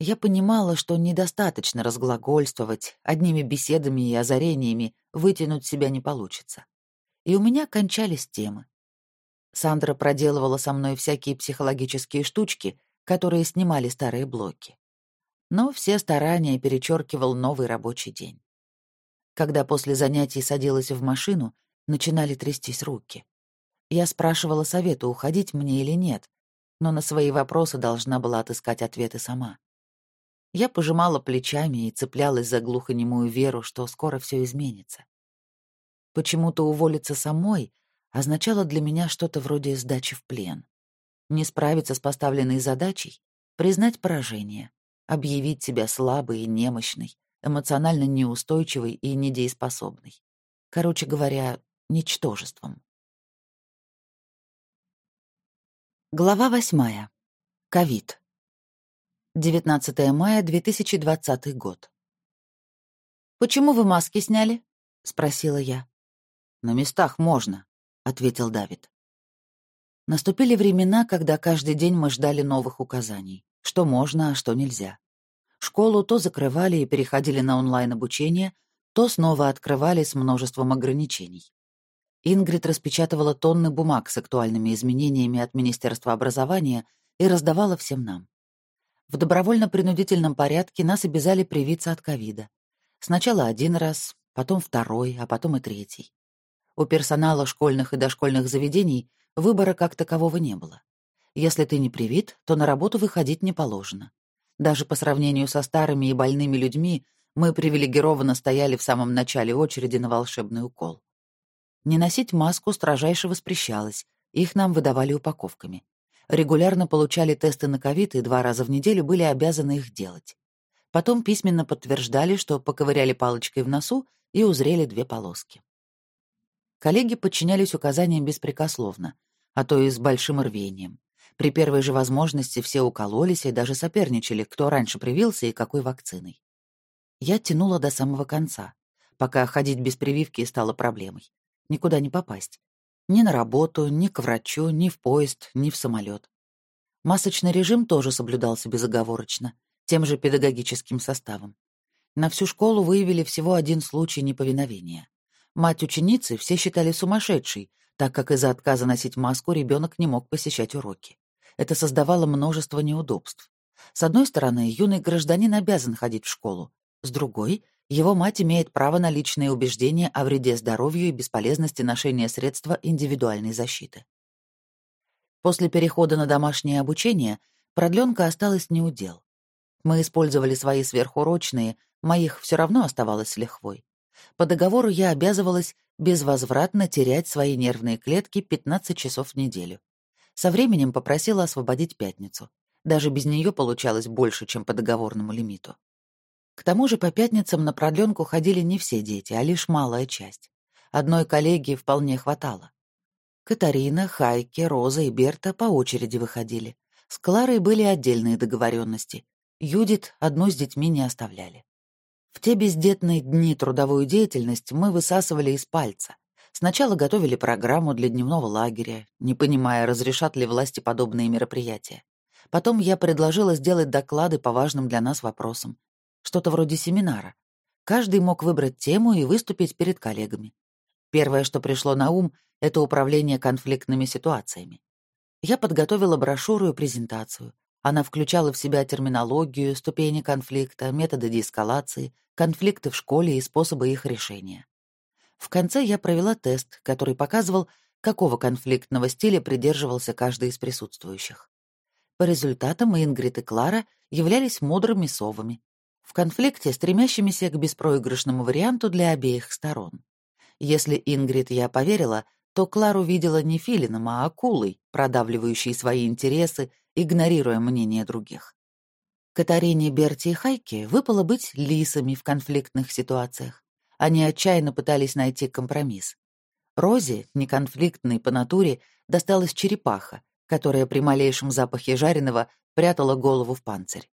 Я понимала, что недостаточно разглагольствовать, одними беседами и озарениями вытянуть себя не получится. И у меня кончались темы. Сандра проделывала со мной всякие психологические штучки, которые снимали старые блоки. Но все старания перечеркивал новый рабочий день. Когда после занятий садилась в машину, Начинали трястись руки. Я спрашивала совета, уходить мне или нет, но на свои вопросы должна была отыскать ответы сама. Я пожимала плечами и цеплялась за глухонемую веру, что скоро все изменится. Почему-то уволиться самой означало для меня что-то вроде сдачи в плен. Не справиться с поставленной задачей, признать поражение, объявить себя слабой и немощной, эмоционально неустойчивой и недееспособной. Короче говоря, ничтожеством. Глава восьмая. Ковид. 19 мая 2020 год. «Почему вы маски сняли?» — спросила я. «На местах можно», — ответил Давид. Наступили времена, когда каждый день мы ждали новых указаний, что можно, а что нельзя. Школу то закрывали и переходили на онлайн-обучение, то снова открывали с множеством ограничений. Ингрид распечатывала тонны бумаг с актуальными изменениями от Министерства образования и раздавала всем нам. В добровольно-принудительном порядке нас обязали привиться от ковида. Сначала один раз, потом второй, а потом и третий. У персонала школьных и дошкольных заведений выбора как такового не было. Если ты не привит, то на работу выходить не положено. Даже по сравнению со старыми и больными людьми мы привилегированно стояли в самом начале очереди на волшебный укол. Не носить маску строжайше воспрещалось, их нам выдавали упаковками регулярно получали тесты на ковид и два раза в неделю были обязаны их делать. Потом письменно подтверждали, что поковыряли палочкой в носу и узрели две полоски. Коллеги подчинялись указаниям беспрекословно, а то и с большим рвением. При первой же возможности все укололись и даже соперничали, кто раньше привился и какой вакциной. Я тянула до самого конца, пока ходить без прививки стало проблемой. Никуда не попасть. Ни на работу, ни к врачу, ни в поезд, ни в самолет. Масочный режим тоже соблюдался безоговорочно, тем же педагогическим составом. На всю школу выявили всего один случай неповиновения. Мать ученицы все считали сумасшедшей, так как из-за отказа носить маску ребенок не мог посещать уроки. Это создавало множество неудобств. С одной стороны, юный гражданин обязан ходить в школу. С другой, его мать имеет право на личные убеждения о вреде здоровью и бесполезности ношения средства индивидуальной защиты. После перехода на домашнее обучение продленка осталась неудел. Мы использовали свои сверхурочные, моих все равно оставалось лихвой. По договору я обязывалась безвозвратно терять свои нервные клетки 15 часов в неделю. Со временем попросила освободить пятницу. Даже без нее получалось больше, чем по договорному лимиту. К тому же по пятницам на продленку ходили не все дети, а лишь малая часть. Одной коллеги вполне хватало. Катарина, Хайки, Роза и Берта по очереди выходили. С Кларой были отдельные договоренности. Юдит одну с детьми не оставляли. В те бездетные дни трудовую деятельность мы высасывали из пальца. Сначала готовили программу для дневного лагеря, не понимая, разрешат ли власти подобные мероприятия. Потом я предложила сделать доклады по важным для нас вопросам, что-то вроде семинара. Каждый мог выбрать тему и выступить перед коллегами. Первое, что пришло на ум, это управление конфликтными ситуациями. Я подготовила брошюру и презентацию. Она включала в себя терминологию, ступени конфликта, методы деэскалации, конфликты в школе и способы их решения. В конце я провела тест, который показывал, какого конфликтного стиля придерживался каждый из присутствующих. По результатам Ингрид и Клара являлись мудрыми совами, в конфликте, стремящимися к беспроигрышному варианту для обеих сторон. Если Ингрид я поверила, то Клару видела не филином, а акулой, продавливающей свои интересы, игнорируя мнение других. Катарине, Берти и Хайке выпало быть лисами в конфликтных ситуациях. Они отчаянно пытались найти компромисс. Розе, неконфликтной по натуре, досталась черепаха, которая при малейшем запахе жареного прятала голову в панцирь.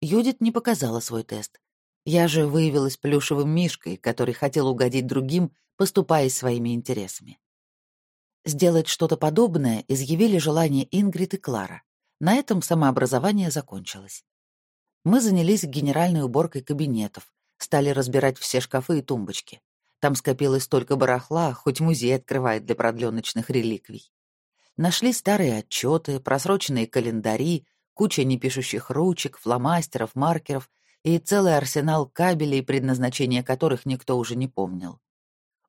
Юдит не показала свой тест. Я же выявилась плюшевым мишкой, который хотел угодить другим, поступая своими интересами. Сделать что-то подобное изъявили желание Ингрид и Клара. На этом самообразование закончилось. Мы занялись генеральной уборкой кабинетов, стали разбирать все шкафы и тумбочки. Там скопилось столько барахла, хоть музей открывает для продленочных реликвий. Нашли старые отчеты, просроченные календари, куча непишущих ручек, фломастеров, маркеров и целый арсенал кабелей, предназначения которых никто уже не помнил.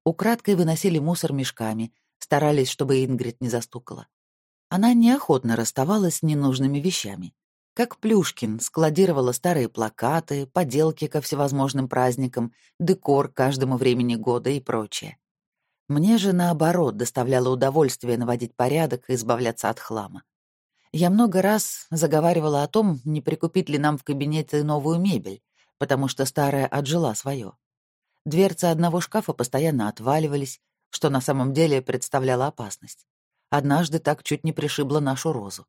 Украдкой выносили мусор мешками, старались, чтобы Ингрид не застукала. Она неохотно расставалась с ненужными вещами. Как Плюшкин складировала старые плакаты, поделки ко всевозможным праздникам, декор каждому времени года и прочее. Мне же, наоборот, доставляло удовольствие наводить порядок и избавляться от хлама. Я много раз заговаривала о том, не прикупить ли нам в кабинете новую мебель, потому что старая отжила свое. Дверцы одного шкафа постоянно отваливались, что на самом деле представляло опасность. Однажды так чуть не пришибла нашу розу.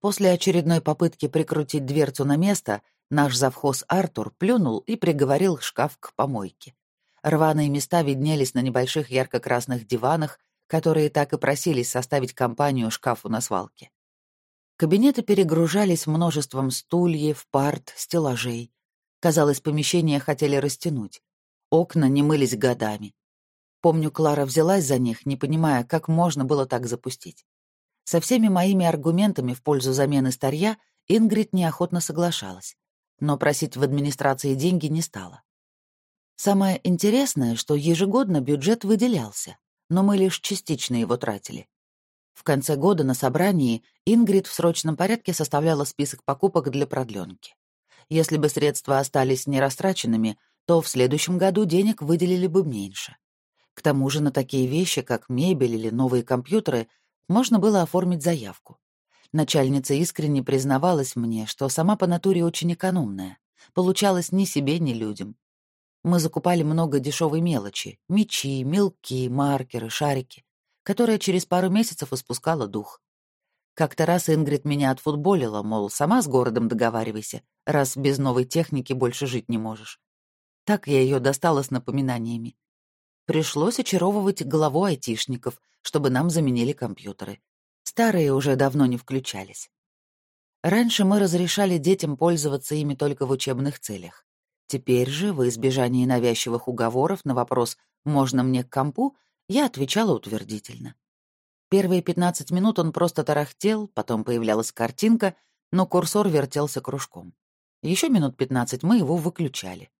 После очередной попытки прикрутить дверцу на место, наш завхоз Артур плюнул и приговорил шкаф к помойке. Рваные места виднелись на небольших ярко-красных диванах, которые так и просились составить компанию шкафу на свалке. Кабинеты перегружались множеством стульев, парт, стеллажей. Казалось, помещения хотели растянуть. Окна не мылись годами. Помню, Клара взялась за них, не понимая, как можно было так запустить. Со всеми моими аргументами в пользу замены старья Ингрид неохотно соглашалась, но просить в администрации деньги не стала. Самое интересное, что ежегодно бюджет выделялся, но мы лишь частично его тратили. В конце года на собрании Ингрид в срочном порядке составляла список покупок для продленки. Если бы средства остались нерастраченными, то в следующем году денег выделили бы меньше. К тому же на такие вещи, как мебель или новые компьютеры, можно было оформить заявку. Начальница искренне признавалась мне, что сама по натуре очень экономная. Получалось ни себе, ни людям. Мы закупали много дешевой мелочи — мечи, мелки, маркеры, шарики которая через пару месяцев испускала дух. Как-то раз Ингрид меня отфутболила, мол, сама с городом договаривайся, раз без новой техники больше жить не можешь. Так я ее достала с напоминаниями. Пришлось очаровывать голову айтишников, чтобы нам заменили компьютеры. Старые уже давно не включались. Раньше мы разрешали детям пользоваться ими только в учебных целях. Теперь же, в избежании навязчивых уговоров на вопрос «можно мне к компу?», я отвечала утвердительно. Первые 15 минут он просто тарахтел, потом появлялась картинка, но курсор вертелся кружком. Еще минут 15 мы его выключали.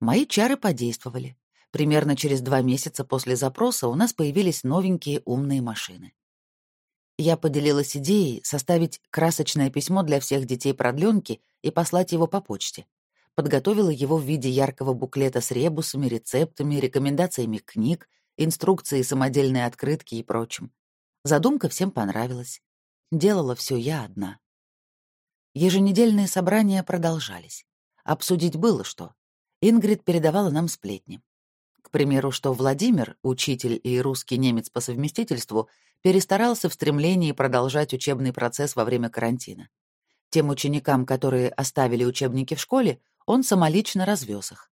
Мои чары подействовали. Примерно через два месяца после запроса у нас появились новенькие умные машины. Я поделилась идеей составить красочное письмо для всех детей продленки и послать его по почте. Подготовила его в виде яркого буклета с ребусами, рецептами, рекомендациями книг, инструкции, самодельные открытки и прочим. Задумка всем понравилась. Делала все я одна. Еженедельные собрания продолжались. Обсудить было что. Ингрид передавала нам сплетни. Примеру, что Владимир, учитель и русский немец по совместительству, перестарался в стремлении продолжать учебный процесс во время карантина. Тем ученикам, которые оставили учебники в школе, он самолично развез их.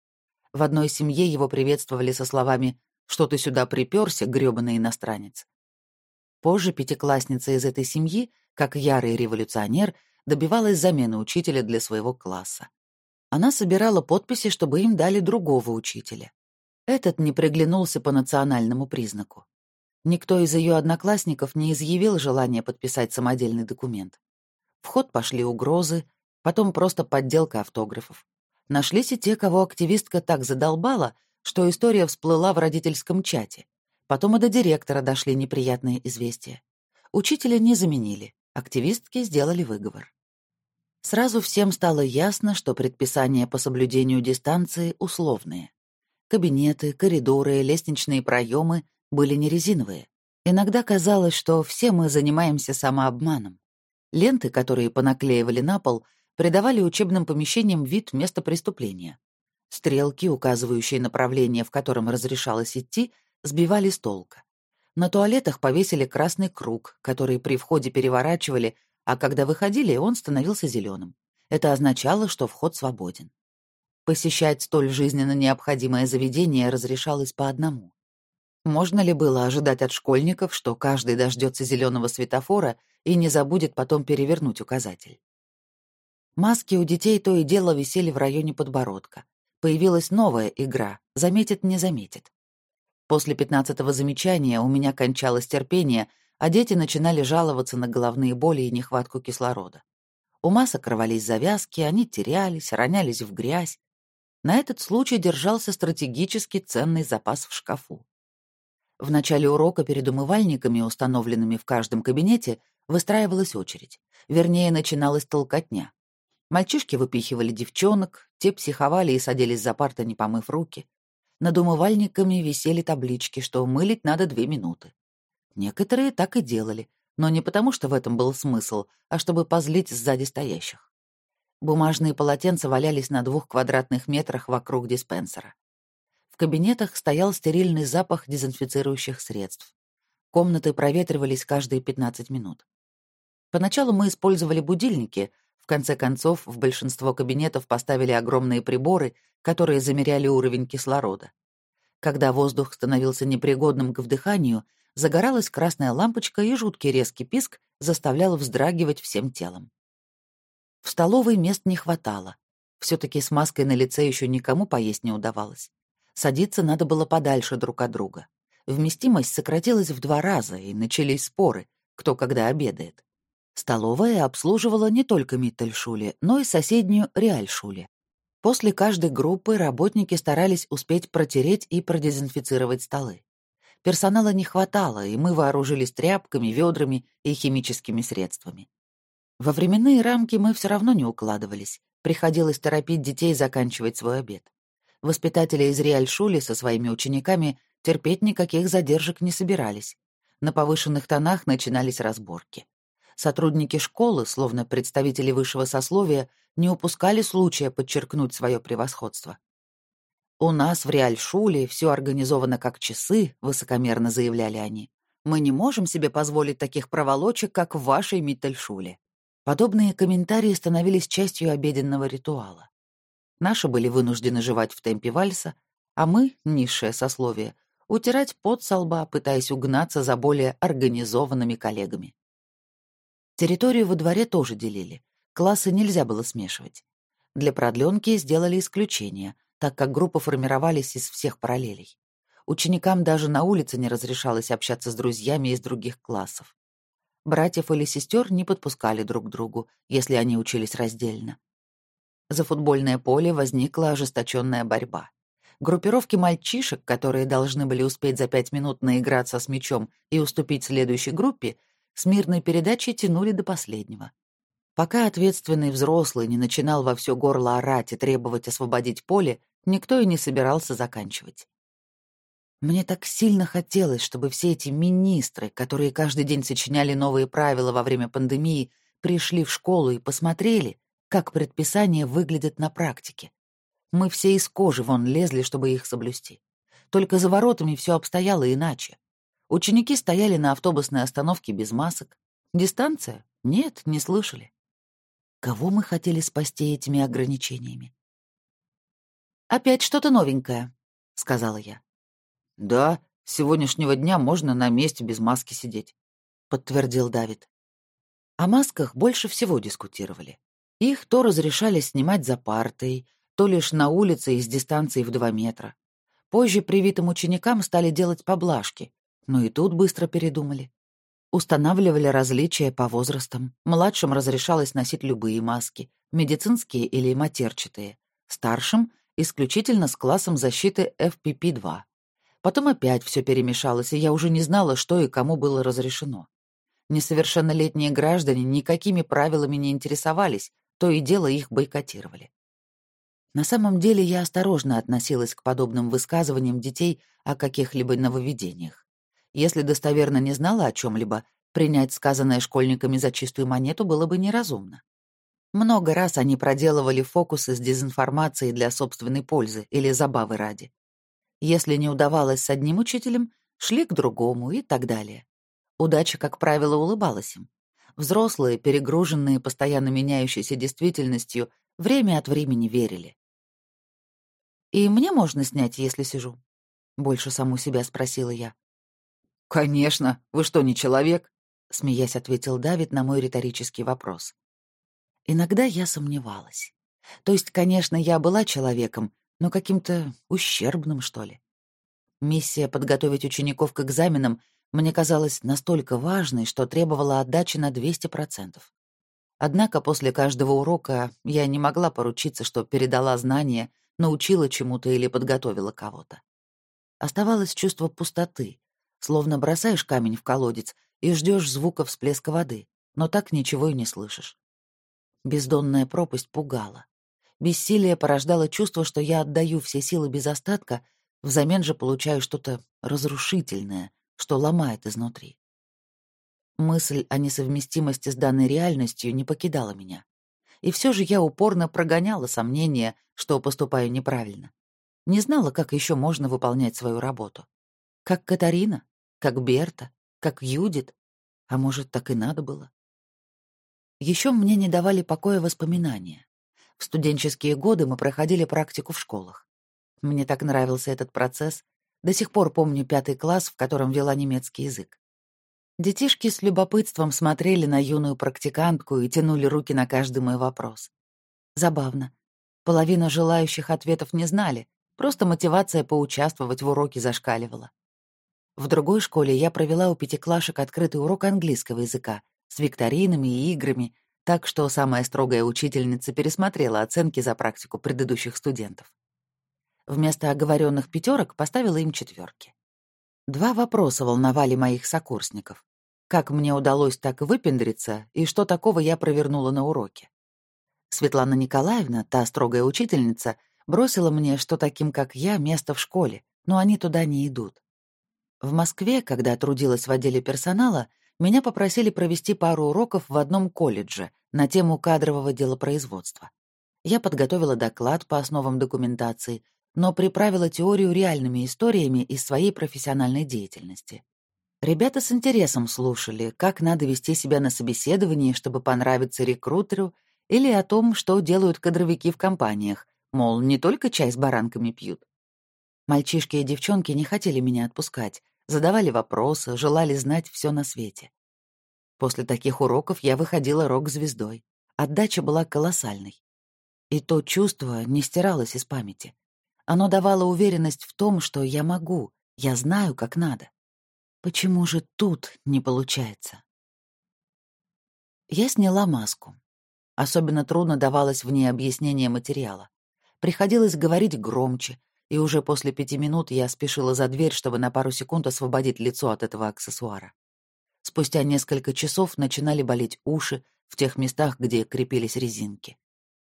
В одной семье его приветствовали со словами что ты сюда приперся, грёбаный иностранец. Позже пятиклассница из этой семьи, как ярый революционер, добивалась замены учителя для своего класса. Она собирала подписи, чтобы им дали другого учителя. Этот не приглянулся по национальному признаку. Никто из ее одноклассников не изъявил желания подписать самодельный документ. В ход пошли угрозы, потом просто подделка автографов. Нашлись и те, кого активистка так задолбала, что история всплыла в родительском чате. Потом и до директора дошли неприятные известия. Учителя не заменили, активистки сделали выговор. Сразу всем стало ясно, что предписания по соблюдению дистанции условные. Кабинеты, коридоры, лестничные проемы были не резиновые. Иногда казалось, что все мы занимаемся самообманом. Ленты, которые понаклеивали на пол, придавали учебным помещениям вид места преступления. Стрелки, указывающие направление, в котором разрешалось идти, сбивали с толка. На туалетах повесили красный круг, который при входе переворачивали, а когда выходили, он становился зеленым. Это означало, что вход свободен. Посещать столь жизненно необходимое заведение разрешалось по одному. Можно ли было ожидать от школьников, что каждый дождется зеленого светофора и не забудет потом перевернуть указатель? Маски у детей то и дело висели в районе подбородка, Появилась новая игра «Заметит, не заметит». После пятнадцатого замечания у меня кончалось терпение, а дети начинали жаловаться на головные боли и нехватку кислорода. У масок рвались завязки, они терялись, ронялись в грязь. На этот случай держался стратегически ценный запас в шкафу. В начале урока перед умывальниками, установленными в каждом кабинете, выстраивалась очередь. Вернее, начиналась толкотня. Мальчишки выпихивали девчонок, те психовали и садились за парты, не помыв руки. Над умывальниками висели таблички, что мылить надо две минуты. Некоторые так и делали, но не потому, что в этом был смысл, а чтобы позлить сзади стоящих. Бумажные полотенца валялись на двух квадратных метрах вокруг диспенсера. В кабинетах стоял стерильный запах дезинфицирующих средств. Комнаты проветривались каждые 15 минут. Поначалу мы использовали будильники, в конце концов, в большинство кабинетов поставили огромные приборы, которые замеряли уровень кислорода. Когда воздух становился непригодным к вдыханию, загоралась красная лампочка, и жуткий резкий писк заставлял вздрагивать всем телом. В столовой мест не хватало. все таки с маской на лице еще никому поесть не удавалось. Садиться надо было подальше друг от друга. Вместимость сократилась в два раза, и начались споры, кто когда обедает. Столовая обслуживала не только Миттельшуле, но и соседнюю Реальшуле. После каждой группы работники старались успеть протереть и продезинфицировать столы. Персонала не хватало, и мы вооружились тряпками, ведрами и химическими средствами. Во временные рамки мы все равно не укладывались. Приходилось торопить детей заканчивать свой обед. Воспитатели из Реальшули со своими учениками терпеть никаких задержек не собирались. На повышенных тонах начинались разборки. Сотрудники школы, словно представители высшего сословия, не упускали случая подчеркнуть свое превосходство. «У нас в Реальшуле все организовано как часы», — высокомерно заявляли они. «Мы не можем себе позволить таких проволочек, как в вашей Миттельшуле». Подобные комментарии становились частью обеденного ритуала. Наши были вынуждены жевать в темпе вальса, а мы, низшее сословие, утирать пот со лба, пытаясь угнаться за более организованными коллегами. Территорию во дворе тоже делили. Классы нельзя было смешивать. Для продленки сделали исключение, так как группы формировались из всех параллелей. Ученикам даже на улице не разрешалось общаться с друзьями из других классов. Братьев или сестер не подпускали друг к другу, если они учились раздельно. За футбольное поле возникла ожесточенная борьба. Группировки мальчишек, которые должны были успеть за пять минут наиграться с мячом и уступить следующей группе, с мирной передачей тянули до последнего. Пока ответственный взрослый не начинал во все горло орать и требовать освободить поле, никто и не собирался заканчивать. Мне так сильно хотелось, чтобы все эти министры, которые каждый день сочиняли новые правила во время пандемии, пришли в школу и посмотрели, как предписания выглядят на практике. Мы все из кожи вон лезли, чтобы их соблюсти. Только за воротами все обстояло иначе. Ученики стояли на автобусной остановке без масок. Дистанция? Нет, не слышали. Кого мы хотели спасти этими ограничениями? «Опять что-то новенькое», — сказала я. «Да, с сегодняшнего дня можно на месте без маски сидеть», — подтвердил Давид. О масках больше всего дискутировали. Их то разрешали снимать за партой, то лишь на улице и с дистанцией в два метра. Позже привитым ученикам стали делать поблажки, но и тут быстро передумали. Устанавливали различия по возрастам. Младшим разрешалось носить любые маски, медицинские или матерчатые. Старшим — исключительно с классом защиты FPP-2. Потом опять все перемешалось, и я уже не знала, что и кому было разрешено. Несовершеннолетние граждане никакими правилами не интересовались, то и дело их бойкотировали. На самом деле я осторожно относилась к подобным высказываниям детей о каких-либо нововведениях. Если достоверно не знала о чем либо принять сказанное школьниками за чистую монету было бы неразумно. Много раз они проделывали фокусы с дезинформацией для собственной пользы или забавы ради. Если не удавалось с одним учителем, шли к другому и так далее. Удача, как правило, улыбалась им. Взрослые, перегруженные постоянно меняющейся действительностью, время от времени верили. «И мне можно снять, если сижу?» — больше саму себя спросила я. «Конечно. Вы что, не человек?» — смеясь ответил Давид на мой риторический вопрос. Иногда я сомневалась. То есть, конечно, я была человеком, но каким-то ущербным, что ли. Миссия подготовить учеников к экзаменам мне казалась настолько важной, что требовала отдачи на 200%. Однако после каждого урока я не могла поручиться, что передала знания, научила чему-то или подготовила кого-то. Оставалось чувство пустоты, словно бросаешь камень в колодец и ждешь звука всплеска воды, но так ничего и не слышишь. Бездонная пропасть пугала. Бессилие порождало чувство, что я отдаю все силы без остатка, взамен же получаю что-то разрушительное, что ломает изнутри. Мысль о несовместимости с данной реальностью не покидала меня. И все же я упорно прогоняла сомнения, что поступаю неправильно. Не знала, как еще можно выполнять свою работу. Как Катарина, как Берта, как Юдит, а может, так и надо было. Еще мне не давали покоя воспоминания. В студенческие годы мы проходили практику в школах. Мне так нравился этот процесс. До сих пор помню пятый класс, в котором вела немецкий язык. Детишки с любопытством смотрели на юную практикантку и тянули руки на каждый мой вопрос. Забавно. Половина желающих ответов не знали, просто мотивация поучаствовать в уроке зашкаливала. В другой школе я провела у пятиклашек открытый урок английского языка с викторинами и играми, так что самая строгая учительница пересмотрела оценки за практику предыдущих студентов. Вместо оговоренных пятерок поставила им четверки. Два вопроса волновали моих сокурсников. Как мне удалось так выпендриться, и что такого я провернула на уроке? Светлана Николаевна, та строгая учительница, бросила мне, что таким, как я, место в школе, но они туда не идут. В Москве, когда трудилась в отделе персонала, меня попросили провести пару уроков в одном колледже на тему кадрового делопроизводства. Я подготовила доклад по основам документации, но приправила теорию реальными историями из своей профессиональной деятельности. Ребята с интересом слушали, как надо вести себя на собеседовании, чтобы понравиться рекрутеру, или о том, что делают кадровики в компаниях, мол, не только чай с баранками пьют. Мальчишки и девчонки не хотели меня отпускать, задавали вопросы, желали знать все на свете. После таких уроков я выходила рок-звездой. Отдача была колоссальной. И то чувство не стиралось из памяти. Оно давало уверенность в том, что я могу, я знаю, как надо. Почему же тут не получается? Я сняла маску. Особенно трудно давалось в ней объяснение материала. Приходилось говорить громче, и уже после пяти минут я спешила за дверь, чтобы на пару секунд освободить лицо от этого аксессуара. Спустя несколько часов начинали болеть уши в тех местах, где крепились резинки.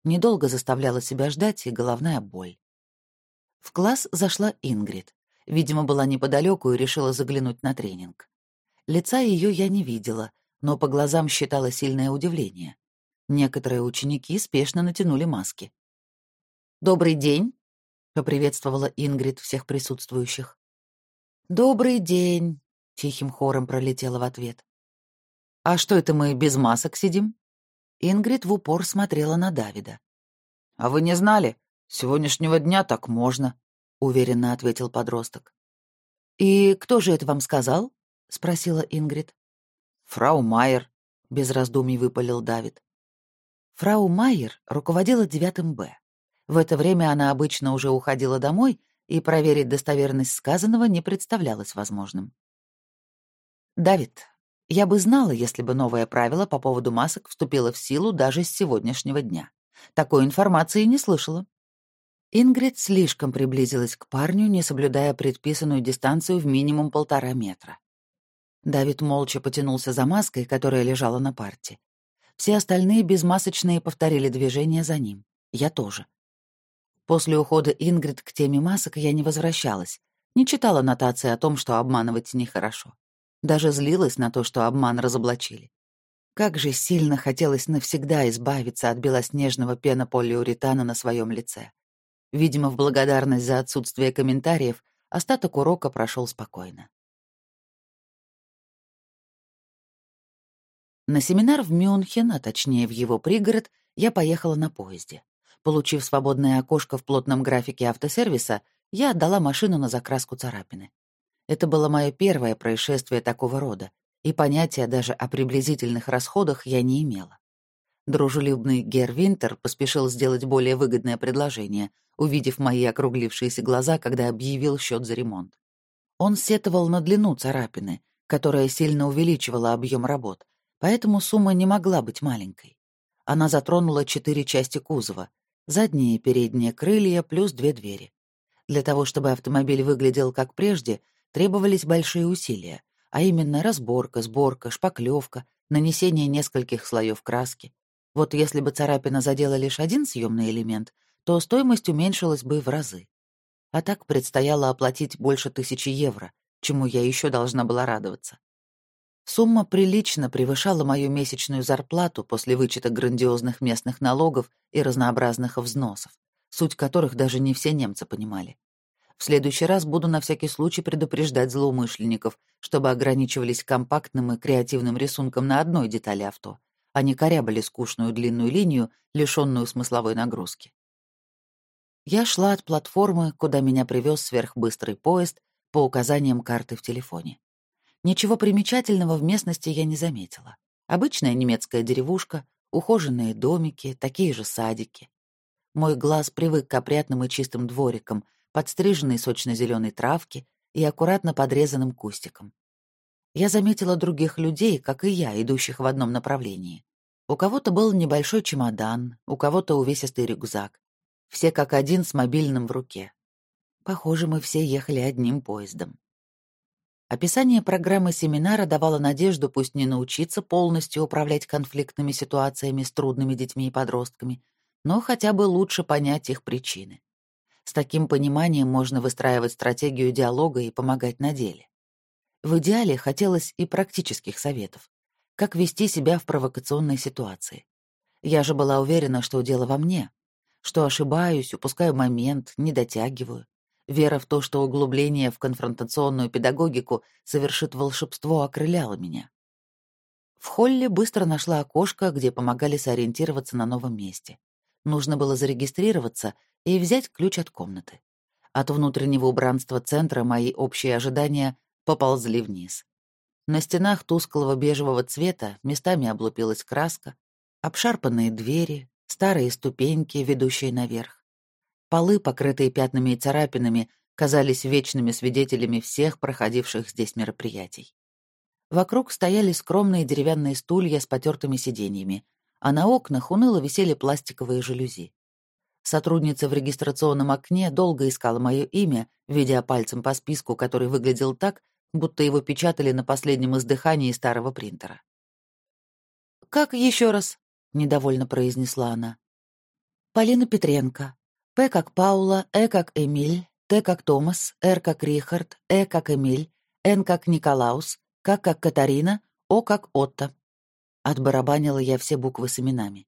Недолго заставляла себя ждать и головная боль. В класс зашла Ингрид. Видимо, была неподалеку и решила заглянуть на тренинг. Лица ее я не видела, но по глазам считала сильное удивление. Некоторые ученики спешно натянули маски. «Добрый день!» — поприветствовала Ингрид всех присутствующих. «Добрый день!» — тихим хором пролетела в ответ. «А что это мы без масок сидим?» Ингрид в упор смотрела на Давида. «А вы не знали? С сегодняшнего дня так можно», — уверенно ответил подросток. «И кто же это вам сказал?» — спросила Ингрид. «Фрау Майер», — без раздумий выпалил Давид. Фрау Майер руководила девятым Б. В это время она обычно уже уходила домой, и проверить достоверность сказанного не представлялось возможным. «Давид, я бы знала, если бы новое правило по поводу масок вступило в силу даже с сегодняшнего дня. Такой информации не слышала». Ингрид слишком приблизилась к парню, не соблюдая предписанную дистанцию в минимум полтора метра. Давид молча потянулся за маской, которая лежала на парте. Все остальные безмасочные повторили движение за ним. Я тоже. После ухода Ингрид к теме масок я не возвращалась, не читала нотации о том, что обманывать нехорошо. Даже злилась на то, что обман разоблачили. Как же сильно хотелось навсегда избавиться от белоснежного пенополиуретана на своем лице. Видимо, в благодарность за отсутствие комментариев остаток урока прошел спокойно. На семинар в Мюнхен, а точнее в его пригород, я поехала на поезде. Получив свободное окошко в плотном графике автосервиса, я отдала машину на закраску царапины. Это было мое первое происшествие такого рода, и понятия даже о приблизительных расходах я не имела. Дружелюбный Гер Винтер поспешил сделать более выгодное предложение, увидев мои округлившиеся глаза, когда объявил счет за ремонт. Он сетовал на длину царапины, которая сильно увеличивала объем работ, поэтому сумма не могла быть маленькой. Она затронула четыре части кузова, Задние и передние крылья плюс две двери. Для того, чтобы автомобиль выглядел как прежде, требовались большие усилия, а именно разборка, сборка, шпаклевка, нанесение нескольких слоев краски. Вот если бы царапина задела лишь один съемный элемент, то стоимость уменьшилась бы в разы. А так предстояло оплатить больше тысячи евро, чему я еще должна была радоваться. Сумма прилично превышала мою месячную зарплату после вычета грандиозных местных налогов и разнообразных взносов, суть которых даже не все немцы понимали. В следующий раз буду на всякий случай предупреждать злоумышленников, чтобы ограничивались компактным и креативным рисунком на одной детали авто, а не корябали скучную длинную линию, лишенную смысловой нагрузки. Я шла от платформы, куда меня привез сверхбыстрый поезд, по указаниям карты в телефоне. Ничего примечательного в местности я не заметила. Обычная немецкая деревушка, ухоженные домики, такие же садики. Мой глаз привык к опрятным и чистым дворикам, подстриженной сочно-зеленой травке и аккуратно подрезанным кустикам. Я заметила других людей, как и я, идущих в одном направлении. У кого-то был небольшой чемодан, у кого-то увесистый рюкзак. Все как один с мобильным в руке. Похоже, мы все ехали одним поездом. Описание программы семинара давало надежду пусть не научиться полностью управлять конфликтными ситуациями с трудными детьми и подростками, но хотя бы лучше понять их причины. С таким пониманием можно выстраивать стратегию диалога и помогать на деле. В идеале хотелось и практических советов. Как вести себя в провокационной ситуации. Я же была уверена, что дело во мне, что ошибаюсь, упускаю момент, не дотягиваю. Вера в то, что углубление в конфронтационную педагогику совершит волшебство, окрыляла меня. В холле быстро нашла окошко, где помогали сориентироваться на новом месте. Нужно было зарегистрироваться и взять ключ от комнаты. От внутреннего убранства центра мои общие ожидания поползли вниз. На стенах тусклого бежевого цвета местами облупилась краска, обшарпанные двери, старые ступеньки, ведущие наверх. Полы, покрытые пятнами и царапинами, казались вечными свидетелями всех проходивших здесь мероприятий. Вокруг стояли скромные деревянные стулья с потертыми сиденьями, а на окнах уныло висели пластиковые жалюзи. Сотрудница в регистрационном окне долго искала мое имя, ведя пальцем по списку, который выглядел так, будто его печатали на последнем издыхании старого принтера. «Как еще раз?» — недовольно произнесла она. «Полина Петренко», П как Паула, Э как Эмиль, Т как Томас, Р как Рихард, Э как Эмиль, Н как Николаус, К как Катарина, О как Отто. Отбарабанила я все буквы с именами.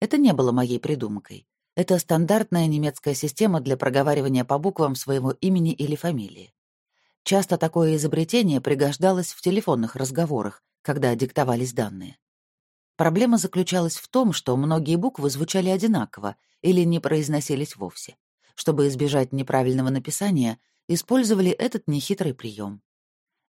Это не было моей придумкой. Это стандартная немецкая система для проговаривания по буквам своего имени или фамилии. Часто такое изобретение пригождалось в телефонных разговорах, когда диктовались данные. Проблема заключалась в том, что многие буквы звучали одинаково или не произносились вовсе. Чтобы избежать неправильного написания, использовали этот нехитрый прием.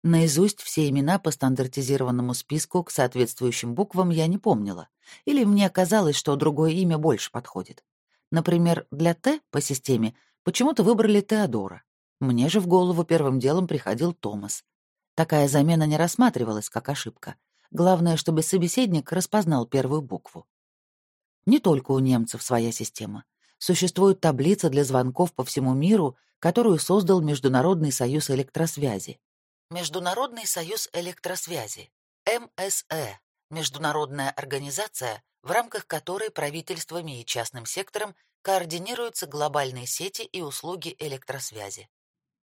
Наизусть все имена по стандартизированному списку к соответствующим буквам я не помнила, или мне казалось, что другое имя больше подходит. Например, для «Т» по системе почему-то выбрали Теодора. Мне же в голову первым делом приходил Томас. Такая замена не рассматривалась как ошибка. Главное, чтобы собеседник распознал первую букву. Не только у немцев своя система. Существует таблица для звонков по всему миру, которую создал Международный союз электросвязи. Международный союз электросвязи, МСЭ, международная организация, в рамках которой правительствами и частным сектором координируются глобальные сети и услуги электросвязи.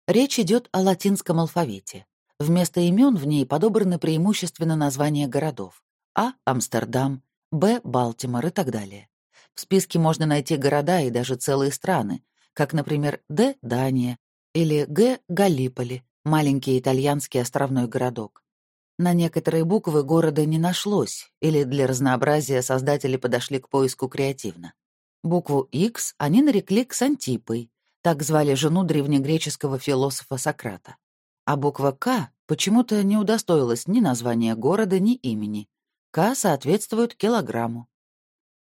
Речь идет о латинском алфавите. Вместо имен в ней подобраны преимущественно названия городов. А — Амстердам, Б — Балтимор и так далее. В списке можно найти города и даже целые страны, как, например, Д — Дания или Г — Галиполи, маленький итальянский островной городок. На некоторые буквы города не нашлось, или для разнообразия создатели подошли к поиску креативно. Букву X они нарекли Ксантипой, так звали жену древнегреческого философа Сократа. А буква «К» почему-то не удостоилась ни названия города, ни имени. «К» соответствует килограмму.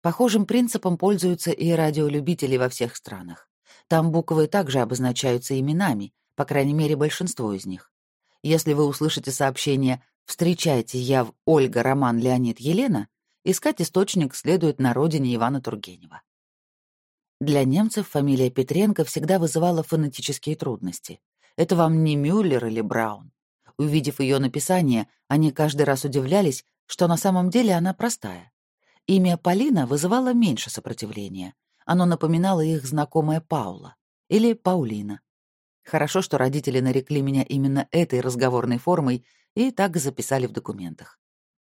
Похожим принципом пользуются и радиолюбители во всех странах. Там буквы также обозначаются именами, по крайней мере, большинство из них. Если вы услышите сообщение «Встречайте, я в Ольга, Роман, Леонид, Елена», искать источник следует на родине Ивана Тургенева. Для немцев фамилия Петренко всегда вызывала фонетические трудности. Это вам не Мюллер или Браун. Увидев ее написание, они каждый раз удивлялись, что на самом деле она простая. Имя Полина вызывало меньше сопротивления. Оно напоминало их знакомая Паула или Паулина. Хорошо, что родители нарекли меня именно этой разговорной формой и так записали в документах.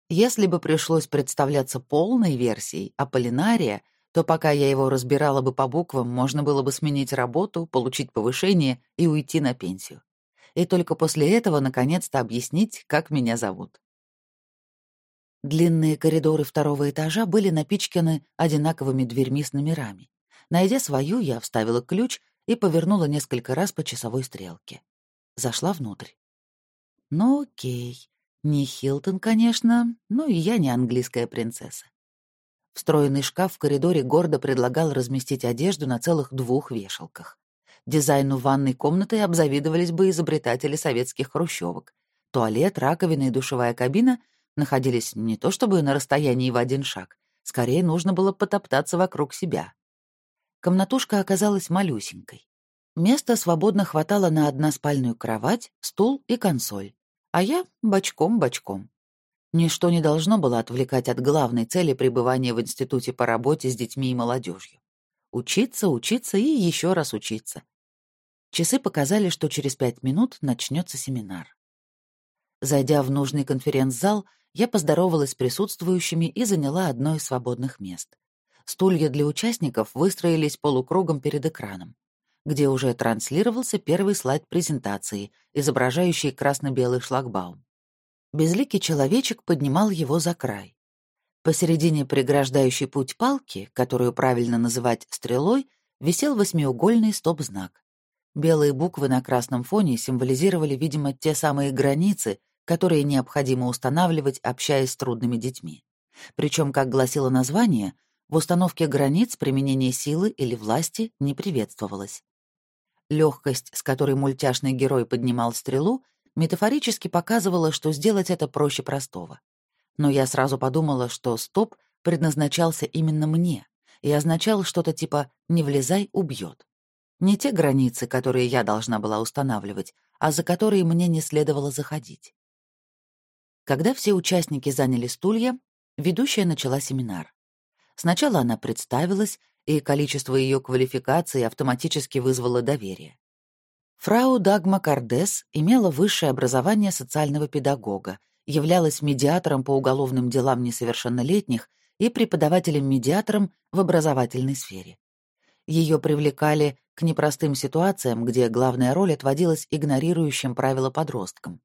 Если бы пришлось представляться полной версией Аполлинария, то пока я его разбирала бы по буквам, можно было бы сменить работу, получить повышение и уйти на пенсию. И только после этого наконец-то объяснить, как меня зовут. Длинные коридоры второго этажа были напичканы одинаковыми дверьми с номерами. Найдя свою, я вставила ключ и повернула несколько раз по часовой стрелке. Зашла внутрь. Ну окей, не Хилтон, конечно, но и я не английская принцесса. Встроенный шкаф в коридоре гордо предлагал разместить одежду на целых двух вешалках. Дизайну ванной комнаты обзавидовались бы изобретатели советских хрущевок. Туалет, раковина и душевая кабина находились не то чтобы на расстоянии в один шаг, скорее нужно было потоптаться вокруг себя. Комнатушка оказалась малюсенькой. Места свободно хватало на односпальную кровать, стул и консоль, а я бочком-бочком. Ничто не должно было отвлекать от главной цели пребывания в институте по работе с детьми и молодежью. Учиться, учиться и еще раз учиться. Часы показали, что через пять минут начнется семинар. Зайдя в нужный конференц-зал, я поздоровалась с присутствующими и заняла одно из свободных мест. Стулья для участников выстроились полукругом перед экраном, где уже транслировался первый слайд презентации, изображающий красно-белый шлагбаум. Безликий человечек поднимал его за край. Посередине преграждающей путь палки, которую правильно называть стрелой, висел восьмиугольный стоп-знак. Белые буквы на красном фоне символизировали, видимо, те самые границы, которые необходимо устанавливать, общаясь с трудными детьми. Причем, как гласило название, в установке границ применение силы или власти не приветствовалось. Легкость, с которой мультяшный герой поднимал стрелу, метафорически показывала, что сделать это проще простого. Но я сразу подумала, что стоп предназначался именно мне и означал что-то типа «не влезай, убьет». Не те границы, которые я должна была устанавливать, а за которые мне не следовало заходить. Когда все участники заняли стулья, ведущая начала семинар. Сначала она представилась, и количество ее квалификаций автоматически вызвало доверие. Фрау Дагма Кардес имела высшее образование социального педагога, являлась медиатором по уголовным делам несовершеннолетних и преподавателем-медиатором в образовательной сфере. Ее привлекали к непростым ситуациям, где главная роль отводилась игнорирующим правила подросткам.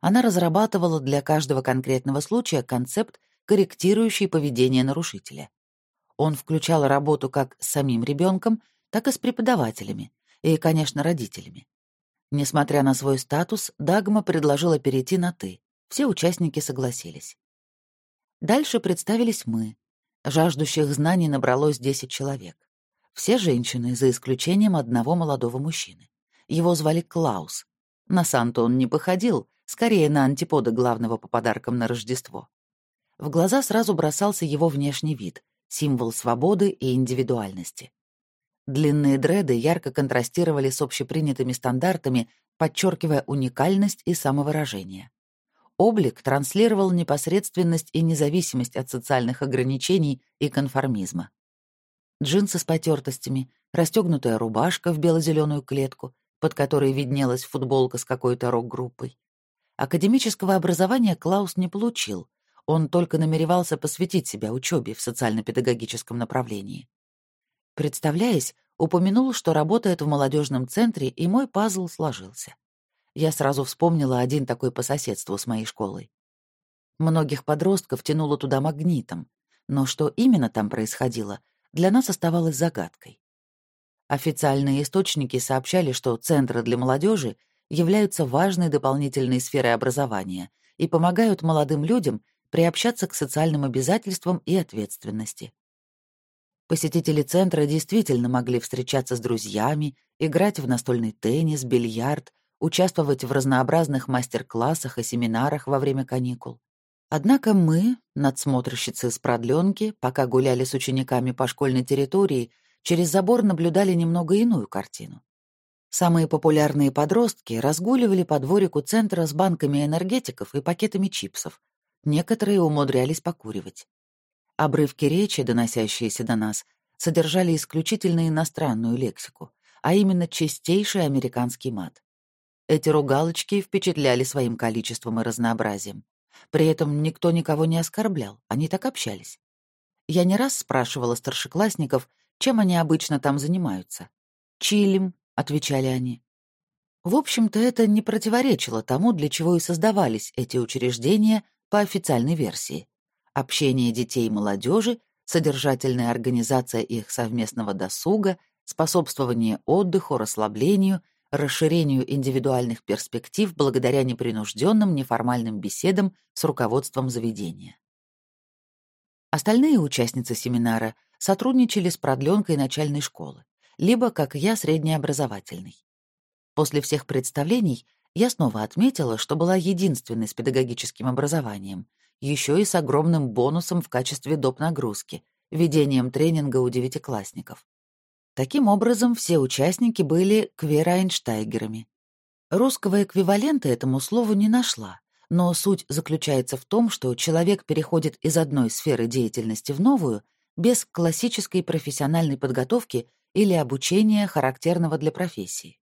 Она разрабатывала для каждого конкретного случая концепт, корректирующий поведение нарушителя. Он включал работу как с самим ребенком, так и с преподавателями и, конечно, родителями. Несмотря на свой статус, Дагма предложила перейти на «ты». Все участники согласились. Дальше представились мы. Жаждущих знаний набралось 10 человек. Все женщины, за исключением одного молодого мужчины. Его звали Клаус. На Санту он не походил, скорее на антипода главного по подаркам на Рождество. В глаза сразу бросался его внешний вид, символ свободы и индивидуальности. Длинные дреды ярко контрастировали с общепринятыми стандартами, подчеркивая уникальность и самовыражение. Облик транслировал непосредственность и независимость от социальных ограничений и конформизма джинсы с потертостями, расстегнутая рубашка в бело-зеленую клетку, под которой виднелась футболка с какой-то рок-группой. Академического образования Клаус не получил, он только намеревался посвятить себя учебе в социально-педагогическом направлении. Представляясь, упомянул, что работает в молодежном центре, и мой пазл сложился. Я сразу вспомнила один такой по соседству с моей школой. Многих подростков тянуло туда магнитом, но что именно там происходило, для нас оставалось загадкой. Официальные источники сообщали, что центры для молодежи являются важной дополнительной сферой образования и помогают молодым людям приобщаться к социальным обязательствам и ответственности. Посетители центра действительно могли встречаться с друзьями, играть в настольный теннис, бильярд, участвовать в разнообразных мастер-классах и семинарах во время каникул. Однако мы, надсмотрщицы с продленки, пока гуляли с учениками по школьной территории, через забор наблюдали немного иную картину. Самые популярные подростки разгуливали по дворику центра с банками энергетиков и пакетами чипсов. Некоторые умудрялись покуривать. Обрывки речи, доносящиеся до нас, содержали исключительно иностранную лексику, а именно чистейший американский мат. Эти ругалочки впечатляли своим количеством и разнообразием. При этом никто никого не оскорблял, они так общались. Я не раз спрашивала старшеклассников, чем они обычно там занимаются. «Чилим», — отвечали они. В общем-то, это не противоречило тому, для чего и создавались эти учреждения по официальной версии общение детей и молодежи, содержательная организация их совместного досуга, способствование отдыху, расслаблению, расширению индивидуальных перспектив благодаря непринужденным неформальным беседам с руководством заведения. Остальные участницы семинара сотрудничали с продленкой начальной школы, либо, как я, среднеобразовательной. После всех представлений я снова отметила, что была единственной с педагогическим образованием, еще и с огромным бонусом в качестве доп. нагрузки — ведением тренинга у девятиклассников. Таким образом, все участники были кверайнштайгерами. Русского эквивалента этому слову не нашла, но суть заключается в том, что человек переходит из одной сферы деятельности в новую без классической профессиональной подготовки или обучения, характерного для профессии.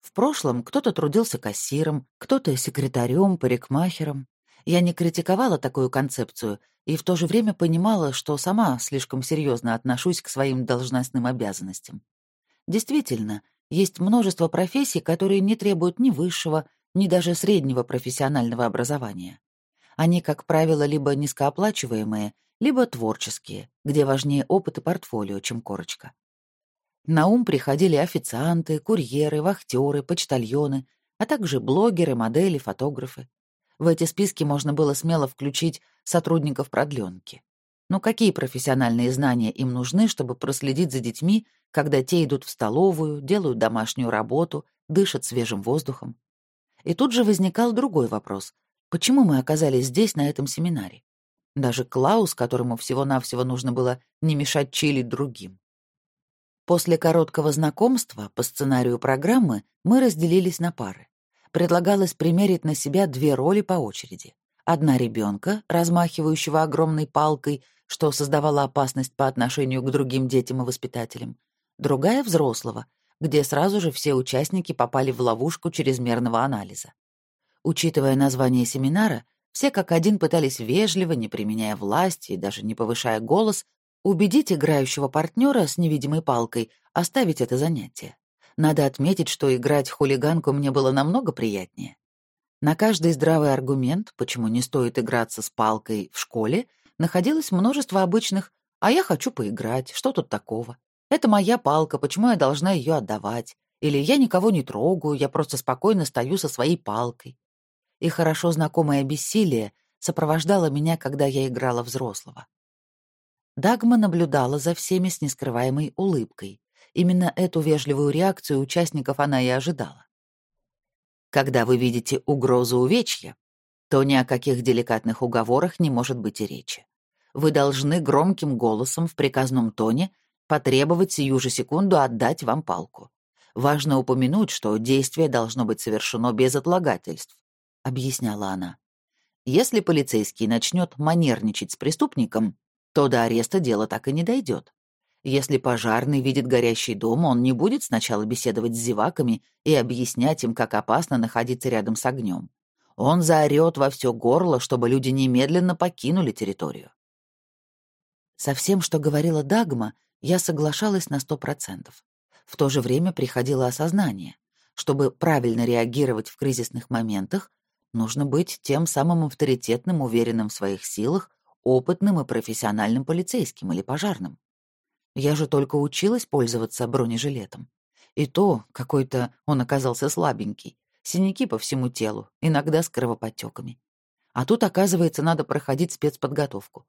В прошлом кто-то трудился кассиром, кто-то секретарем, парикмахером, я не критиковала такую концепцию и в то же время понимала, что сама слишком серьезно отношусь к своим должностным обязанностям. Действительно, есть множество профессий, которые не требуют ни высшего, ни даже среднего профессионального образования. Они, как правило, либо низкооплачиваемые, либо творческие, где важнее опыт и портфолио, чем корочка. На ум приходили официанты, курьеры, вахтеры, почтальоны, а также блогеры, модели, фотографы. В эти списки можно было смело включить сотрудников продленки. Но какие профессиональные знания им нужны, чтобы проследить за детьми, когда те идут в столовую, делают домашнюю работу, дышат свежим воздухом? И тут же возникал другой вопрос. Почему мы оказались здесь, на этом семинаре? Даже Клаус, которому всего-навсего нужно было не мешать чилить другим. После короткого знакомства по сценарию программы мы разделились на пары предлагалось примерить на себя две роли по очереди. Одна ребенка, размахивающего огромной палкой, что создавало опасность по отношению к другим детям и воспитателям. Другая — взрослого, где сразу же все участники попали в ловушку чрезмерного анализа. Учитывая название семинара, все как один пытались вежливо, не применяя власти и даже не повышая голос, убедить играющего партнера с невидимой палкой оставить это занятие. Надо отметить, что играть хулиганку мне было намного приятнее. На каждый здравый аргумент, почему не стоит играться с палкой в школе, находилось множество обычных «а я хочу поиграть, что тут такого? Это моя палка, почему я должна ее отдавать?» Или «я никого не трогаю, я просто спокойно стою со своей палкой». И хорошо знакомое бессилие сопровождало меня, когда я играла взрослого. Дагма наблюдала за всеми с нескрываемой улыбкой. Именно эту вежливую реакцию участников она и ожидала. Когда вы видите угрозу увечья, то ни о каких деликатных уговорах не может быть и речи. Вы должны громким голосом в приказном тоне потребовать сию же секунду отдать вам палку. Важно упомянуть, что действие должно быть совершено без отлагательств, — объясняла она. Если полицейский начнет манерничать с преступником, то до ареста дело так и не дойдет. Если пожарный видит горящий дом, он не будет сначала беседовать с зеваками и объяснять им, как опасно находиться рядом с огнем. Он заорет во все горло, чтобы люди немедленно покинули территорию. Со всем, что говорила Дагма, я соглашалась на сто процентов. В то же время приходило осознание. Чтобы правильно реагировать в кризисных моментах, нужно быть тем самым авторитетным, уверенным в своих силах, опытным и профессиональным полицейским или пожарным. Я же только училась пользоваться бронежилетом. И то какой-то он оказался слабенький. Синяки по всему телу, иногда с кровоподтеками. А тут, оказывается, надо проходить спецподготовку.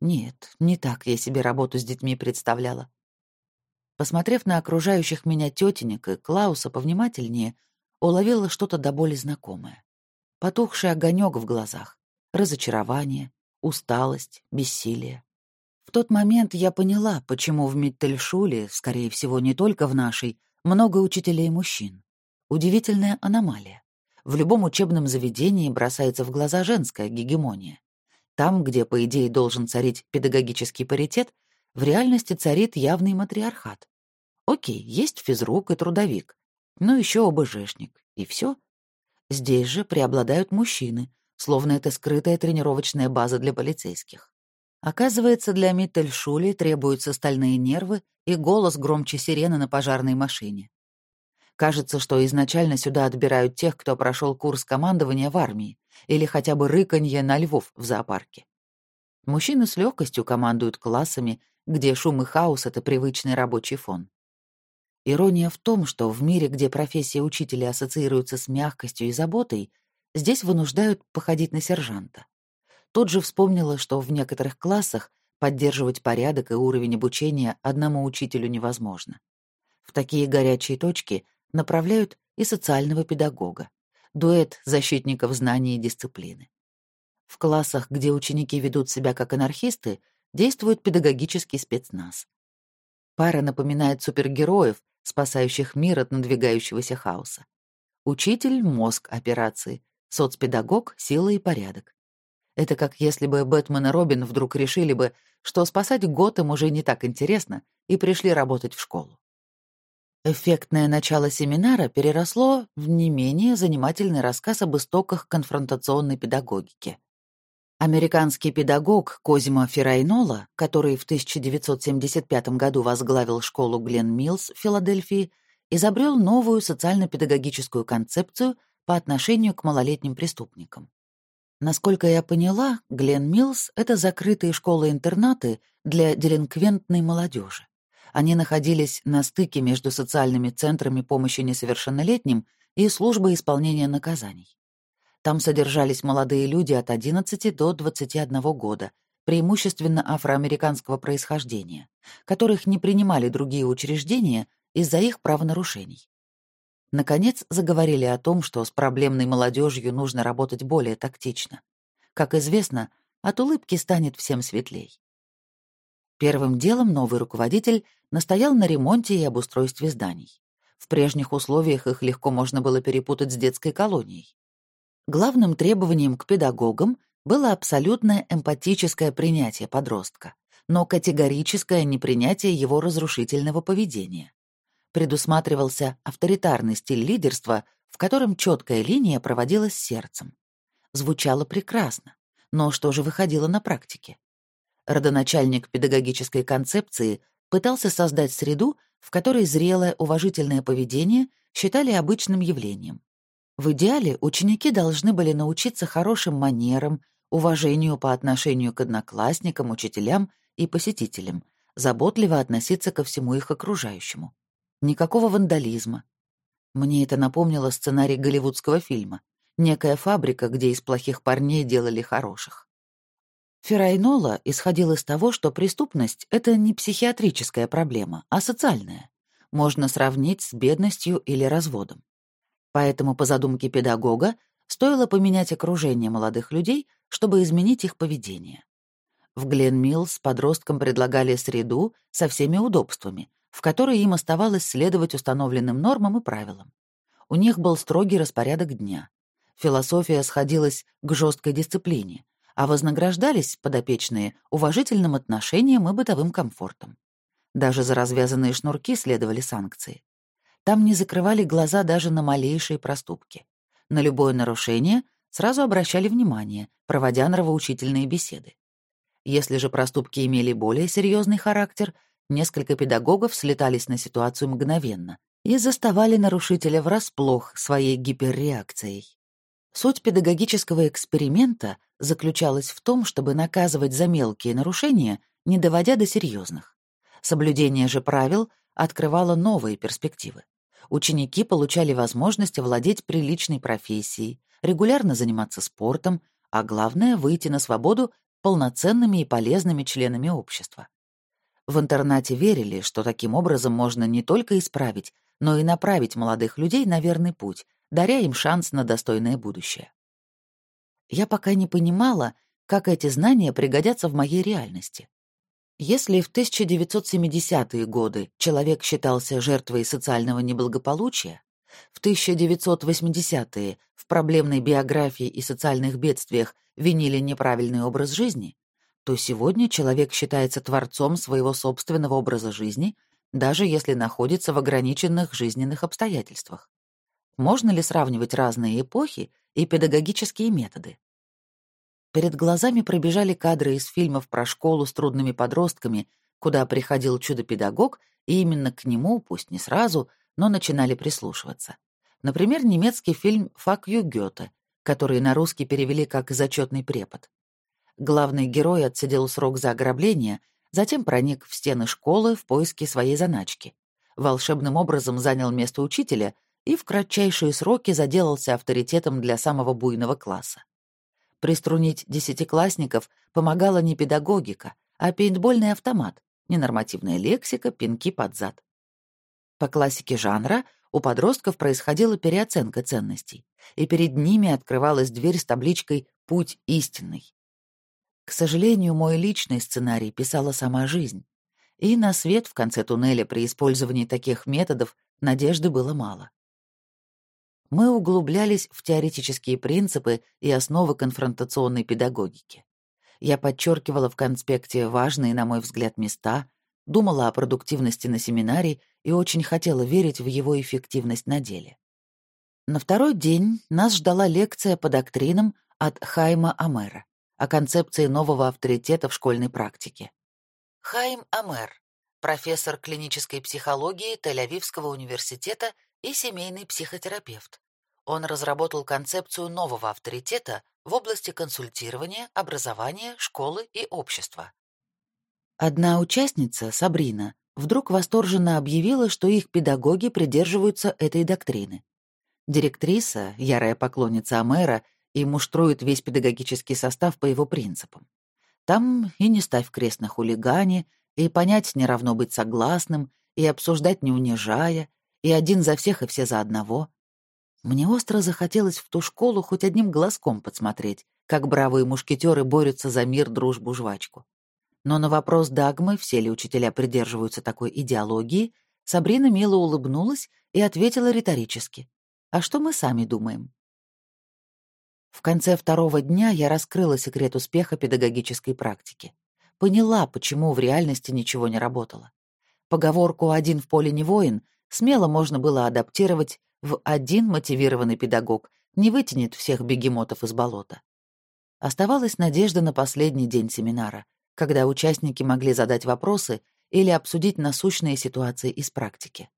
Нет, не так я себе работу с детьми представляла. Посмотрев на окружающих меня тетенек и Клауса повнимательнее, уловила что-то до боли знакомое. Потухший огонек в глазах, разочарование, усталость, бессилие. В тот момент я поняла, почему в Миттельшуле, скорее всего, не только в нашей, много учителей мужчин. Удивительная аномалия. В любом учебном заведении бросается в глаза женская гегемония. Там, где, по идее, должен царить педагогический паритет, в реальности царит явный матриархат. Окей, есть физрук и трудовик, но еще ОБЖшник, и все. Здесь же преобладают мужчины, словно это скрытая тренировочная база для полицейских. Оказывается, для Миттельшули требуются стальные нервы и голос громче сирены на пожарной машине. Кажется, что изначально сюда отбирают тех, кто прошел курс командования в армии или хотя бы рыканье на львов в зоопарке. Мужчины с легкостью командуют классами, где шум и хаос — это привычный рабочий фон. Ирония в том, что в мире, где профессия учителя ассоциируется с мягкостью и заботой, здесь вынуждают походить на сержанта. Тут же вспомнила, что в некоторых классах поддерживать порядок и уровень обучения одному учителю невозможно. В такие горячие точки направляют и социального педагога, дуэт защитников знаний и дисциплины. В классах, где ученики ведут себя как анархисты, действует педагогический спецназ. Пара напоминает супергероев, спасающих мир от надвигающегося хаоса. Учитель — мозг операции, соцпедагог — сила и порядок. Это как если бы Бэтмен и Робин вдруг решили бы, что спасать Готэм уже не так интересно, и пришли работать в школу. Эффектное начало семинара переросло в не менее занимательный рассказ об истоках конфронтационной педагогики. Американский педагог Козимо Феррайнола, который в 1975 году возглавил школу Глен Миллс в Филадельфии, изобрел новую социально-педагогическую концепцию по отношению к малолетним преступникам. Насколько я поняла, Глен Миллс — это закрытые школы-интернаты для делинквентной молодежи. Они находились на стыке между социальными центрами помощи несовершеннолетним и службой исполнения наказаний. Там содержались молодые люди от 11 до 21 года, преимущественно афроамериканского происхождения, которых не принимали другие учреждения из-за их правонарушений. Наконец, заговорили о том, что с проблемной молодежью нужно работать более тактично. Как известно, от улыбки станет всем светлей. Первым делом новый руководитель настоял на ремонте и обустройстве зданий. В прежних условиях их легко можно было перепутать с детской колонией. Главным требованием к педагогам было абсолютное эмпатическое принятие подростка, но категорическое непринятие его разрушительного поведения. Предусматривался авторитарный стиль лидерства, в котором четкая линия проводилась сердцем. Звучало прекрасно, но что же выходило на практике? Родоначальник педагогической концепции пытался создать среду, в которой зрелое уважительное поведение считали обычным явлением. В идеале ученики должны были научиться хорошим манерам, уважению по отношению к одноклассникам, учителям и посетителям, заботливо относиться ко всему их окружающему. Никакого вандализма. Мне это напомнило сценарий голливудского фильма. Некая фабрика, где из плохих парней делали хороших. Феррайнола исходил из того, что преступность — это не психиатрическая проблема, а социальная. Можно сравнить с бедностью или разводом. Поэтому, по задумке педагога, стоило поменять окружение молодых людей, чтобы изменить их поведение. В Глен Миллс подросткам предлагали среду со всеми удобствами, в которой им оставалось следовать установленным нормам и правилам. У них был строгий распорядок дня. Философия сходилась к жесткой дисциплине, а вознаграждались подопечные уважительным отношением и бытовым комфортом. Даже за развязанные шнурки следовали санкции. Там не закрывали глаза даже на малейшие проступки. На любое нарушение сразу обращали внимание, проводя нравоучительные беседы. Если же проступки имели более серьезный характер, несколько педагогов слетались на ситуацию мгновенно и заставали нарушителя врасплох своей гиперреакцией. Суть педагогического эксперимента заключалась в том, чтобы наказывать за мелкие нарушения, не доводя до серьезных. Соблюдение же правил открывало новые перспективы. Ученики получали возможность овладеть приличной профессией, регулярно заниматься спортом, а главное — выйти на свободу полноценными и полезными членами общества. В интернате верили, что таким образом можно не только исправить, но и направить молодых людей на верный путь, даря им шанс на достойное будущее. Я пока не понимала, как эти знания пригодятся в моей реальности. Если в 1970-е годы человек считался жертвой социального неблагополучия, в 1980-е в проблемной биографии и социальных бедствиях винили неправильный образ жизни, то сегодня человек считается творцом своего собственного образа жизни, даже если находится в ограниченных жизненных обстоятельствах. Можно ли сравнивать разные эпохи и педагогические методы? Перед глазами пробежали кадры из фильмов про школу с трудными подростками, куда приходил чудо-педагог, и именно к нему, пусть не сразу, но начинали прислушиваться. Например, немецкий фильм «Фак ю Гёте», который на русский перевели как «Зачетный препод». Главный герой отсидел срок за ограбление, затем проник в стены школы в поиске своей заначки. Волшебным образом занял место учителя и в кратчайшие сроки заделался авторитетом для самого буйного класса. Приструнить десятиклассников помогала не педагогика, а пейнтбольный автомат, ненормативная лексика, пинки под зад. По классике жанра у подростков происходила переоценка ценностей, и перед ними открывалась дверь с табличкой «Путь истинный». К сожалению, мой личный сценарий писала сама жизнь, и на свет в конце туннеля при использовании таких методов надежды было мало мы углублялись в теоретические принципы и основы конфронтационной педагогики. Я подчеркивала в конспекте важные, на мой взгляд, места, думала о продуктивности на семинаре и очень хотела верить в его эффективность на деле. На второй день нас ждала лекция по доктринам от Хайма Амера о концепции нового авторитета в школьной практике. Хайм Амер, профессор клинической психологии Тель-Авивского университета и семейный психотерапевт. Он разработал концепцию нового авторитета в области консультирования, образования, школы и общества. Одна участница, Сабрина, вдруг восторженно объявила, что их педагоги придерживаются этой доктрины. Директриса, ярая поклонница Амера, и муштрует весь педагогический состав по его принципам. Там и не ставь крест на хулигане, и понять не равно быть согласным, и обсуждать не унижая, и один за всех и все за одного. Мне остро захотелось в ту школу хоть одним глазком подсмотреть, как бравые мушкетеры борются за мир, дружбу, жвачку. Но на вопрос Дагмы, все ли учителя придерживаются такой идеологии, Сабрина мило улыбнулась и ответила риторически. «А что мы сами думаем?» В конце второго дня я раскрыла секрет успеха педагогической практики. Поняла, почему в реальности ничего не работало. Поговорку «один в поле не воин» смело можно было адаптировать в один мотивированный педагог не вытянет всех бегемотов из болота. Оставалась надежда на последний день семинара, когда участники могли задать вопросы или обсудить насущные ситуации из практики.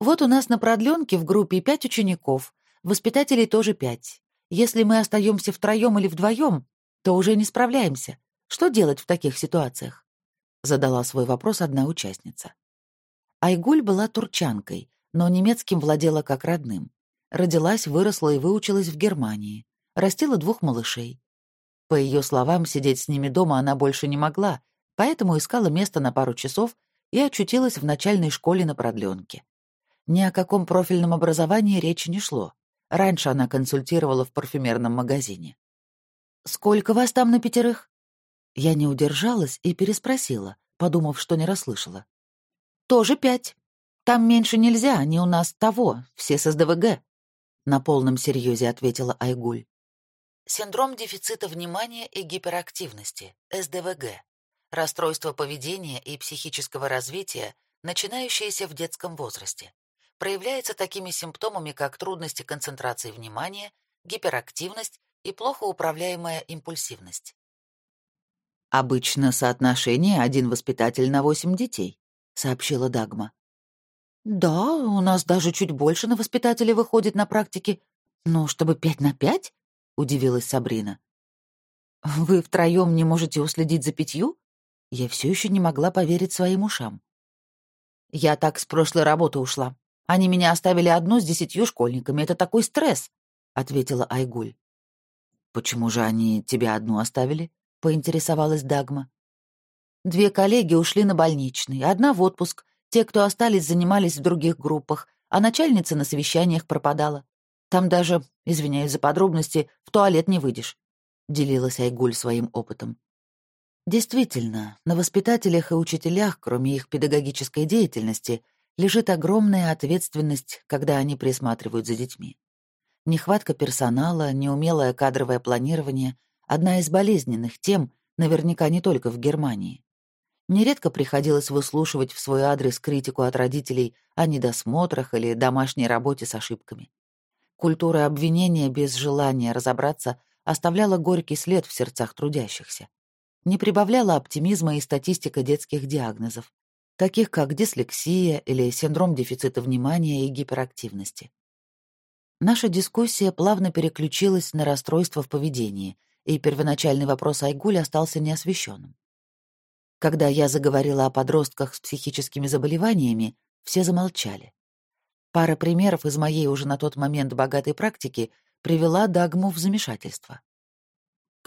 Вот у нас на продленке в группе пять учеников, воспитателей тоже пять. Если мы остаемся втроем или вдвоем, то уже не справляемся. Что делать в таких ситуациях? Задала свой вопрос одна участница. Айгуль была турчанкой, но немецким владела как родным. Родилась, выросла и выучилась в Германии. Растила двух малышей. По ее словам, сидеть с ними дома она больше не могла, поэтому искала место на пару часов и очутилась в начальной школе на продленке. Ни о каком профильном образовании речи не шло. Раньше она консультировала в парфюмерном магазине. «Сколько вас там на пятерых?» Я не удержалась и переспросила, подумав, что не расслышала. «Тоже пять», там меньше нельзя, они у нас того, все с СДВГ», — на полном серьезе ответила Айгуль. Синдром дефицита внимания и гиперактивности, СДВГ. Расстройство поведения и психического развития, начинающееся в детском возрасте. Проявляется такими симптомами, как трудности концентрации внимания, гиперактивность и плохо управляемая импульсивность. «Обычно соотношение один воспитатель на восемь детей», — сообщила Дагма. «Да, у нас даже чуть больше на воспитателя выходит на практике. Но чтобы пять на пять?» — удивилась Сабрина. «Вы втроем не можете уследить за пятью?» Я все еще не могла поверить своим ушам. «Я так с прошлой работы ушла. Они меня оставили одну с десятью школьниками. Это такой стресс», — ответила Айгуль. «Почему же они тебя одну оставили?» — поинтересовалась Дагма. «Две коллеги ушли на больничный, одна в отпуск, те, кто остались, занимались в других группах, а начальница на совещаниях пропадала. Там даже, извиняюсь за подробности, в туалет не выйдешь», — делилась Айгуль своим опытом. Действительно, на воспитателях и учителях, кроме их педагогической деятельности, лежит огромная ответственность, когда они присматривают за детьми. Нехватка персонала, неумелое кадровое планирование — одна из болезненных тем, наверняка не только в Германии. Нередко приходилось выслушивать в свой адрес критику от родителей о недосмотрах или домашней работе с ошибками. Культура обвинения без желания разобраться оставляла горький след в сердцах трудящихся. Не прибавляла оптимизма и статистика детских диагнозов, таких как дислексия или синдром дефицита внимания и гиперактивности. Наша дискуссия плавно переключилась на расстройство в поведении, и первоначальный вопрос Айгуль остался неосвещенным. Когда я заговорила о подростках с психическими заболеваниями, все замолчали. Пара примеров из моей уже на тот момент богатой практики привела Дагму в замешательство.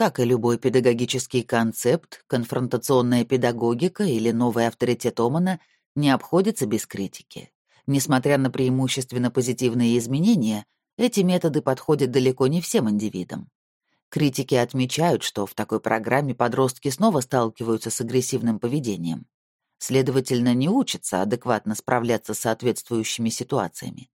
Как и любой педагогический концепт, конфронтационная педагогика или новый авторитет Омана не обходится без критики. Несмотря на преимущественно позитивные изменения, эти методы подходят далеко не всем индивидам. Критики отмечают, что в такой программе подростки снова сталкиваются с агрессивным поведением. Следовательно, не учатся адекватно справляться с соответствующими ситуациями.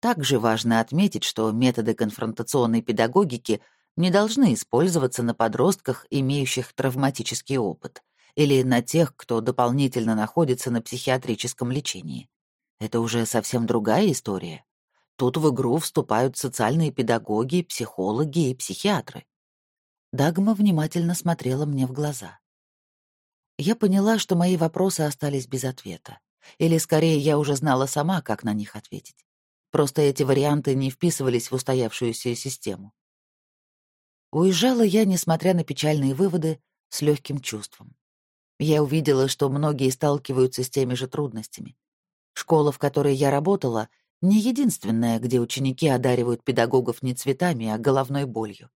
Также важно отметить, что методы конфронтационной педагогики не должны использоваться на подростках, имеющих травматический опыт, или на тех, кто дополнительно находится на психиатрическом лечении. Это уже совсем другая история. Тут в игру вступают социальные педагоги, психологи и психиатры. Дагма внимательно смотрела мне в глаза. Я поняла, что мои вопросы остались без ответа. Или, скорее, я уже знала сама, как на них ответить. Просто эти варианты не вписывались в устоявшуюся систему. Уезжала я, несмотря на печальные выводы, с легким чувством. Я увидела, что многие сталкиваются с теми же трудностями. Школа, в которой я работала, не единственная, где ученики одаривают педагогов не цветами, а головной болью.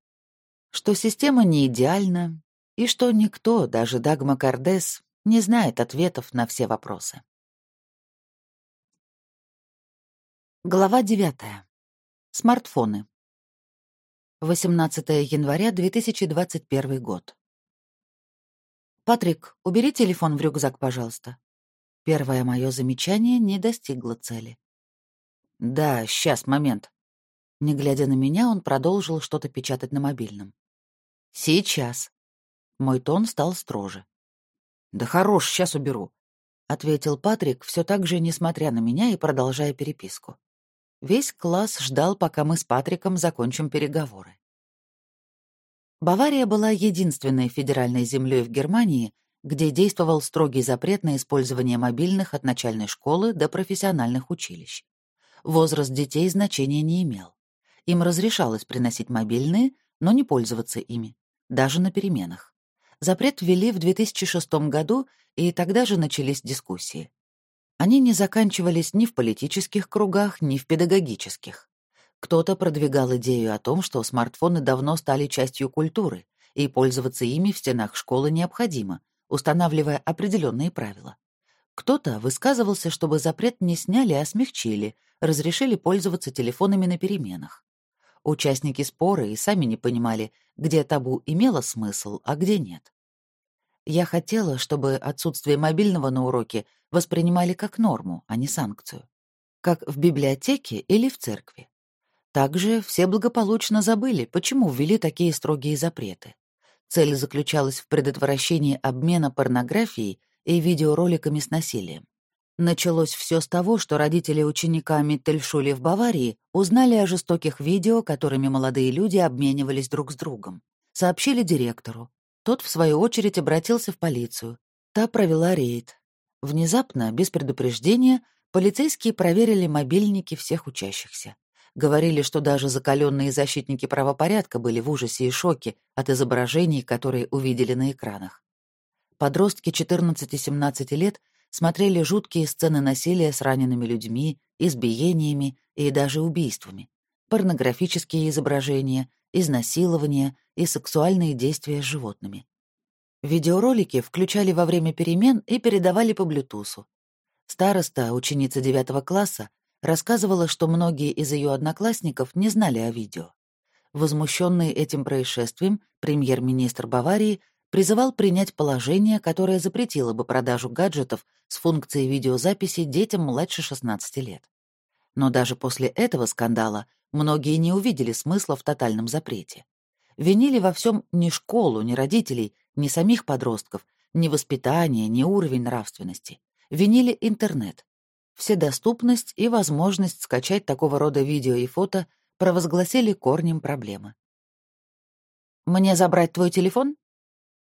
Что система не идеальна, и что никто, даже Дагма Кардес, не знает ответов на все вопросы. Глава девятая. Смартфоны. 18 января 2021 год. «Патрик, убери телефон в рюкзак, пожалуйста». Первое мое замечание не достигло цели. «Да, сейчас, момент». Не глядя на меня, он продолжил что-то печатать на мобильном. «Сейчас». Мой тон стал строже. «Да хорош, сейчас уберу», — ответил Патрик, все так же, несмотря на меня и продолжая переписку. Весь класс ждал, пока мы с Патриком закончим переговоры. Бавария была единственной федеральной землей в Германии, где действовал строгий запрет на использование мобильных от начальной школы до профессиональных училищ. Возраст детей значения не имел. Им разрешалось приносить мобильные, но не пользоваться ими, даже на переменах. Запрет ввели в 2006 году, и тогда же начались дискуссии. Они не заканчивались ни в политических кругах, ни в педагогических. Кто-то продвигал идею о том, что смартфоны давно стали частью культуры, и пользоваться ими в стенах школы необходимо, устанавливая определенные правила. Кто-то высказывался, чтобы запрет не сняли, а смягчили, разрешили пользоваться телефонами на переменах. Участники спора и сами не понимали, где табу имело смысл, а где нет. Я хотела, чтобы отсутствие мобильного на уроке воспринимали как норму, а не санкцию. Как в библиотеке или в церкви. Также все благополучно забыли, почему ввели такие строгие запреты. Цель заключалась в предотвращении обмена порнографией и видеороликами с насилием. Началось все с того, что родители ученика Миттельшули в Баварии узнали о жестоких видео, которыми молодые люди обменивались друг с другом. Сообщили директору. Тот, в свою очередь, обратился в полицию. Та провела рейд. Внезапно, без предупреждения, полицейские проверили мобильники всех учащихся. Говорили, что даже закаленные защитники правопорядка были в ужасе и шоке от изображений, которые увидели на экранах. Подростки 14-17 лет смотрели жуткие сцены насилия с ранеными людьми, избиениями и даже убийствами, порнографические изображения, изнасилования и сексуальные действия с животными. Видеоролики включали во время перемен и передавали по блютусу. Староста, ученица девятого класса, рассказывала, что многие из ее одноклассников не знали о видео. Возмущенный этим происшествием, премьер-министр Баварии призывал принять положение, которое запретило бы продажу гаджетов с функцией видеозаписи детям младше 16 лет. Но даже после этого скандала многие не увидели смысла в тотальном запрете. Винили во всем ни школу, ни родителей, ни самих подростков, ни воспитание, ни уровень нравственности. Винили интернет. Вседоступность и возможность скачать такого рода видео и фото провозгласили корнем проблемы. «Мне забрать твой телефон?»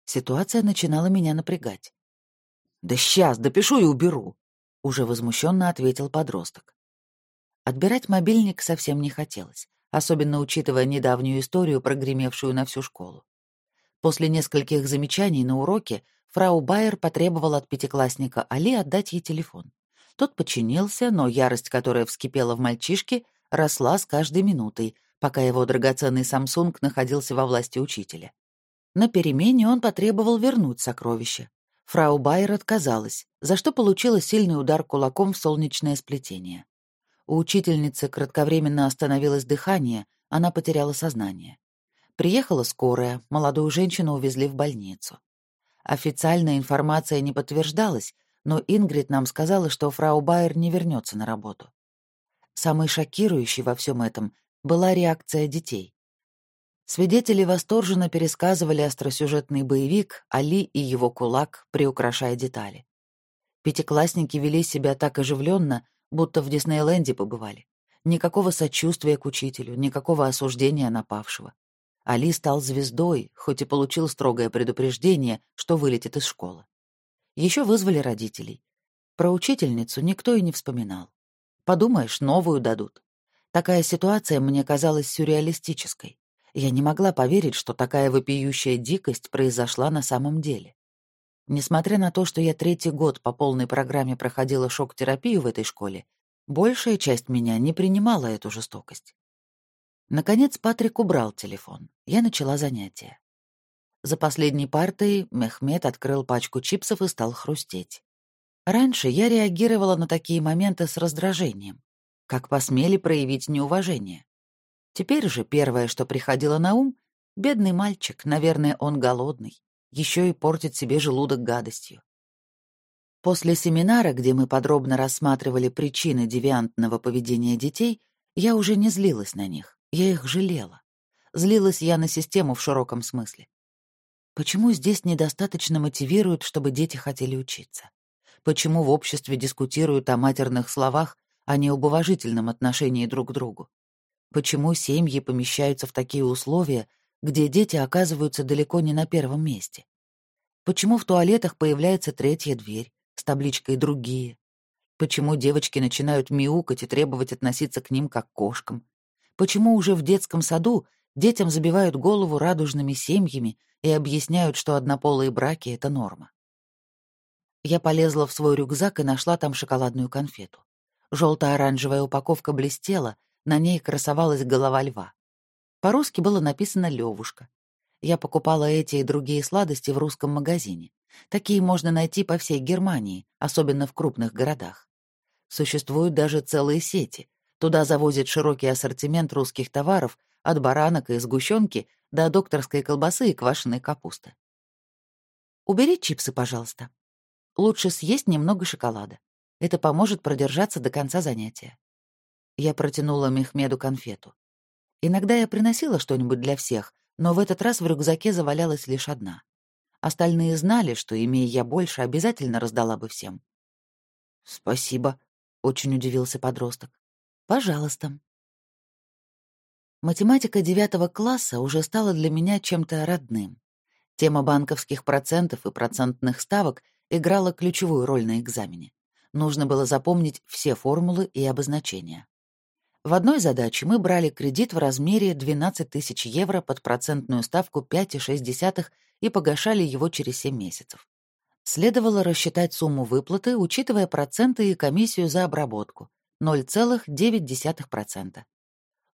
Ситуация начинала меня напрягать. «Да сейчас, допишу и уберу», — уже возмущенно ответил подросток. Отбирать мобильник совсем не хотелось, особенно учитывая недавнюю историю, прогремевшую на всю школу. После нескольких замечаний на уроке фрау Байер потребовала от пятиклассника Али отдать ей телефон. Тот подчинился, но ярость, которая вскипела в мальчишке, росла с каждой минутой, пока его драгоценный Samsung находился во власти учителя. На перемене он потребовал вернуть сокровище. Фрау Байер отказалась, за что получила сильный удар кулаком в солнечное сплетение. У учительницы кратковременно остановилось дыхание, она потеряла сознание. Приехала скорая, молодую женщину увезли в больницу. Официальная информация не подтверждалась, но Ингрид нам сказала, что фрау Байер не вернется на работу. Самой шокирующей во всем этом была реакция детей. Свидетели восторженно пересказывали остросюжетный боевик «Али и его кулак», приукрашая детали. Пятиклассники вели себя так оживленно, будто в Диснейленде побывали. Никакого сочувствия к учителю, никакого осуждения напавшего. Али стал звездой, хоть и получил строгое предупреждение, что вылетит из школы. Еще вызвали родителей. Про учительницу никто и не вспоминал. Подумаешь, новую дадут. Такая ситуация мне казалась сюрреалистической. Я не могла поверить, что такая вопиющая дикость произошла на самом деле. Несмотря на то, что я третий год по полной программе проходила шок-терапию в этой школе, большая часть меня не принимала эту жестокость. Наконец Патрик убрал телефон. Я начала занятия. За последней партой Мехмед открыл пачку чипсов и стал хрустеть. Раньше я реагировала на такие моменты с раздражением, как посмели проявить неуважение. Теперь же первое, что приходило на ум — бедный мальчик, наверное, он голодный, еще и портит себе желудок гадостью. После семинара, где мы подробно рассматривали причины девиантного поведения детей, я уже не злилась на них, я их жалела. Злилась я на систему в широком смысле. Почему здесь недостаточно мотивируют, чтобы дети хотели учиться? Почему в обществе дискутируют о матерных словах, а не об уважительном отношении друг к другу? Почему семьи помещаются в такие условия, где дети оказываются далеко не на первом месте? Почему в туалетах появляется третья дверь с табличкой «Другие»? Почему девочки начинают мяукать и требовать относиться к ним как к кошкам? Почему уже в детском саду детям забивают голову радужными семьями и объясняют, что однополые браки — это норма? Я полезла в свой рюкзак и нашла там шоколадную конфету. Желто-оранжевая упаковка блестела, на ней красовалась голова льва. По-русски было написано «Левушка». Я покупала эти и другие сладости в русском магазине. Такие можно найти по всей Германии, особенно в крупных городах. Существуют даже целые сети. Туда завозят широкий ассортимент русских товаров, от баранок и сгущенки до докторской колбасы и квашеной капусты. Убери чипсы, пожалуйста. Лучше съесть немного шоколада. Это поможет продержаться до конца занятия. Я протянула Мехмеду конфету. Иногда я приносила что-нибудь для всех, но в этот раз в рюкзаке завалялась лишь одна. Остальные знали, что, имея я больше, обязательно раздала бы всем. «Спасибо», — очень удивился подросток. «Пожалуйста». Математика девятого класса уже стала для меня чем-то родным. Тема банковских процентов и процентных ставок играла ключевую роль на экзамене. Нужно было запомнить все формулы и обозначения. В одной задаче мы брали кредит в размере 12 тысяч евро под процентную ставку 5,6 и погашали его через 7 месяцев. Следовало рассчитать сумму выплаты, учитывая проценты и комиссию за обработку — 0,9%.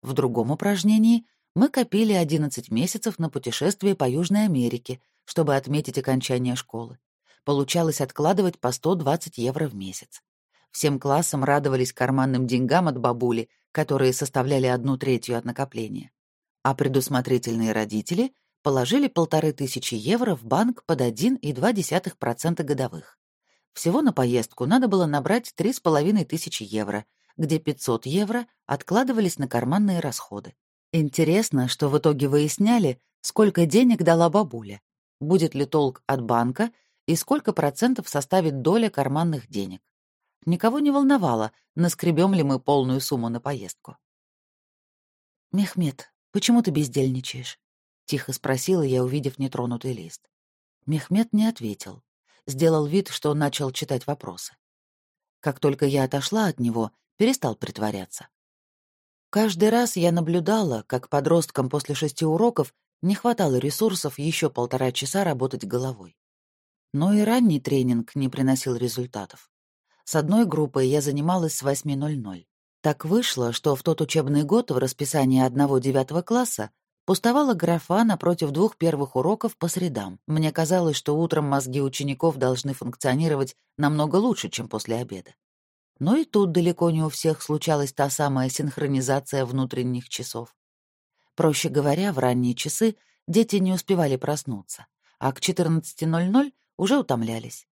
В другом упражнении мы копили 11 месяцев на путешествие по Южной Америке, чтобы отметить окончание школы. Получалось откладывать по 120 евро в месяц. Всем классам радовались карманным деньгам от бабули, которые составляли одну третью от накопления. А предусмотрительные родители положили полторы тысячи евро в банк под 1,2% годовых. Всего на поездку надо было набрать 3,5 тысячи евро, где 500 евро откладывались на карманные расходы. Интересно, что в итоге выясняли, сколько денег дала бабуля, будет ли толк от банка и сколько процентов составит доля карманных денег. Никого не волновало, наскребем ли мы полную сумму на поездку. «Мехмед, почему ты бездельничаешь?» — тихо спросила я, увидев нетронутый лист. Мехмед не ответил. Сделал вид, что начал читать вопросы. Как только я отошла от него, перестал притворяться. Каждый раз я наблюдала, как подросткам после шести уроков не хватало ресурсов еще полтора часа работать головой. Но и ранний тренинг не приносил результатов. С одной группой я занималась с 8.00. Так вышло, что в тот учебный год в расписании одного девятого класса пустовала графа напротив двух первых уроков по средам. Мне казалось, что утром мозги учеников должны функционировать намного лучше, чем после обеда. Но и тут далеко не у всех случалась та самая синхронизация внутренних часов. Проще говоря, в ранние часы дети не успевали проснуться, а к 14.00 уже утомлялись.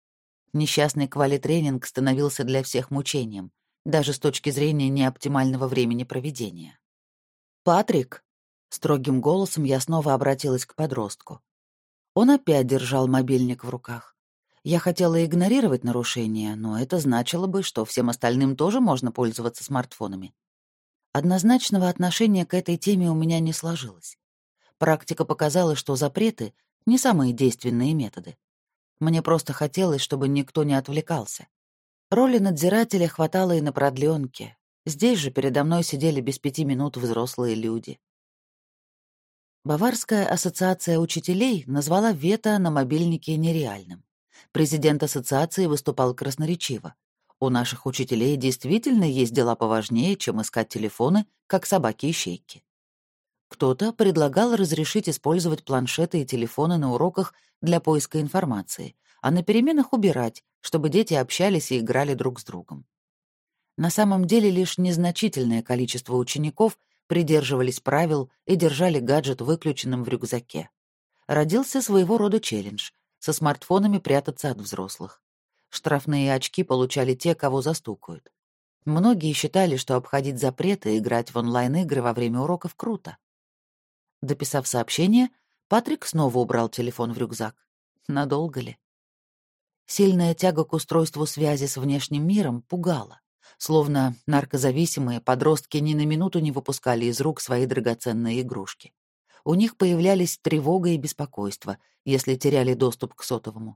Несчастный квалитренинг становился для всех мучением, даже с точки зрения неоптимального времени проведения. «Патрик!» — строгим голосом я снова обратилась к подростку. Он опять держал мобильник в руках. Я хотела игнорировать нарушение, но это значило бы, что всем остальным тоже можно пользоваться смартфонами. Однозначного отношения к этой теме у меня не сложилось. Практика показала, что запреты — не самые действенные методы. Мне просто хотелось, чтобы никто не отвлекался. Роли надзирателя хватало и на продленке. Здесь же передо мной сидели без пяти минут взрослые люди. Баварская ассоциация учителей назвала вето на мобильнике нереальным. Президент ассоциации выступал красноречиво. У наших учителей действительно есть дела поважнее, чем искать телефоны, как собаки-ищейки. Кто-то предлагал разрешить использовать планшеты и телефоны на уроках для поиска информации, а на переменах убирать, чтобы дети общались и играли друг с другом. На самом деле лишь незначительное количество учеников придерживались правил и держали гаджет выключенным в рюкзаке. Родился своего рода челлендж — со смартфонами прятаться от взрослых. Штрафные очки получали те, кого застукают. Многие считали, что обходить запреты и играть в онлайн-игры во время уроков круто. Дописав сообщение, Патрик снова убрал телефон в рюкзак. Надолго ли? Сильная тяга к устройству связи с внешним миром пугала. Словно наркозависимые подростки ни на минуту не выпускали из рук свои драгоценные игрушки. У них появлялись тревога и беспокойство, если теряли доступ к сотовому.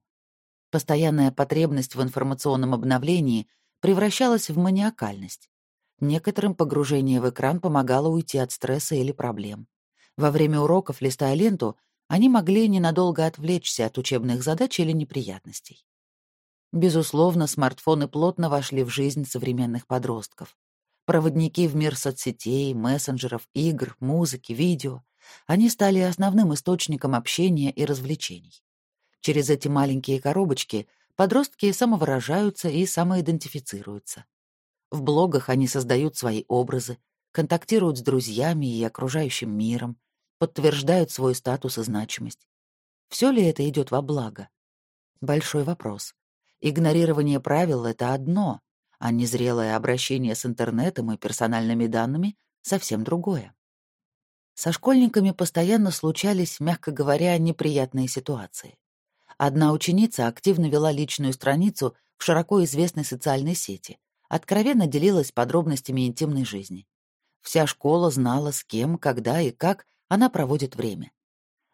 Постоянная потребность в информационном обновлении превращалась в маниакальность. Некоторым погружение в экран помогало уйти от стресса или проблем. Во время уроков, листая ленту, они могли ненадолго отвлечься от учебных задач или неприятностей. Безусловно, смартфоны плотно вошли в жизнь современных подростков. Проводники в мир соцсетей, мессенджеров, игр, музыки, видео. Они стали основным источником общения и развлечений. Через эти маленькие коробочки подростки самовыражаются и самоидентифицируются. В блогах они создают свои образы, контактируют с друзьями и окружающим миром, подтверждают свой статус и значимость. Все ли это идет во благо? Большой вопрос. Игнорирование правил — это одно, а незрелое обращение с интернетом и персональными данными — совсем другое. Со школьниками постоянно случались, мягко говоря, неприятные ситуации. Одна ученица активно вела личную страницу в широко известной социальной сети, откровенно делилась подробностями интимной жизни. Вся школа знала, с кем, когда и как она проводит время.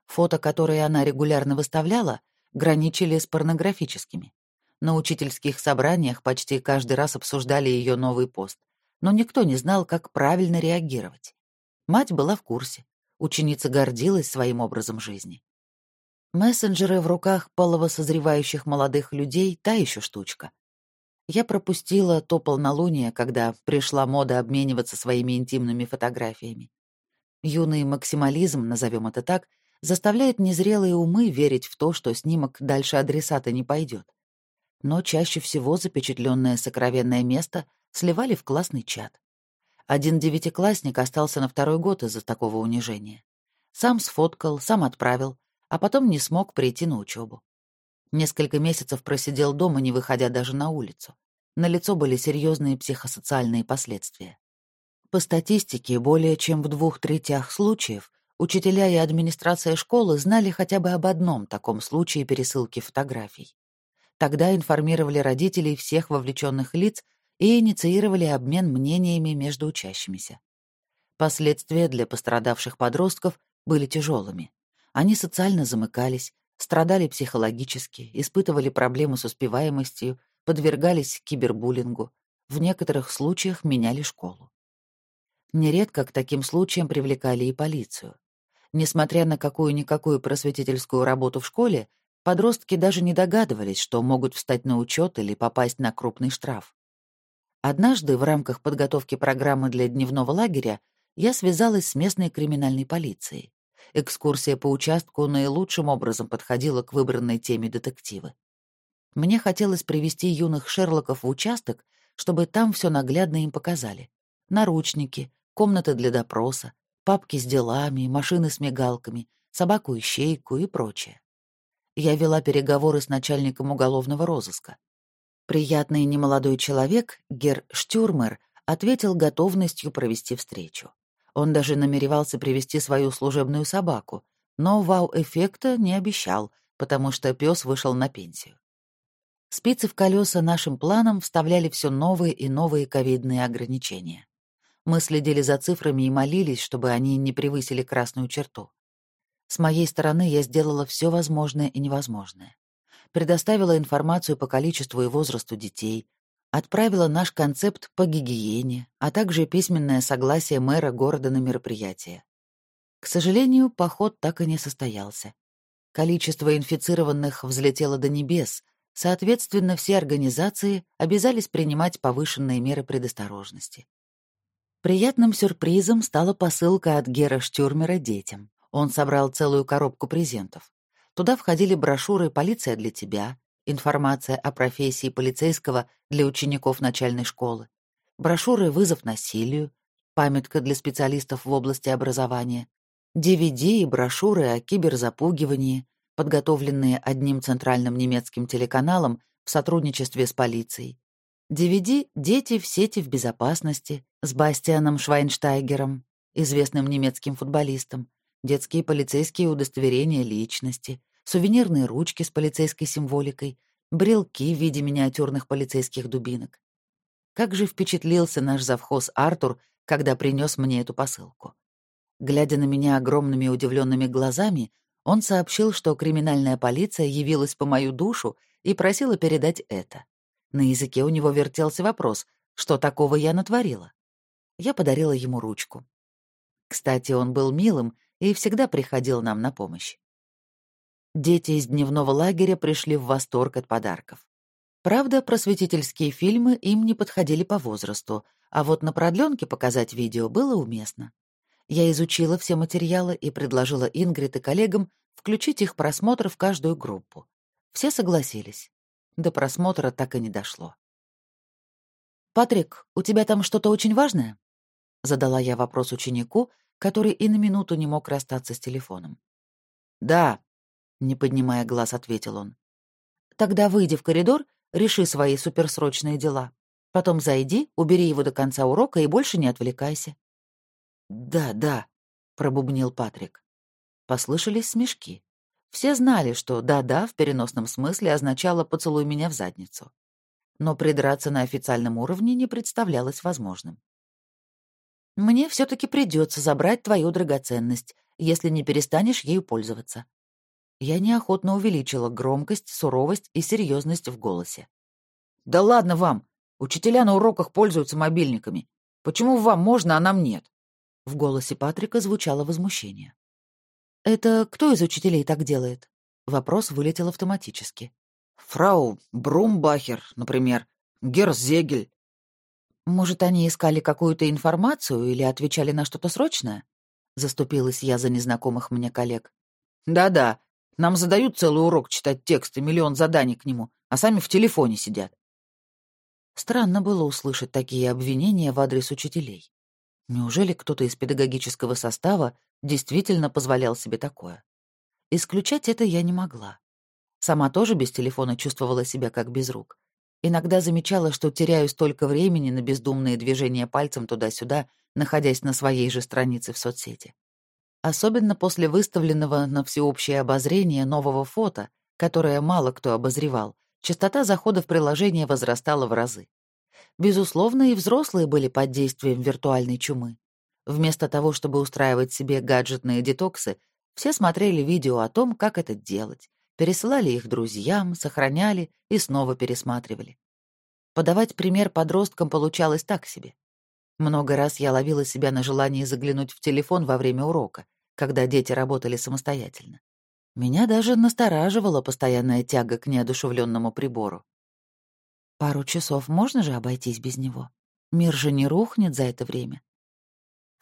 Фото, которые она регулярно выставляла, граничили с порнографическими. На учительских собраниях почти каждый раз обсуждали ее новый пост, но никто не знал, как правильно реагировать. Мать была в курсе, ученица гордилась своим образом жизни. Мессенджеры в руках половосозревающих молодых людей — та еще штучка. Я пропустила то полнолуние, когда пришла мода обмениваться своими интимными фотографиями. Юный максимализм, назовем это так, заставляет незрелые умы верить в то, что снимок дальше адресата не пойдет. Но чаще всего запечатленное сокровенное место сливали в классный чат. Один девятиклассник остался на второй год из-за такого унижения. Сам сфоткал, сам отправил, а потом не смог прийти на учебу. Несколько месяцев просидел дома, не выходя даже на улицу. На лицо были серьезные психосоциальные последствия. По статистике, более чем в двух третях случаев учителя и администрация школы знали хотя бы об одном таком случае пересылки фотографий. Тогда информировали родителей всех вовлеченных лиц и инициировали обмен мнениями между учащимися. Последствия для пострадавших подростков были тяжелыми. Они социально замыкались, страдали психологически, испытывали проблемы с успеваемостью, подвергались кибербуллингу, в некоторых случаях меняли школу. Нередко к таким случаям привлекали и полицию. Несмотря на какую-никакую просветительскую работу в школе, подростки даже не догадывались, что могут встать на учет или попасть на крупный штраф. Однажды в рамках подготовки программы для дневного лагеря я связалась с местной криминальной полицией. Экскурсия по участку наилучшим образом подходила к выбранной теме детективы. Мне хотелось привести юных Шерлоков в участок, чтобы там все наглядно им показали. Наручники, комнаты для допроса, папки с делами, машины с мигалками, собаку-ищейку и прочее. Я вела переговоры с начальником уголовного розыска. Приятный немолодой человек, Гер Штюрмер, ответил готовностью провести встречу. Он даже намеревался привести свою служебную собаку, но вау-эффекта не обещал, потому что пес вышел на пенсию. Спицы в колеса нашим планам вставляли все новые и новые ковидные ограничения. Мы следили за цифрами и молились, чтобы они не превысили красную черту. С моей стороны я сделала все возможное и невозможное. Предоставила информацию по количеству и возрасту детей, отправила наш концепт по гигиене, а также письменное согласие мэра города на мероприятие. К сожалению, поход так и не состоялся. Количество инфицированных взлетело до небес, соответственно, все организации обязались принимать повышенные меры предосторожности. Приятным сюрпризом стала посылка от Гера Штюрмера детям. Он собрал целую коробку презентов. Туда входили брошюры «Полиция для тебя», информация о профессии полицейского для учеников начальной школы, брошюры «Вызов насилию», памятка для специалистов в области образования, DVD и брошюры о киберзапугивании, подготовленные одним центральным немецким телеканалом в сотрудничестве с полицией. DVD «Дети в сети в безопасности» с Бастианом Швайнштайгером, известным немецким футболистом, детские полицейские удостоверения личности, сувенирные ручки с полицейской символикой, брелки в виде миниатюрных полицейских дубинок. Как же впечатлился наш завхоз Артур, когда принес мне эту посылку. Глядя на меня огромными удивленными глазами, он сообщил, что криминальная полиция явилась по мою душу и просила передать это. На языке у него вертелся вопрос, что такого я натворила. Я подарила ему ручку. Кстати, он был милым и всегда приходил нам на помощь. Дети из дневного лагеря пришли в восторг от подарков. Правда, просветительские фильмы им не подходили по возрасту, а вот на продленке показать видео было уместно. Я изучила все материалы и предложила Ингрид и коллегам включить их просмотр в каждую группу. Все согласились. До просмотра так и не дошло. «Патрик, у тебя там что-то очень важное?» Задала я вопрос ученику, который и на минуту не мог расстаться с телефоном. «Да», не поднимая глаз, ответил он. Тогда выйди в коридор, реши свои суперсрочные дела. Потом зайди, убери его до конца урока и больше не отвлекайся. Да, да, пробубнил Патрик. Послышались смешки. Все знали, что «да-да» в переносном смысле означало «поцелуй меня в задницу». Но придраться на официальном уровне не представлялось возможным. «Мне все таки придется забрать твою драгоценность, если не перестанешь ею пользоваться», я неохотно увеличила громкость, суровость и серьезность в голосе. «Да ладно вам! Учителя на уроках пользуются мобильниками. Почему вам можно, а нам нет?» В голосе Патрика звучало возмущение. «Это кто из учителей так делает?» Вопрос вылетел автоматически. «Фрау Брумбахер, например, Герзегель». «Может, они искали какую-то информацию или отвечали на что-то срочное?» Заступилась я за незнакомых мне коллег. «Да-да, нам задают целый урок читать тексты, миллион заданий к нему, а сами в телефоне сидят. Странно было услышать такие обвинения в адрес учителей. Неужели кто-то из педагогического состава действительно позволял себе такое. Исключать это я не могла. Сама тоже без телефона чувствовала себя как без рук. Иногда замечала, что теряю столько времени на бездумные движения пальцем туда-сюда, находясь на своей же странице в соцсети. Особенно после выставленного на всеобщее обозрение нового фото, которое мало кто обозревал, частота заходов приложения возрастала в разы. Безусловно, и взрослые были под действием виртуальной чумы. Вместо того, чтобы устраивать себе гаджетные детоксы, все смотрели видео о том, как это делать, пересылали их друзьям, сохраняли и снова пересматривали. Подавать пример подросткам получалось так себе. Много раз я ловила себя на желании заглянуть в телефон во время урока, когда дети работали самостоятельно. Меня даже настораживала постоянная тяга к неодушевленному прибору. Пару часов можно же обойтись без него? Мир же не рухнет за это время.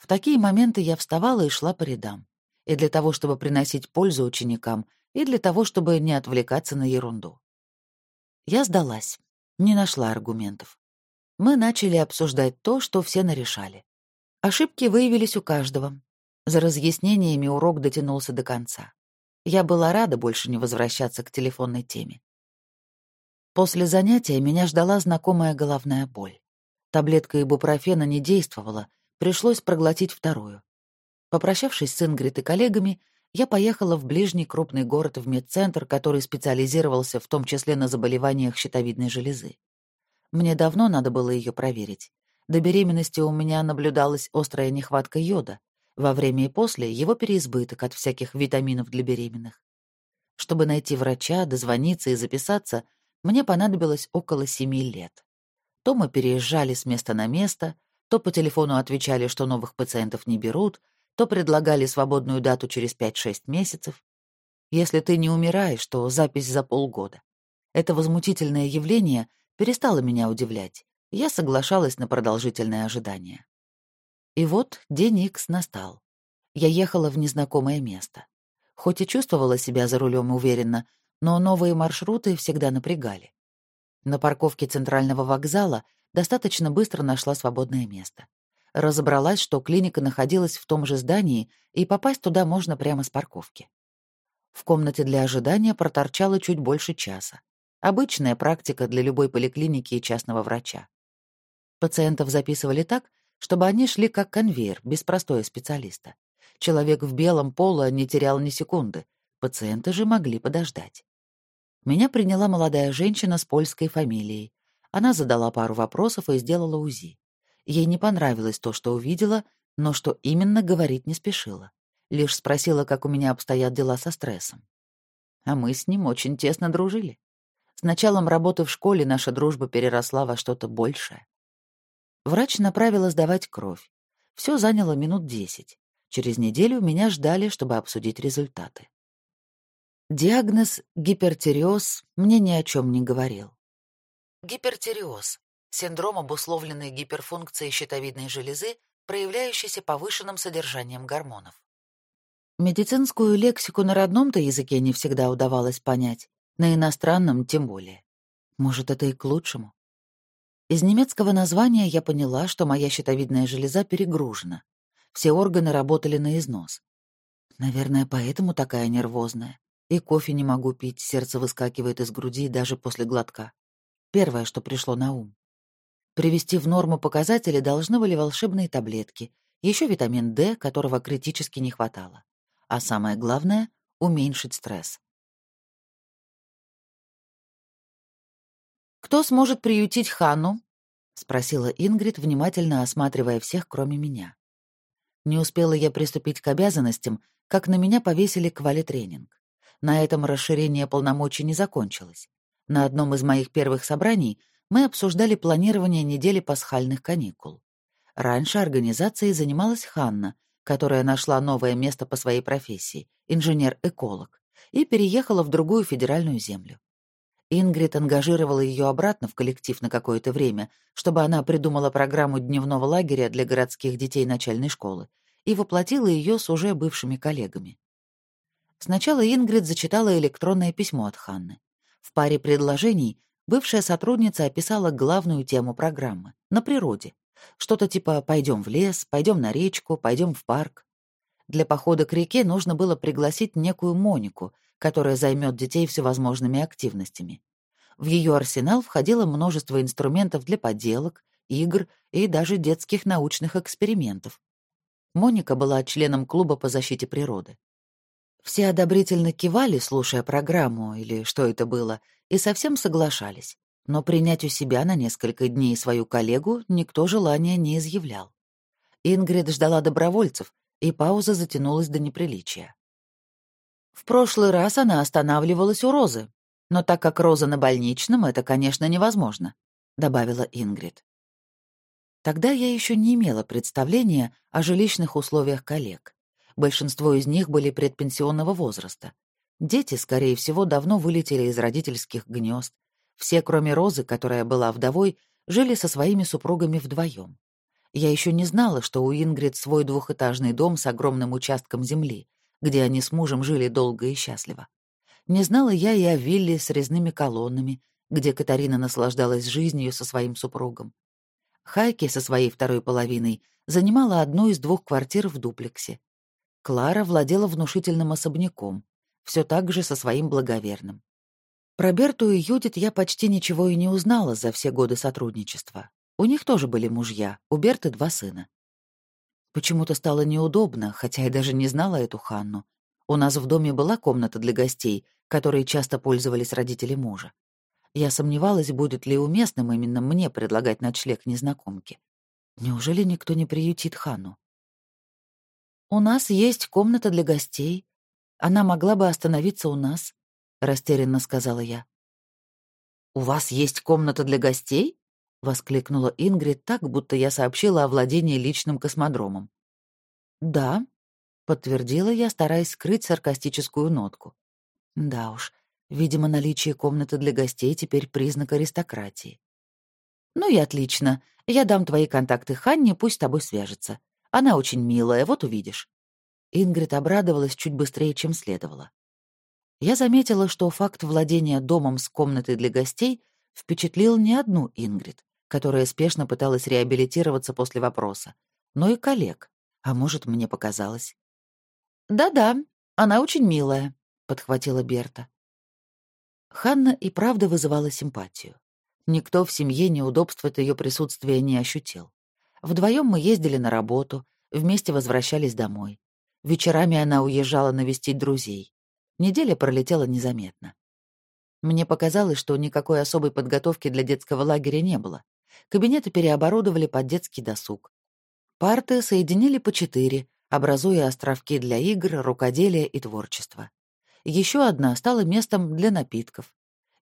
В такие моменты я вставала и шла по рядам. И для того, чтобы приносить пользу ученикам, и для того, чтобы не отвлекаться на ерунду. Я сдалась, не нашла аргументов. Мы начали обсуждать то, что все нарешали. Ошибки выявились у каждого. За разъяснениями урок дотянулся до конца. Я была рада больше не возвращаться к телефонной теме. После занятия меня ждала знакомая головная боль. Таблетка ибупрофена не действовала, пришлось проглотить вторую. Попрощавшись с Ингрид и коллегами, я поехала в ближний крупный город в медцентр, который специализировался в том числе на заболеваниях щитовидной железы. Мне давно надо было ее проверить. До беременности у меня наблюдалась острая нехватка йода. Во время и после его переизбыток от всяких витаминов для беременных. Чтобы найти врача, дозвониться и записаться, мне понадобилось около семи лет. То мы переезжали с места на место, то по телефону отвечали, что новых пациентов не берут, то предлагали свободную дату через 5-6 месяцев. Если ты не умираешь, то запись за полгода. Это возмутительное явление перестало меня удивлять, я соглашалась на продолжительное ожидание. И вот день Икс настал. Я ехала в незнакомое место. Хоть и чувствовала себя за рулем уверенно, но новые маршруты всегда напрягали. На парковке центрального вокзала достаточно быстро нашла свободное место. Разобралась, что клиника находилась в том же здании, и попасть туда можно прямо с парковки. В комнате для ожидания проторчала чуть больше часа. Обычная практика для любой поликлиники и частного врача. Пациентов записывали так, чтобы они шли как конвейер, без простоя специалиста. Человек в белом поло не терял ни секунды, пациенты же могли подождать. Меня приняла молодая женщина с польской фамилией. Она задала пару вопросов и сделала УЗИ. Ей не понравилось то, что увидела, но что именно говорить не спешила. Лишь спросила, как у меня обстоят дела со стрессом. А мы с ним очень тесно дружили. С началом работы в школе наша дружба переросла во что-то большее. Врач направила сдавать кровь. Все заняло минут десять. Через неделю меня ждали, чтобы обсудить результаты. Диагноз гипертиреоз мне ни о чем не говорил. Гипертиреоз Синдром, обусловленный гиперфункцией щитовидной железы, проявляющийся повышенным содержанием гормонов. Медицинскую лексику на родном-то языке не всегда удавалось понять, на иностранном тем более. Может, это и к лучшему. Из немецкого названия я поняла, что моя щитовидная железа перегружена. Все органы работали на износ. Наверное, поэтому такая нервозная. И кофе не могу пить, сердце выскакивает из груди даже после глотка. Первое, что пришло на ум. Привести в норму показатели должны были волшебные таблетки, еще витамин D, которого критически не хватало. А самое главное — уменьшить стресс. «Кто сможет приютить Ханну?» — спросила Ингрид, внимательно осматривая всех, кроме меня. Не успела я приступить к обязанностям, как на меня повесили квалитренинг. На этом расширение полномочий не закончилось. На одном из моих первых собраний мы обсуждали планирование недели пасхальных каникул. Раньше организацией занималась Ханна, которая нашла новое место по своей профессии — инженер-эколог, и переехала в другую федеральную землю. Ингрид ангажировала ее обратно в коллектив на какое-то время, чтобы она придумала программу дневного лагеря для городских детей начальной школы и воплотила ее с уже бывшими коллегами. Сначала Ингрид зачитала электронное письмо от Ханны. В паре предложений бывшая сотрудница описала главную тему программы — на природе. Что-то типа «пойдем в лес», «пойдем на речку», «пойдем в парк». Для похода к реке нужно было пригласить некую Монику, которая займет детей всевозможными активностями. В ее арсенал входило множество инструментов для поделок, игр и даже детских научных экспериментов. Моника была членом клуба по защите природы. Все одобрительно кивали, слушая программу или что это было, и совсем соглашались. Но принять у себя на несколько дней свою коллегу никто желания не изъявлял. Ингрид ждала добровольцев, и пауза затянулась до неприличия. В прошлый раз она останавливалась у Розы, но так как Роза на больничном, это, конечно, невозможно, добавила Ингрид. Тогда я еще не имела представления о жилищных условиях коллег. Большинство из них были предпенсионного возраста. Дети, скорее всего, давно вылетели из родительских гнезд. Все, кроме Розы, которая была вдовой, жили со своими супругами вдвоем. Я еще не знала, что у Ингрид свой двухэтажный дом с огромным участком земли, где они с мужем жили долго и счастливо. Не знала я и о вилле с резными колоннами, где Катарина наслаждалась жизнью со своим супругом. Хайки со своей второй половиной занимала одну из двух квартир в дуплексе. Клара владела внушительным особняком, все так же со своим благоверным. Про Берту и Юдит я почти ничего и не узнала за все годы сотрудничества. У них тоже были мужья, у Берты два сына. Почему-то стало неудобно, хотя я даже не знала эту Ханну. У нас в доме была комната для гостей, которой часто пользовались родители мужа. Я сомневалась, будет ли уместным именно мне предлагать ночлег незнакомке. Неужели никто не приютит Хану? «У нас есть комната для гостей. Она могла бы остановиться у нас», — растерянно сказала я. «У вас есть комната для гостей?» — воскликнула Ингрид так, будто я сообщила о владении личным космодромом. «Да», — подтвердила я, стараясь скрыть саркастическую нотку. «Да уж, Видимо, наличие комнаты для гостей теперь признак аристократии. «Ну и отлично. Я дам твои контакты Ханне, пусть с тобой свяжется. Она очень милая, вот увидишь». Ингрид обрадовалась чуть быстрее, чем следовало. Я заметила, что факт владения домом с комнатой для гостей впечатлил не одну Ингрид, которая спешно пыталась реабилитироваться после вопроса, но и коллег. А может, мне показалось. «Да-да, она очень милая», — подхватила Берта. Ханна и правда вызывала симпатию. Никто в семье неудобств от ее присутствия не ощутил. Вдвоем мы ездили на работу, вместе возвращались домой. Вечерами она уезжала навестить друзей. Неделя пролетела незаметно. Мне показалось, что никакой особой подготовки для детского лагеря не было. Кабинеты переоборудовали под детский досуг. Парты соединили по четыре, образуя островки для игр, рукоделия и творчества. Еще одна стала местом для напитков.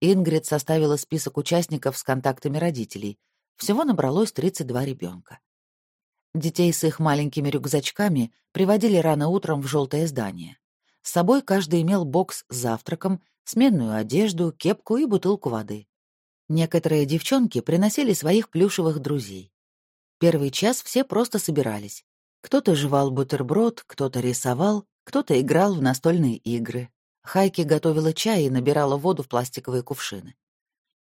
Ингрид составила список участников с контактами родителей. Всего набралось 32 ребенка. Детей с их маленькими рюкзачками приводили рано утром в желтое здание. С собой каждый имел бокс с завтраком, сменную одежду, кепку и бутылку воды. Некоторые девчонки приносили своих плюшевых друзей. Первый час все просто собирались. Кто-то жевал бутерброд, кто-то рисовал, кто-то играл в настольные игры. Хайки готовила чай и набирала воду в пластиковые кувшины.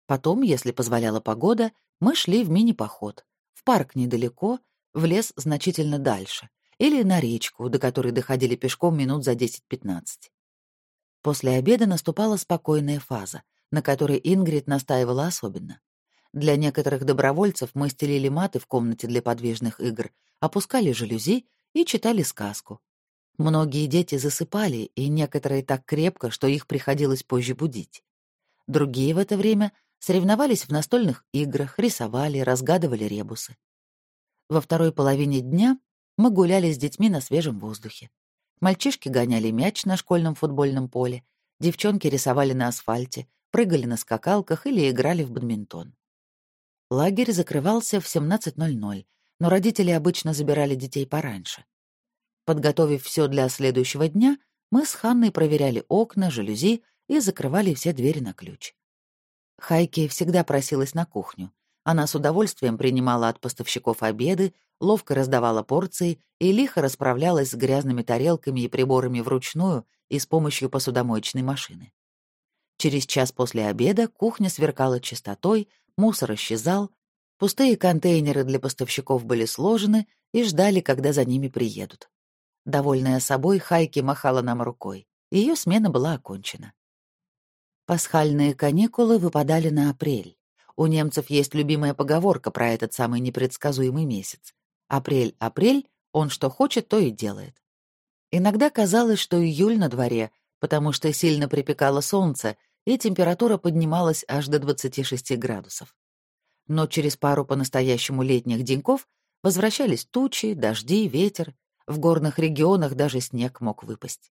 Потом, если позволяла погода, мы шли в мини-поход. В парк недалеко, в лес значительно дальше. Или на речку, до которой доходили пешком минут за 10-15. После обеда наступала спокойная фаза, на которой Ингрид настаивала особенно. Для некоторых добровольцев мы стелили маты в комнате для подвижных игр, опускали жалюзи и читали сказку, Многие дети засыпали, и некоторые так крепко, что их приходилось позже будить. Другие в это время соревновались в настольных играх, рисовали, разгадывали ребусы. Во второй половине дня мы гуляли с детьми на свежем воздухе. Мальчишки гоняли мяч на школьном футбольном поле, девчонки рисовали на асфальте, прыгали на скакалках или играли в бадминтон. Лагерь закрывался в 17.00, но родители обычно забирали детей пораньше. Подготовив все для следующего дня, мы с Ханной проверяли окна, жалюзи и закрывали все двери на ключ. Хайки всегда просилась на кухню. Она с удовольствием принимала от поставщиков обеды, ловко раздавала порции и лихо расправлялась с грязными тарелками и приборами вручную и с помощью посудомоечной машины. Через час после обеда кухня сверкала чистотой, мусор исчезал, пустые контейнеры для поставщиков были сложены и ждали, когда за ними приедут. Довольная собой, Хайки махала нам рукой. Ее смена была окончена. Пасхальные каникулы выпадали на апрель. У немцев есть любимая поговорка про этот самый непредсказуемый месяц. Апрель-апрель, он что хочет, то и делает. Иногда казалось, что июль на дворе, потому что сильно припекало солнце, и температура поднималась аж до 26 градусов. Но через пару по-настоящему летних деньков возвращались тучи, дожди, ветер. В горных регионах даже снег мог выпасть.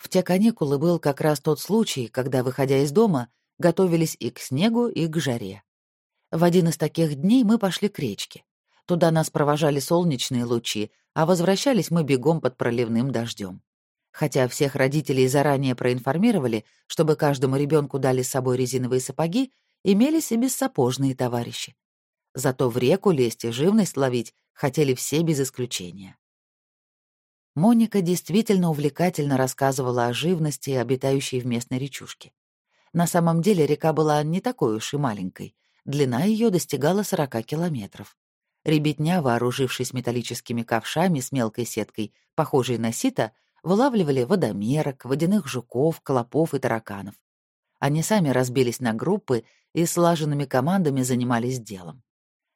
В те каникулы был как раз тот случай, когда, выходя из дома, готовились и к снегу, и к жаре. В один из таких дней мы пошли к речке. Туда нас провожали солнечные лучи, а возвращались мы бегом под проливным дождем. Хотя всех родителей заранее проинформировали, чтобы каждому ребенку дали с собой резиновые сапоги, имелись и бессапожные товарищи. Зато в реку лезть и живность ловить хотели все без исключения. Моника действительно увлекательно рассказывала о живности, обитающей в местной речушке. На самом деле река была не такой уж и маленькой. Длина ее достигала 40 километров. Ребятня, вооружившись металлическими ковшами с мелкой сеткой, похожей на сито, вылавливали водомерок, водяных жуков, клопов и тараканов. Они сами разбились на группы и слаженными командами занимались делом.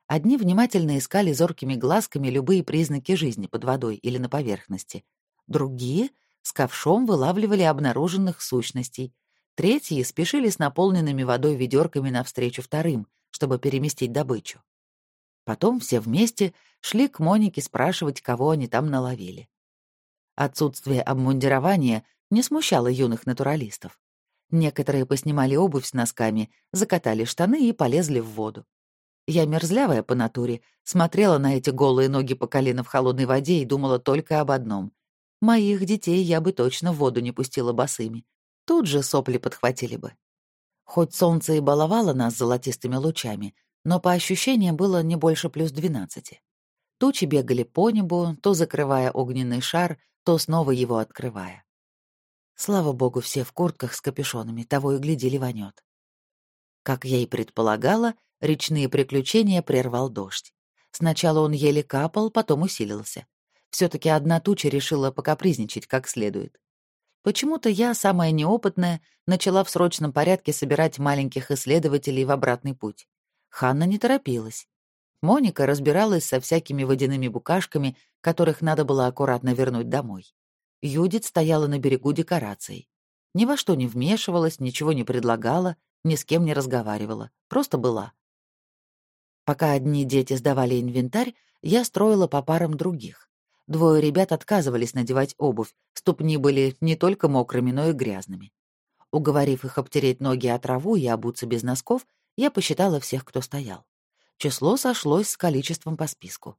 Одни внимательно искали зоркими глазками любые признаки жизни под водой или на поверхности. Другие с ковшом вылавливали обнаруженных сущностей, Третьи спешили с наполненными водой ведерками навстречу вторым, чтобы переместить добычу. Потом все вместе шли к Монике спрашивать, кого они там наловили. Отсутствие обмундирования не смущало юных натуралистов. Некоторые поснимали обувь с носками, закатали штаны и полезли в воду. Я, мерзлявая по натуре, смотрела на эти голые ноги по колено в холодной воде и думала только об одном. Моих детей я бы точно в воду не пустила босыми тут же сопли подхватили бы. Хоть солнце и баловало нас золотистыми лучами, но по ощущениям было не больше плюс двенадцати. Тучи бегали по небу, то закрывая огненный шар, то снова его открывая. Слава богу, все в куртках с капюшонами, того и гляди ливанет. Как я и предполагала, речные приключения прервал дождь. Сначала он еле капал, потом усилился. все таки одна туча решила покапризничать как следует. Почему-то я, самая неопытная, начала в срочном порядке собирать маленьких исследователей в обратный путь. Ханна не торопилась. Моника разбиралась со всякими водяными букашками, которых надо было аккуратно вернуть домой. Юдит стояла на берегу декораций. Ни во что не вмешивалась, ничего не предлагала, ни с кем не разговаривала, просто была. Пока одни дети сдавали инвентарь, я строила по парам других. Двое ребят отказывались надевать обувь, ступни были не только мокрыми, но и грязными. Уговорив их обтереть ноги от траву и обуться без носков, я посчитала всех, кто стоял. Число сошлось с количеством по списку.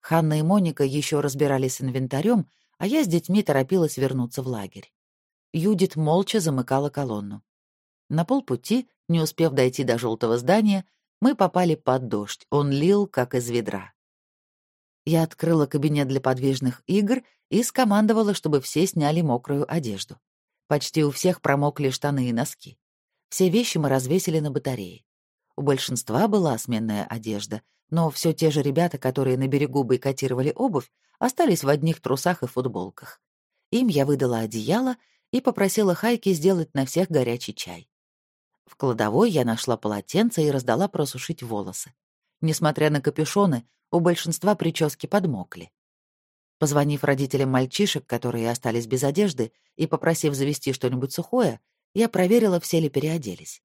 Ханна и Моника еще разбирались с инвентарем, а я с детьми торопилась вернуться в лагерь. Юдит молча замыкала колонну. На полпути, не успев дойти до желтого здания, мы попали под дождь, он лил, как из ведра. Я открыла кабинет для подвижных игр и скомандовала, чтобы все сняли мокрую одежду. Почти у всех промокли штаны и носки. Все вещи мы развесили на батарее. У большинства была сменная одежда, но все те же ребята, которые на берегу бойкотировали обувь, остались в одних трусах и футболках. Им я выдала одеяло и попросила Хайки сделать на всех горячий чай. В кладовой я нашла полотенце и раздала просушить волосы. Несмотря на капюшоны, у большинства прически подмокли. Позвонив родителям мальчишек, которые остались без одежды, и попросив завести что-нибудь сухое, я проверила, все ли переоделись.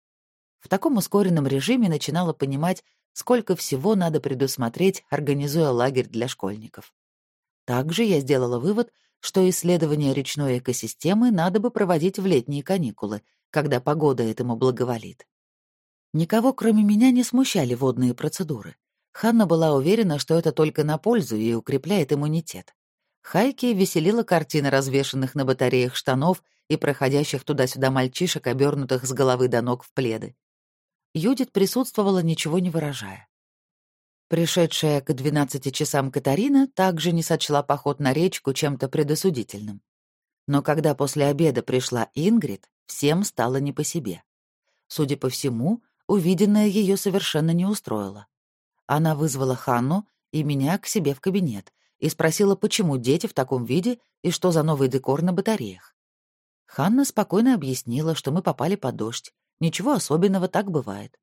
В таком ускоренном режиме начинала понимать, сколько всего надо предусмотреть, организуя лагерь для школьников. Также я сделала вывод, что исследование речной экосистемы надо бы проводить в летние каникулы, когда погода этому благоволит. Никого, кроме меня, не смущали водные процедуры. Ханна была уверена, что это только на пользу и укрепляет иммунитет. Хайки веселила картина развешанных на батареях штанов и проходящих туда-сюда мальчишек, обернутых с головы до ног в пледы. Юдит присутствовала, ничего не выражая. Пришедшая к 12 часам Катарина также не сочла поход на речку чем-то предосудительным. Но когда после обеда пришла Ингрид, всем стало не по себе. Судя по всему, увиденное ее совершенно не устроило. Она вызвала Ханну и меня к себе в кабинет и спросила, почему дети в таком виде и что за новый декор на батареях. Ханна спокойно объяснила, что мы попали под дождь. Ничего особенного, так бывает.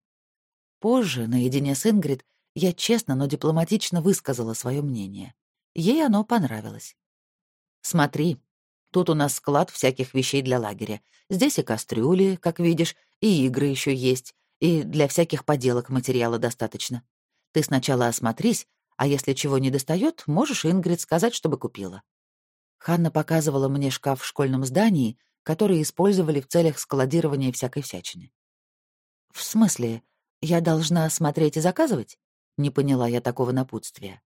Позже, наедине с Ингрид, я честно, но дипломатично высказала свое мнение. Ей оно понравилось. «Смотри, тут у нас склад всяких вещей для лагеря. Здесь и кастрюли, как видишь, и игры еще есть, и для всяких поделок материала достаточно. Ты сначала осмотрись, а если чего не достает, можешь Ингрид сказать, чтобы купила». Ханна показывала мне шкаф в школьном здании, который использовали в целях складирования всякой всячины. «В смысле, я должна смотреть и заказывать?» Не поняла я такого напутствия.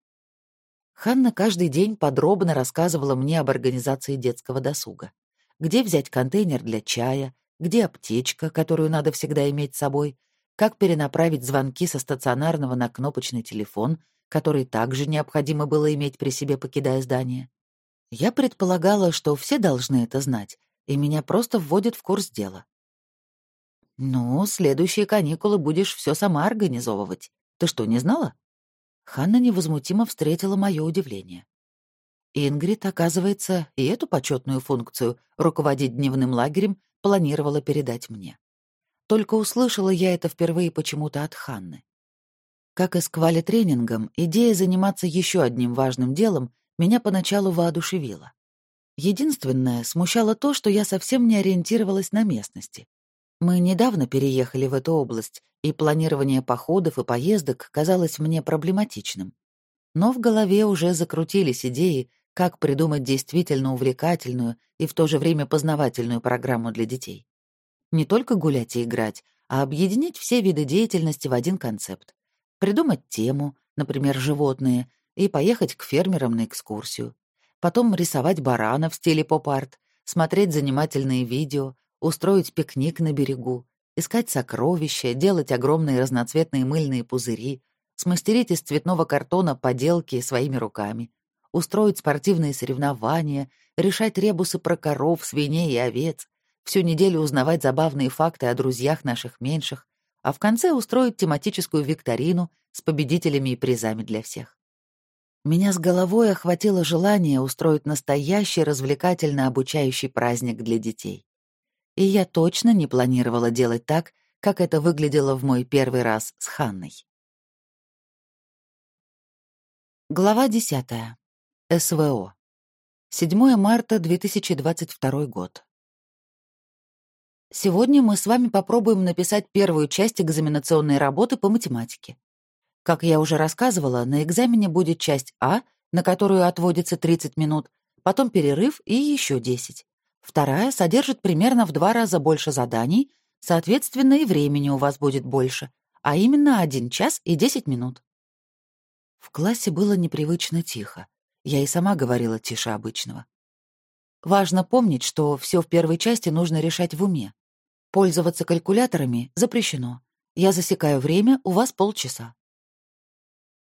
Ханна каждый день подробно рассказывала мне об организации детского досуга. Где взять контейнер для чая, где аптечка, которую надо всегда иметь с собой, как перенаправить звонки со стационарного на кнопочный телефон, который также необходимо было иметь при себе, покидая здание. Я предполагала, что все должны это знать, и меня просто вводят в курс дела. «Ну, следующие каникулы будешь все сама организовывать. Ты что, не знала?» Ханна невозмутимо встретила мое удивление. Ингрид, оказывается, и эту почетную функцию руководить дневным лагерем планировала передать мне. Только услышала я это впервые почему-то от Ханны. Как и с квали-тренингом, идея заниматься еще одним важным делом меня поначалу воодушевила. Единственное, смущало то, что я совсем не ориентировалась на местности. Мы недавно переехали в эту область, и планирование походов и поездок казалось мне проблематичным. Но в голове уже закрутились идеи, как придумать действительно увлекательную и в то же время познавательную программу для детей. Не только гулять и играть, а объединить все виды деятельности в один концепт. Придумать тему, например, животные, и поехать к фермерам на экскурсию. Потом рисовать барана в стиле поп-арт, смотреть занимательные видео, устроить пикник на берегу, искать сокровища, делать огромные разноцветные мыльные пузыри, смастерить из цветного картона поделки своими руками, устроить спортивные соревнования, решать ребусы про коров, свиней и овец, всю неделю узнавать забавные факты о друзьях наших меньших, а в конце устроить тематическую викторину с победителями и призами для всех. Меня с головой охватило желание устроить настоящий развлекательно-обучающий праздник для детей. И я точно не планировала делать так, как это выглядело в мой первый раз с Ханной. Глава 10. СВО. 7 марта 2022 год. Сегодня мы с вами попробуем написать первую часть экзаменационной работы по математике. Как я уже рассказывала, на экзамене будет часть А, на которую отводится 30 минут, потом перерыв и еще 10. Вторая содержит примерно в два раза больше заданий, соответственно, и времени у вас будет больше, а именно 1 час и 10 минут. В классе было непривычно тихо. Я и сама говорила тише обычного. Важно помнить, что все в первой части нужно решать в уме. Пользоваться калькуляторами запрещено. Я засекаю время, у вас полчаса.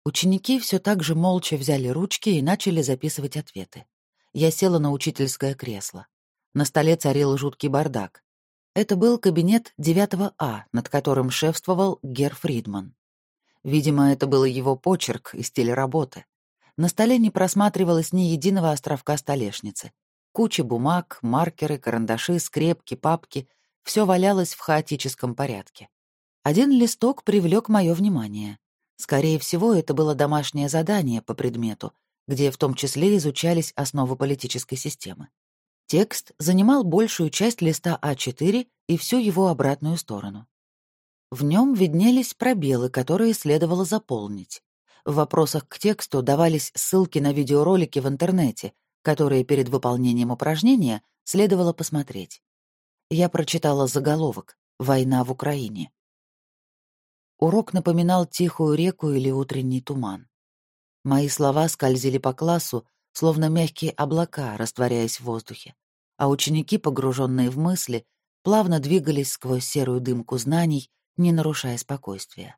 Ученики все так же молча взяли ручки и начали записывать ответы. Я села на учительское кресло. На столе царил жуткий бардак. Это был кабинет 9 А, над которым шефствовал Гер Фридман. Видимо, это был его почерк и стиль работы. На столе не просматривалось ни единого островка столешницы. Куча бумаг, маркеры, карандаши, скрепки, папки — все валялось в хаотическом порядке. Один листок привлек мое внимание. Скорее всего, это было домашнее задание по предмету, где в том числе изучались основы политической системы. Текст занимал большую часть листа А4 и всю его обратную сторону. В нем виднелись пробелы, которые следовало заполнить. В вопросах к тексту давались ссылки на видеоролики в интернете, которые перед выполнением упражнения следовало посмотреть. Я прочитала заголовок «Война в Украине». Урок напоминал тихую реку или утренний туман. Мои слова скользили по классу, словно мягкие облака, растворяясь в воздухе, а ученики, погруженные в мысли, плавно двигались сквозь серую дымку знаний, не нарушая спокойствия.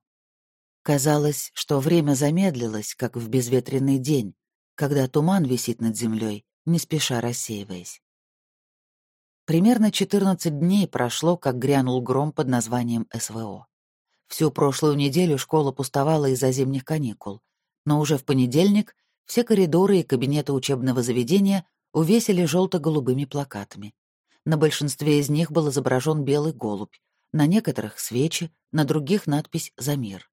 Казалось, что время замедлилось, как в безветренный день, когда туман висит над землей, не спеша рассеиваясь. Примерно 14 дней прошло, как грянул гром под названием СВО. Всю прошлую неделю школа пустовала из-за зимних каникул, но уже в понедельник Все коридоры и кабинеты учебного заведения увесили желто-голубыми плакатами. На большинстве из них был изображен белый голубь, на некоторых — свечи, на других — надпись «За мир».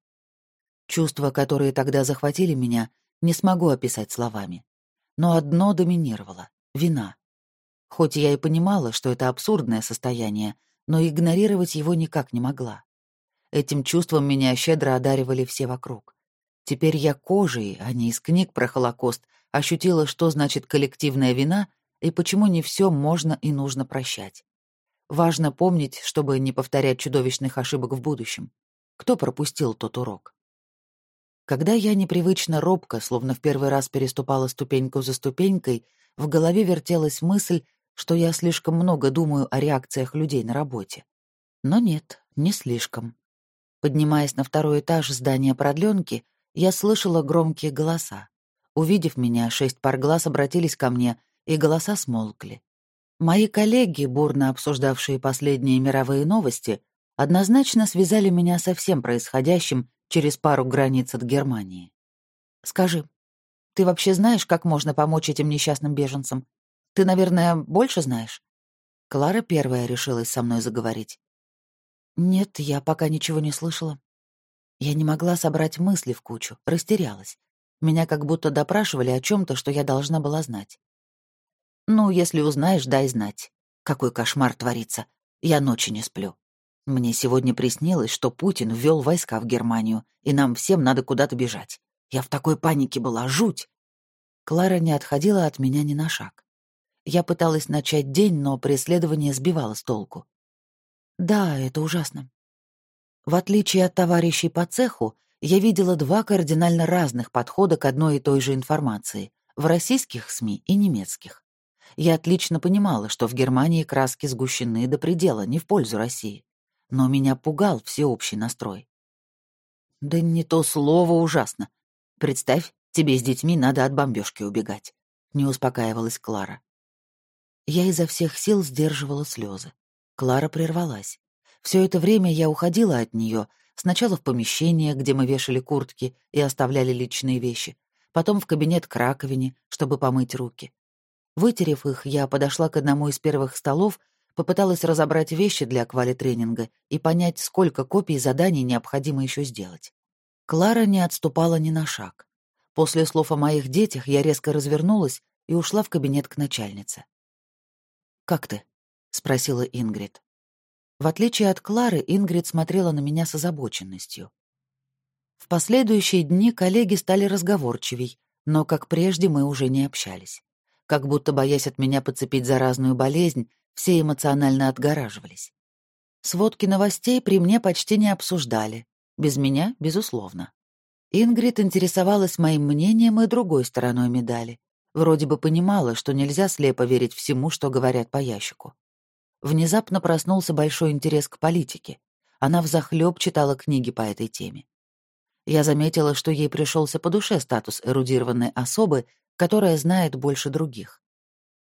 Чувства, которые тогда захватили меня, не смогу описать словами. Но одно доминировало — вина. Хоть я и понимала, что это абсурдное состояние, но игнорировать его никак не могла. Этим чувством меня щедро одаривали все вокруг. Теперь я кожей, а не из книг про Холокост, ощутила, что значит коллективная вина и почему не все можно и нужно прощать. Важно помнить, чтобы не повторять чудовищных ошибок в будущем. Кто пропустил тот урок? Когда я непривычно робко, словно в первый раз переступала ступеньку за ступенькой, в голове вертелась мысль, что я слишком много думаю о реакциях людей на работе. Но нет, не слишком. Поднимаясь на второй этаж здания продленки, я слышала громкие голоса. Увидев меня, шесть пар глаз обратились ко мне, и голоса смолкли. Мои коллеги, бурно обсуждавшие последние мировые новости, однозначно связали меня со всем происходящим через пару границ от Германии. «Скажи, ты вообще знаешь, как можно помочь этим несчастным беженцам? Ты, наверное, больше знаешь?» Клара первая решилась со мной заговорить. «Нет, я пока ничего не слышала. Я не могла собрать мысли в кучу, растерялась. Меня как будто допрашивали о чем то что я должна была знать. Ну, если узнаешь, дай знать. Какой кошмар творится. Я ночи не сплю. Мне сегодня приснилось, что Путин ввел войска в Германию, и нам всем надо куда-то бежать. Я в такой панике была, жуть. Клара не отходила от меня ни на шаг. Я пыталась начать день, но преследование сбивало с толку. Да, это ужасно. В отличие от товарищей по цеху, я видела два кардинально разных подхода к одной и той же информации в российских СМИ и немецких. Я отлично понимала, что в Германии краски сгущены до предела, не в пользу России. Но меня пугал всеобщий настрой. Да не то слово ужасно. Представь, тебе с детьми надо от бомбежки убегать. Не успокаивалась Клара. Я изо всех сил сдерживала слезы. Клара прервалась. Все это время я уходила от нее, сначала в помещение, где мы вешали куртки и оставляли личные вещи, потом в кабинет к раковине, чтобы помыть руки. Вытерев их, я подошла к одному из первых столов, попыталась разобрать вещи для квали-тренинга и понять, сколько копий заданий необходимо еще сделать. Клара не отступала ни на шаг. После слов о моих детях я резко развернулась и ушла в кабинет к начальнице. «Как ты?» — спросила Ингрид. В отличие от Клары, Ингрид смотрела на меня с озабоченностью. В последующие дни коллеги стали разговорчивей, но, как прежде, мы уже не общались. Как будто, боясь от меня подцепить заразную болезнь, все эмоционально отгораживались. Сводки новостей при мне почти не обсуждали. Без меня, безусловно. Ингрид интересовалась моим мнением и другой стороной медали. Вроде бы понимала, что нельзя слепо верить всему, что говорят по ящику. Внезапно проснулся большой интерес к политике. Она взахлёб читала книги по этой теме. Я заметила, что ей пришелся по душе статус эрудированной особы, которая знает больше других.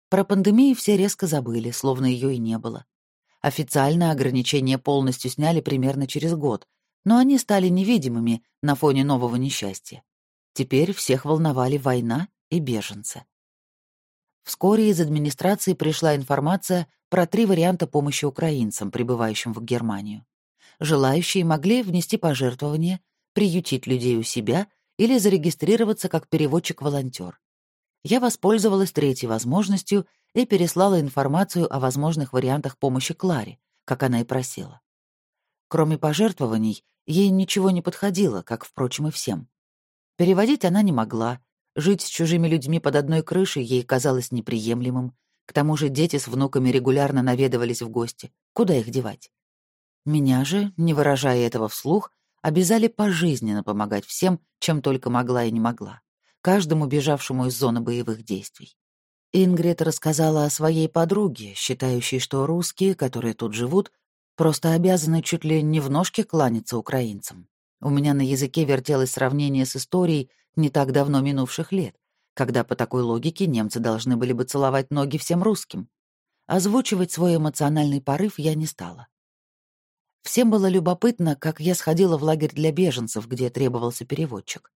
Про пандемию все резко забыли, словно ее и не было. Официально ограничения полностью сняли примерно через год, но они стали невидимыми на фоне нового несчастья. Теперь всех волновали война и беженцы. Вскоре из администрации пришла информация про три варианта помощи украинцам, прибывающим в Германию. Желающие могли внести пожертвования, приютить людей у себя или зарегистрироваться как переводчик-волонтер я воспользовалась третьей возможностью и переслала информацию о возможных вариантах помощи Кларе, как она и просила. Кроме пожертвований, ей ничего не подходило, как, впрочем, и всем. Переводить она не могла, жить с чужими людьми под одной крышей ей казалось неприемлемым, к тому же дети с внуками регулярно наведывались в гости. Куда их девать? Меня же, не выражая этого вслух, обязали пожизненно помогать всем, чем только могла и не могла каждому бежавшему из зоны боевых действий. Ингрид рассказала о своей подруге, считающей, что русские, которые тут живут, просто обязаны чуть ли не в ножке кланяться украинцам. У меня на языке вертелось сравнение с историей не так давно минувших лет, когда по такой логике немцы должны были бы целовать ноги всем русским. Озвучивать свой эмоциональный порыв я не стала. Всем было любопытно, как я сходила в лагерь для беженцев, где требовался переводчик.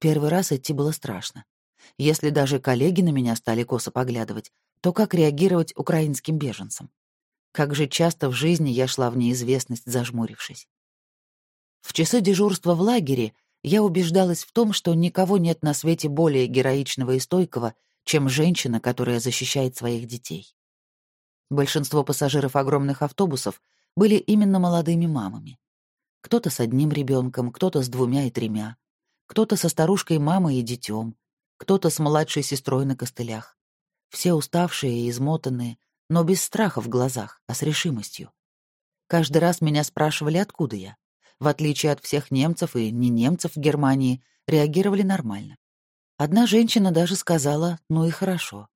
Первый раз идти было страшно. Если даже коллеги на меня стали косо поглядывать, то как реагировать украинским беженцам? Как же часто в жизни я шла в неизвестность, зажмурившись. В часы дежурства в лагере я убеждалась в том, что никого нет на свете более героичного и стойкого, чем женщина, которая защищает своих детей. Большинство пассажиров огромных автобусов были именно молодыми мамами. Кто-то с одним ребенком, кто-то с двумя и тремя, кто-то со старушкой мамой и детем, кто-то с младшей сестрой на костылях. Все уставшие и измотанные, но без страха в глазах, а с решимостью. Каждый раз меня спрашивали, откуда я. В отличие от всех немцев и не немцев в Германии, реагировали нормально. Одна женщина даже сказала «ну и хорошо».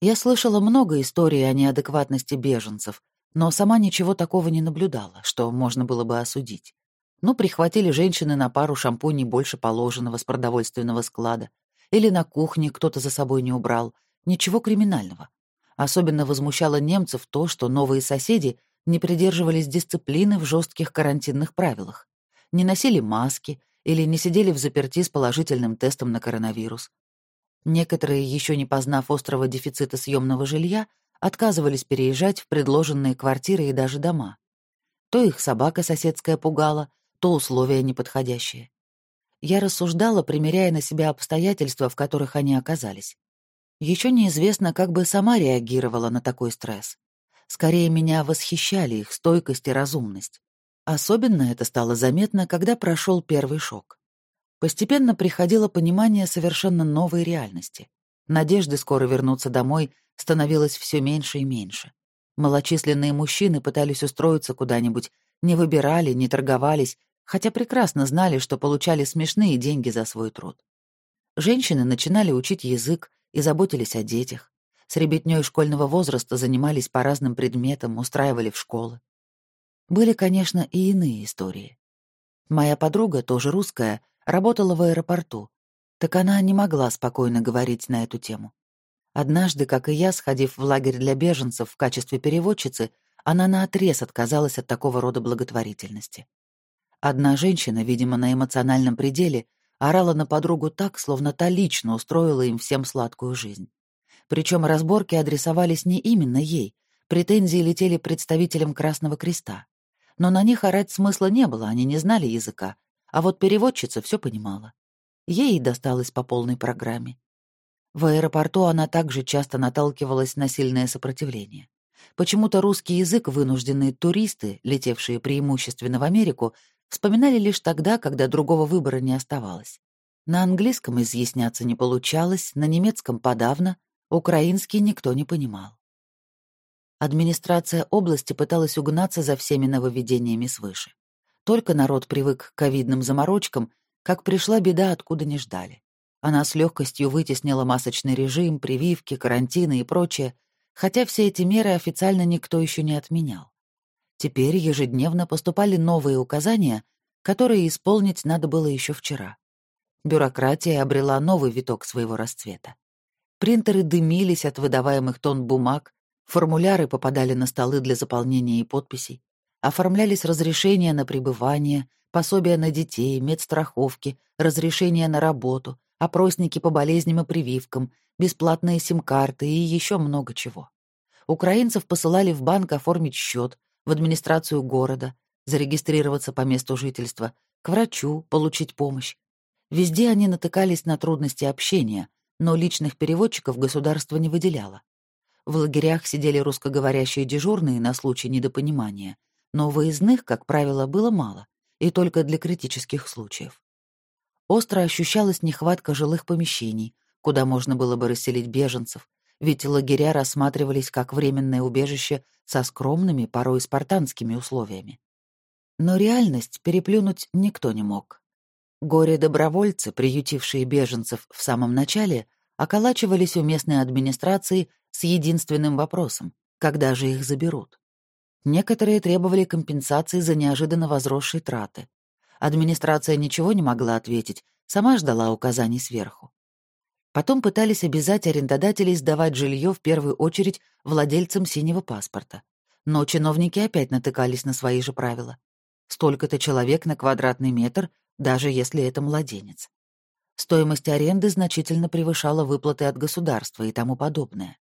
Я слышала много историй о неадекватности беженцев, но сама ничего такого не наблюдала, что можно было бы осудить. Ну, прихватили женщины на пару шампуней больше положенного с продовольственного склада, или на кухне кто-то за собой не убрал. Ничего криминального. Особенно возмущало немцев то, что новые соседи не придерживались дисциплины в жестких карантинных правилах, не носили маски или не сидели в заперти с положительным тестом на коронавирус. Некоторые, еще не познав острого дефицита съемного жилья, отказывались переезжать в предложенные квартиры и даже дома. То их собака соседская пугала, то условия неподходящие. Я рассуждала, примеряя на себя обстоятельства, в которых они оказались. Еще неизвестно, как бы сама реагировала на такой стресс. Скорее, меня восхищали их стойкость и разумность. Особенно это стало заметно, когда прошел первый шок. Постепенно приходило понимание совершенно новой реальности. Надежды скоро вернуться домой становилось все меньше и меньше. Малочисленные мужчины пытались устроиться куда-нибудь, не выбирали, не торговались, хотя прекрасно знали, что получали смешные деньги за свой труд. Женщины начинали учить язык, и заботились о детях. С ребятнёй школьного возраста занимались по разным предметам, устраивали в школы. Были, конечно, и иные истории. Моя подруга, тоже русская, работала в аэропорту, так она не могла спокойно говорить на эту тему. Однажды, как и я, сходив в лагерь для беженцев в качестве переводчицы, она наотрез отказалась от такого рода благотворительности. Одна женщина, видимо, на эмоциональном пределе, орала на подругу так, словно та лично устроила им всем сладкую жизнь. Причем разборки адресовались не именно ей, претензии летели представителям Красного Креста. Но на них орать смысла не было, они не знали языка, а вот переводчица все понимала. Ей досталось по полной программе. В аэропорту она также часто наталкивалась на сильное сопротивление. Почему-то русский язык вынужденные туристы, летевшие преимущественно в Америку, вспоминали лишь тогда, когда другого выбора не оставалось. На английском изъясняться не получалось, на немецком подавно, украинский никто не понимал. Администрация области пыталась угнаться за всеми нововведениями свыше. Только народ привык к ковидным заморочкам, как пришла беда, откуда не ждали. Она с легкостью вытеснила масочный режим, прививки, карантины и прочее, хотя все эти меры официально никто еще не отменял. Теперь ежедневно поступали новые указания, которые исполнить надо было еще вчера. Бюрократия обрела новый виток своего расцвета. Принтеры дымились от выдаваемых тонн бумаг, формуляры попадали на столы для заполнения и подписей, оформлялись разрешения на пребывание, пособия на детей, медстраховки, разрешения на работу, опросники по болезням и прививкам, бесплатные сим-карты и еще много чего. Украинцев посылали в банк оформить счет, в администрацию города, зарегистрироваться по месту жительства, к врачу, получить помощь. Везде они натыкались на трудности общения, но личных переводчиков государство не выделяло. В лагерях сидели русскоговорящие дежурные на случай недопонимания, но выездных, как правило, было мало, и только для критических случаев. Остро ощущалась нехватка жилых помещений, куда можно было бы расселить беженцев, ведь лагеря рассматривались как временное убежище со скромными, порой спартанскими условиями. Но реальность переплюнуть никто не мог. Горе-добровольцы, приютившие беженцев в самом начале, околачивались у местной администрации с единственным вопросом — когда же их заберут? Некоторые требовали компенсации за неожиданно возросшие траты. Администрация ничего не могла ответить, сама ждала указаний сверху. Потом пытались обязать арендодателей сдавать жилье в первую очередь владельцам синего паспорта. Но чиновники опять натыкались на свои же правила. Столько-то человек на квадратный метр, даже если это младенец. Стоимость аренды значительно превышала выплаты от государства и тому подобное.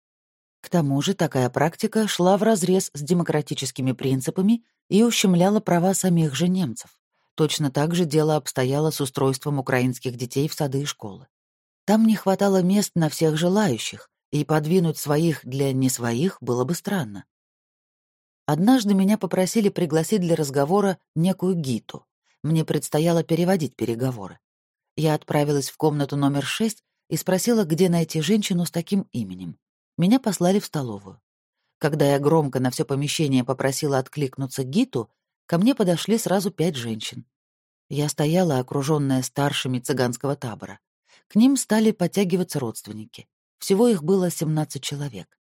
К тому же такая практика шла вразрез с демократическими принципами и ущемляла права самих же немцев. Точно так же дело обстояло с устройством украинских детей в сады и школы. Там не хватало мест на всех желающих, и подвинуть своих для не своих было бы странно. Однажды меня попросили пригласить для разговора некую Гиту. Мне предстояло переводить переговоры. Я отправилась в комнату номер шесть и спросила, где найти женщину с таким именем. Меня послали в столовую. Когда я громко на все помещение попросила откликнуться Гиту, ко мне подошли сразу пять женщин. Я стояла, окруженная старшими цыганского табора. К ним стали подтягиваться родственники. Всего их было 17 человек.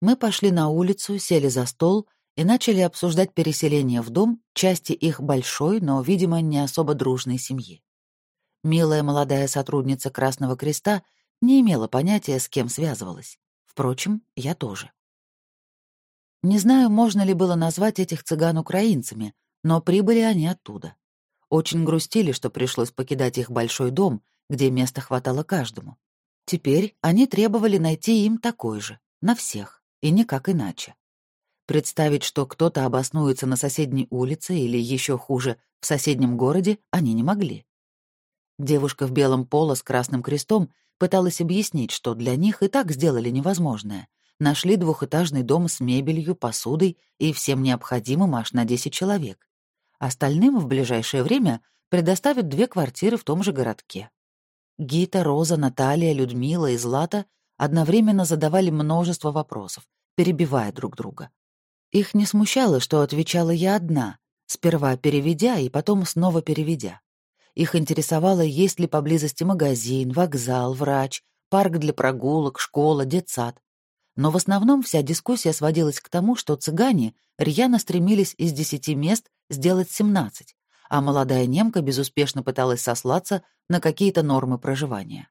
Мы пошли на улицу, сели за стол и начали обсуждать переселение в дом части их большой, но, видимо, не особо дружной семьи. Милая молодая сотрудница Красного Креста не имела понятия, с кем связывалась. Впрочем, я тоже. Не знаю, можно ли было назвать этих цыган украинцами, но прибыли они оттуда. Очень грустили, что пришлось покидать их большой дом, где места хватало каждому. Теперь они требовали найти им такой же, на всех, и никак иначе. Представить, что кто-то обоснуется на соседней улице или еще хуже, в соседнем городе, они не могли. Девушка в белом поло с красным крестом пыталась объяснить, что для них и так сделали невозможное. Нашли двухэтажный дом с мебелью, посудой и всем необходимым аж на 10 человек. Остальным в ближайшее время предоставят две квартиры в том же городке. Гита, Роза, Наталья, Людмила и Злата одновременно задавали множество вопросов, перебивая друг друга. Их не смущало, что отвечала я одна, сперва переведя и потом снова переведя. Их интересовало, есть ли поблизости магазин, вокзал, врач, парк для прогулок, школа, детсад. Но в основном вся дискуссия сводилась к тому, что цыгане рьяно стремились из десяти мест сделать семнадцать, а молодая немка безуспешно пыталась сослаться на какие-то нормы проживания.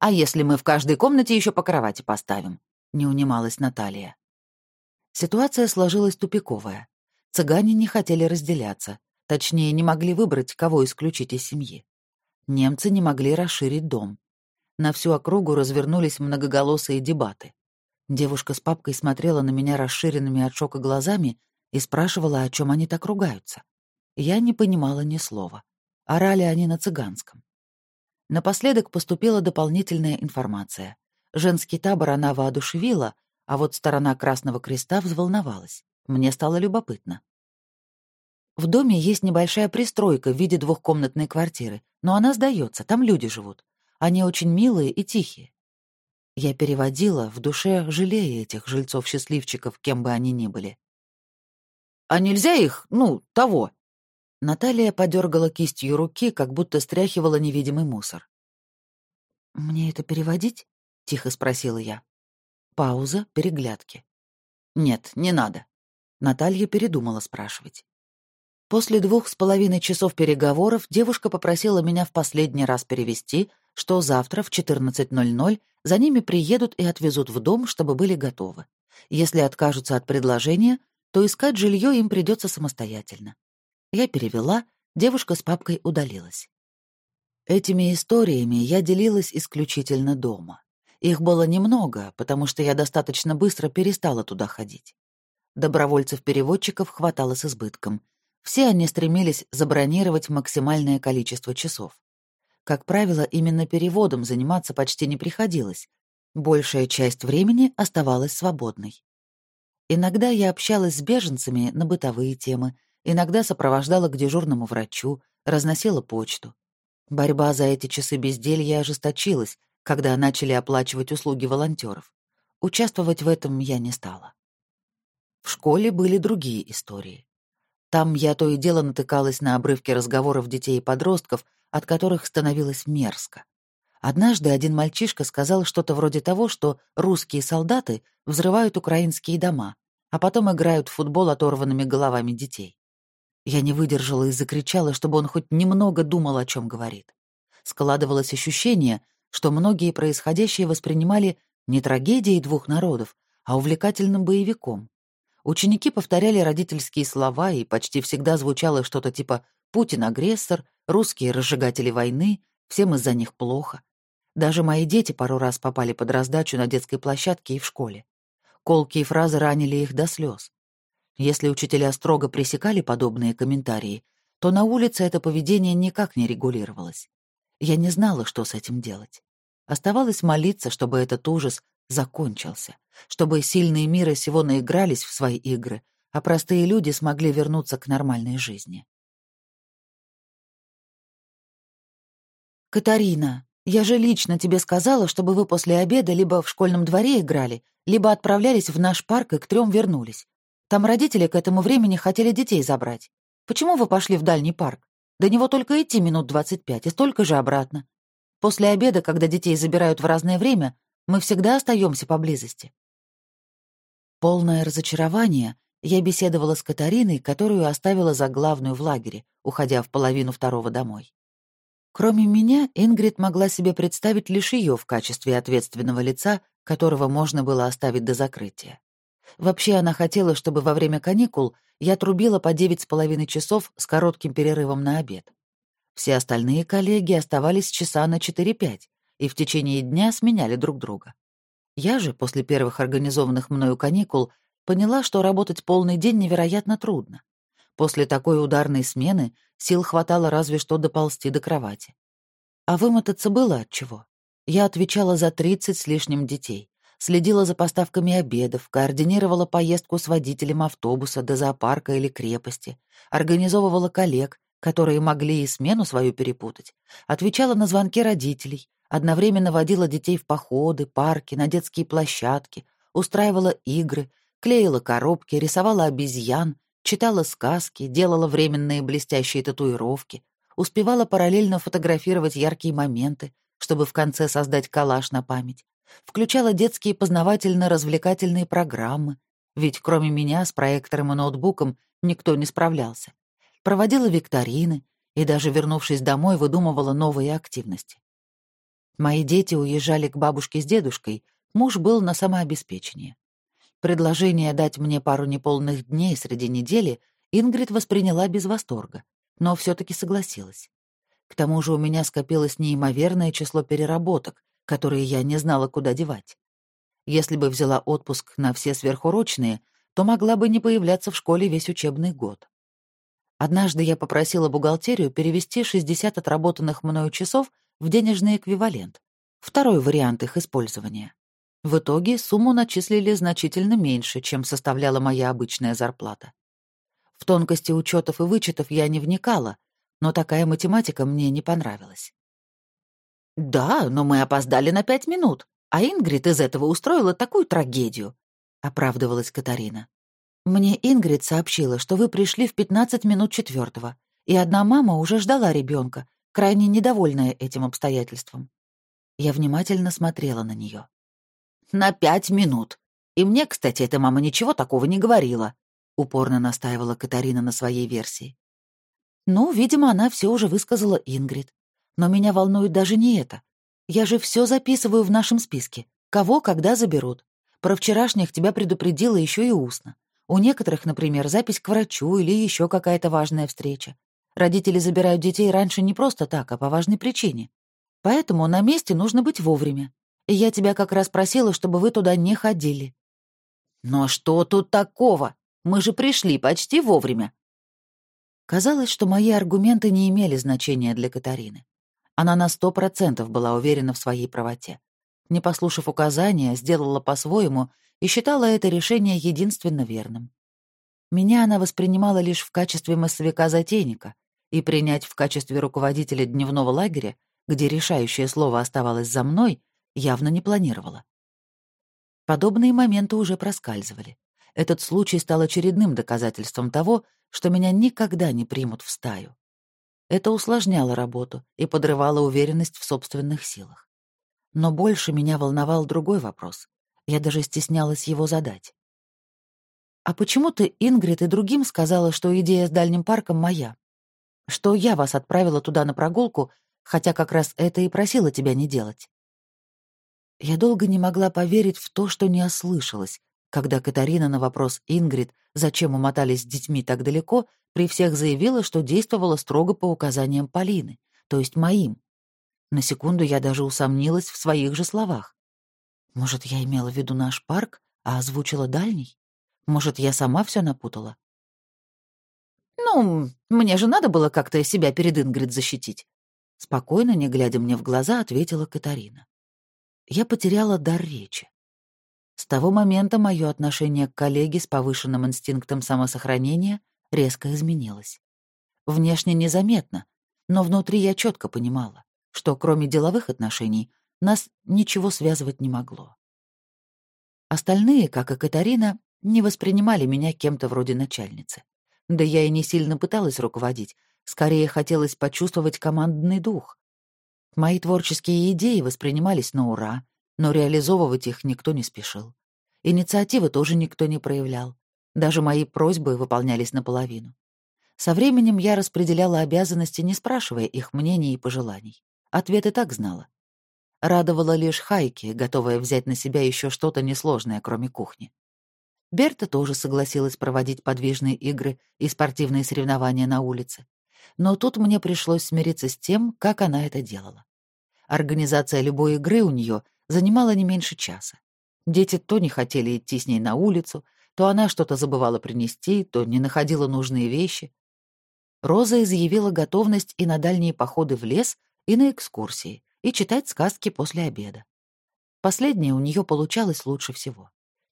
«А если мы в каждой комнате еще по кровати поставим?» — не унималась Наталья. Ситуация сложилась тупиковая. Цыгане не хотели разделяться, Точнее, не могли выбрать, кого исключить из семьи. Немцы не могли расширить дом. На всю округу развернулись многоголосые дебаты. Девушка с папкой смотрела на меня расширенными от шока глазами и спрашивала, о чем они так ругаются. Я не понимала ни слова. Орали они на цыганском. Напоследок поступила дополнительная информация. Женский табор она воодушевила, а вот сторона Красного Креста взволновалась. Мне стало любопытно. В доме есть небольшая пристройка в виде двухкомнатной квартиры, но она сдается, там люди живут. Они очень милые и тихие. Я переводила, в душе жалея этих жильцов-счастливчиков, кем бы они ни были. «А нельзя их, ну, того?» Наталья подергала кистью руки, как будто стряхивала невидимый мусор. «Мне это переводить?» — тихо спросила я. Пауза, переглядки. «Нет, не надо». Наталья передумала спрашивать. После двух с половиной часов переговоров девушка попросила меня в последний раз перевести, что завтра в 14.00 за ними приедут и отвезут в дом, чтобы были готовы. Если откажутся от предложения, то искать жилье им придется самостоятельно. Я перевела, девушка с папкой удалилась. Этими историями я делилась исключительно дома. Их было немного, потому что я достаточно быстро перестала туда ходить. Добровольцев-переводчиков хватало с избытком — все они стремились забронировать максимальное количество часов. Как правило, именно переводом заниматься почти не приходилось. Большая часть времени оставалась свободной. Иногда я общалась с беженцами на бытовые темы, иногда сопровождала к дежурному врачу, разносила почту. Борьба за эти часы безделья ожесточилась, когда начали оплачивать услуги волонтеров. Участвовать в этом я не стала. В школе были другие истории. Там я то и дело натыкалась на обрывки разговоров детей и подростков, от которых становилось мерзко. Однажды один мальчишка сказал что-то вроде того, что русские солдаты взрывают украинские дома, а потом играют в футбол оторванными головами детей. Я не выдержала и закричала, чтобы он хоть немного думал, о чем говорит. Складывалось ощущение, что многие происходящее воспринимали не трагедией двух народов, а увлекательным боевиком. Ученики повторяли родительские слова, и почти всегда звучало что-то типа «Путин — агрессор», «Русские — разжигатели войны», Всем из-за них плохо. Даже мои дети пару раз попали под раздачу на детской площадке и в школе. Колкие фразы ранили их до слез. Если учителя строго пресекали подобные комментарии, то на улице это поведение никак не регулировалось. Я не знала, что с этим делать. Оставалось молиться, чтобы этот ужас закончился, чтобы сильные мира сего наигрались в свои игры, а простые люди смогли вернуться к нормальной жизни. «Катарина, я же лично тебе сказала, чтобы вы после обеда либо в школьном дворе играли, либо отправлялись в наш парк и к трем вернулись. Там родители к этому времени хотели детей забрать. Почему вы пошли в дальний парк? До него только идти минут двадцать пять и столько же обратно. После обеда, когда детей забирают в разное время, мы всегда остаемся поблизости. Полное разочарование, я беседовала с Катариной, которую оставила за главную в лагере, уходя в половину второго домой. Кроме меня, Ингрид могла себе представить лишь ее в качестве ответственного лица, которого можно было оставить до закрытия. Вообще она хотела, чтобы во время каникул я трубила по девять с половиной часов с коротким перерывом на обед. Все остальные коллеги оставались часа на 4-5 и в течение дня сменяли друг друга. Я же, после первых организованных мною каникул, поняла, что работать полный день невероятно трудно. После такой ударной смены сил хватало разве что доползти до кровати. А вымотаться было от чего. Я отвечала за 30 с лишним детей, следила за поставками обедов, координировала поездку с водителем автобуса до зоопарка или крепости, организовывала коллег, которые могли и смену свою перепутать, отвечала на звонки родителей, одновременно водила детей в походы, парки, на детские площадки, устраивала игры, клеила коробки, рисовала обезьян, читала сказки, делала временные блестящие татуировки, успевала параллельно фотографировать яркие моменты, чтобы в конце создать коллаж на память, включала детские познавательно-развлекательные программы, ведь кроме меня с проектором и ноутбуком никто не справлялся проводила викторины и даже, вернувшись домой, выдумывала новые активности. Мои дети уезжали к бабушке с дедушкой, муж был на самообеспечении. Предложение дать мне пару неполных дней среди недели Ингрид восприняла без восторга, но все таки согласилась. К тому же у меня скопилось неимоверное число переработок, которые я не знала, куда девать. Если бы взяла отпуск на все сверхурочные, то могла бы не появляться в школе весь учебный год. Однажды я попросила бухгалтерию перевести 60 отработанных мною часов в денежный эквивалент. Второй вариант их использования. В итоге сумму начислили значительно меньше, чем составляла моя обычная зарплата. В тонкости учетов и вычетов я не вникала, но такая математика мне не понравилась. «Да, но мы опоздали на пять минут, а Ингрид из этого устроила такую трагедию», — оправдывалась Катарина. Мне Ингрид сообщила, что вы пришли в 15 минут четвертого, и одна мама уже ждала ребенка, крайне недовольная этим обстоятельством. Я внимательно смотрела на нее. «На пять минут. И мне, кстати, эта мама ничего такого не говорила», — упорно настаивала Катарина на своей версии. «Ну, видимо, она все уже высказала Ингрид. Но меня волнует даже не это. Я же все записываю в нашем списке. Кого, когда заберут. Про вчерашних тебя предупредила еще и устно. У некоторых, например, запись к врачу или еще какая-то важная встреча. Родители забирают детей раньше не просто так, а по важной причине. Поэтому на месте нужно быть вовремя. И я тебя как раз просила, чтобы вы туда не ходили. Но что тут такого? Мы же пришли почти вовремя. Казалось, что мои аргументы не имели значения для Катарины. Она на сто процентов была уверена в своей правоте. Не послушав указания, сделала по-своему и считала это решение единственно верным. Меня она воспринимала лишь в качестве массовика-затейника, и принять в качестве руководителя дневного лагеря, где решающее слово оставалось за мной, явно не планировала. Подобные моменты уже проскальзывали. Этот случай стал очередным доказательством того, что меня никогда не примут в стаю. Это усложняло работу и подрывало уверенность в собственных силах. Но больше меня волновал другой вопрос. Я даже стеснялась его задать. «А почему ты Ингрид и другим сказала, что идея с дальним парком моя? Что я вас отправила туда на прогулку, хотя как раз это и просила тебя не делать?» Я долго не могла поверить в то, что не ослышалась, когда Катарина на вопрос Ингрид, зачем умотались с детьми так далеко, при всех заявила, что действовала строго по указаниям Полины, то есть моим. На секунду я даже усомнилась в своих же словах. Может, я имела в виду наш парк, а озвучила дальний? Может, я сама все напутала? «Ну, мне же надо было как-то себя перед Ингрид защитить», — спокойно, не глядя мне в глаза, ответила Катарина. Я потеряла дар речи. С того момента мое отношение к коллеге с повышенным инстинктом самосохранения резко изменилось. Внешне незаметно, но внутри я четко понимала, что кроме деловых отношений нас ничего связывать не могло. Остальные, как и Катарина, не воспринимали меня кем-то вроде начальницы. Да я и не сильно пыталась руководить, скорее хотелось почувствовать командный дух. Мои творческие идеи воспринимались на ура, но реализовывать их никто не спешил. Инициативы тоже никто не проявлял. Даже мои просьбы выполнялись наполовину. Со временем я распределяла обязанности, не спрашивая их мнений и пожеланий. Ответ и так знала. Радовала лишь Хайки, готовая взять на себя еще что-то несложное, кроме кухни. Берта тоже согласилась проводить подвижные игры и спортивные соревнования на улице. Но тут мне пришлось смириться с тем, как она это делала. Организация любой игры у нее занимала не меньше часа. Дети то не хотели идти с ней на улицу, то она что-то забывала принести, то не находила нужные вещи. Роза изъявила готовность и на дальние походы в лес, и на экскурсии, и читать сказки после обеда. Последнее у нее получалось лучше всего.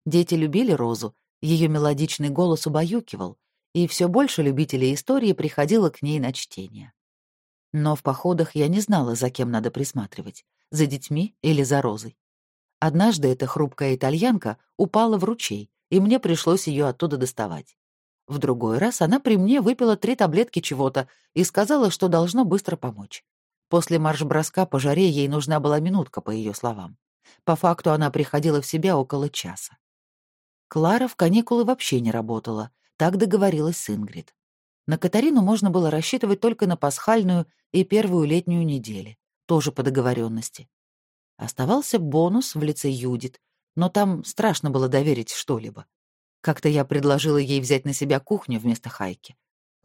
Дети любили Розу, ее мелодичный голос убаюкивал, и все больше любителей истории приходило к ней на чтение. Но в походах я не знала, за кем надо присматривать — за детьми или за Розой. Однажды эта хрупкая итальянка упала в ручей, и мне пришлось ее оттуда доставать. В другой раз она при мне выпила три таблетки чего-то и сказала, что должно быстро помочь. После марш-броска по жаре ей нужна была минутка, по ее словам. По факту она приходила в себя около часа. Клара в каникулы вообще не работала, так договорилась с Ингрид. На Катарину можно было рассчитывать только на пасхальную и первую летнюю недели, тоже по договоренности. Оставался бонус в лице Юдит, но там страшно было доверить что-либо. Как-то я предложила ей взять на себя кухню вместо Хайки.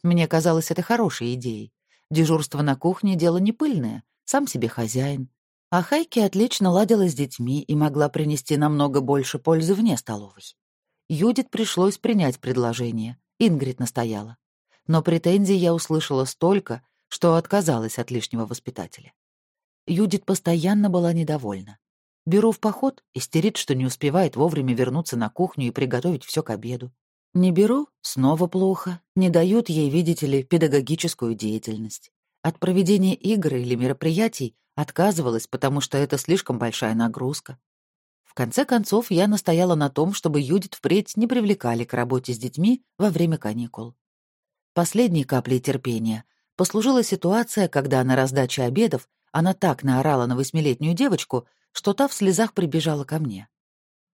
Мне казалось это хорошей идеей. Дежурство на кухне — дело не пыльное, сам себе хозяин. А Хайки отлично ладила с детьми и могла принести намного больше пользы вне столовой. Юдит пришлось принять предложение. Ингрид настояла. Но претензий я услышала столько, что отказалась от лишнего воспитателя. Юдит постоянно была недовольна. Беру в поход, истерит, что не успевает вовремя вернуться на кухню и приготовить все к обеду. Не беру — снова плохо. Не дают ей, видите ли, педагогическую деятельность. От проведения игр или мероприятий отказывалась, потому что это слишком большая нагрузка конце концов, я настояла на том, чтобы Юдит впредь не привлекали к работе с детьми во время каникул. Последней каплей терпения послужила ситуация, когда на раздаче обедов она так наорала на восьмилетнюю девочку, что та в слезах прибежала ко мне.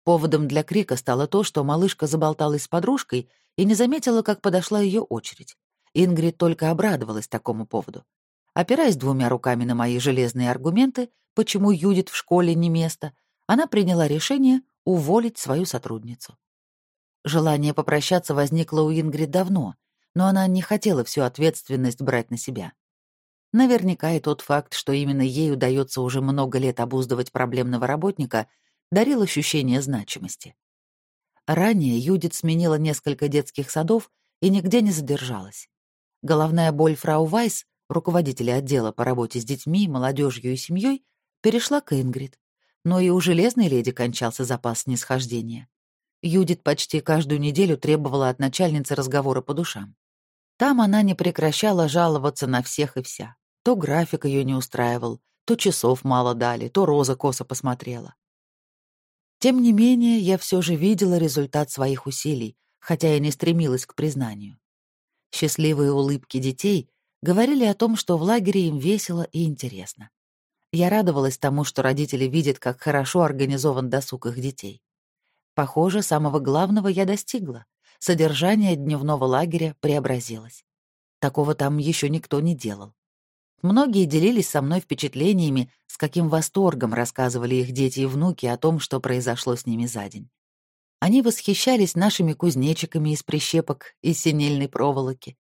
Поводом для крика стало то, что малышка заболталась с подружкой и не заметила, как подошла ее очередь. Ингрид только обрадовалась такому поводу. Опираясь двумя руками на мои железные аргументы, почему Юдит в школе не место, она приняла решение уволить свою сотрудницу. Желание попрощаться возникло у Ингрид давно, но она не хотела всю ответственность брать на себя. Наверняка и тот факт, что именно ей удается уже много лет обуздывать проблемного работника, дарил ощущение значимости. Ранее Юдит сменила несколько детских садов и нигде не задержалась. Головная боль фрау Вайс, руководителя отдела по работе с детьми, молодежью и семьей, перешла к Ингрид но и у железной леди кончался запас снисхождения. Юдит почти каждую неделю требовала от начальницы разговора по душам. Там она не прекращала жаловаться на всех и вся. То график ее не устраивал, то часов мало дали, то Роза косо посмотрела. Тем не менее, я все же видела результат своих усилий, хотя и не стремилась к признанию. Счастливые улыбки детей говорили о том, что в лагере им весело и интересно. Я радовалась тому, что родители видят, как хорошо организован досуг их детей. Похоже, самого главного я достигла. Содержание дневного лагеря преобразилось. Такого там еще никто не делал. Многие делились со мной впечатлениями, с каким восторгом рассказывали их дети и внуки о том, что произошло с ними за день. Они восхищались нашими кузнечиками из прищепок и синельной проволоки,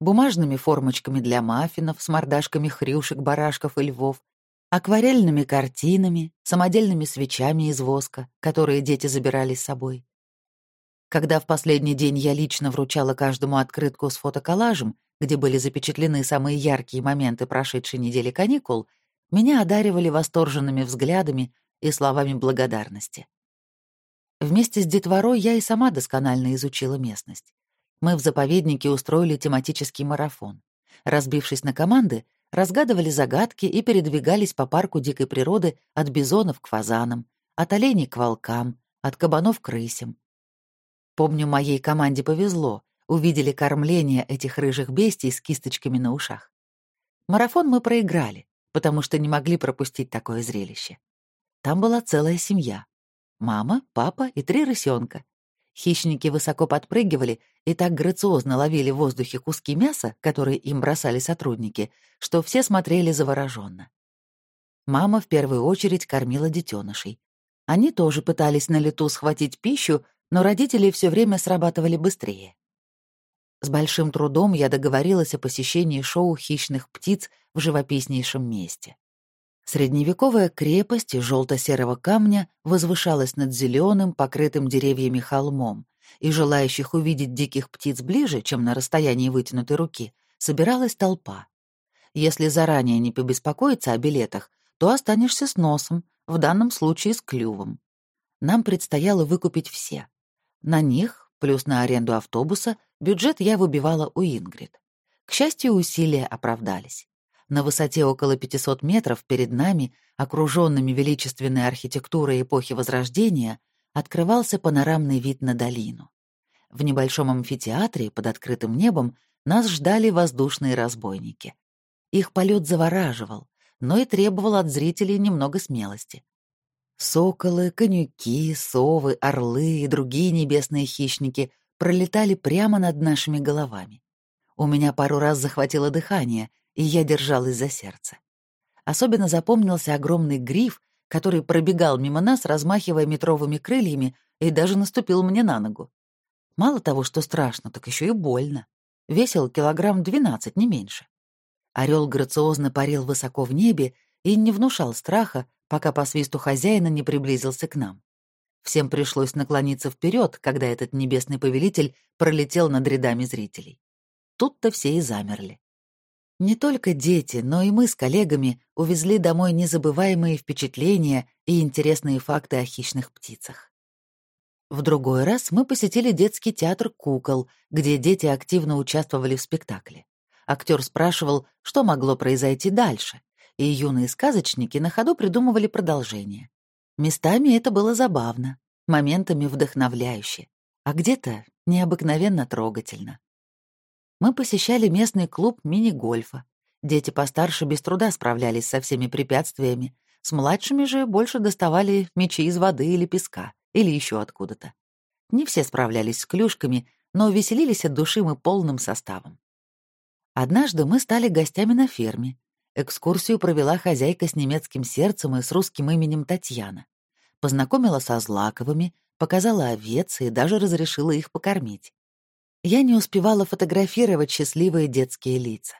бумажными формочками для маффинов с мордашками хрюшек, барашков и львов, акварельными картинами, самодельными свечами из воска, которые дети забирали с собой. Когда в последний день я лично вручала каждому открытку с фотоколлажем, где были запечатлены самые яркие моменты прошедшей недели каникул, меня одаривали восторженными взглядами и словами благодарности. Вместе с детворой я и сама досконально изучила местность. Мы в заповеднике устроили тематический марафон. Разбившись на команды, разгадывали загадки и передвигались по парку дикой природы от бизонов к фазанам, от оленей к волкам, от кабанов к рысям. Помню, моей команде повезло, увидели кормление этих рыжих бестий с кисточками на ушах. Марафон мы проиграли, потому что не могли пропустить такое зрелище. Там была целая семья. Мама, папа и три рысенка. Хищники высоко подпрыгивали и так грациозно ловили в воздухе куски мяса, которые им бросали сотрудники, что все смотрели завороженно. Мама в первую очередь кормила детенышей. Они тоже пытались на лету схватить пищу, но родители все время срабатывали быстрее. С большим трудом я договорилась о посещении шоу хищных птиц в живописнейшем месте. Средневековая крепость из желто-серого камня возвышалась над зеленым, покрытым деревьями холмом, и желающих увидеть диких птиц ближе, чем на расстоянии вытянутой руки, собиралась толпа. Если заранее не побеспокоиться о билетах, то останешься с носом, в данном случае с клювом. Нам предстояло выкупить все. На них, плюс на аренду автобуса, бюджет я выбивала у Ингрид. К счастью, усилия оправдались. На высоте около 500 метров перед нами, окруженными величественной архитектурой эпохи Возрождения, открывался панорамный вид на долину. В небольшом амфитеатре под открытым небом нас ждали воздушные разбойники. Их полет завораживал, но и требовал от зрителей немного смелости. Соколы, конюки, совы, орлы и другие небесные хищники пролетали прямо над нашими головами. У меня пару раз захватило дыхание, и я держалась за сердце. Особенно запомнился огромный гриф, который пробегал мимо нас, размахивая метровыми крыльями, и даже наступил мне на ногу. Мало того, что страшно, так еще и больно. Весил килограмм двенадцать, не меньше. Орел грациозно парил высоко в небе и не внушал страха, пока по свисту хозяина не приблизился к нам. Всем пришлось наклониться вперед, когда этот небесный повелитель пролетел над рядами зрителей. Тут-то все и замерли. Не только дети, но и мы с коллегами увезли домой незабываемые впечатления и интересные факты о хищных птицах. В другой раз мы посетили детский театр кукол, где дети активно участвовали в спектакле. Актер спрашивал, что могло произойти дальше, и юные сказочники на ходу придумывали продолжение. Местами это было забавно, моментами вдохновляюще, а где-то необыкновенно трогательно. Мы посещали местный клуб мини-гольфа. Дети постарше без труда справлялись со всеми препятствиями, с младшими же больше доставали мячи из воды или песка, или еще откуда-то. Не все справлялись с клюшками, но веселились от души мы полным составом. Однажды мы стали гостями на ферме. Экскурсию провела хозяйка с немецким сердцем и с русским именем Татьяна. Познакомила со Злаковыми, показала овец и даже разрешила их покормить. Я не успевала фотографировать счастливые детские лица.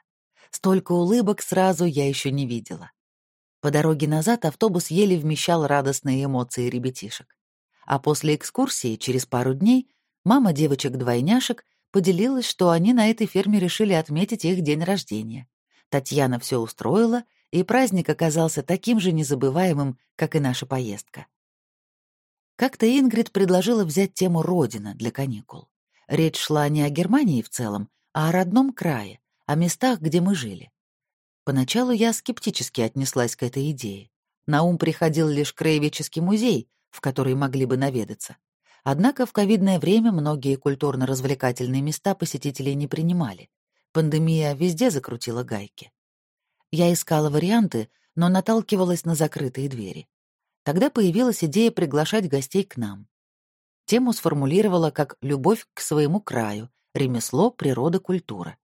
Столько улыбок сразу я еще не видела. По дороге назад автобус еле вмещал радостные эмоции ребятишек. А после экскурсии, через пару дней, мама девочек-двойняшек поделилась, что они на этой ферме решили отметить их день рождения. Татьяна все устроила, и праздник оказался таким же незабываемым, как и наша поездка. Как-то Ингрид предложила взять тему «Родина» для каникул. Речь шла не о Германии в целом, а о родном крае, о местах, где мы жили. Поначалу я скептически отнеслась к этой идее. На ум приходил лишь краеведческий музей, в который могли бы наведаться. Однако в ковидное время многие культурно-развлекательные места посетителей не принимали. Пандемия везде закрутила гайки. Я искала варианты, но наталкивалась на закрытые двери. Тогда появилась идея приглашать гостей к нам. Тему сформулировала как «Любовь к своему краю», «Ремесло, природа, культура».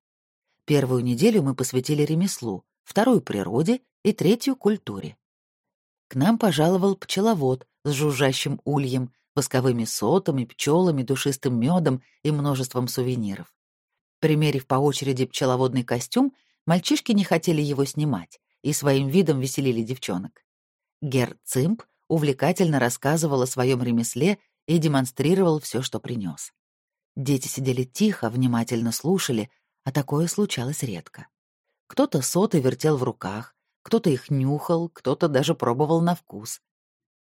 Первую неделю мы посвятили ремеслу, вторую — природе и третью — культуре. К нам пожаловал пчеловод с жужжащим ульем, восковыми сотами, пчелами, душистым медом и множеством сувениров. Примерив по очереди пчеловодный костюм, мальчишки не хотели его снимать, и своим видом веселили девчонок. Гер Цимп увлекательно рассказывал о своем ремесле и демонстрировал все, что принес. Дети сидели тихо, внимательно слушали, а такое случалось редко. Кто-то соты вертел в руках, кто-то их нюхал, кто-то даже пробовал на вкус.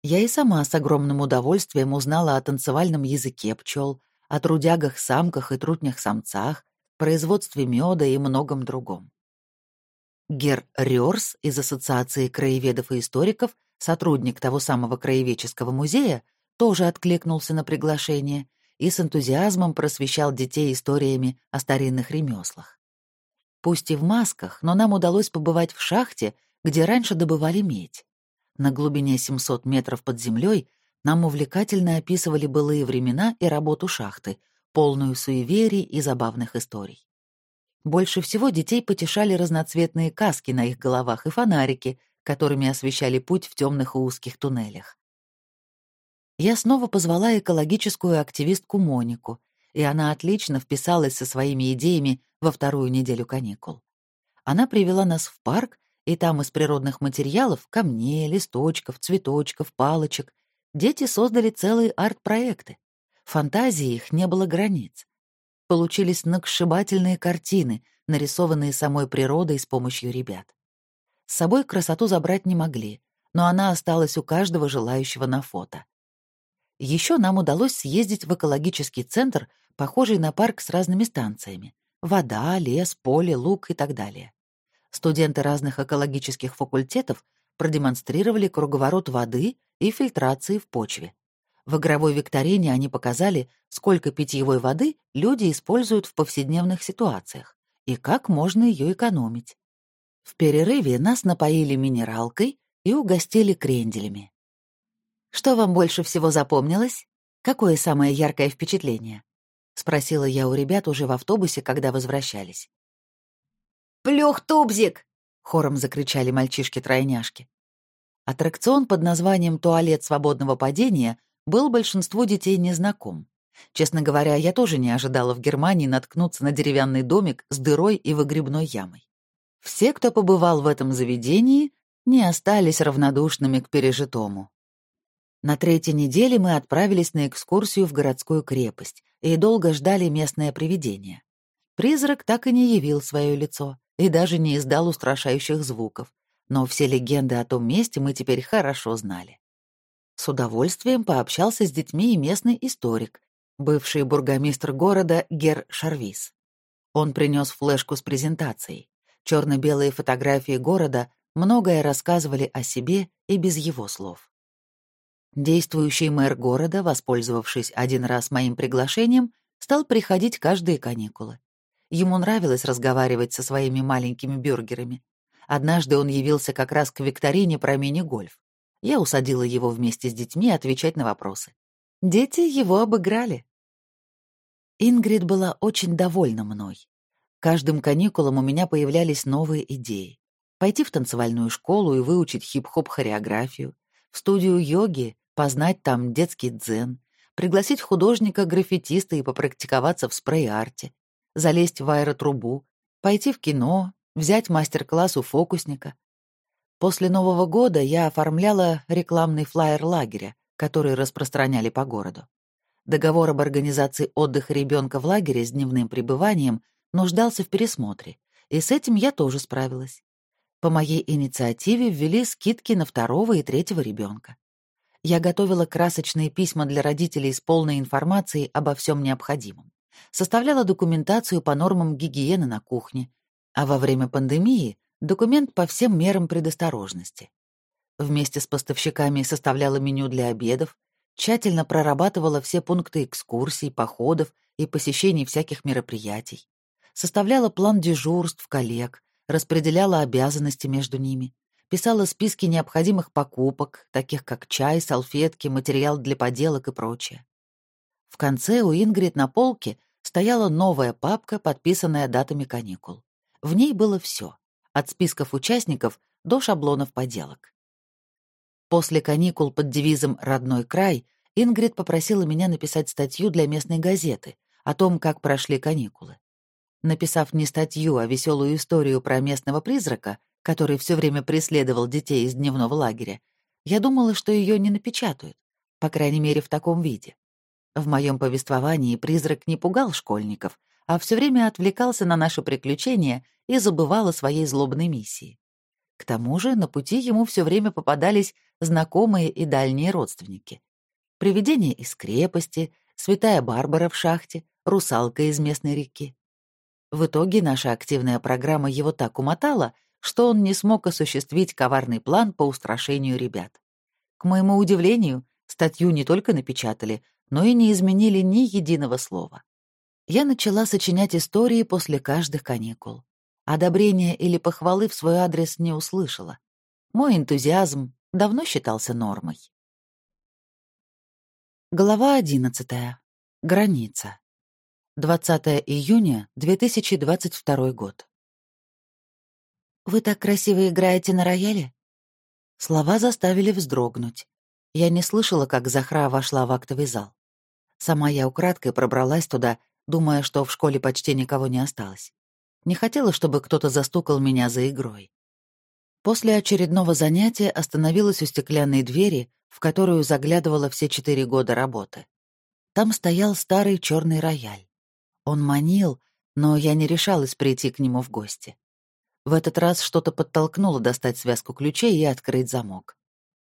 Я и сама с огромным удовольствием узнала о танцевальном языке пчел, о трудягах-самках и трутнях-самцах, производстве меда и многом другом. Гер Рёрс из Ассоциации краеведов и историков, сотрудник того самого краеведческого музея, тоже откликнулся на приглашение и с энтузиазмом просвещал детей историями о старинных ремеслах. Пусть и в масках, но нам удалось побывать в шахте, где раньше добывали медь. На глубине 700 метров под землей нам увлекательно описывали былые времена и работу шахты, полную суеверий и забавных историй. Больше всего детей потешали разноцветные каски на их головах и фонарики, которыми освещали путь в темных и узких туннелях. Я снова позвала экологическую активистку Монику, и она отлично вписалась со своими идеями во вторую неделю каникул. Она привела нас в парк, и там из природных материалов — камней, листочков, цветочков, палочек — дети создали целые арт-проекты. Фантазии их не было границ. Получились накшибательные картины, нарисованные самой природой с помощью ребят. С собой красоту забрать не могли, но она осталась у каждого желающего на фото. Еще нам удалось съездить в экологический центр, похожий на парк с разными станциями. Вода, лес, поле, луг и так далее. Студенты разных экологических факультетов продемонстрировали круговорот воды и фильтрации в почве. В игровой викторине они показали, сколько питьевой воды люди используют в повседневных ситуациях и как можно ее экономить. В перерыве нас напоили минералкой и угостили кренделями. «Что вам больше всего запомнилось? Какое самое яркое впечатление?» — спросила я у ребят уже в автобусе, когда возвращались. «Плюх-тубзик!» — хором закричали мальчишки-тройняшки. Аттракцион под названием «Туалет свободного падения» был большинству детей незнаком. Честно говоря, я тоже не ожидала в Германии наткнуться на деревянный домик с дырой и выгребной ямой. Все, кто побывал в этом заведении, не остались равнодушными к пережитому. На третьей неделе мы отправились на экскурсию в городскую крепость и долго ждали местное привидение. Призрак так и не явил свое лицо и даже не издал устрашающих звуков, но все легенды о том месте мы теперь хорошо знали. С удовольствием пообщался с детьми и местный историк, бывший бургомистр города Гер Шарвис. Он принес флешку с презентацией. Черно-белые фотографии города многое рассказывали о себе и без его слов. Действующий мэр города, воспользовавшись один раз моим приглашением, стал приходить каждые каникулы. Ему нравилось разговаривать со своими маленькими бюргерами. Однажды он явился как раз к викторине про мини-гольф. Я усадила его вместе с детьми отвечать на вопросы. Дети его обыграли. Ингрид была очень довольна мной. Каждым каникулам у меня появлялись новые идеи. Пойти в танцевальную школу и выучить хип-хоп-хореографию, в студию йоги, познать там детский дзен, пригласить художника-граффитиста и попрактиковаться в спрей-арте, залезть в аэротрубу, пойти в кино, взять мастер-класс у фокусника. После Нового года я оформляла рекламный флаер лагеря, который распространяли по городу. Договор об организации отдыха ребенка в лагере с дневным пребыванием нуждался в пересмотре, и с этим я тоже справилась. По моей инициативе ввели скидки на второго и третьего ребенка. Я готовила красочные письма для родителей с полной информацией обо всем необходимом составляла документацию по нормам гигиены на кухне, а во время пандемии — документ по всем мерам предосторожности. Вместе с поставщиками составляла меню для обедов, тщательно прорабатывала все пункты экскурсий, походов и посещений всяких мероприятий, составляла план дежурств коллег, распределяла обязанности между ними, писала списки необходимых покупок, таких как чай, салфетки, материал для поделок и прочее. В конце у Ингрид на полке стояла новая папка, подписанная датами каникул. В ней было все, от списков участников до шаблонов поделок. После каникул под девизом «Родной край» Ингрид попросила меня написать статью для местной газеты о том, как прошли каникулы. Написав не статью, а веселую историю про местного призрака, который все время преследовал детей из дневного лагеря, я думала, что ее не напечатают, по крайней мере, в таком виде. В моем повествовании призрак не пугал школьников, а все время отвлекался на наши приключения и забывал о своей злобной миссии. К тому же на пути ему все время попадались знакомые и дальние родственники. Привидение из крепости, святая Барбара в шахте, русалка из местной реки. В итоге наша активная программа его так умотала, что он не смог осуществить коварный план по устрашению ребят. К моему удивлению, статью не только напечатали, но и не изменили ни единого слова. Я начала сочинять истории после каждых каникул. Одобрения или похвалы в свой адрес не услышала. Мой энтузиазм давно считался нормой. Глава 11. Граница. 20 июня 2022 год. «Вы так красиво играете на рояле?» Слова заставили вздрогнуть. Я не слышала, как Захра вошла в актовый зал. Сама я украдкой пробралась туда, думая, что в школе почти никого не осталось. Не хотела, чтобы кто-то застукал меня за игрой. После очередного занятия остановилась у стеклянной двери, в которую заглядывала все четыре года работы. Там стоял старый черный рояль. Он манил, но я не решалась прийти к нему в гости. В этот раз что-то подтолкнуло достать связку ключей и открыть замок.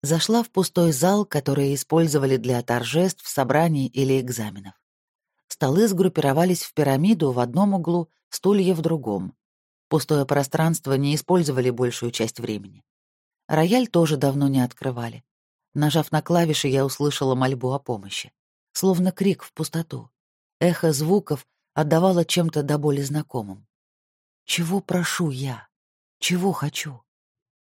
Зашла в пустой зал, который использовали для торжеств, собраний или экзаменов. Столы сгруппировались в пирамиду в одном углу, стулья в другом. Пустое пространство не использовали большую часть времени. Рояль тоже давно не открывали. Нажав на клавиши, я услышала мольбу о помощи. Словно крик в пустоту. Эхо звуков отдавало чем-то до боли знакомым. Чего прошу я? Чего хочу?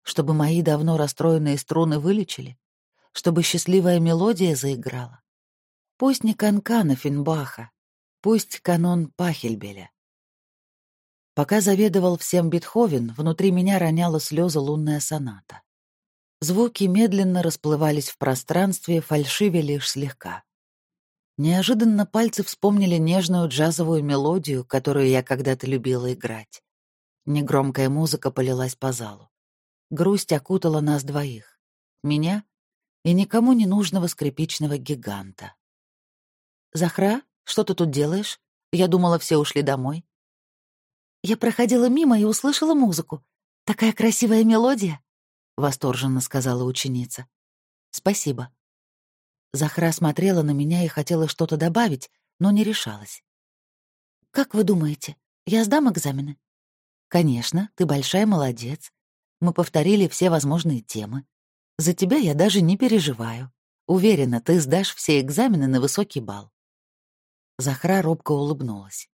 Чтобы мои давно расстроенные струны вылечили? Чтобы счастливая мелодия заиграла? Пусть не канкана Финбаха, пусть канон Пахельбеля. Пока заведовал всем Бетховен, внутри меня роняла слезы лунная соната. Звуки медленно расплывались в пространстве, фальшиве лишь слегка. Неожиданно пальцы вспомнили нежную джазовую мелодию, которую я когда-то любила играть. Негромкая музыка полилась по залу. Грусть окутала нас двоих. Меня и никому не нужного скрипичного гиганта. «Захра, что ты тут делаешь? Я думала, все ушли домой». «Я проходила мимо и услышала музыку. Такая красивая мелодия», — восторженно сказала ученица. «Спасибо». Захра смотрела на меня и хотела что-то добавить, но не решалась. «Как вы думаете, я сдам экзамены?» «Конечно, ты большая молодец. Мы повторили все возможные темы. За тебя я даже не переживаю. Уверена, ты сдашь все экзамены на высокий балл». Захра робко улыбнулась.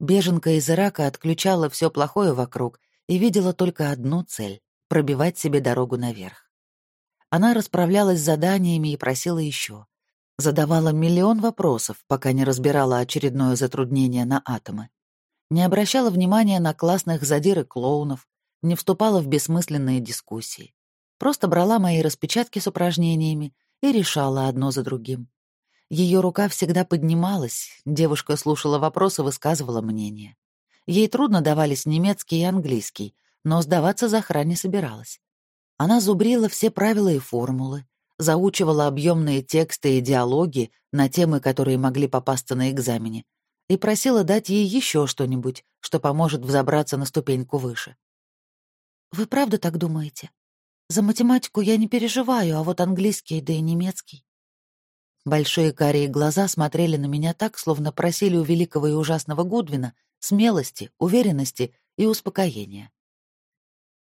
Беженка из Ирака отключала все плохое вокруг и видела только одну цель — пробивать себе дорогу наверх. Она расправлялась с заданиями и просила еще. Задавала миллион вопросов, пока не разбирала очередное затруднение на атомы. Не обращала внимания на классных задир и клоунов, не вступала в бессмысленные дискуссии. Просто брала мои распечатки с упражнениями и решала одно за другим. Ее рука всегда поднималась, девушка слушала вопросы, высказывала мнение. Ей трудно давались немецкий и английский, но сдаваться за охране собиралась. Она зубрила все правила и формулы, заучивала объемные тексты и диалоги на темы, которые могли попасться на экзамене, и просила дать ей еще что-нибудь, что поможет взобраться на ступеньку выше. «Вы правда так думаете? За математику я не переживаю, а вот английский, да и немецкий. Большие карие глаза смотрели на меня так, словно просили у великого и ужасного Гудвина смелости, уверенности и успокоения.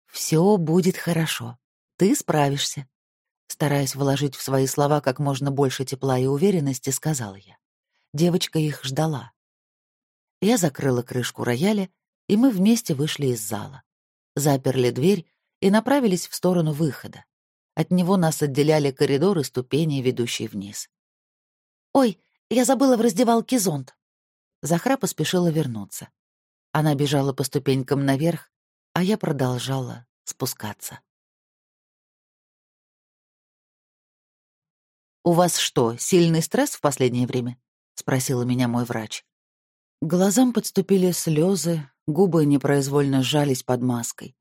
«Все будет хорошо. Ты справишься», — стараясь вложить в свои слова как можно больше тепла и уверенности, сказала я. Девочка их ждала. Я закрыла крышку рояля, и мы вместе вышли из зала. Заперли дверь и направились в сторону выхода. От него нас отделяли коридоры, ступени, ведущие вниз. «Ой, я забыла в раздевалке зонт». Захра поспешила вернуться. Она бежала по ступенькам наверх, а я продолжала спускаться. «У вас что, сильный стресс в последнее время?» — спросила меня мой врач. Глазам подступили слезы, губы непроизвольно сжались под маской.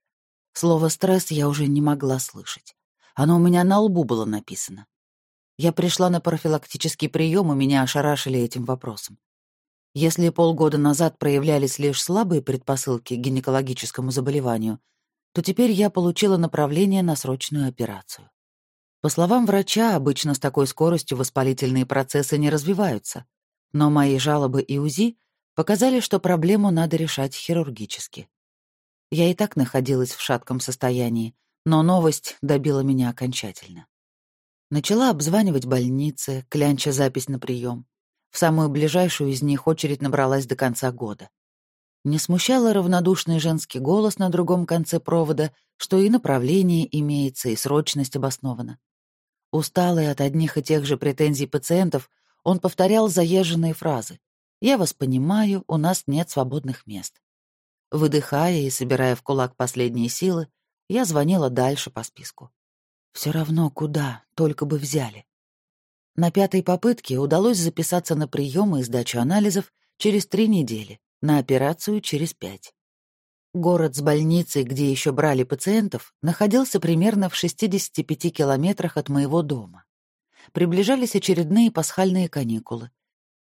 Слово «стресс» я уже не могла слышать. Оно у меня на лбу было написано. Я пришла на профилактический прием, и меня ошарашили этим вопросом. Если полгода назад проявлялись лишь слабые предпосылки к гинекологическому заболеванию, то теперь я получила направление на срочную операцию. По словам врача, обычно с такой скоростью воспалительные процессы не развиваются, но мои жалобы и УЗИ показали, что проблему надо решать хирургически. Я и так находилась в шатком состоянии, но новость добила меня окончательно. Начала обзванивать больницы, клянча запись на прием. В самую ближайшую из них очередь набралась до конца года. Не смущало равнодушный женский голос на другом конце провода, что и направление имеется, и срочность обоснована. Усталый от одних и тех же претензий пациентов, он повторял заезженные фразы. «Я вас понимаю, у нас нет свободных мест». Выдыхая и собирая в кулак последние силы, я звонила дальше по списку. Все равно куда, только бы взяли. На пятой попытке удалось записаться на прием и сдачу анализов через три недели, на операцию через пять. Город с больницей, где еще брали пациентов, находился примерно в 65 километрах от моего дома. Приближались очередные пасхальные каникулы.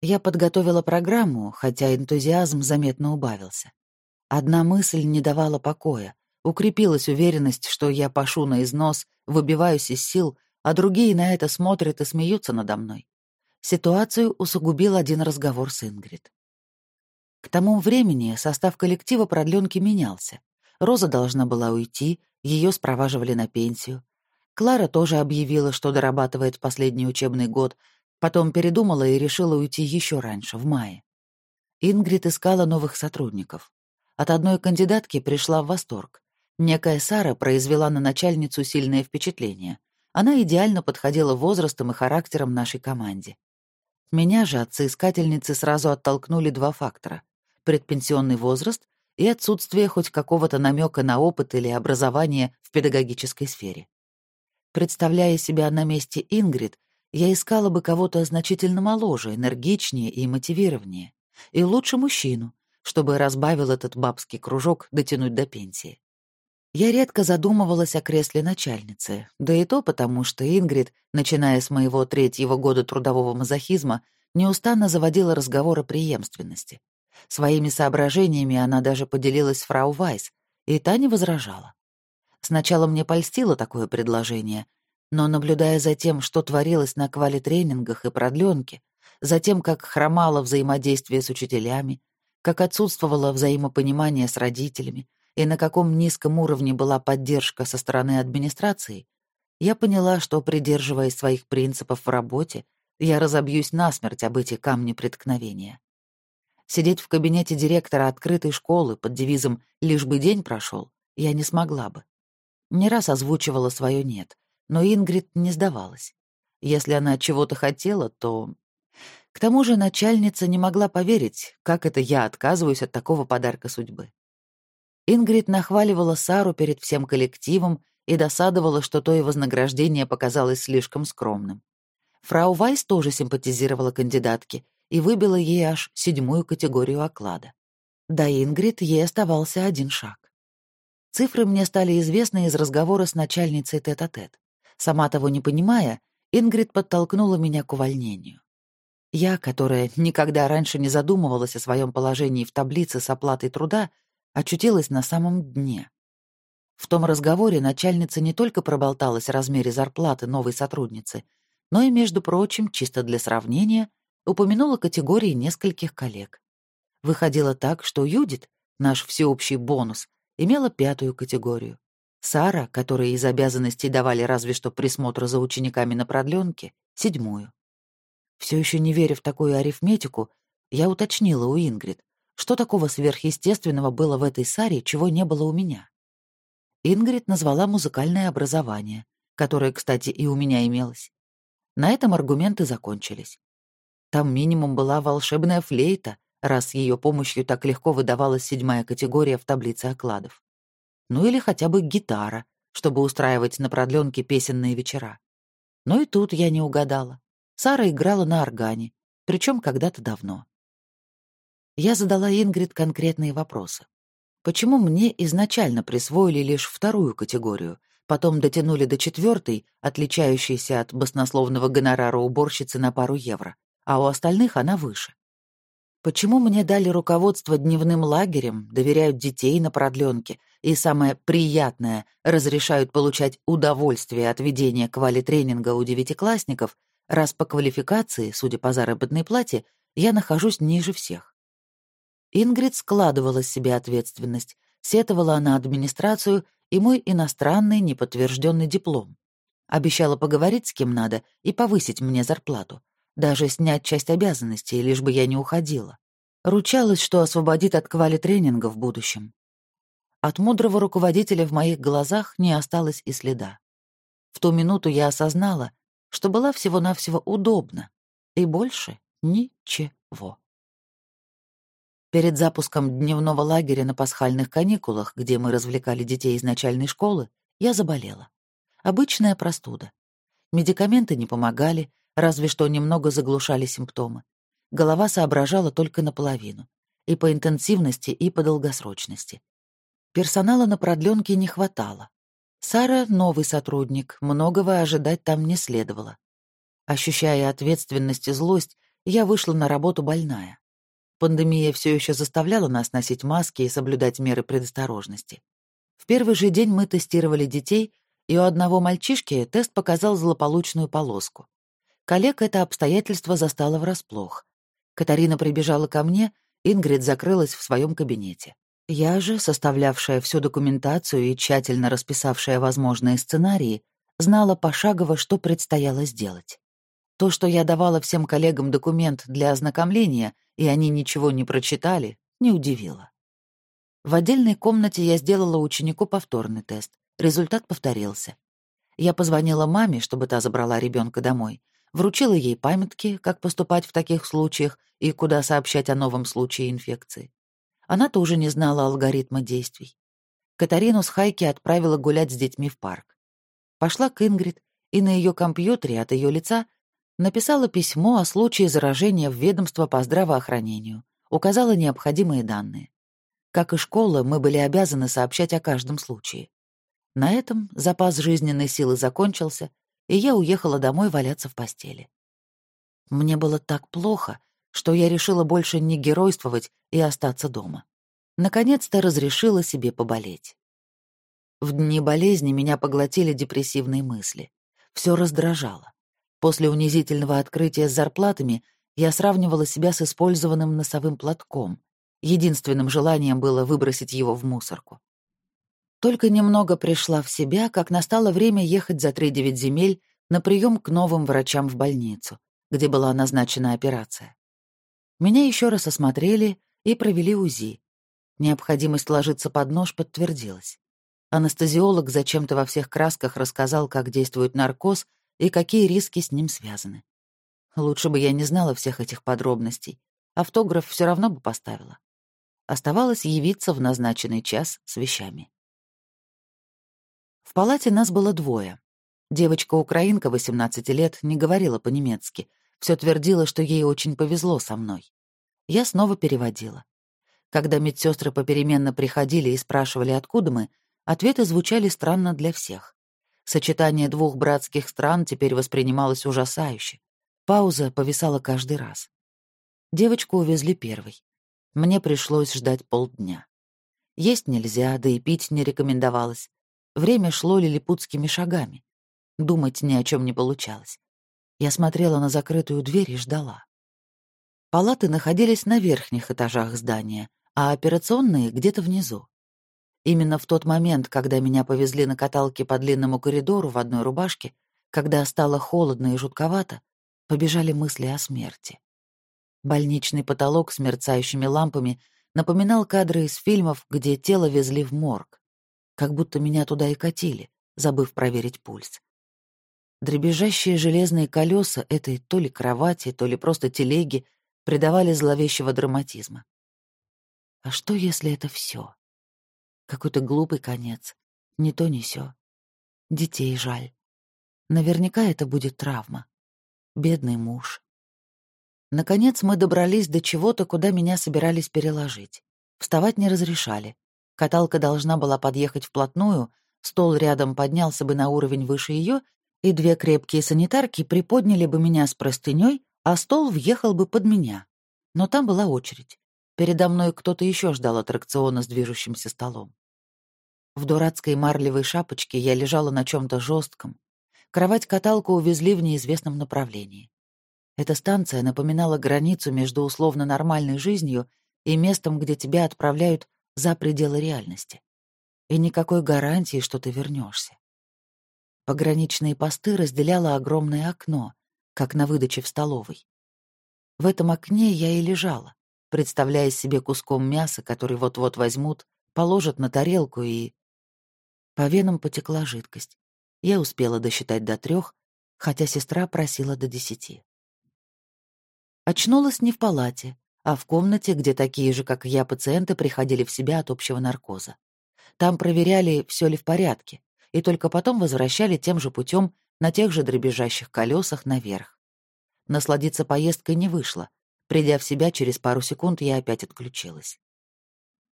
Я подготовила программу, хотя энтузиазм заметно убавился. Одна мысль не давала покоя. Укрепилась уверенность, что я пашу на износ, выбиваюсь из сил, а другие на это смотрят и смеются надо мной. Ситуацию усугубил один разговор с Ингрид. К тому времени состав коллектива продленки менялся. Роза должна была уйти, ее спроваживали на пенсию. Клара тоже объявила, что дорабатывает последний учебный год, потом передумала и решила уйти еще раньше, в мае. Ингрид искала новых сотрудников. От одной кандидатки пришла в восторг. Некая Сара произвела на начальницу сильное впечатление. Она идеально подходила возрастом и характером нашей команде. Меня же отцы-искательницы сразу оттолкнули два фактора — предпенсионный возраст и отсутствие хоть какого-то намека на опыт или образование в педагогической сфере. Представляя себя на месте Ингрид, я искала бы кого-то значительно моложе, энергичнее и мотивированнее. И лучше мужчину, чтобы разбавил этот бабский кружок дотянуть до пенсии. Я редко задумывалась о кресле начальницы, да и то потому, что Ингрид, начиная с моего третьего года трудового мазохизма, неустанно заводила разговор о преемственности. Своими соображениями она даже поделилась с фрау Вайс, и та не возражала. Сначала мне польстило такое предложение, но, наблюдая за тем, что творилось на квалитренингах и продленке, за тем, как хромало взаимодействие с учителями, как отсутствовало взаимопонимание с родителями, и на каком низком уровне была поддержка со стороны администрации, я поняла, что, придерживаясь своих принципов в работе, я разобьюсь насмерть об эти камни преткновения. Сидеть в кабинете директора открытой школы под девизом «лишь бы день прошел» я не смогла бы. Не раз озвучивала свое «нет», но Ингрид не сдавалась. Если она чего-то хотела, то... К тому же начальница не могла поверить, как это я отказываюсь от такого подарка судьбы. Ингрид нахваливала Сару перед всем коллективом и досадовала, что то и вознаграждение показалось слишком скромным. Фрау Вайс тоже симпатизировала кандидатке и выбила ей аж седьмую категорию оклада. До Ингрид ей оставался один шаг. Цифры мне стали известны из разговора с начальницей тет-а-тет. -тет. Сама того не понимая, Ингрид подтолкнула меня к увольнению. Я, которая никогда раньше не задумывалась о своем положении в таблице с оплатой труда, очутилась на самом дне. В том разговоре начальница не только проболталась о размере зарплаты новой сотрудницы, но и, между прочим, чисто для сравнения, упомянула категории нескольких коллег. Выходило так, что Юдит, наш всеобщий бонус, имела пятую категорию. Сара, которой из обязанностей давали разве что присмотр за учениками на продленке, седьмую. Все еще не веря в такую арифметику, я уточнила у Ингрид, что такого сверхъестественного было в этой Саре, чего не было у меня? Ингрид назвала музыкальное образование, которое, кстати, и у меня имелось. На этом аргументы закончились. Там минимум была волшебная флейта, раз ее помощью так легко выдавалась седьмая категория в таблице окладов. Ну или хотя бы гитара, чтобы устраивать на продленке песенные вечера. Но и тут я не угадала. Сара играла на органе, причем когда-то давно. Я задала Ингрид конкретные вопросы. Почему мне изначально присвоили лишь вторую категорию, потом дотянули до четвертой, отличающейся от баснословного гонорара уборщицы на пару евро, а у остальных она выше? Почему мне дали руководство дневным лагерем, доверяют детей на продленке и, самое приятное, разрешают получать удовольствие от ведения квали-тренинга у девятиклассников, раз по квалификации, судя по заработной плате, я нахожусь ниже всех? Ингрид складывала с себя ответственность, сетовала на администрацию и мой иностранный неподтвержденный диплом. Обещала поговорить с кем надо и повысить мне зарплату даже снять часть обязанностей, лишь бы я не уходила. Ручалась, что освободит от квали-тренинга в будущем. От мудрого руководителя в моих глазах не осталось и следа. В ту минуту я осознала, что была всего-навсего удобна, и больше ничего. Перед запуском дневного лагеря на пасхальных каникулах, где мы развлекали детей из начальной школы, я заболела. Обычная простуда. Медикаменты не помогали, разве что немного заглушали симптомы. Голова соображала только наполовину. И по интенсивности, и по долгосрочности. Персонала на продленке не хватало. Сара — новый сотрудник, многого ожидать там не следовало. Ощущая ответственность и злость, я вышла на работу больная. Пандемия все еще заставляла нас носить маски и соблюдать меры предосторожности. В первый же день мы тестировали детей, и у одного мальчишки тест показал злополучную полоску. Коллег это обстоятельство застало врасплох. Катарина прибежала ко мне, Ингрид закрылась в своем кабинете. Я же, составлявшая всю документацию и тщательно расписавшая возможные сценарии, знала пошагово, что предстояло сделать. То, что я давала всем коллегам документ для ознакомления, и они ничего не прочитали, не удивило. В отдельной комнате я сделала ученику повторный тест. Результат повторился. Я позвонила маме, чтобы та забрала ребенка домой, вручила ей памятки, как поступать в таких случаях и куда сообщать о новом случае инфекции. Она тоже не знала алгоритма действий. Катарину с Хайки отправила гулять с детьми в парк. Пошла к Ингрид, и на ее компьютере от ее лица написала письмо о случае заражения в ведомство по здравоохранению, указала необходимые данные. Как и школа, мы были обязаны сообщать о каждом случае. На этом запас жизненной силы закончился, и я уехала домой валяться в постели. Мне было так плохо, что я решила больше не геройствовать и остаться дома. Наконец-то разрешила себе поболеть. В дни болезни меня поглотили депрессивные мысли. Все раздражало. После унизительного открытия с зарплатами я сравнивала себя с использованным носовым платком. Единственным желанием было выбросить его в мусорку. Только немного пришла в себя, как настало время ехать за три-девять земель на прием к новым врачам в больницу, где была назначена операция. Меня еще раз осмотрели и провели УЗИ. Необходимость ложиться под нож подтвердилась. Анестезиолог зачем-то во всех красках рассказал, как действует наркоз и какие риски с ним связаны. Лучше бы я не знала всех этих подробностей. Автограф все равно бы поставила. Оставалось явиться в назначенный час с вещами. В палате нас было двое. Девочка-украинка 18 лет не говорила по-немецки, все твердила, что ей очень повезло со мной. Я снова переводила. Когда медсестры попеременно приходили и спрашивали, откуда мы, ответы звучали странно для всех. Сочетание двух братских стран теперь воспринималось ужасающе. Пауза повисала каждый раз. Девочку увезли первой. Мне пришлось ждать полдня. Есть нельзя, да и пить не рекомендовалось. Время шло лилипутскими шагами. Думать ни о чем не получалось. Я смотрела на закрытую дверь и ждала. Палаты находились на верхних этажах здания, а операционные — где-то внизу. Именно в тот момент, когда меня повезли на каталке по длинному коридору в одной рубашке, когда стало холодно и жутковато, побежали мысли о смерти. Больничный потолок с мерцающими лампами напоминал кадры из фильмов, где тело везли в морг как будто меня туда и катили, забыв проверить пульс. Дребезжащие железные колеса этой то ли кровати, то ли просто телеги придавали зловещего драматизма. А что, если это все? Какой-то глупый конец. Ни то, ни сё. Детей жаль. Наверняка это будет травма. Бедный муж. Наконец мы добрались до чего-то, куда меня собирались переложить. Вставать не разрешали. Каталка должна была подъехать вплотную, стол рядом поднялся бы на уровень выше ее, и две крепкие санитарки приподняли бы меня с простыней, а стол въехал бы под меня. Но там была очередь. Передо мной кто-то еще ждал аттракциона с движущимся столом. В дурацкой марлевой шапочке я лежала на чем-то жестком. Кровать-каталку увезли в неизвестном направлении. Эта станция напоминала границу между условно нормальной жизнью и местом, где тебя отправляют за пределы реальности. И никакой гарантии, что ты вернешься. Пограничные посты разделяло огромное окно, как на выдаче в столовой. В этом окне я и лежала, представляя себе куском мяса, который вот-вот возьмут, положат на тарелку и... По венам потекла жидкость. Я успела досчитать до трех, хотя сестра просила до десяти. Очнулась не в палате, а в комнате, где такие же, как я, пациенты приходили в себя от общего наркоза. Там проверяли, все ли в порядке, и только потом возвращали тем же путем на тех же дребезжащих колесах наверх. Насладиться поездкой не вышло. Придя в себя, через пару секунд я опять отключилась.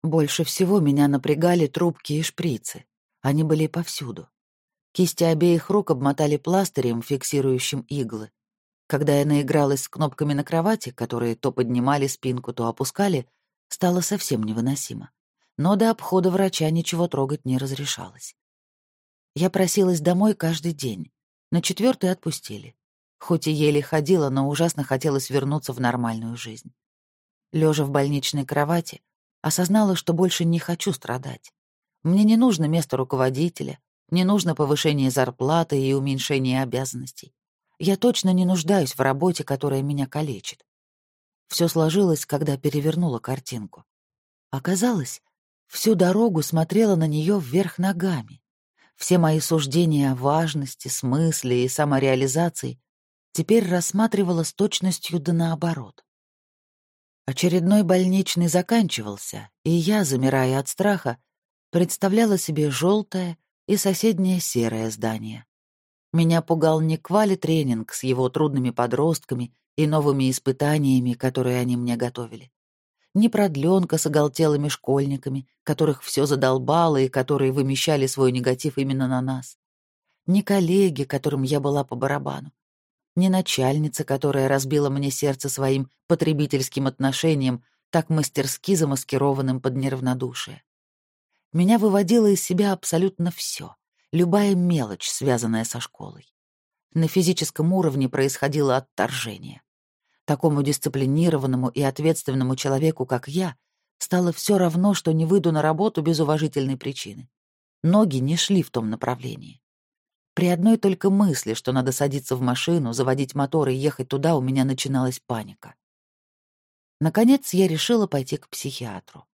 Больше всего меня напрягали трубки и шприцы. Они были повсюду. Кисти обеих рук обмотали пластырем, фиксирующим иглы, когда я наигралась с кнопками на кровати, которые то поднимали спинку, то опускали, стало совсем невыносимо. Но до обхода врача ничего трогать не разрешалось. Я просилась домой каждый день. На четвертый отпустили. Хоть и еле ходила, но ужасно хотелось вернуться в нормальную жизнь. Лежа в больничной кровати, осознала, что больше не хочу страдать. Мне не нужно место руководителя, не нужно повышение зарплаты и уменьшение обязанностей. Я точно не нуждаюсь в работе, которая меня калечит. Все сложилось, когда перевернула картинку. Оказалось, всю дорогу смотрела на нее вверх ногами. Все мои суждения о важности, смысле и самореализации теперь рассматривала с точностью да наоборот. Очередной больничный заканчивался, и я, замирая от страха, представляла себе желтое и соседнее серое здание. Меня пугал не квали-тренинг с его трудными подростками и новыми испытаниями, которые они мне готовили. Не продленка с оголтелыми школьниками, которых все задолбало и которые вымещали свой негатив именно на нас. Не коллеги, которым я была по барабану. Не начальница, которая разбила мне сердце своим потребительским отношением, так мастерски замаскированным под неравнодушие. Меня выводило из себя абсолютно все любая мелочь, связанная со школой. На физическом уровне происходило отторжение. Такому дисциплинированному и ответственному человеку, как я, стало все равно, что не выйду на работу без уважительной причины. Ноги не шли в том направлении. При одной только мысли, что надо садиться в машину, заводить мотор и ехать туда, у меня начиналась паника. Наконец я решила пойти к психиатру.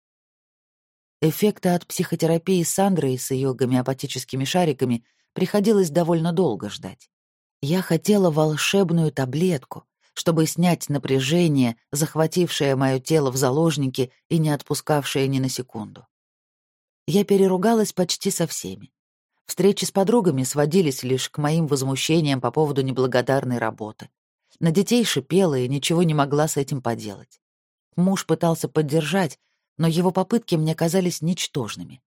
Эффекта от психотерапии Сандры с ее гомеопатическими шариками приходилось довольно долго ждать. Я хотела волшебную таблетку, чтобы снять напряжение, захватившее мое тело в заложники и не отпускавшее ни на секунду. Я переругалась почти со всеми. Встречи с подругами сводились лишь к моим возмущениям по поводу неблагодарной работы. На детей шипела и ничего не могла с этим поделать. Муж пытался поддержать, но его попытки мне казались ничтожными.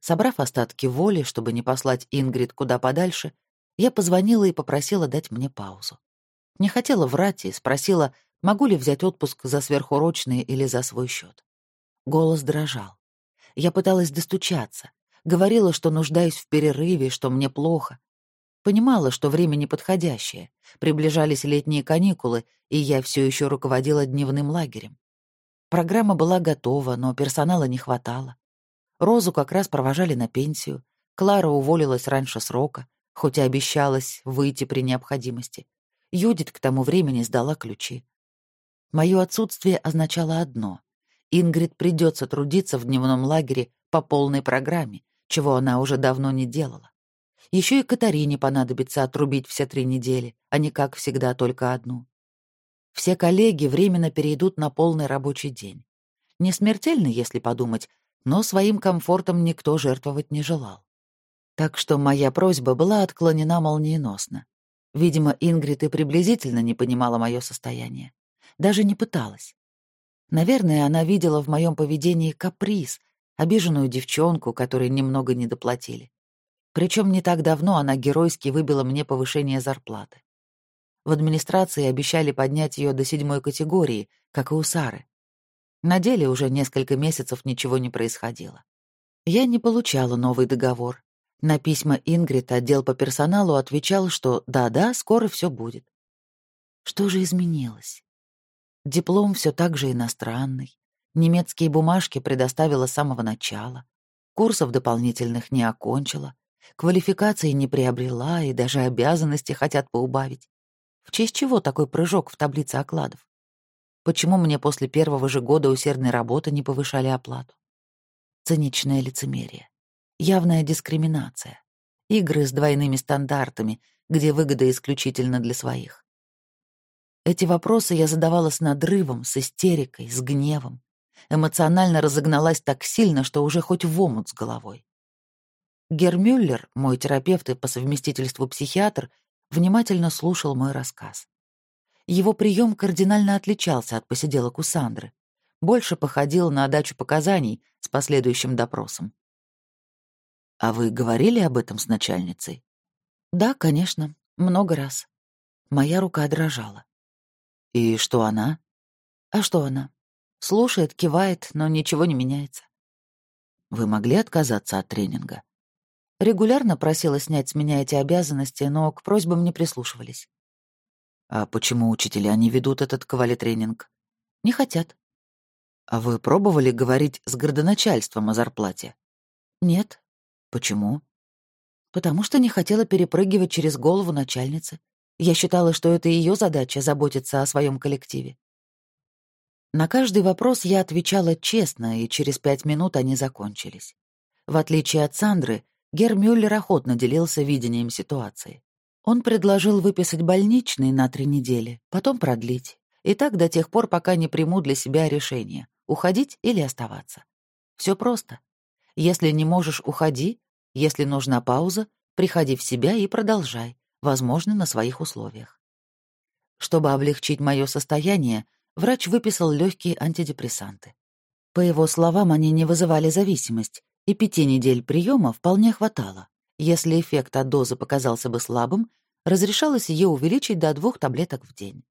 Собрав остатки воли, чтобы не послать Ингрид куда подальше, я позвонила и попросила дать мне паузу. Не хотела врать и спросила, могу ли взять отпуск за сверхурочные или за свой счет. Голос дрожал. Я пыталась достучаться, говорила, что нуждаюсь в перерыве, что мне плохо. Понимала, что время неподходящее, приближались летние каникулы, и я все еще руководила дневным лагерем. Программа была готова, но персонала не хватало. Розу как раз провожали на пенсию. Клара уволилась раньше срока, хоть и обещалась выйти при необходимости. Юдит к тому времени сдала ключи. Мое отсутствие означало одно. Ингрид придется трудиться в дневном лагере по полной программе, чего она уже давно не делала. Еще и Катарине понадобится отрубить все три недели, а не, как всегда, только одну. Все коллеги временно перейдут на полный рабочий день. Не смертельно, если подумать, но своим комфортом никто жертвовать не желал. Так что моя просьба была отклонена молниеносно. Видимо, Ингрид и приблизительно не понимала мое состояние. Даже не пыталась. Наверное, она видела в моем поведении каприз, обиженную девчонку, которой немного недоплатили. Причем не так давно она геройски выбила мне повышение зарплаты. В администрации обещали поднять ее до седьмой категории, как и у Сары. На деле уже несколько месяцев ничего не происходило. Я не получала новый договор. На письма Ингрид отдел по персоналу отвечал, что да-да, скоро все будет. Что же изменилось? Диплом все так же иностранный. Немецкие бумажки предоставила с самого начала. Курсов дополнительных не окончила. Квалификации не приобрела и даже обязанности хотят поубавить. В честь чего такой прыжок в таблице окладов? Почему мне после первого же года усердной работы не повышали оплату? Циничное лицемерие. Явная дискриминация. Игры с двойными стандартами, где выгода исключительно для своих. Эти вопросы я задавала с надрывом, с истерикой, с гневом. Эмоционально разогналась так сильно, что уже хоть в омут с головой. Гермюллер, мой терапевт и по совместительству психиатр, внимательно слушал мой рассказ. Его прием кардинально отличался от посиделок у Сандры. Больше походил на дачу показаний с последующим допросом. «А вы говорили об этом с начальницей?» «Да, конечно, много раз». Моя рука дрожала. И что она? А что она? Слушает, кивает, но ничего не меняется. Вы могли отказаться от тренинга? Регулярно просила снять с меня эти обязанности, но к просьбам не прислушивались. А почему учителя не ведут этот кавали-тренинг? Не хотят. А вы пробовали говорить с городоначальством о зарплате? Нет. Почему? Потому что не хотела перепрыгивать через голову начальницы. Я считала, что это ее задача — заботиться о своем коллективе. На каждый вопрос я отвечала честно, и через пять минут они закончились. В отличие от Сандры, Гермюллер охотно делился видением ситуации. Он предложил выписать больничный на три недели, потом продлить. И так до тех пор, пока не приму для себя решение — уходить или оставаться. Все просто. Если не можешь, уходи. Если нужна пауза, приходи в себя и продолжай возможно, на своих условиях. Чтобы облегчить мое состояние, врач выписал легкие антидепрессанты. По его словам, они не вызывали зависимость, и пяти недель приема вполне хватало. Если эффект от дозы показался бы слабым, разрешалось ее увеличить до двух таблеток в день.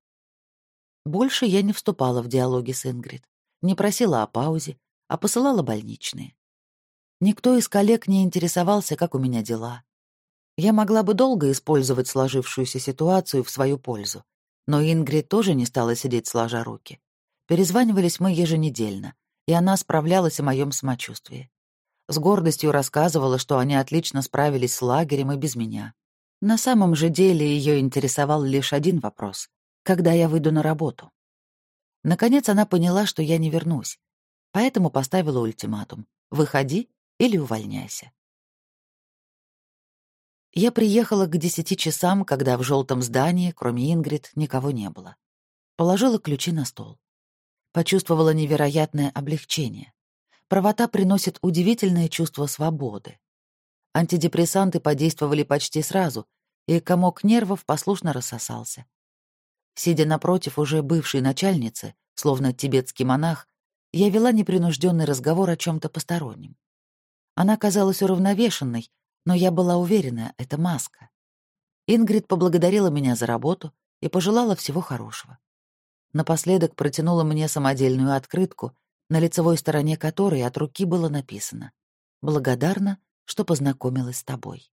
Больше я не вступала в диалоги с Ингрид, не просила о паузе, а посылала больничные. Никто из коллег не интересовался, как у меня дела, я могла бы долго использовать сложившуюся ситуацию в свою пользу, но Ингрид тоже не стала сидеть сложа руки. Перезванивались мы еженедельно, и она справлялась о моем самочувствии. С гордостью рассказывала, что они отлично справились с лагерем и без меня. На самом же деле ее интересовал лишь один вопрос — когда я выйду на работу. Наконец она поняла, что я не вернусь, поэтому поставила ультиматум — выходи или увольняйся. Я приехала к десяти часам, когда в желтом здании, кроме Ингрид, никого не было. Положила ключи на стол. Почувствовала невероятное облегчение. Правота приносит удивительное чувство свободы. Антидепрессанты подействовали почти сразу, и комок нервов послушно рассосался. Сидя напротив уже бывшей начальницы, словно тибетский монах, я вела непринужденный разговор о чем то постороннем. Она казалась уравновешенной, но я была уверена, это маска. Ингрид поблагодарила меня за работу и пожелала всего хорошего. Напоследок протянула мне самодельную открытку, на лицевой стороне которой от руки было написано «Благодарна, что познакомилась с тобой».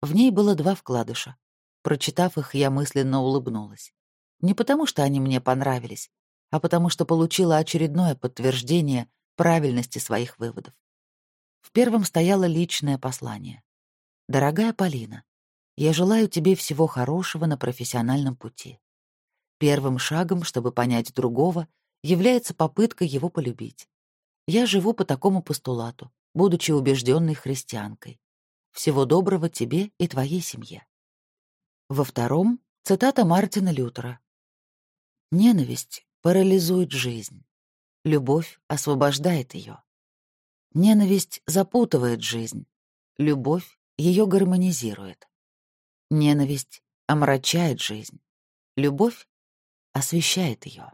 В ней было два вкладыша. Прочитав их, я мысленно улыбнулась. Не потому, что они мне понравились, а потому что получила очередное подтверждение правильности своих выводов. В первом стояло личное послание. «Дорогая Полина, я желаю тебе всего хорошего на профессиональном пути. Первым шагом, чтобы понять другого, является попытка его полюбить. Я живу по такому постулату, будучи убежденной христианкой. Всего доброго тебе и твоей семье. Во втором — цитата Мартина Лютера. «Ненависть парализует жизнь. Любовь освобождает ее. Ненависть запутывает жизнь. Любовь ее гармонизирует. Ненависть омрачает жизнь. Любовь освещает ее.